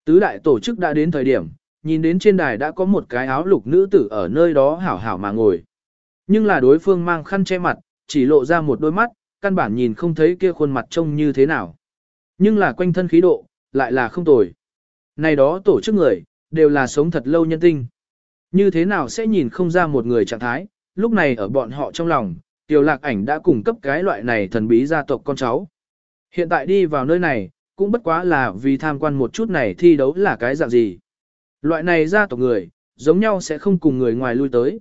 Tứ đại tổ chức đã đến thời điểm, nhìn đến trên đài đã có một cái áo lục nữ tử ở nơi đó hảo hảo mà ngồi. Nhưng là đối phương mang khăn che mặt, chỉ lộ ra một đôi mắt, căn bản nhìn không thấy kia khuôn mặt trông như thế nào. Nhưng là quanh thân khí độ, lại là không tồi. Này đó tổ chức người, đều là sống thật lâu nhân tinh. Như thế nào sẽ nhìn không ra một người trạng thái, lúc này ở bọn họ trong lòng, tiểu lạc ảnh đã cung cấp cái loại này thần bí gia tộc con cháu. Hiện tại đi vào nơi này, cũng bất quá là vì tham quan một chút này thi đấu là cái dạng gì. Loại này gia tộc người, giống nhau sẽ không cùng người ngoài lui tới.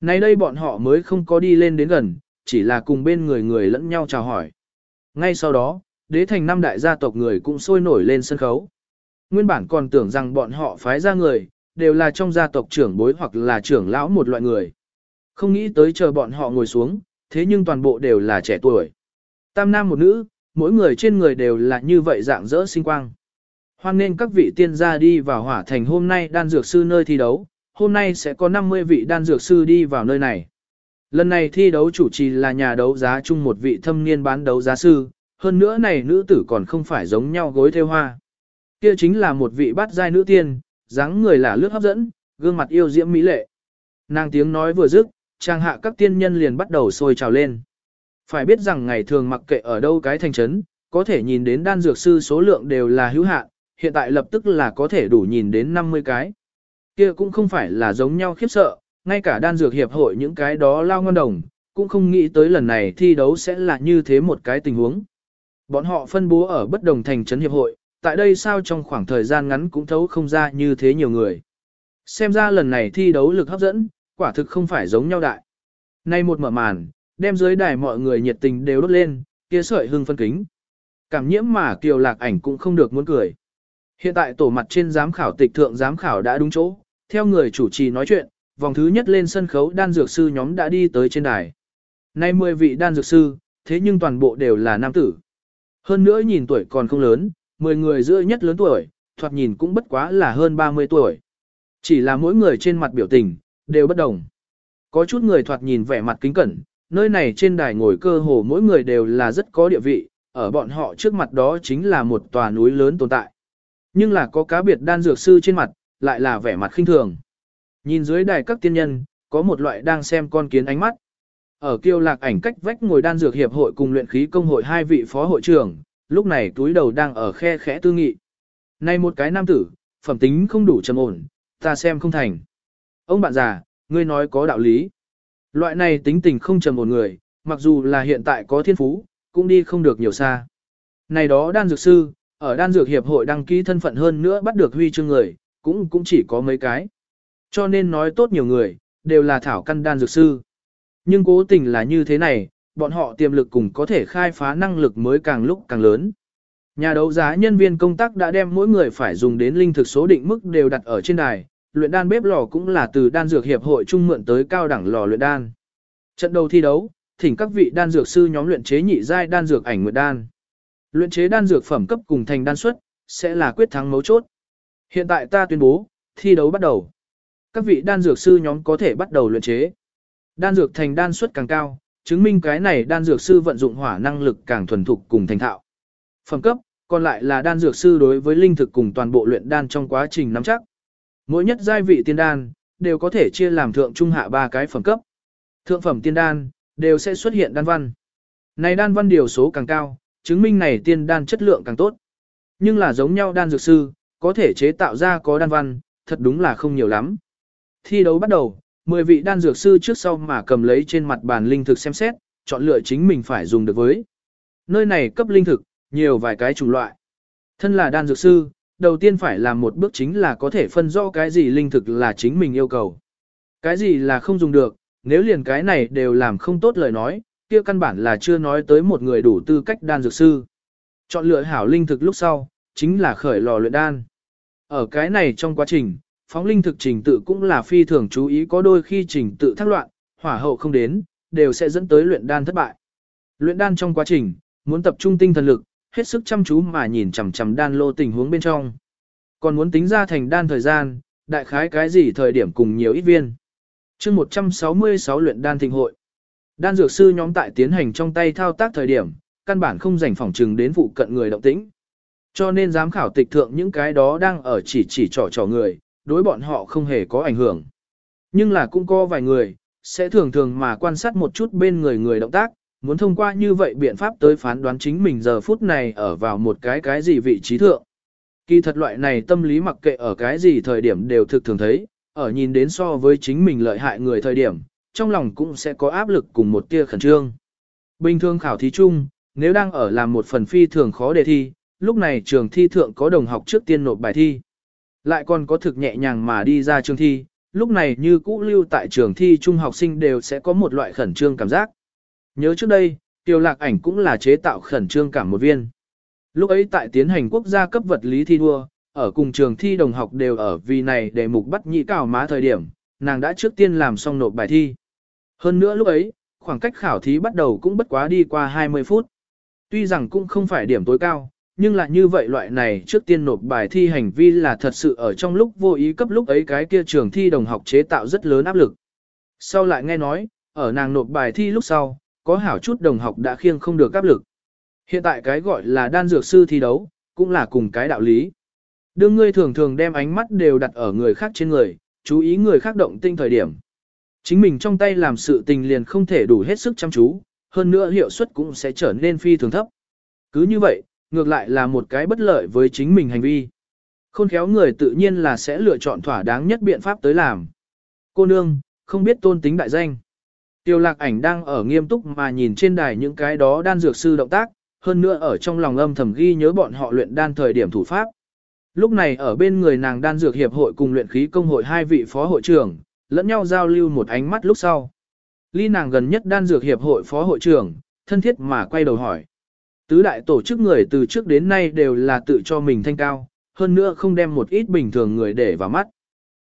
Nay đây bọn họ mới không có đi lên đến gần, chỉ là cùng bên người người lẫn nhau chào hỏi. Ngay sau đó, đế thành năm đại gia tộc người cũng sôi nổi lên sân khấu. Nguyên bản còn tưởng rằng bọn họ phái ra người, đều là trong gia tộc trưởng bối hoặc là trưởng lão một loại người. Không nghĩ tới chờ bọn họ ngồi xuống, thế nhưng toàn bộ đều là trẻ tuổi. Tam nam một nữ, mỗi người trên người đều là như vậy dạng dỡ sinh quang. Hoan nên các vị tiên gia đi vào hỏa thành hôm nay đan dược sư nơi thi đấu, hôm nay sẽ có 50 vị đan dược sư đi vào nơi này. Lần này thi đấu chủ trì là nhà đấu giá chung một vị thâm niên bán đấu giá sư, hơn nữa này nữ tử còn không phải giống nhau gối theo hoa. Kia chính là một vị bát giai nữ tiên, dáng người là lướt hấp dẫn, gương mặt yêu diễm mỹ lệ. Nàng tiếng nói vừa dứt, trang hạ các tiên nhân liền bắt đầu sôi trào lên. Phải biết rằng ngày thường mặc kệ ở đâu cái thành trấn, có thể nhìn đến đan dược sư số lượng đều là hữu hạn, hiện tại lập tức là có thể đủ nhìn đến 50 cái. Kia cũng không phải là giống nhau khiếp sợ, ngay cả đan dược hiệp hội những cái đó lao ngon đồng, cũng không nghĩ tới lần này thi đấu sẽ là như thế một cái tình huống. Bọn họ phân bố ở bất đồng thành trấn hiệp hội, tại đây sao trong khoảng thời gian ngắn cũng thấu không ra như thế nhiều người. Xem ra lần này thi đấu lực hấp dẫn, quả thực không phải giống nhau đại. Nay một mở màn, đem dưới đài mọi người nhiệt tình đều đốt lên, kia sợi hưng phân kính. Cảm nhiễm mà kiều lạc ảnh cũng không được muốn cười. Hiện tại tổ mặt trên giám khảo tịch thượng giám khảo đã đúng chỗ, theo người chủ trì nói chuyện, vòng thứ nhất lên sân khấu đan dược sư nhóm đã đi tới trên đài. Nay 10 vị đan dược sư, thế nhưng toàn bộ đều là nam tử. Hơn nữa nhìn tuổi còn không lớn, 10 người giữa nhất lớn tuổi, thoạt nhìn cũng bất quá là hơn 30 tuổi. Chỉ là mỗi người trên mặt biểu tình, đều bất đồng. Có chút người thoạt nhìn vẻ mặt kính cẩn, nơi này trên đài ngồi cơ hồ mỗi người đều là rất có địa vị, ở bọn họ trước mặt đó chính là một tòa núi lớn tồn tại. Nhưng là có cá biệt đan dược sư trên mặt, lại là vẻ mặt khinh thường. Nhìn dưới đài các tiên nhân, có một loại đang xem con kiến ánh mắt. Ở kiêu lạc ảnh cách vách ngồi đan dược hiệp hội cùng luyện khí công hội hai vị phó hội trưởng, lúc này túi đầu đang ở khe khẽ tư nghị. Này một cái nam tử, phẩm tính không đủ trầm ổn, ta xem không thành. Ông bạn già, ngươi nói có đạo lý. Loại này tính tình không trầm ổn người, mặc dù là hiện tại có thiên phú, cũng đi không được nhiều xa. Này đó đan dược sư, ở đan dược hiệp hội đăng ký thân phận hơn nữa bắt được huy chương người, cũng cũng chỉ có mấy cái. Cho nên nói tốt nhiều người, đều là thảo căn đan dược sư. Nhưng cố tình là như thế này, bọn họ tiềm lực cùng có thể khai phá năng lực mới càng lúc càng lớn. Nhà đấu giá nhân viên công tác đã đem mỗi người phải dùng đến linh thực số định mức đều đặt ở trên đài, luyện đan bếp lò cũng là từ đan dược hiệp hội trung mượn tới cao đẳng lò luyện đan. Trận đầu thi đấu, thỉnh các vị đan dược sư nhóm luyện chế nhị giai đan dược ảnh nguyệt đan. Luyện chế đan dược phẩm cấp cùng thành đan suất sẽ là quyết thắng mấu chốt. Hiện tại ta tuyên bố, thi đấu bắt đầu. Các vị đan dược sư nhóm có thể bắt đầu luyện chế. Đan dược thành đan suất càng cao, chứng minh cái này đan dược sư vận dụng hỏa năng lực càng thuần thục cùng thành thạo. Phẩm cấp, còn lại là đan dược sư đối với linh thực cùng toàn bộ luyện đan trong quá trình nắm chắc. Mỗi nhất giai vị tiên đan, đều có thể chia làm thượng trung hạ ba cái phẩm cấp. Thượng phẩm tiên đan, đều sẽ xuất hiện đan văn. Này đan văn điều số càng cao, chứng minh này tiên đan chất lượng càng tốt. Nhưng là giống nhau đan dược sư, có thể chế tạo ra có đan văn, thật đúng là không nhiều lắm. Thi đấu bắt đầu, 10 vị đan dược sư trước sau mà cầm lấy trên mặt bàn linh thực xem xét, chọn lựa chính mình phải dùng được với. Nơi này cấp linh thực, nhiều vài cái chủng loại. Thân là đan dược sư, đầu tiên phải làm một bước chính là có thể phân rõ cái gì linh thực là chính mình yêu cầu. Cái gì là không dùng được, nếu liền cái này đều làm không tốt lời nói, kia căn bản là chưa nói tới một người đủ tư cách đan dược sư. Chọn lựa hảo linh thực lúc sau, chính là khởi lò luyện đan. Ở cái này trong quá trình, phóng linh thực trình tự cũng là phi thường chú ý có đôi khi trình tự thác loạn, hỏa hậu không đến, đều sẽ dẫn tới luyện đan thất bại. Luyện đan trong quá trình, muốn tập trung tinh thần lực, hết sức chăm chú mà nhìn chằm chằm đan lô tình huống bên trong. Còn muốn tính ra thành đan thời gian, đại khái cái gì thời điểm cùng nhiều ít viên. chương 166 luyện đan thịnh hội. Đan dược sư nhóm tại tiến hành trong tay thao tác thời điểm, căn bản không dành phòng trừng đến vụ cận người động tĩnh. Cho nên giám khảo tịch thượng những cái đó đang ở chỉ chỉ trò trò người, đối bọn họ không hề có ảnh hưởng. Nhưng là cũng có vài người, sẽ thường thường mà quan sát một chút bên người người động tác, muốn thông qua như vậy biện pháp tới phán đoán chính mình giờ phút này ở vào một cái cái gì vị trí thượng. Kỳ thật loại này tâm lý mặc kệ ở cái gì thời điểm đều thực thường thấy, ở nhìn đến so với chính mình lợi hại người thời điểm, trong lòng cũng sẽ có áp lực cùng một tia khẩn trương. Bình thường khảo thí chung, nếu đang ở làm một phần phi thường khó đề thi, lúc này trường thi thượng có đồng học trước tiên nộp bài thi. Lại còn có thực nhẹ nhàng mà đi ra trường thi, lúc này như cũ lưu tại trường thi trung học sinh đều sẽ có một loại khẩn trương cảm giác. Nhớ trước đây, tiêu lạc ảnh cũng là chế tạo khẩn trương cảm một viên. Lúc ấy tại tiến hành quốc gia cấp vật lý thi đua, ở cùng trường thi đồng học đều ở vì này để mục bắt nhị cảo má thời điểm, nàng đã trước tiên làm xong nộp bài thi. Hơn nữa lúc ấy, khoảng cách khảo thí bắt đầu cũng bất quá đi qua 20 phút. Tuy rằng cũng không phải điểm tối cao, nhưng là như vậy loại này trước tiên nộp bài thi hành vi là thật sự ở trong lúc vô ý cấp lúc ấy cái kia trường thi đồng học chế tạo rất lớn áp lực. Sau lại nghe nói, ở nàng nộp bài thi lúc sau, có hảo chút đồng học đã khiêng không được áp lực. Hiện tại cái gọi là đan dược sư thi đấu, cũng là cùng cái đạo lý. Đương ngươi thường thường đem ánh mắt đều đặt ở người khác trên người, chú ý người khác động tinh thời điểm. Chính mình trong tay làm sự tình liền không thể đủ hết sức chăm chú, hơn nữa hiệu suất cũng sẽ trở nên phi thường thấp. Cứ như vậy, ngược lại là một cái bất lợi với chính mình hành vi. Khôn khéo người tự nhiên là sẽ lựa chọn thỏa đáng nhất biện pháp tới làm. Cô nương, không biết tôn tính đại danh. Tiêu lạc ảnh đang ở nghiêm túc mà nhìn trên đài những cái đó đan dược sư động tác, hơn nữa ở trong lòng âm thầm ghi nhớ bọn họ luyện đan thời điểm thủ pháp. Lúc này ở bên người nàng đan dược hiệp hội cùng luyện khí công hội hai vị phó hội trưởng, lẫn nhau giao lưu một ánh mắt lúc sau. Ly nàng gần nhất đan dược hiệp hội phó hội trưởng, thân thiết mà quay đầu hỏi. Tứ đại tổ chức người từ trước đến nay đều là tự cho mình thanh cao, hơn nữa không đem một ít bình thường người để vào mắt.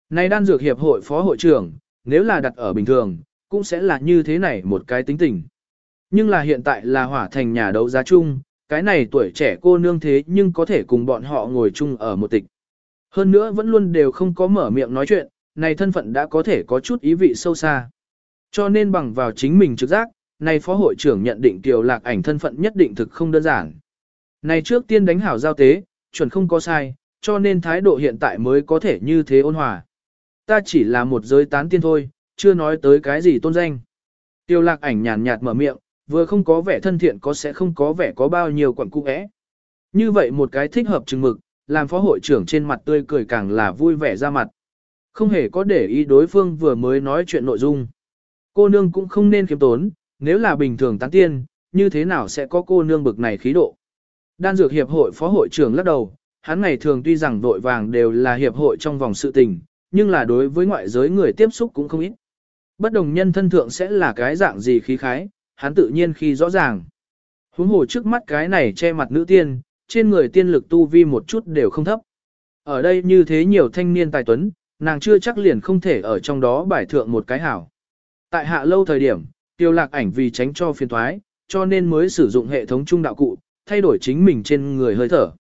Này đan dược hiệp hội phó hội trưởng, nếu là đặt ở bình thường, cũng sẽ là như thế này một cái tính tình. Nhưng là hiện tại là hỏa thành nhà đấu giá chung, cái này tuổi trẻ cô nương thế nhưng có thể cùng bọn họ ngồi chung ở một tịch. Hơn nữa vẫn luôn đều không có mở miệng nói chuyện, này thân phận đã có thể có chút ý vị sâu xa. Cho nên bằng vào chính mình trực giác, này phó hội trưởng nhận định tiểu lạc ảnh thân phận nhất định thực không đơn giản. Này trước tiên đánh hảo giao tế, chuẩn không có sai, cho nên thái độ hiện tại mới có thể như thế ôn hòa. Ta chỉ là một giới tán tiên thôi, chưa nói tới cái gì tôn danh. Tiêu lạc ảnh nhàn nhạt mở miệng, vừa không có vẻ thân thiện có sẽ không có vẻ có bao nhiêu quẩn cung ẽ. Như vậy một cái thích hợp chừng mực, làm phó hội trưởng trên mặt tươi cười càng là vui vẻ ra mặt. Không hề có để ý đối phương vừa mới nói chuyện nội dung. Cô nương cũng không nên kiếm tốn, nếu là bình thường tán tiên, như thế nào sẽ có cô nương bực này khí độ. Đan dược hiệp hội phó hội trưởng lắc đầu, hắn ngày thường tuy rằng vội vàng đều là hiệp hội trong vòng sự tình, nhưng là đối với ngoại giới người tiếp xúc cũng không ít. Bất đồng nhân thân thượng sẽ là cái dạng gì khí khái, hắn tự nhiên khi rõ ràng. Huống hồ trước mắt cái này che mặt nữ tiên, trên người tiên lực tu vi một chút đều không thấp. Ở đây như thế nhiều thanh niên tài tuấn, nàng chưa chắc liền không thể ở trong đó bài thượng một cái hảo. Tại hạ lâu thời điểm, tiêu lạc ảnh vì tránh cho phiền thoái, cho nên mới sử dụng hệ thống trung đạo cụ, thay đổi chính mình trên người hơi thở.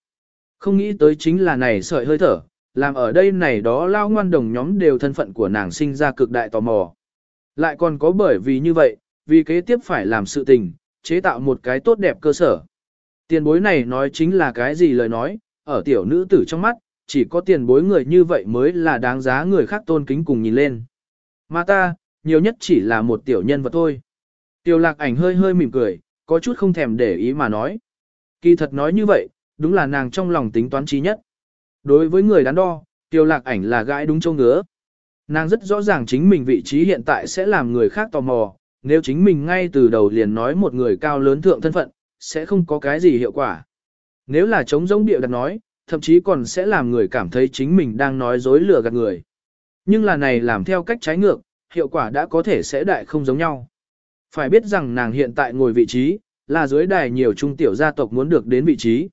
Không nghĩ tới chính là này sợi hơi thở, làm ở đây này đó lao ngoan đồng nhóm đều thân phận của nàng sinh ra cực đại tò mò. Lại còn có bởi vì như vậy, vì kế tiếp phải làm sự tình, chế tạo một cái tốt đẹp cơ sở. Tiền bối này nói chính là cái gì lời nói, ở tiểu nữ tử trong mắt, chỉ có tiền bối người như vậy mới là đáng giá người khác tôn kính cùng nhìn lên. Mà ta, nhiều nhất chỉ là một tiểu nhân vật thôi. Tiểu lạc ảnh hơi hơi mỉm cười, có chút không thèm để ý mà nói. Kỳ thật nói như vậy, đúng là nàng trong lòng tính toán trí nhất. Đối với người đắn đo, tiểu lạc ảnh là gãi đúng châu ngứa. Nàng rất rõ ràng chính mình vị trí hiện tại sẽ làm người khác tò mò, nếu chính mình ngay từ đầu liền nói một người cao lớn thượng thân phận, sẽ không có cái gì hiệu quả. Nếu là chống giống địa đặt nói, thậm chí còn sẽ làm người cảm thấy chính mình đang nói dối lừa gạt người. Nhưng là này làm theo cách trái ngược, hiệu quả đã có thể sẽ đại không giống nhau. Phải biết rằng nàng hiện tại ngồi vị trí, là dưới đài nhiều trung tiểu gia tộc muốn được đến vị trí.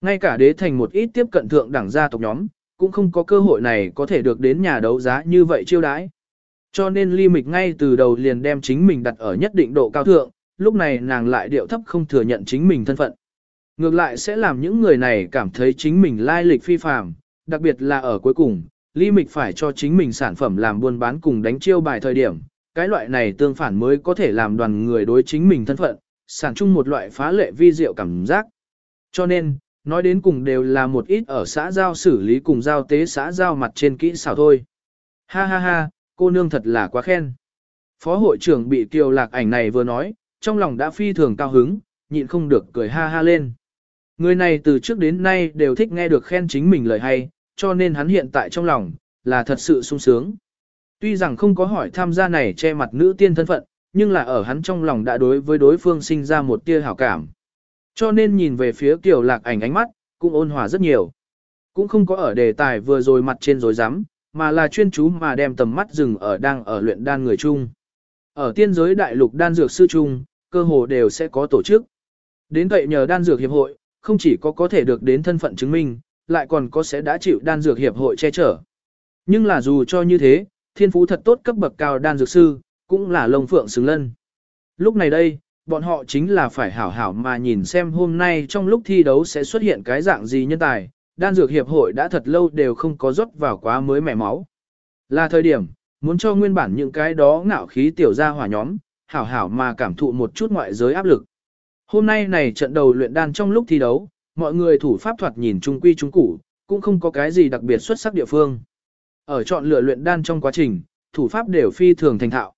Ngay cả đế thành một ít tiếp cận thượng đẳng gia tộc nhóm, cũng không có cơ hội này có thể được đến nhà đấu giá như vậy chiêu đãi. Cho nên ly mịch ngay từ đầu liền đem chính mình đặt ở nhất định độ cao thượng, lúc này nàng lại điệu thấp không thừa nhận chính mình thân phận. Ngược lại sẽ làm những người này cảm thấy chính mình lai lịch phi phàm, đặc biệt là ở cuối cùng, ly mịch phải cho chính mình sản phẩm làm buôn bán cùng đánh chiêu bài thời điểm. Cái loại này tương phản mới có thể làm đoàn người đối chính mình thân phận, sản chung một loại phá lệ vi diệu cảm giác. Cho nên, nói đến cùng đều là một ít ở xã giao xử lý cùng giao tế xã giao mặt trên kỹ xảo thôi. Ha ha ha, cô nương thật là quá khen. Phó hội trưởng bị kiều lạc ảnh này vừa nói, trong lòng đã phi thường cao hứng, nhịn không được cười ha ha lên. Người này từ trước đến nay đều thích nghe được khen chính mình lời hay, cho nên hắn hiện tại trong lòng, là thật sự sung sướng. Tuy rằng không có hỏi tham gia này che mặt nữ tiên thân phận, nhưng là ở hắn trong lòng đã đối với đối phương sinh ra một tia hảo cảm. Cho nên nhìn về phía Kiều Lạc ảnh ánh mắt, cũng ôn hòa rất nhiều. Cũng không có ở đề tài vừa rồi mặt trên rồi dám, mà là chuyên chú mà đem tầm mắt dừng ở đang ở luyện đan người chung. Ở tiên giới đại lục đan dược sư chung, cơ hồ đều sẽ có tổ chức. Đến vậy nhờ đan dược hiệp hội, không chỉ có có thể được đến thân phận chứng minh, lại còn có sẽ đã chịu đan dược hiệp hội che chở. Nhưng là dù cho như thế, thiên phú thật tốt cấp bậc cao đan dược sư, cũng là lông phượng xứng lân. Lúc này đây, bọn họ chính là phải hảo hảo mà nhìn xem hôm nay trong lúc thi đấu sẽ xuất hiện cái dạng gì nhân tài, đan dược hiệp hội đã thật lâu đều không có rót vào quá mới mẻ máu. Là thời điểm, muốn cho nguyên bản những cái đó ngạo khí tiểu ra hỏa nhóm, hảo hảo mà cảm thụ một chút ngoại giới áp lực. Hôm nay này trận đầu luyện đan trong lúc thi đấu, mọi người thủ pháp thoạt nhìn trung quy trung củ, cũng không có cái gì đặc biệt xuất sắc địa phương. Ở chọn lựa luyện đan trong quá trình, thủ pháp đều phi thường thành thạo.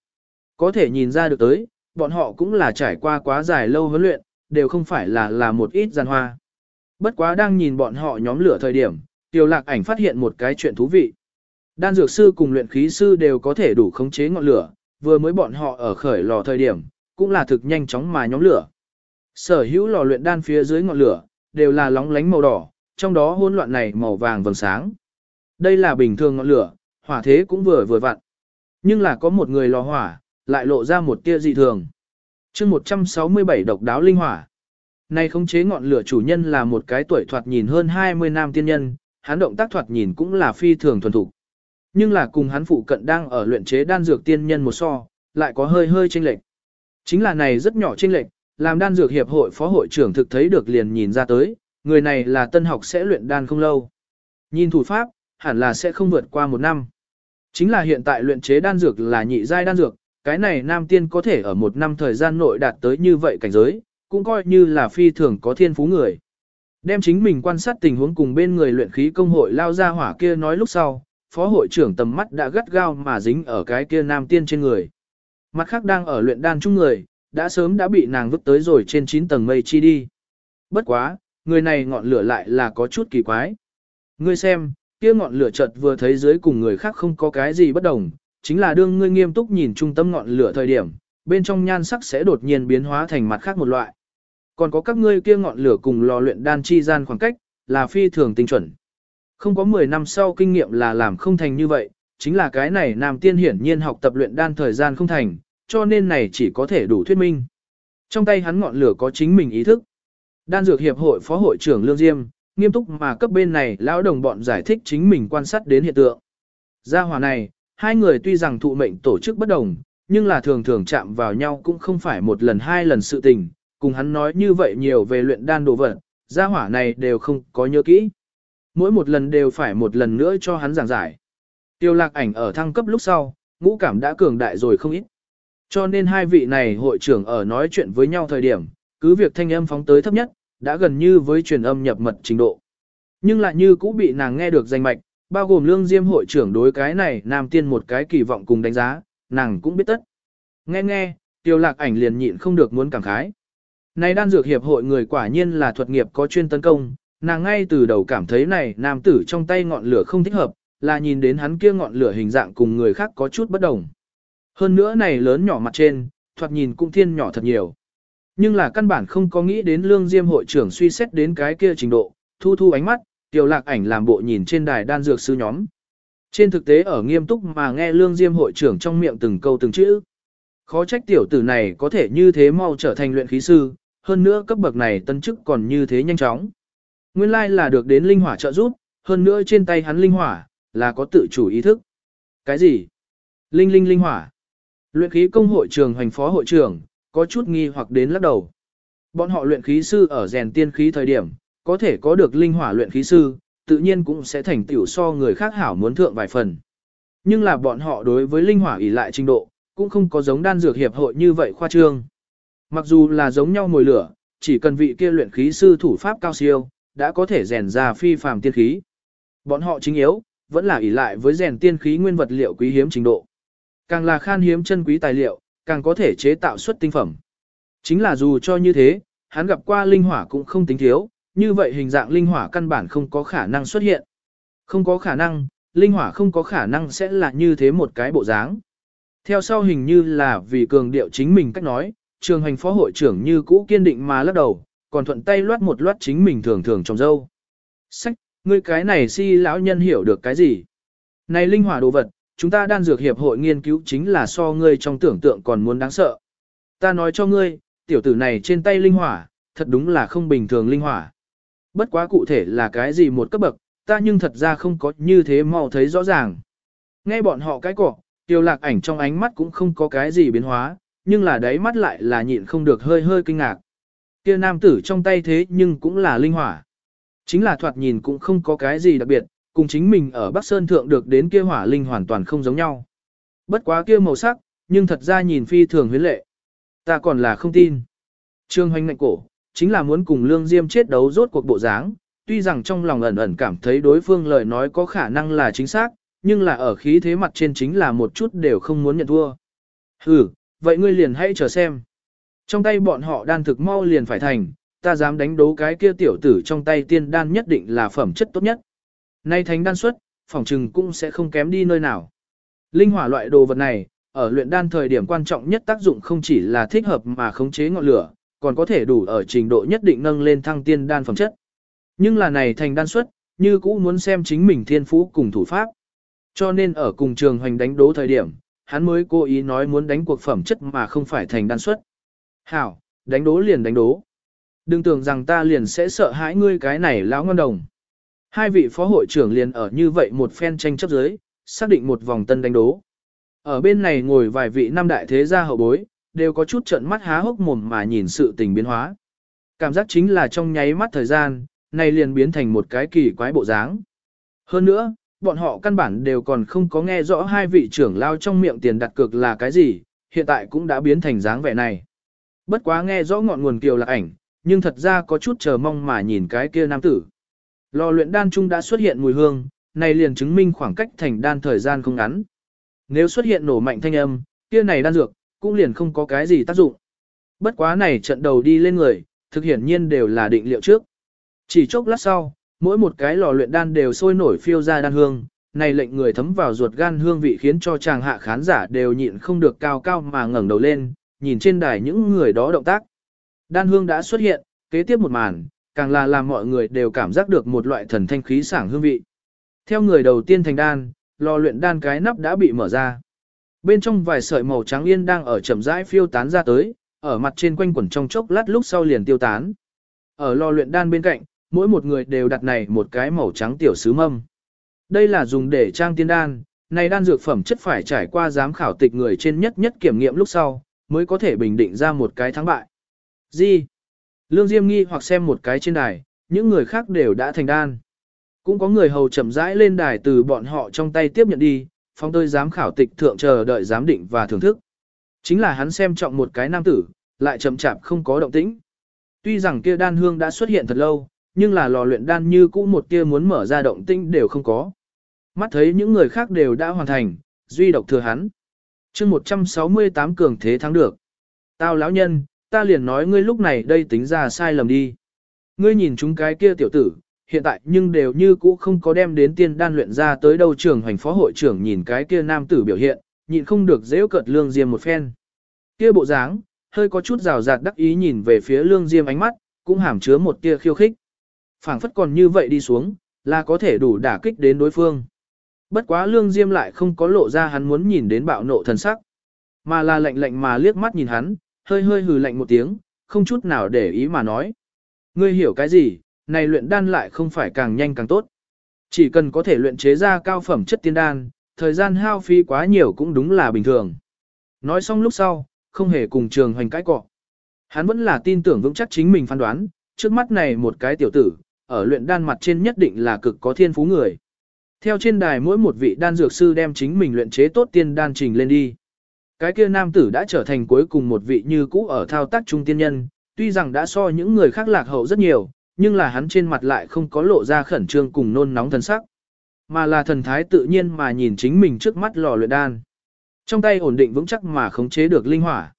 Có thể nhìn ra được tới, bọn họ cũng là trải qua quá dài lâu huấn luyện, đều không phải là là một ít gian hoa. Bất quá đang nhìn bọn họ nhóm lửa thời điểm, Tiêu Lạc Ảnh phát hiện một cái chuyện thú vị. Đan dược sư cùng luyện khí sư đều có thể đủ khống chế ngọn lửa, vừa mới bọn họ ở khởi lò thời điểm, cũng là thực nhanh chóng mà nhóm lửa. Sở hữu lò luyện đan phía dưới ngọn lửa, đều là lóng lánh màu đỏ, trong đó hỗn loạn này màu vàng vầng sáng. Đây là bình thường ngọn lửa, hỏa thế cũng vừa vừa vặn. Nhưng là có một người lò hỏa, lại lộ ra một tia dị thường. chương 167 độc đáo linh hỏa. Này khống chế ngọn lửa chủ nhân là một cái tuổi thoạt nhìn hơn 20 nam tiên nhân, hắn động tác thoạt nhìn cũng là phi thường thuần thục. Nhưng là cùng hắn phụ cận đang ở luyện chế đan dược tiên nhân một so, lại có hơi hơi chênh lệch. Chính là này rất nhỏ chênh lệch, làm đan dược hiệp hội phó hội trưởng thực thấy được liền nhìn ra tới, người này là tân học sẽ luyện đan không lâu. Nhìn thủ pháp, hẳn là sẽ không vượt qua một năm. Chính là hiện tại luyện chế đan dược là nhị giai đan dược, cái này nam tiên có thể ở một năm thời gian nội đạt tới như vậy cảnh giới, cũng coi như là phi thường có thiên phú người. Đem chính mình quan sát tình huống cùng bên người luyện khí công hội lao ra hỏa kia nói lúc sau, phó hội trưởng tầm mắt đã gắt gao mà dính ở cái kia nam tiên trên người. Mặt khác đang ở luyện đan chung người, đã sớm đã bị nàng vứt tới rồi trên 9 tầng mây chi đi. Bất quá, người này ngọn lửa lại là có chút kỳ quái. Ngươi xem, kia ngọn lửa chợt vừa thấy dưới cùng người khác không có cái gì bất đồng, chính là đương ngươi nghiêm túc nhìn trung tâm ngọn lửa thời điểm, bên trong nhan sắc sẽ đột nhiên biến hóa thành mặt khác một loại. Còn có các ngươi kia ngọn lửa cùng lò luyện đan chi gian khoảng cách, là phi thường tinh chuẩn. Không có 10 năm sau kinh nghiệm là làm không thành như vậy, chính là cái này nam tiên hiển nhiên học tập luyện đan thời gian không thành, cho nên này chỉ có thể đủ thuyết minh. Trong tay hắn ngọn lửa có chính mình ý thức. Đan dược hiệp hội phó hội trưởng Lương Diêm, nghiêm túc mà cấp bên này lão đồng bọn giải thích chính mình quan sát đến hiện tượng. Gia hỏa này, hai người tuy rằng thụ mệnh tổ chức bất đồng, nhưng là thường thường chạm vào nhau cũng không phải một lần hai lần sự tình, cùng hắn nói như vậy nhiều về luyện đan đồ vật, gia hỏa này đều không có nhớ kỹ. Mỗi một lần đều phải một lần nữa cho hắn giảng giải. Tiêu lạc ảnh ở thăng cấp lúc sau, ngũ cảm đã cường đại rồi không ít. Cho nên hai vị này hội trưởng ở nói chuyện với nhau thời điểm, cứ việc thanh âm phóng tới thấp nhất, đã gần như với truyền âm nhập mật trình độ. Nhưng lại như cũng bị nàng nghe được danh mạch, bao gồm lương diêm hội trưởng đối cái này nam tiên một cái kỳ vọng cùng đánh giá, nàng cũng biết tất. Nghe nghe, tiêu lạc ảnh liền nhịn không được muốn cảm khái. Này đan dược hiệp hội người quả nhiên là thuật nghiệp có chuyên tấn công, nàng ngay từ đầu cảm thấy này nam tử trong tay ngọn lửa không thích hợp, là nhìn đến hắn kia ngọn lửa hình dạng cùng người khác có chút bất đồng. Hơn nữa này lớn nhỏ mặt trên, thoạt nhìn cũng thiên nhỏ thật nhiều. Nhưng là căn bản không có nghĩ đến lương diêm hội trưởng suy xét đến cái kia trình độ, thu thu ánh mắt, tiểu lạc ảnh làm bộ nhìn trên đài đan dược sư nhóm. Trên thực tế ở nghiêm túc mà nghe lương diêm hội trưởng trong miệng từng câu từng chữ. Khó trách tiểu tử này có thể như thế mau trở thành luyện khí sư, hơn nữa cấp bậc này tân chức còn như thế nhanh chóng. Nguyên lai là được đến linh hỏa trợ giúp, hơn nữa trên tay hắn linh hỏa, là có tự chủ ý thức. Cái gì? Linh linh linh hỏa. Luyện khí công hội trường hoành phó hội trưởng, có chút nghi hoặc đến lắc đầu. Bọn họ luyện khí sư ở rèn tiên khí thời điểm, có thể có được linh hỏa luyện khí sư, tự nhiên cũng sẽ thành tiểu so người khác hảo muốn thượng vài phần. Nhưng là bọn họ đối với linh hỏa ỷ lại trình độ, cũng không có giống đan dược hiệp hội như vậy khoa trương. Mặc dù là giống nhau mùi lửa, chỉ cần vị kia luyện khí sư thủ pháp cao siêu, đã có thể rèn ra phi phàm tiên khí. Bọn họ chính yếu, vẫn là ỷ lại với rèn tiên khí nguyên vật liệu quý hiếm trình độ. Càng là khan hiếm chân quý tài liệu, càng có thể chế tạo xuất tinh phẩm. Chính là dù cho như thế, hắn gặp qua linh hỏa cũng không tính thiếu, như vậy hình dạng linh hỏa căn bản không có khả năng xuất hiện. Không có khả năng, linh hỏa không có khả năng sẽ là như thế một cái bộ dáng. Theo sau hình như là vì cường điệu chính mình cách nói, trường hành phó hội trưởng như cũ kiên định mà lắc đầu, còn thuận tay loát một loát chính mình thường thường trong dâu. Sách, ngươi cái này si lão nhân hiểu được cái gì? Này linh hỏa đồ vật, chúng ta đan dược hiệp hội nghiên cứu chính là so ngươi trong tưởng tượng còn muốn đáng sợ. Ta nói cho ngươi, tiểu tử này trên tay linh hỏa, thật đúng là không bình thường linh hỏa. Bất quá cụ thể là cái gì một cấp bậc, ta nhưng thật ra không có như thế mau thấy rõ ràng. Nghe bọn họ cái cỏ, tiêu lạc ảnh trong ánh mắt cũng không có cái gì biến hóa, nhưng là đáy mắt lại là nhịn không được hơi hơi kinh ngạc. Kia nam tử trong tay thế nhưng cũng là linh hỏa. Chính là thoạt nhìn cũng không có cái gì đặc biệt, cùng chính mình ở Bắc Sơn Thượng được đến kia hỏa linh hoàn toàn không giống nhau. Bất quá kia màu sắc, nhưng thật ra nhìn phi thường huyến lệ. Ta còn là không tin. Trương hoành ngạnh cổ, chính là muốn cùng Lương Diêm chết đấu rốt cuộc bộ dáng, tuy rằng trong lòng ẩn ẩn cảm thấy đối phương lời nói có khả năng là chính xác, nhưng là ở khí thế mặt trên chính là một chút đều không muốn nhận thua. Ừ, vậy ngươi liền hãy chờ xem. Trong tay bọn họ đan thực mau liền phải thành, ta dám đánh đấu cái kia tiểu tử trong tay tiên đan nhất định là phẩm chất tốt nhất. Nay Thánh đan xuất, phỏng trừng cũng sẽ không kém đi nơi nào. Linh hỏa loại đồ vật này, ở luyện đan thời điểm quan trọng nhất tác dụng không chỉ là thích hợp mà khống chế ngọn lửa, còn có thể đủ ở trình độ nhất định nâng lên thăng tiên đan phẩm chất. Nhưng là này thành đan xuất, như cũ muốn xem chính mình thiên phú cùng thủ pháp. Cho nên ở cùng trường hoành đánh đố thời điểm, hắn mới cố ý nói muốn đánh cuộc phẩm chất mà không phải thành đan xuất. Hảo, đánh đố liền đánh đố. Đừng tưởng rằng ta liền sẽ sợ hãi ngươi cái này lão ngon đồng. Hai vị phó hội trưởng liền ở như vậy một phen tranh chấp giới, xác định một vòng tân đánh đố. Ở bên này ngồi vài vị năm đại thế gia hậu bối, đều có chút trận mắt há hốc mồm mà nhìn sự tình biến hóa. Cảm giác chính là trong nháy mắt thời gian, này liền biến thành một cái kỳ quái bộ dáng. Hơn nữa, bọn họ căn bản đều còn không có nghe rõ hai vị trưởng lao trong miệng tiền đặt cược là cái gì, hiện tại cũng đã biến thành dáng vẻ này. Bất quá nghe rõ ngọn nguồn kiều là ảnh, nhưng thật ra có chút chờ mong mà nhìn cái kia nam tử. Lò luyện đan trung đã xuất hiện mùi hương, này liền chứng minh khoảng cách thành đan thời gian không ngắn. Nếu xuất hiện nổ mạnh thanh âm, kia này đan dược, cũng liền không có cái gì tác dụng. Bất quá này trận đầu đi lên người, thực hiển nhiên đều là định liệu trước. Chỉ chốc lát sau, mỗi một cái lò luyện đan đều sôi nổi phiêu ra đan hương, này lệnh người thấm vào ruột gan hương vị khiến cho chàng hạ khán giả đều nhịn không được cao cao mà ngẩng đầu lên, nhìn trên đài những người đó động tác. Đan hương đã xuất hiện, kế tiếp một màn, càng là làm mọi người đều cảm giác được một loại thần thanh khí sảng hương vị. Theo người đầu tiên thành đan, lò luyện đan cái nắp đã bị mở ra. Bên trong vài sợi màu trắng yên đang ở chậm rãi phiêu tán ra tới, ở mặt trên quanh quẩn trong chốc lát lúc sau liền tiêu tán. Ở lò luyện đan bên cạnh, mỗi một người đều đặt này một cái màu trắng tiểu sứ mâm. Đây là dùng để trang tiên đan, này đan dược phẩm chất phải trải qua giám khảo tịch người trên nhất nhất kiểm nghiệm lúc sau, mới có thể bình định ra một cái thắng bại. Gì? Lương Diêm nghi hoặc xem một cái trên đài, những người khác đều đã thành đan. Cũng có người hầu chậm rãi lên đài từ bọn họ trong tay tiếp nhận đi, phong tôi giám khảo tịch thượng chờ đợi giám định và thưởng thức. Chính là hắn xem trọng một cái nam tử, lại chậm chạp không có động tĩnh. Tuy rằng kia đan hương đã xuất hiện thật lâu, nhưng là lò luyện đan như cũ một kia muốn mở ra động tĩnh đều không có. Mắt thấy những người khác đều đã hoàn thành, duy độc thừa hắn. chương 168 cường thế thắng được. Tao lão nhân, ta liền nói ngươi lúc này đây tính ra sai lầm đi. Ngươi nhìn chúng cái kia tiểu tử, hiện tại nhưng đều như cũ không có đem đến tiên đan luyện ra tới đâu trường hành phó hội trưởng nhìn cái kia nam tử biểu hiện, nhịn không được dễ cợt lương diêm một phen. Kia bộ dáng, hơi có chút rào rạt đắc ý nhìn về phía lương diêm ánh mắt, cũng hàm chứa một tia khiêu khích. phảng phất còn như vậy đi xuống, là có thể đủ đả kích đến đối phương. Bất quá lương diêm lại không có lộ ra hắn muốn nhìn đến bạo nộ thần sắc, mà là lạnh lạnh mà liếc mắt nhìn hắn, hơi hơi hừ lạnh một tiếng, không chút nào để ý mà nói. Ngươi hiểu cái gì, này luyện đan lại không phải càng nhanh càng tốt. Chỉ cần có thể luyện chế ra cao phẩm chất tiên đan, thời gian hao phí quá nhiều cũng đúng là bình thường. Nói xong lúc sau, không hề cùng trường hoành cãi cọ. Hắn vẫn là tin tưởng vững chắc chính mình phán đoán, trước mắt này một cái tiểu tử, ở luyện đan mặt trên nhất định là cực có thiên phú người. Theo trên đài mỗi một vị đan dược sư đem chính mình luyện chế tốt tiên đan trình lên đi. Cái kia nam tử đã trở thành cuối cùng một vị như cũ ở thao tác trung tiên nhân, tuy rằng đã so những người khác lạc hậu rất nhiều, nhưng là hắn trên mặt lại không có lộ ra khẩn trương cùng nôn nóng thần sắc, mà là thần thái tự nhiên mà nhìn chính mình trước mắt lò luyện đan. Trong tay ổn định vững chắc mà khống chế được linh hỏa.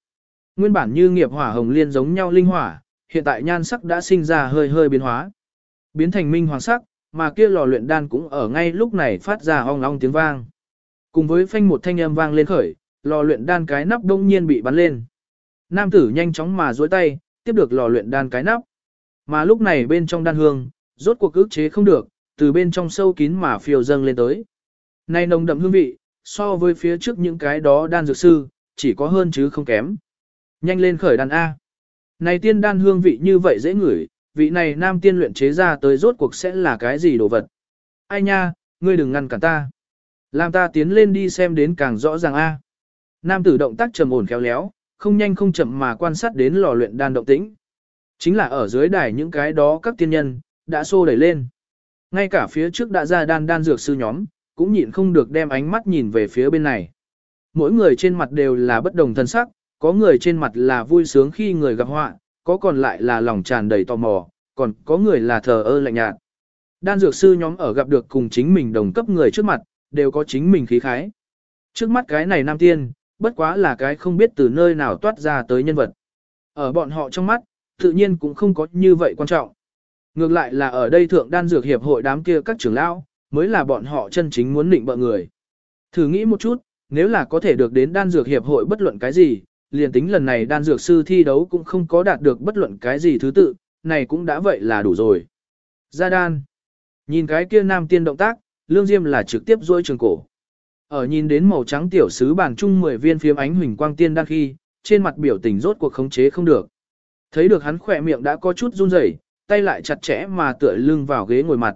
Nguyên bản như nghiệp hỏa hồng liên giống nhau linh hỏa, hiện tại nhan sắc đã sinh ra hơi hơi biến hóa. Biến thành minh hoàng sắc, mà kia lò luyện đan cũng ở ngay lúc này phát ra ong ong tiếng vang. Cùng với phanh một thanh âm vang lên khởi, lò luyện đan cái nắp đông nhiên bị bắn lên. Nam tử nhanh chóng mà duỗi tay, tiếp được lò luyện đan cái nắp. Mà lúc này bên trong đan hương, rốt cuộc ức chế không được, từ bên trong sâu kín mà phiêu dâng lên tới. nay nồng đậm hương vị, so với phía trước những cái đó đan dược sư, chỉ có hơn chứ không kém. Nhanh lên khởi đan A. Này tiên đan hương vị như vậy dễ ngửi, vị này nam tiên luyện chế ra tới rốt cuộc sẽ là cái gì đồ vật. Ai nha, ngươi đừng ngăn cản ta. Làm ta tiến lên đi xem đến càng rõ ràng A. Nam tử động tác trầm ổn khéo léo, không nhanh không chậm mà quan sát đến lò luyện đan động tĩnh. Chính là ở dưới đài những cái đó các tiên nhân, đã xô đẩy lên. Ngay cả phía trước đã ra đan đan dược sư nhóm, cũng nhịn không được đem ánh mắt nhìn về phía bên này. Mỗi người trên mặt đều là bất đồng thân sắc, có người trên mặt là vui sướng khi người gặp họa, có còn lại là lòng tràn đầy tò mò, còn có người là thờ ơ lạnh nhạt. Đan dược sư nhóm ở gặp được cùng chính mình đồng cấp người trước mặt, đều có chính mình khí khái. Trước mắt cái này nam tiên, bất quá là cái không biết từ nơi nào toát ra tới nhân vật. Ở bọn họ trong mắt, tự nhiên cũng không có như vậy quan trọng. Ngược lại là ở đây thượng đan dược hiệp hội đám kia các trưởng lão, mới là bọn họ chân chính muốn định bợ người. Thử nghĩ một chút, nếu là có thể được đến đan dược hiệp hội bất luận cái gì, liền tính lần này đan dược sư thi đấu cũng không có đạt được bất luận cái gì thứ tự, này cũng đã vậy là đủ rồi. Ra đan. Nhìn cái kia nam tiên động tác, lương diêm là trực tiếp duỗi trường cổ. Ở nhìn đến màu trắng tiểu sứ bàn chung 10 viên phiếm ánh huỳnh quang tiên đan khi, trên mặt biểu tình rốt cuộc khống chế không được. Thấy được hắn khỏe miệng đã có chút run rẩy, tay lại chặt chẽ mà tựa lưng vào ghế ngồi mặt.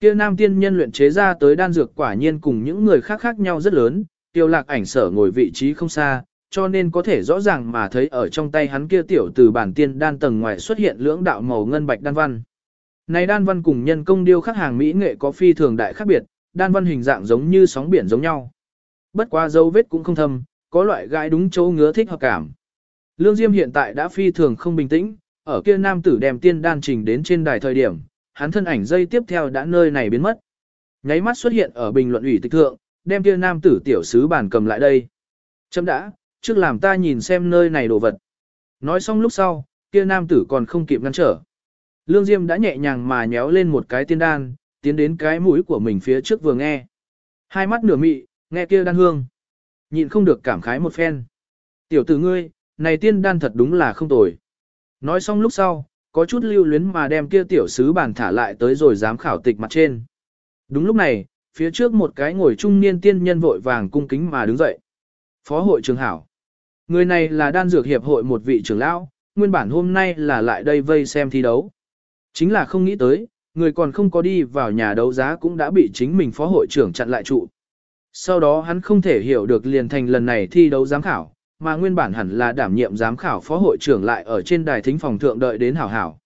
Kia nam tiên nhân luyện chế ra tới đan dược quả nhiên cùng những người khác khác nhau rất lớn, tiêu lạc ảnh sở ngồi vị trí không xa, cho nên có thể rõ ràng mà thấy ở trong tay hắn kia tiểu từ bản tiên đan tầng ngoài xuất hiện lưỡng đạo màu ngân bạch đan văn. Này đan văn cùng nhân công điêu khắc hàng mỹ nghệ có phi thường đại khác biệt, đan văn hình dạng giống như sóng biển giống nhau. Bất quá dấu vết cũng không thâm, có loại gãi đúng chỗ ngứa thích hợp cảm. Lương Diêm hiện tại đã phi thường không bình tĩnh, ở kia nam tử đem tiên đan trình đến trên đài thời điểm, hắn thân ảnh dây tiếp theo đã nơi này biến mất. Nháy mắt xuất hiện ở bình luận ủy tịch thượng, đem kia nam tử tiểu sứ bản cầm lại đây. Chấm đã, trước làm ta nhìn xem nơi này đồ vật. Nói xong lúc sau, kia nam tử còn không kịp ngăn trở. Lương Diêm đã nhẹ nhàng mà nhéo lên một cái tiên đan, tiến đến cái mũi của mình phía trước vừa nghe. Hai mắt nửa mị, nghe kia đan hương. Nhịn không được cảm khái một phen. Tiểu tử ngươi, này tiên đan thật đúng là không tồi. Nói xong lúc sau, có chút lưu luyến mà đem kia tiểu sứ bàn thả lại tới rồi dám khảo tịch mặt trên. Đúng lúc này, phía trước một cái ngồi trung niên tiên nhân vội vàng cung kính mà đứng dậy. Phó hội trưởng hảo. Người này là đan dược hiệp hội một vị trưởng lão, nguyên bản hôm nay là lại đây vây xem thi đấu. Chính là không nghĩ tới, người còn không có đi vào nhà đấu giá cũng đã bị chính mình phó hội trưởng chặn lại trụ. Sau đó hắn không thể hiểu được liền thành lần này thi đấu giám khảo, mà nguyên bản hẳn là đảm nhiệm giám khảo phó hội trưởng lại ở trên đài thính phòng thượng đợi đến hảo hảo,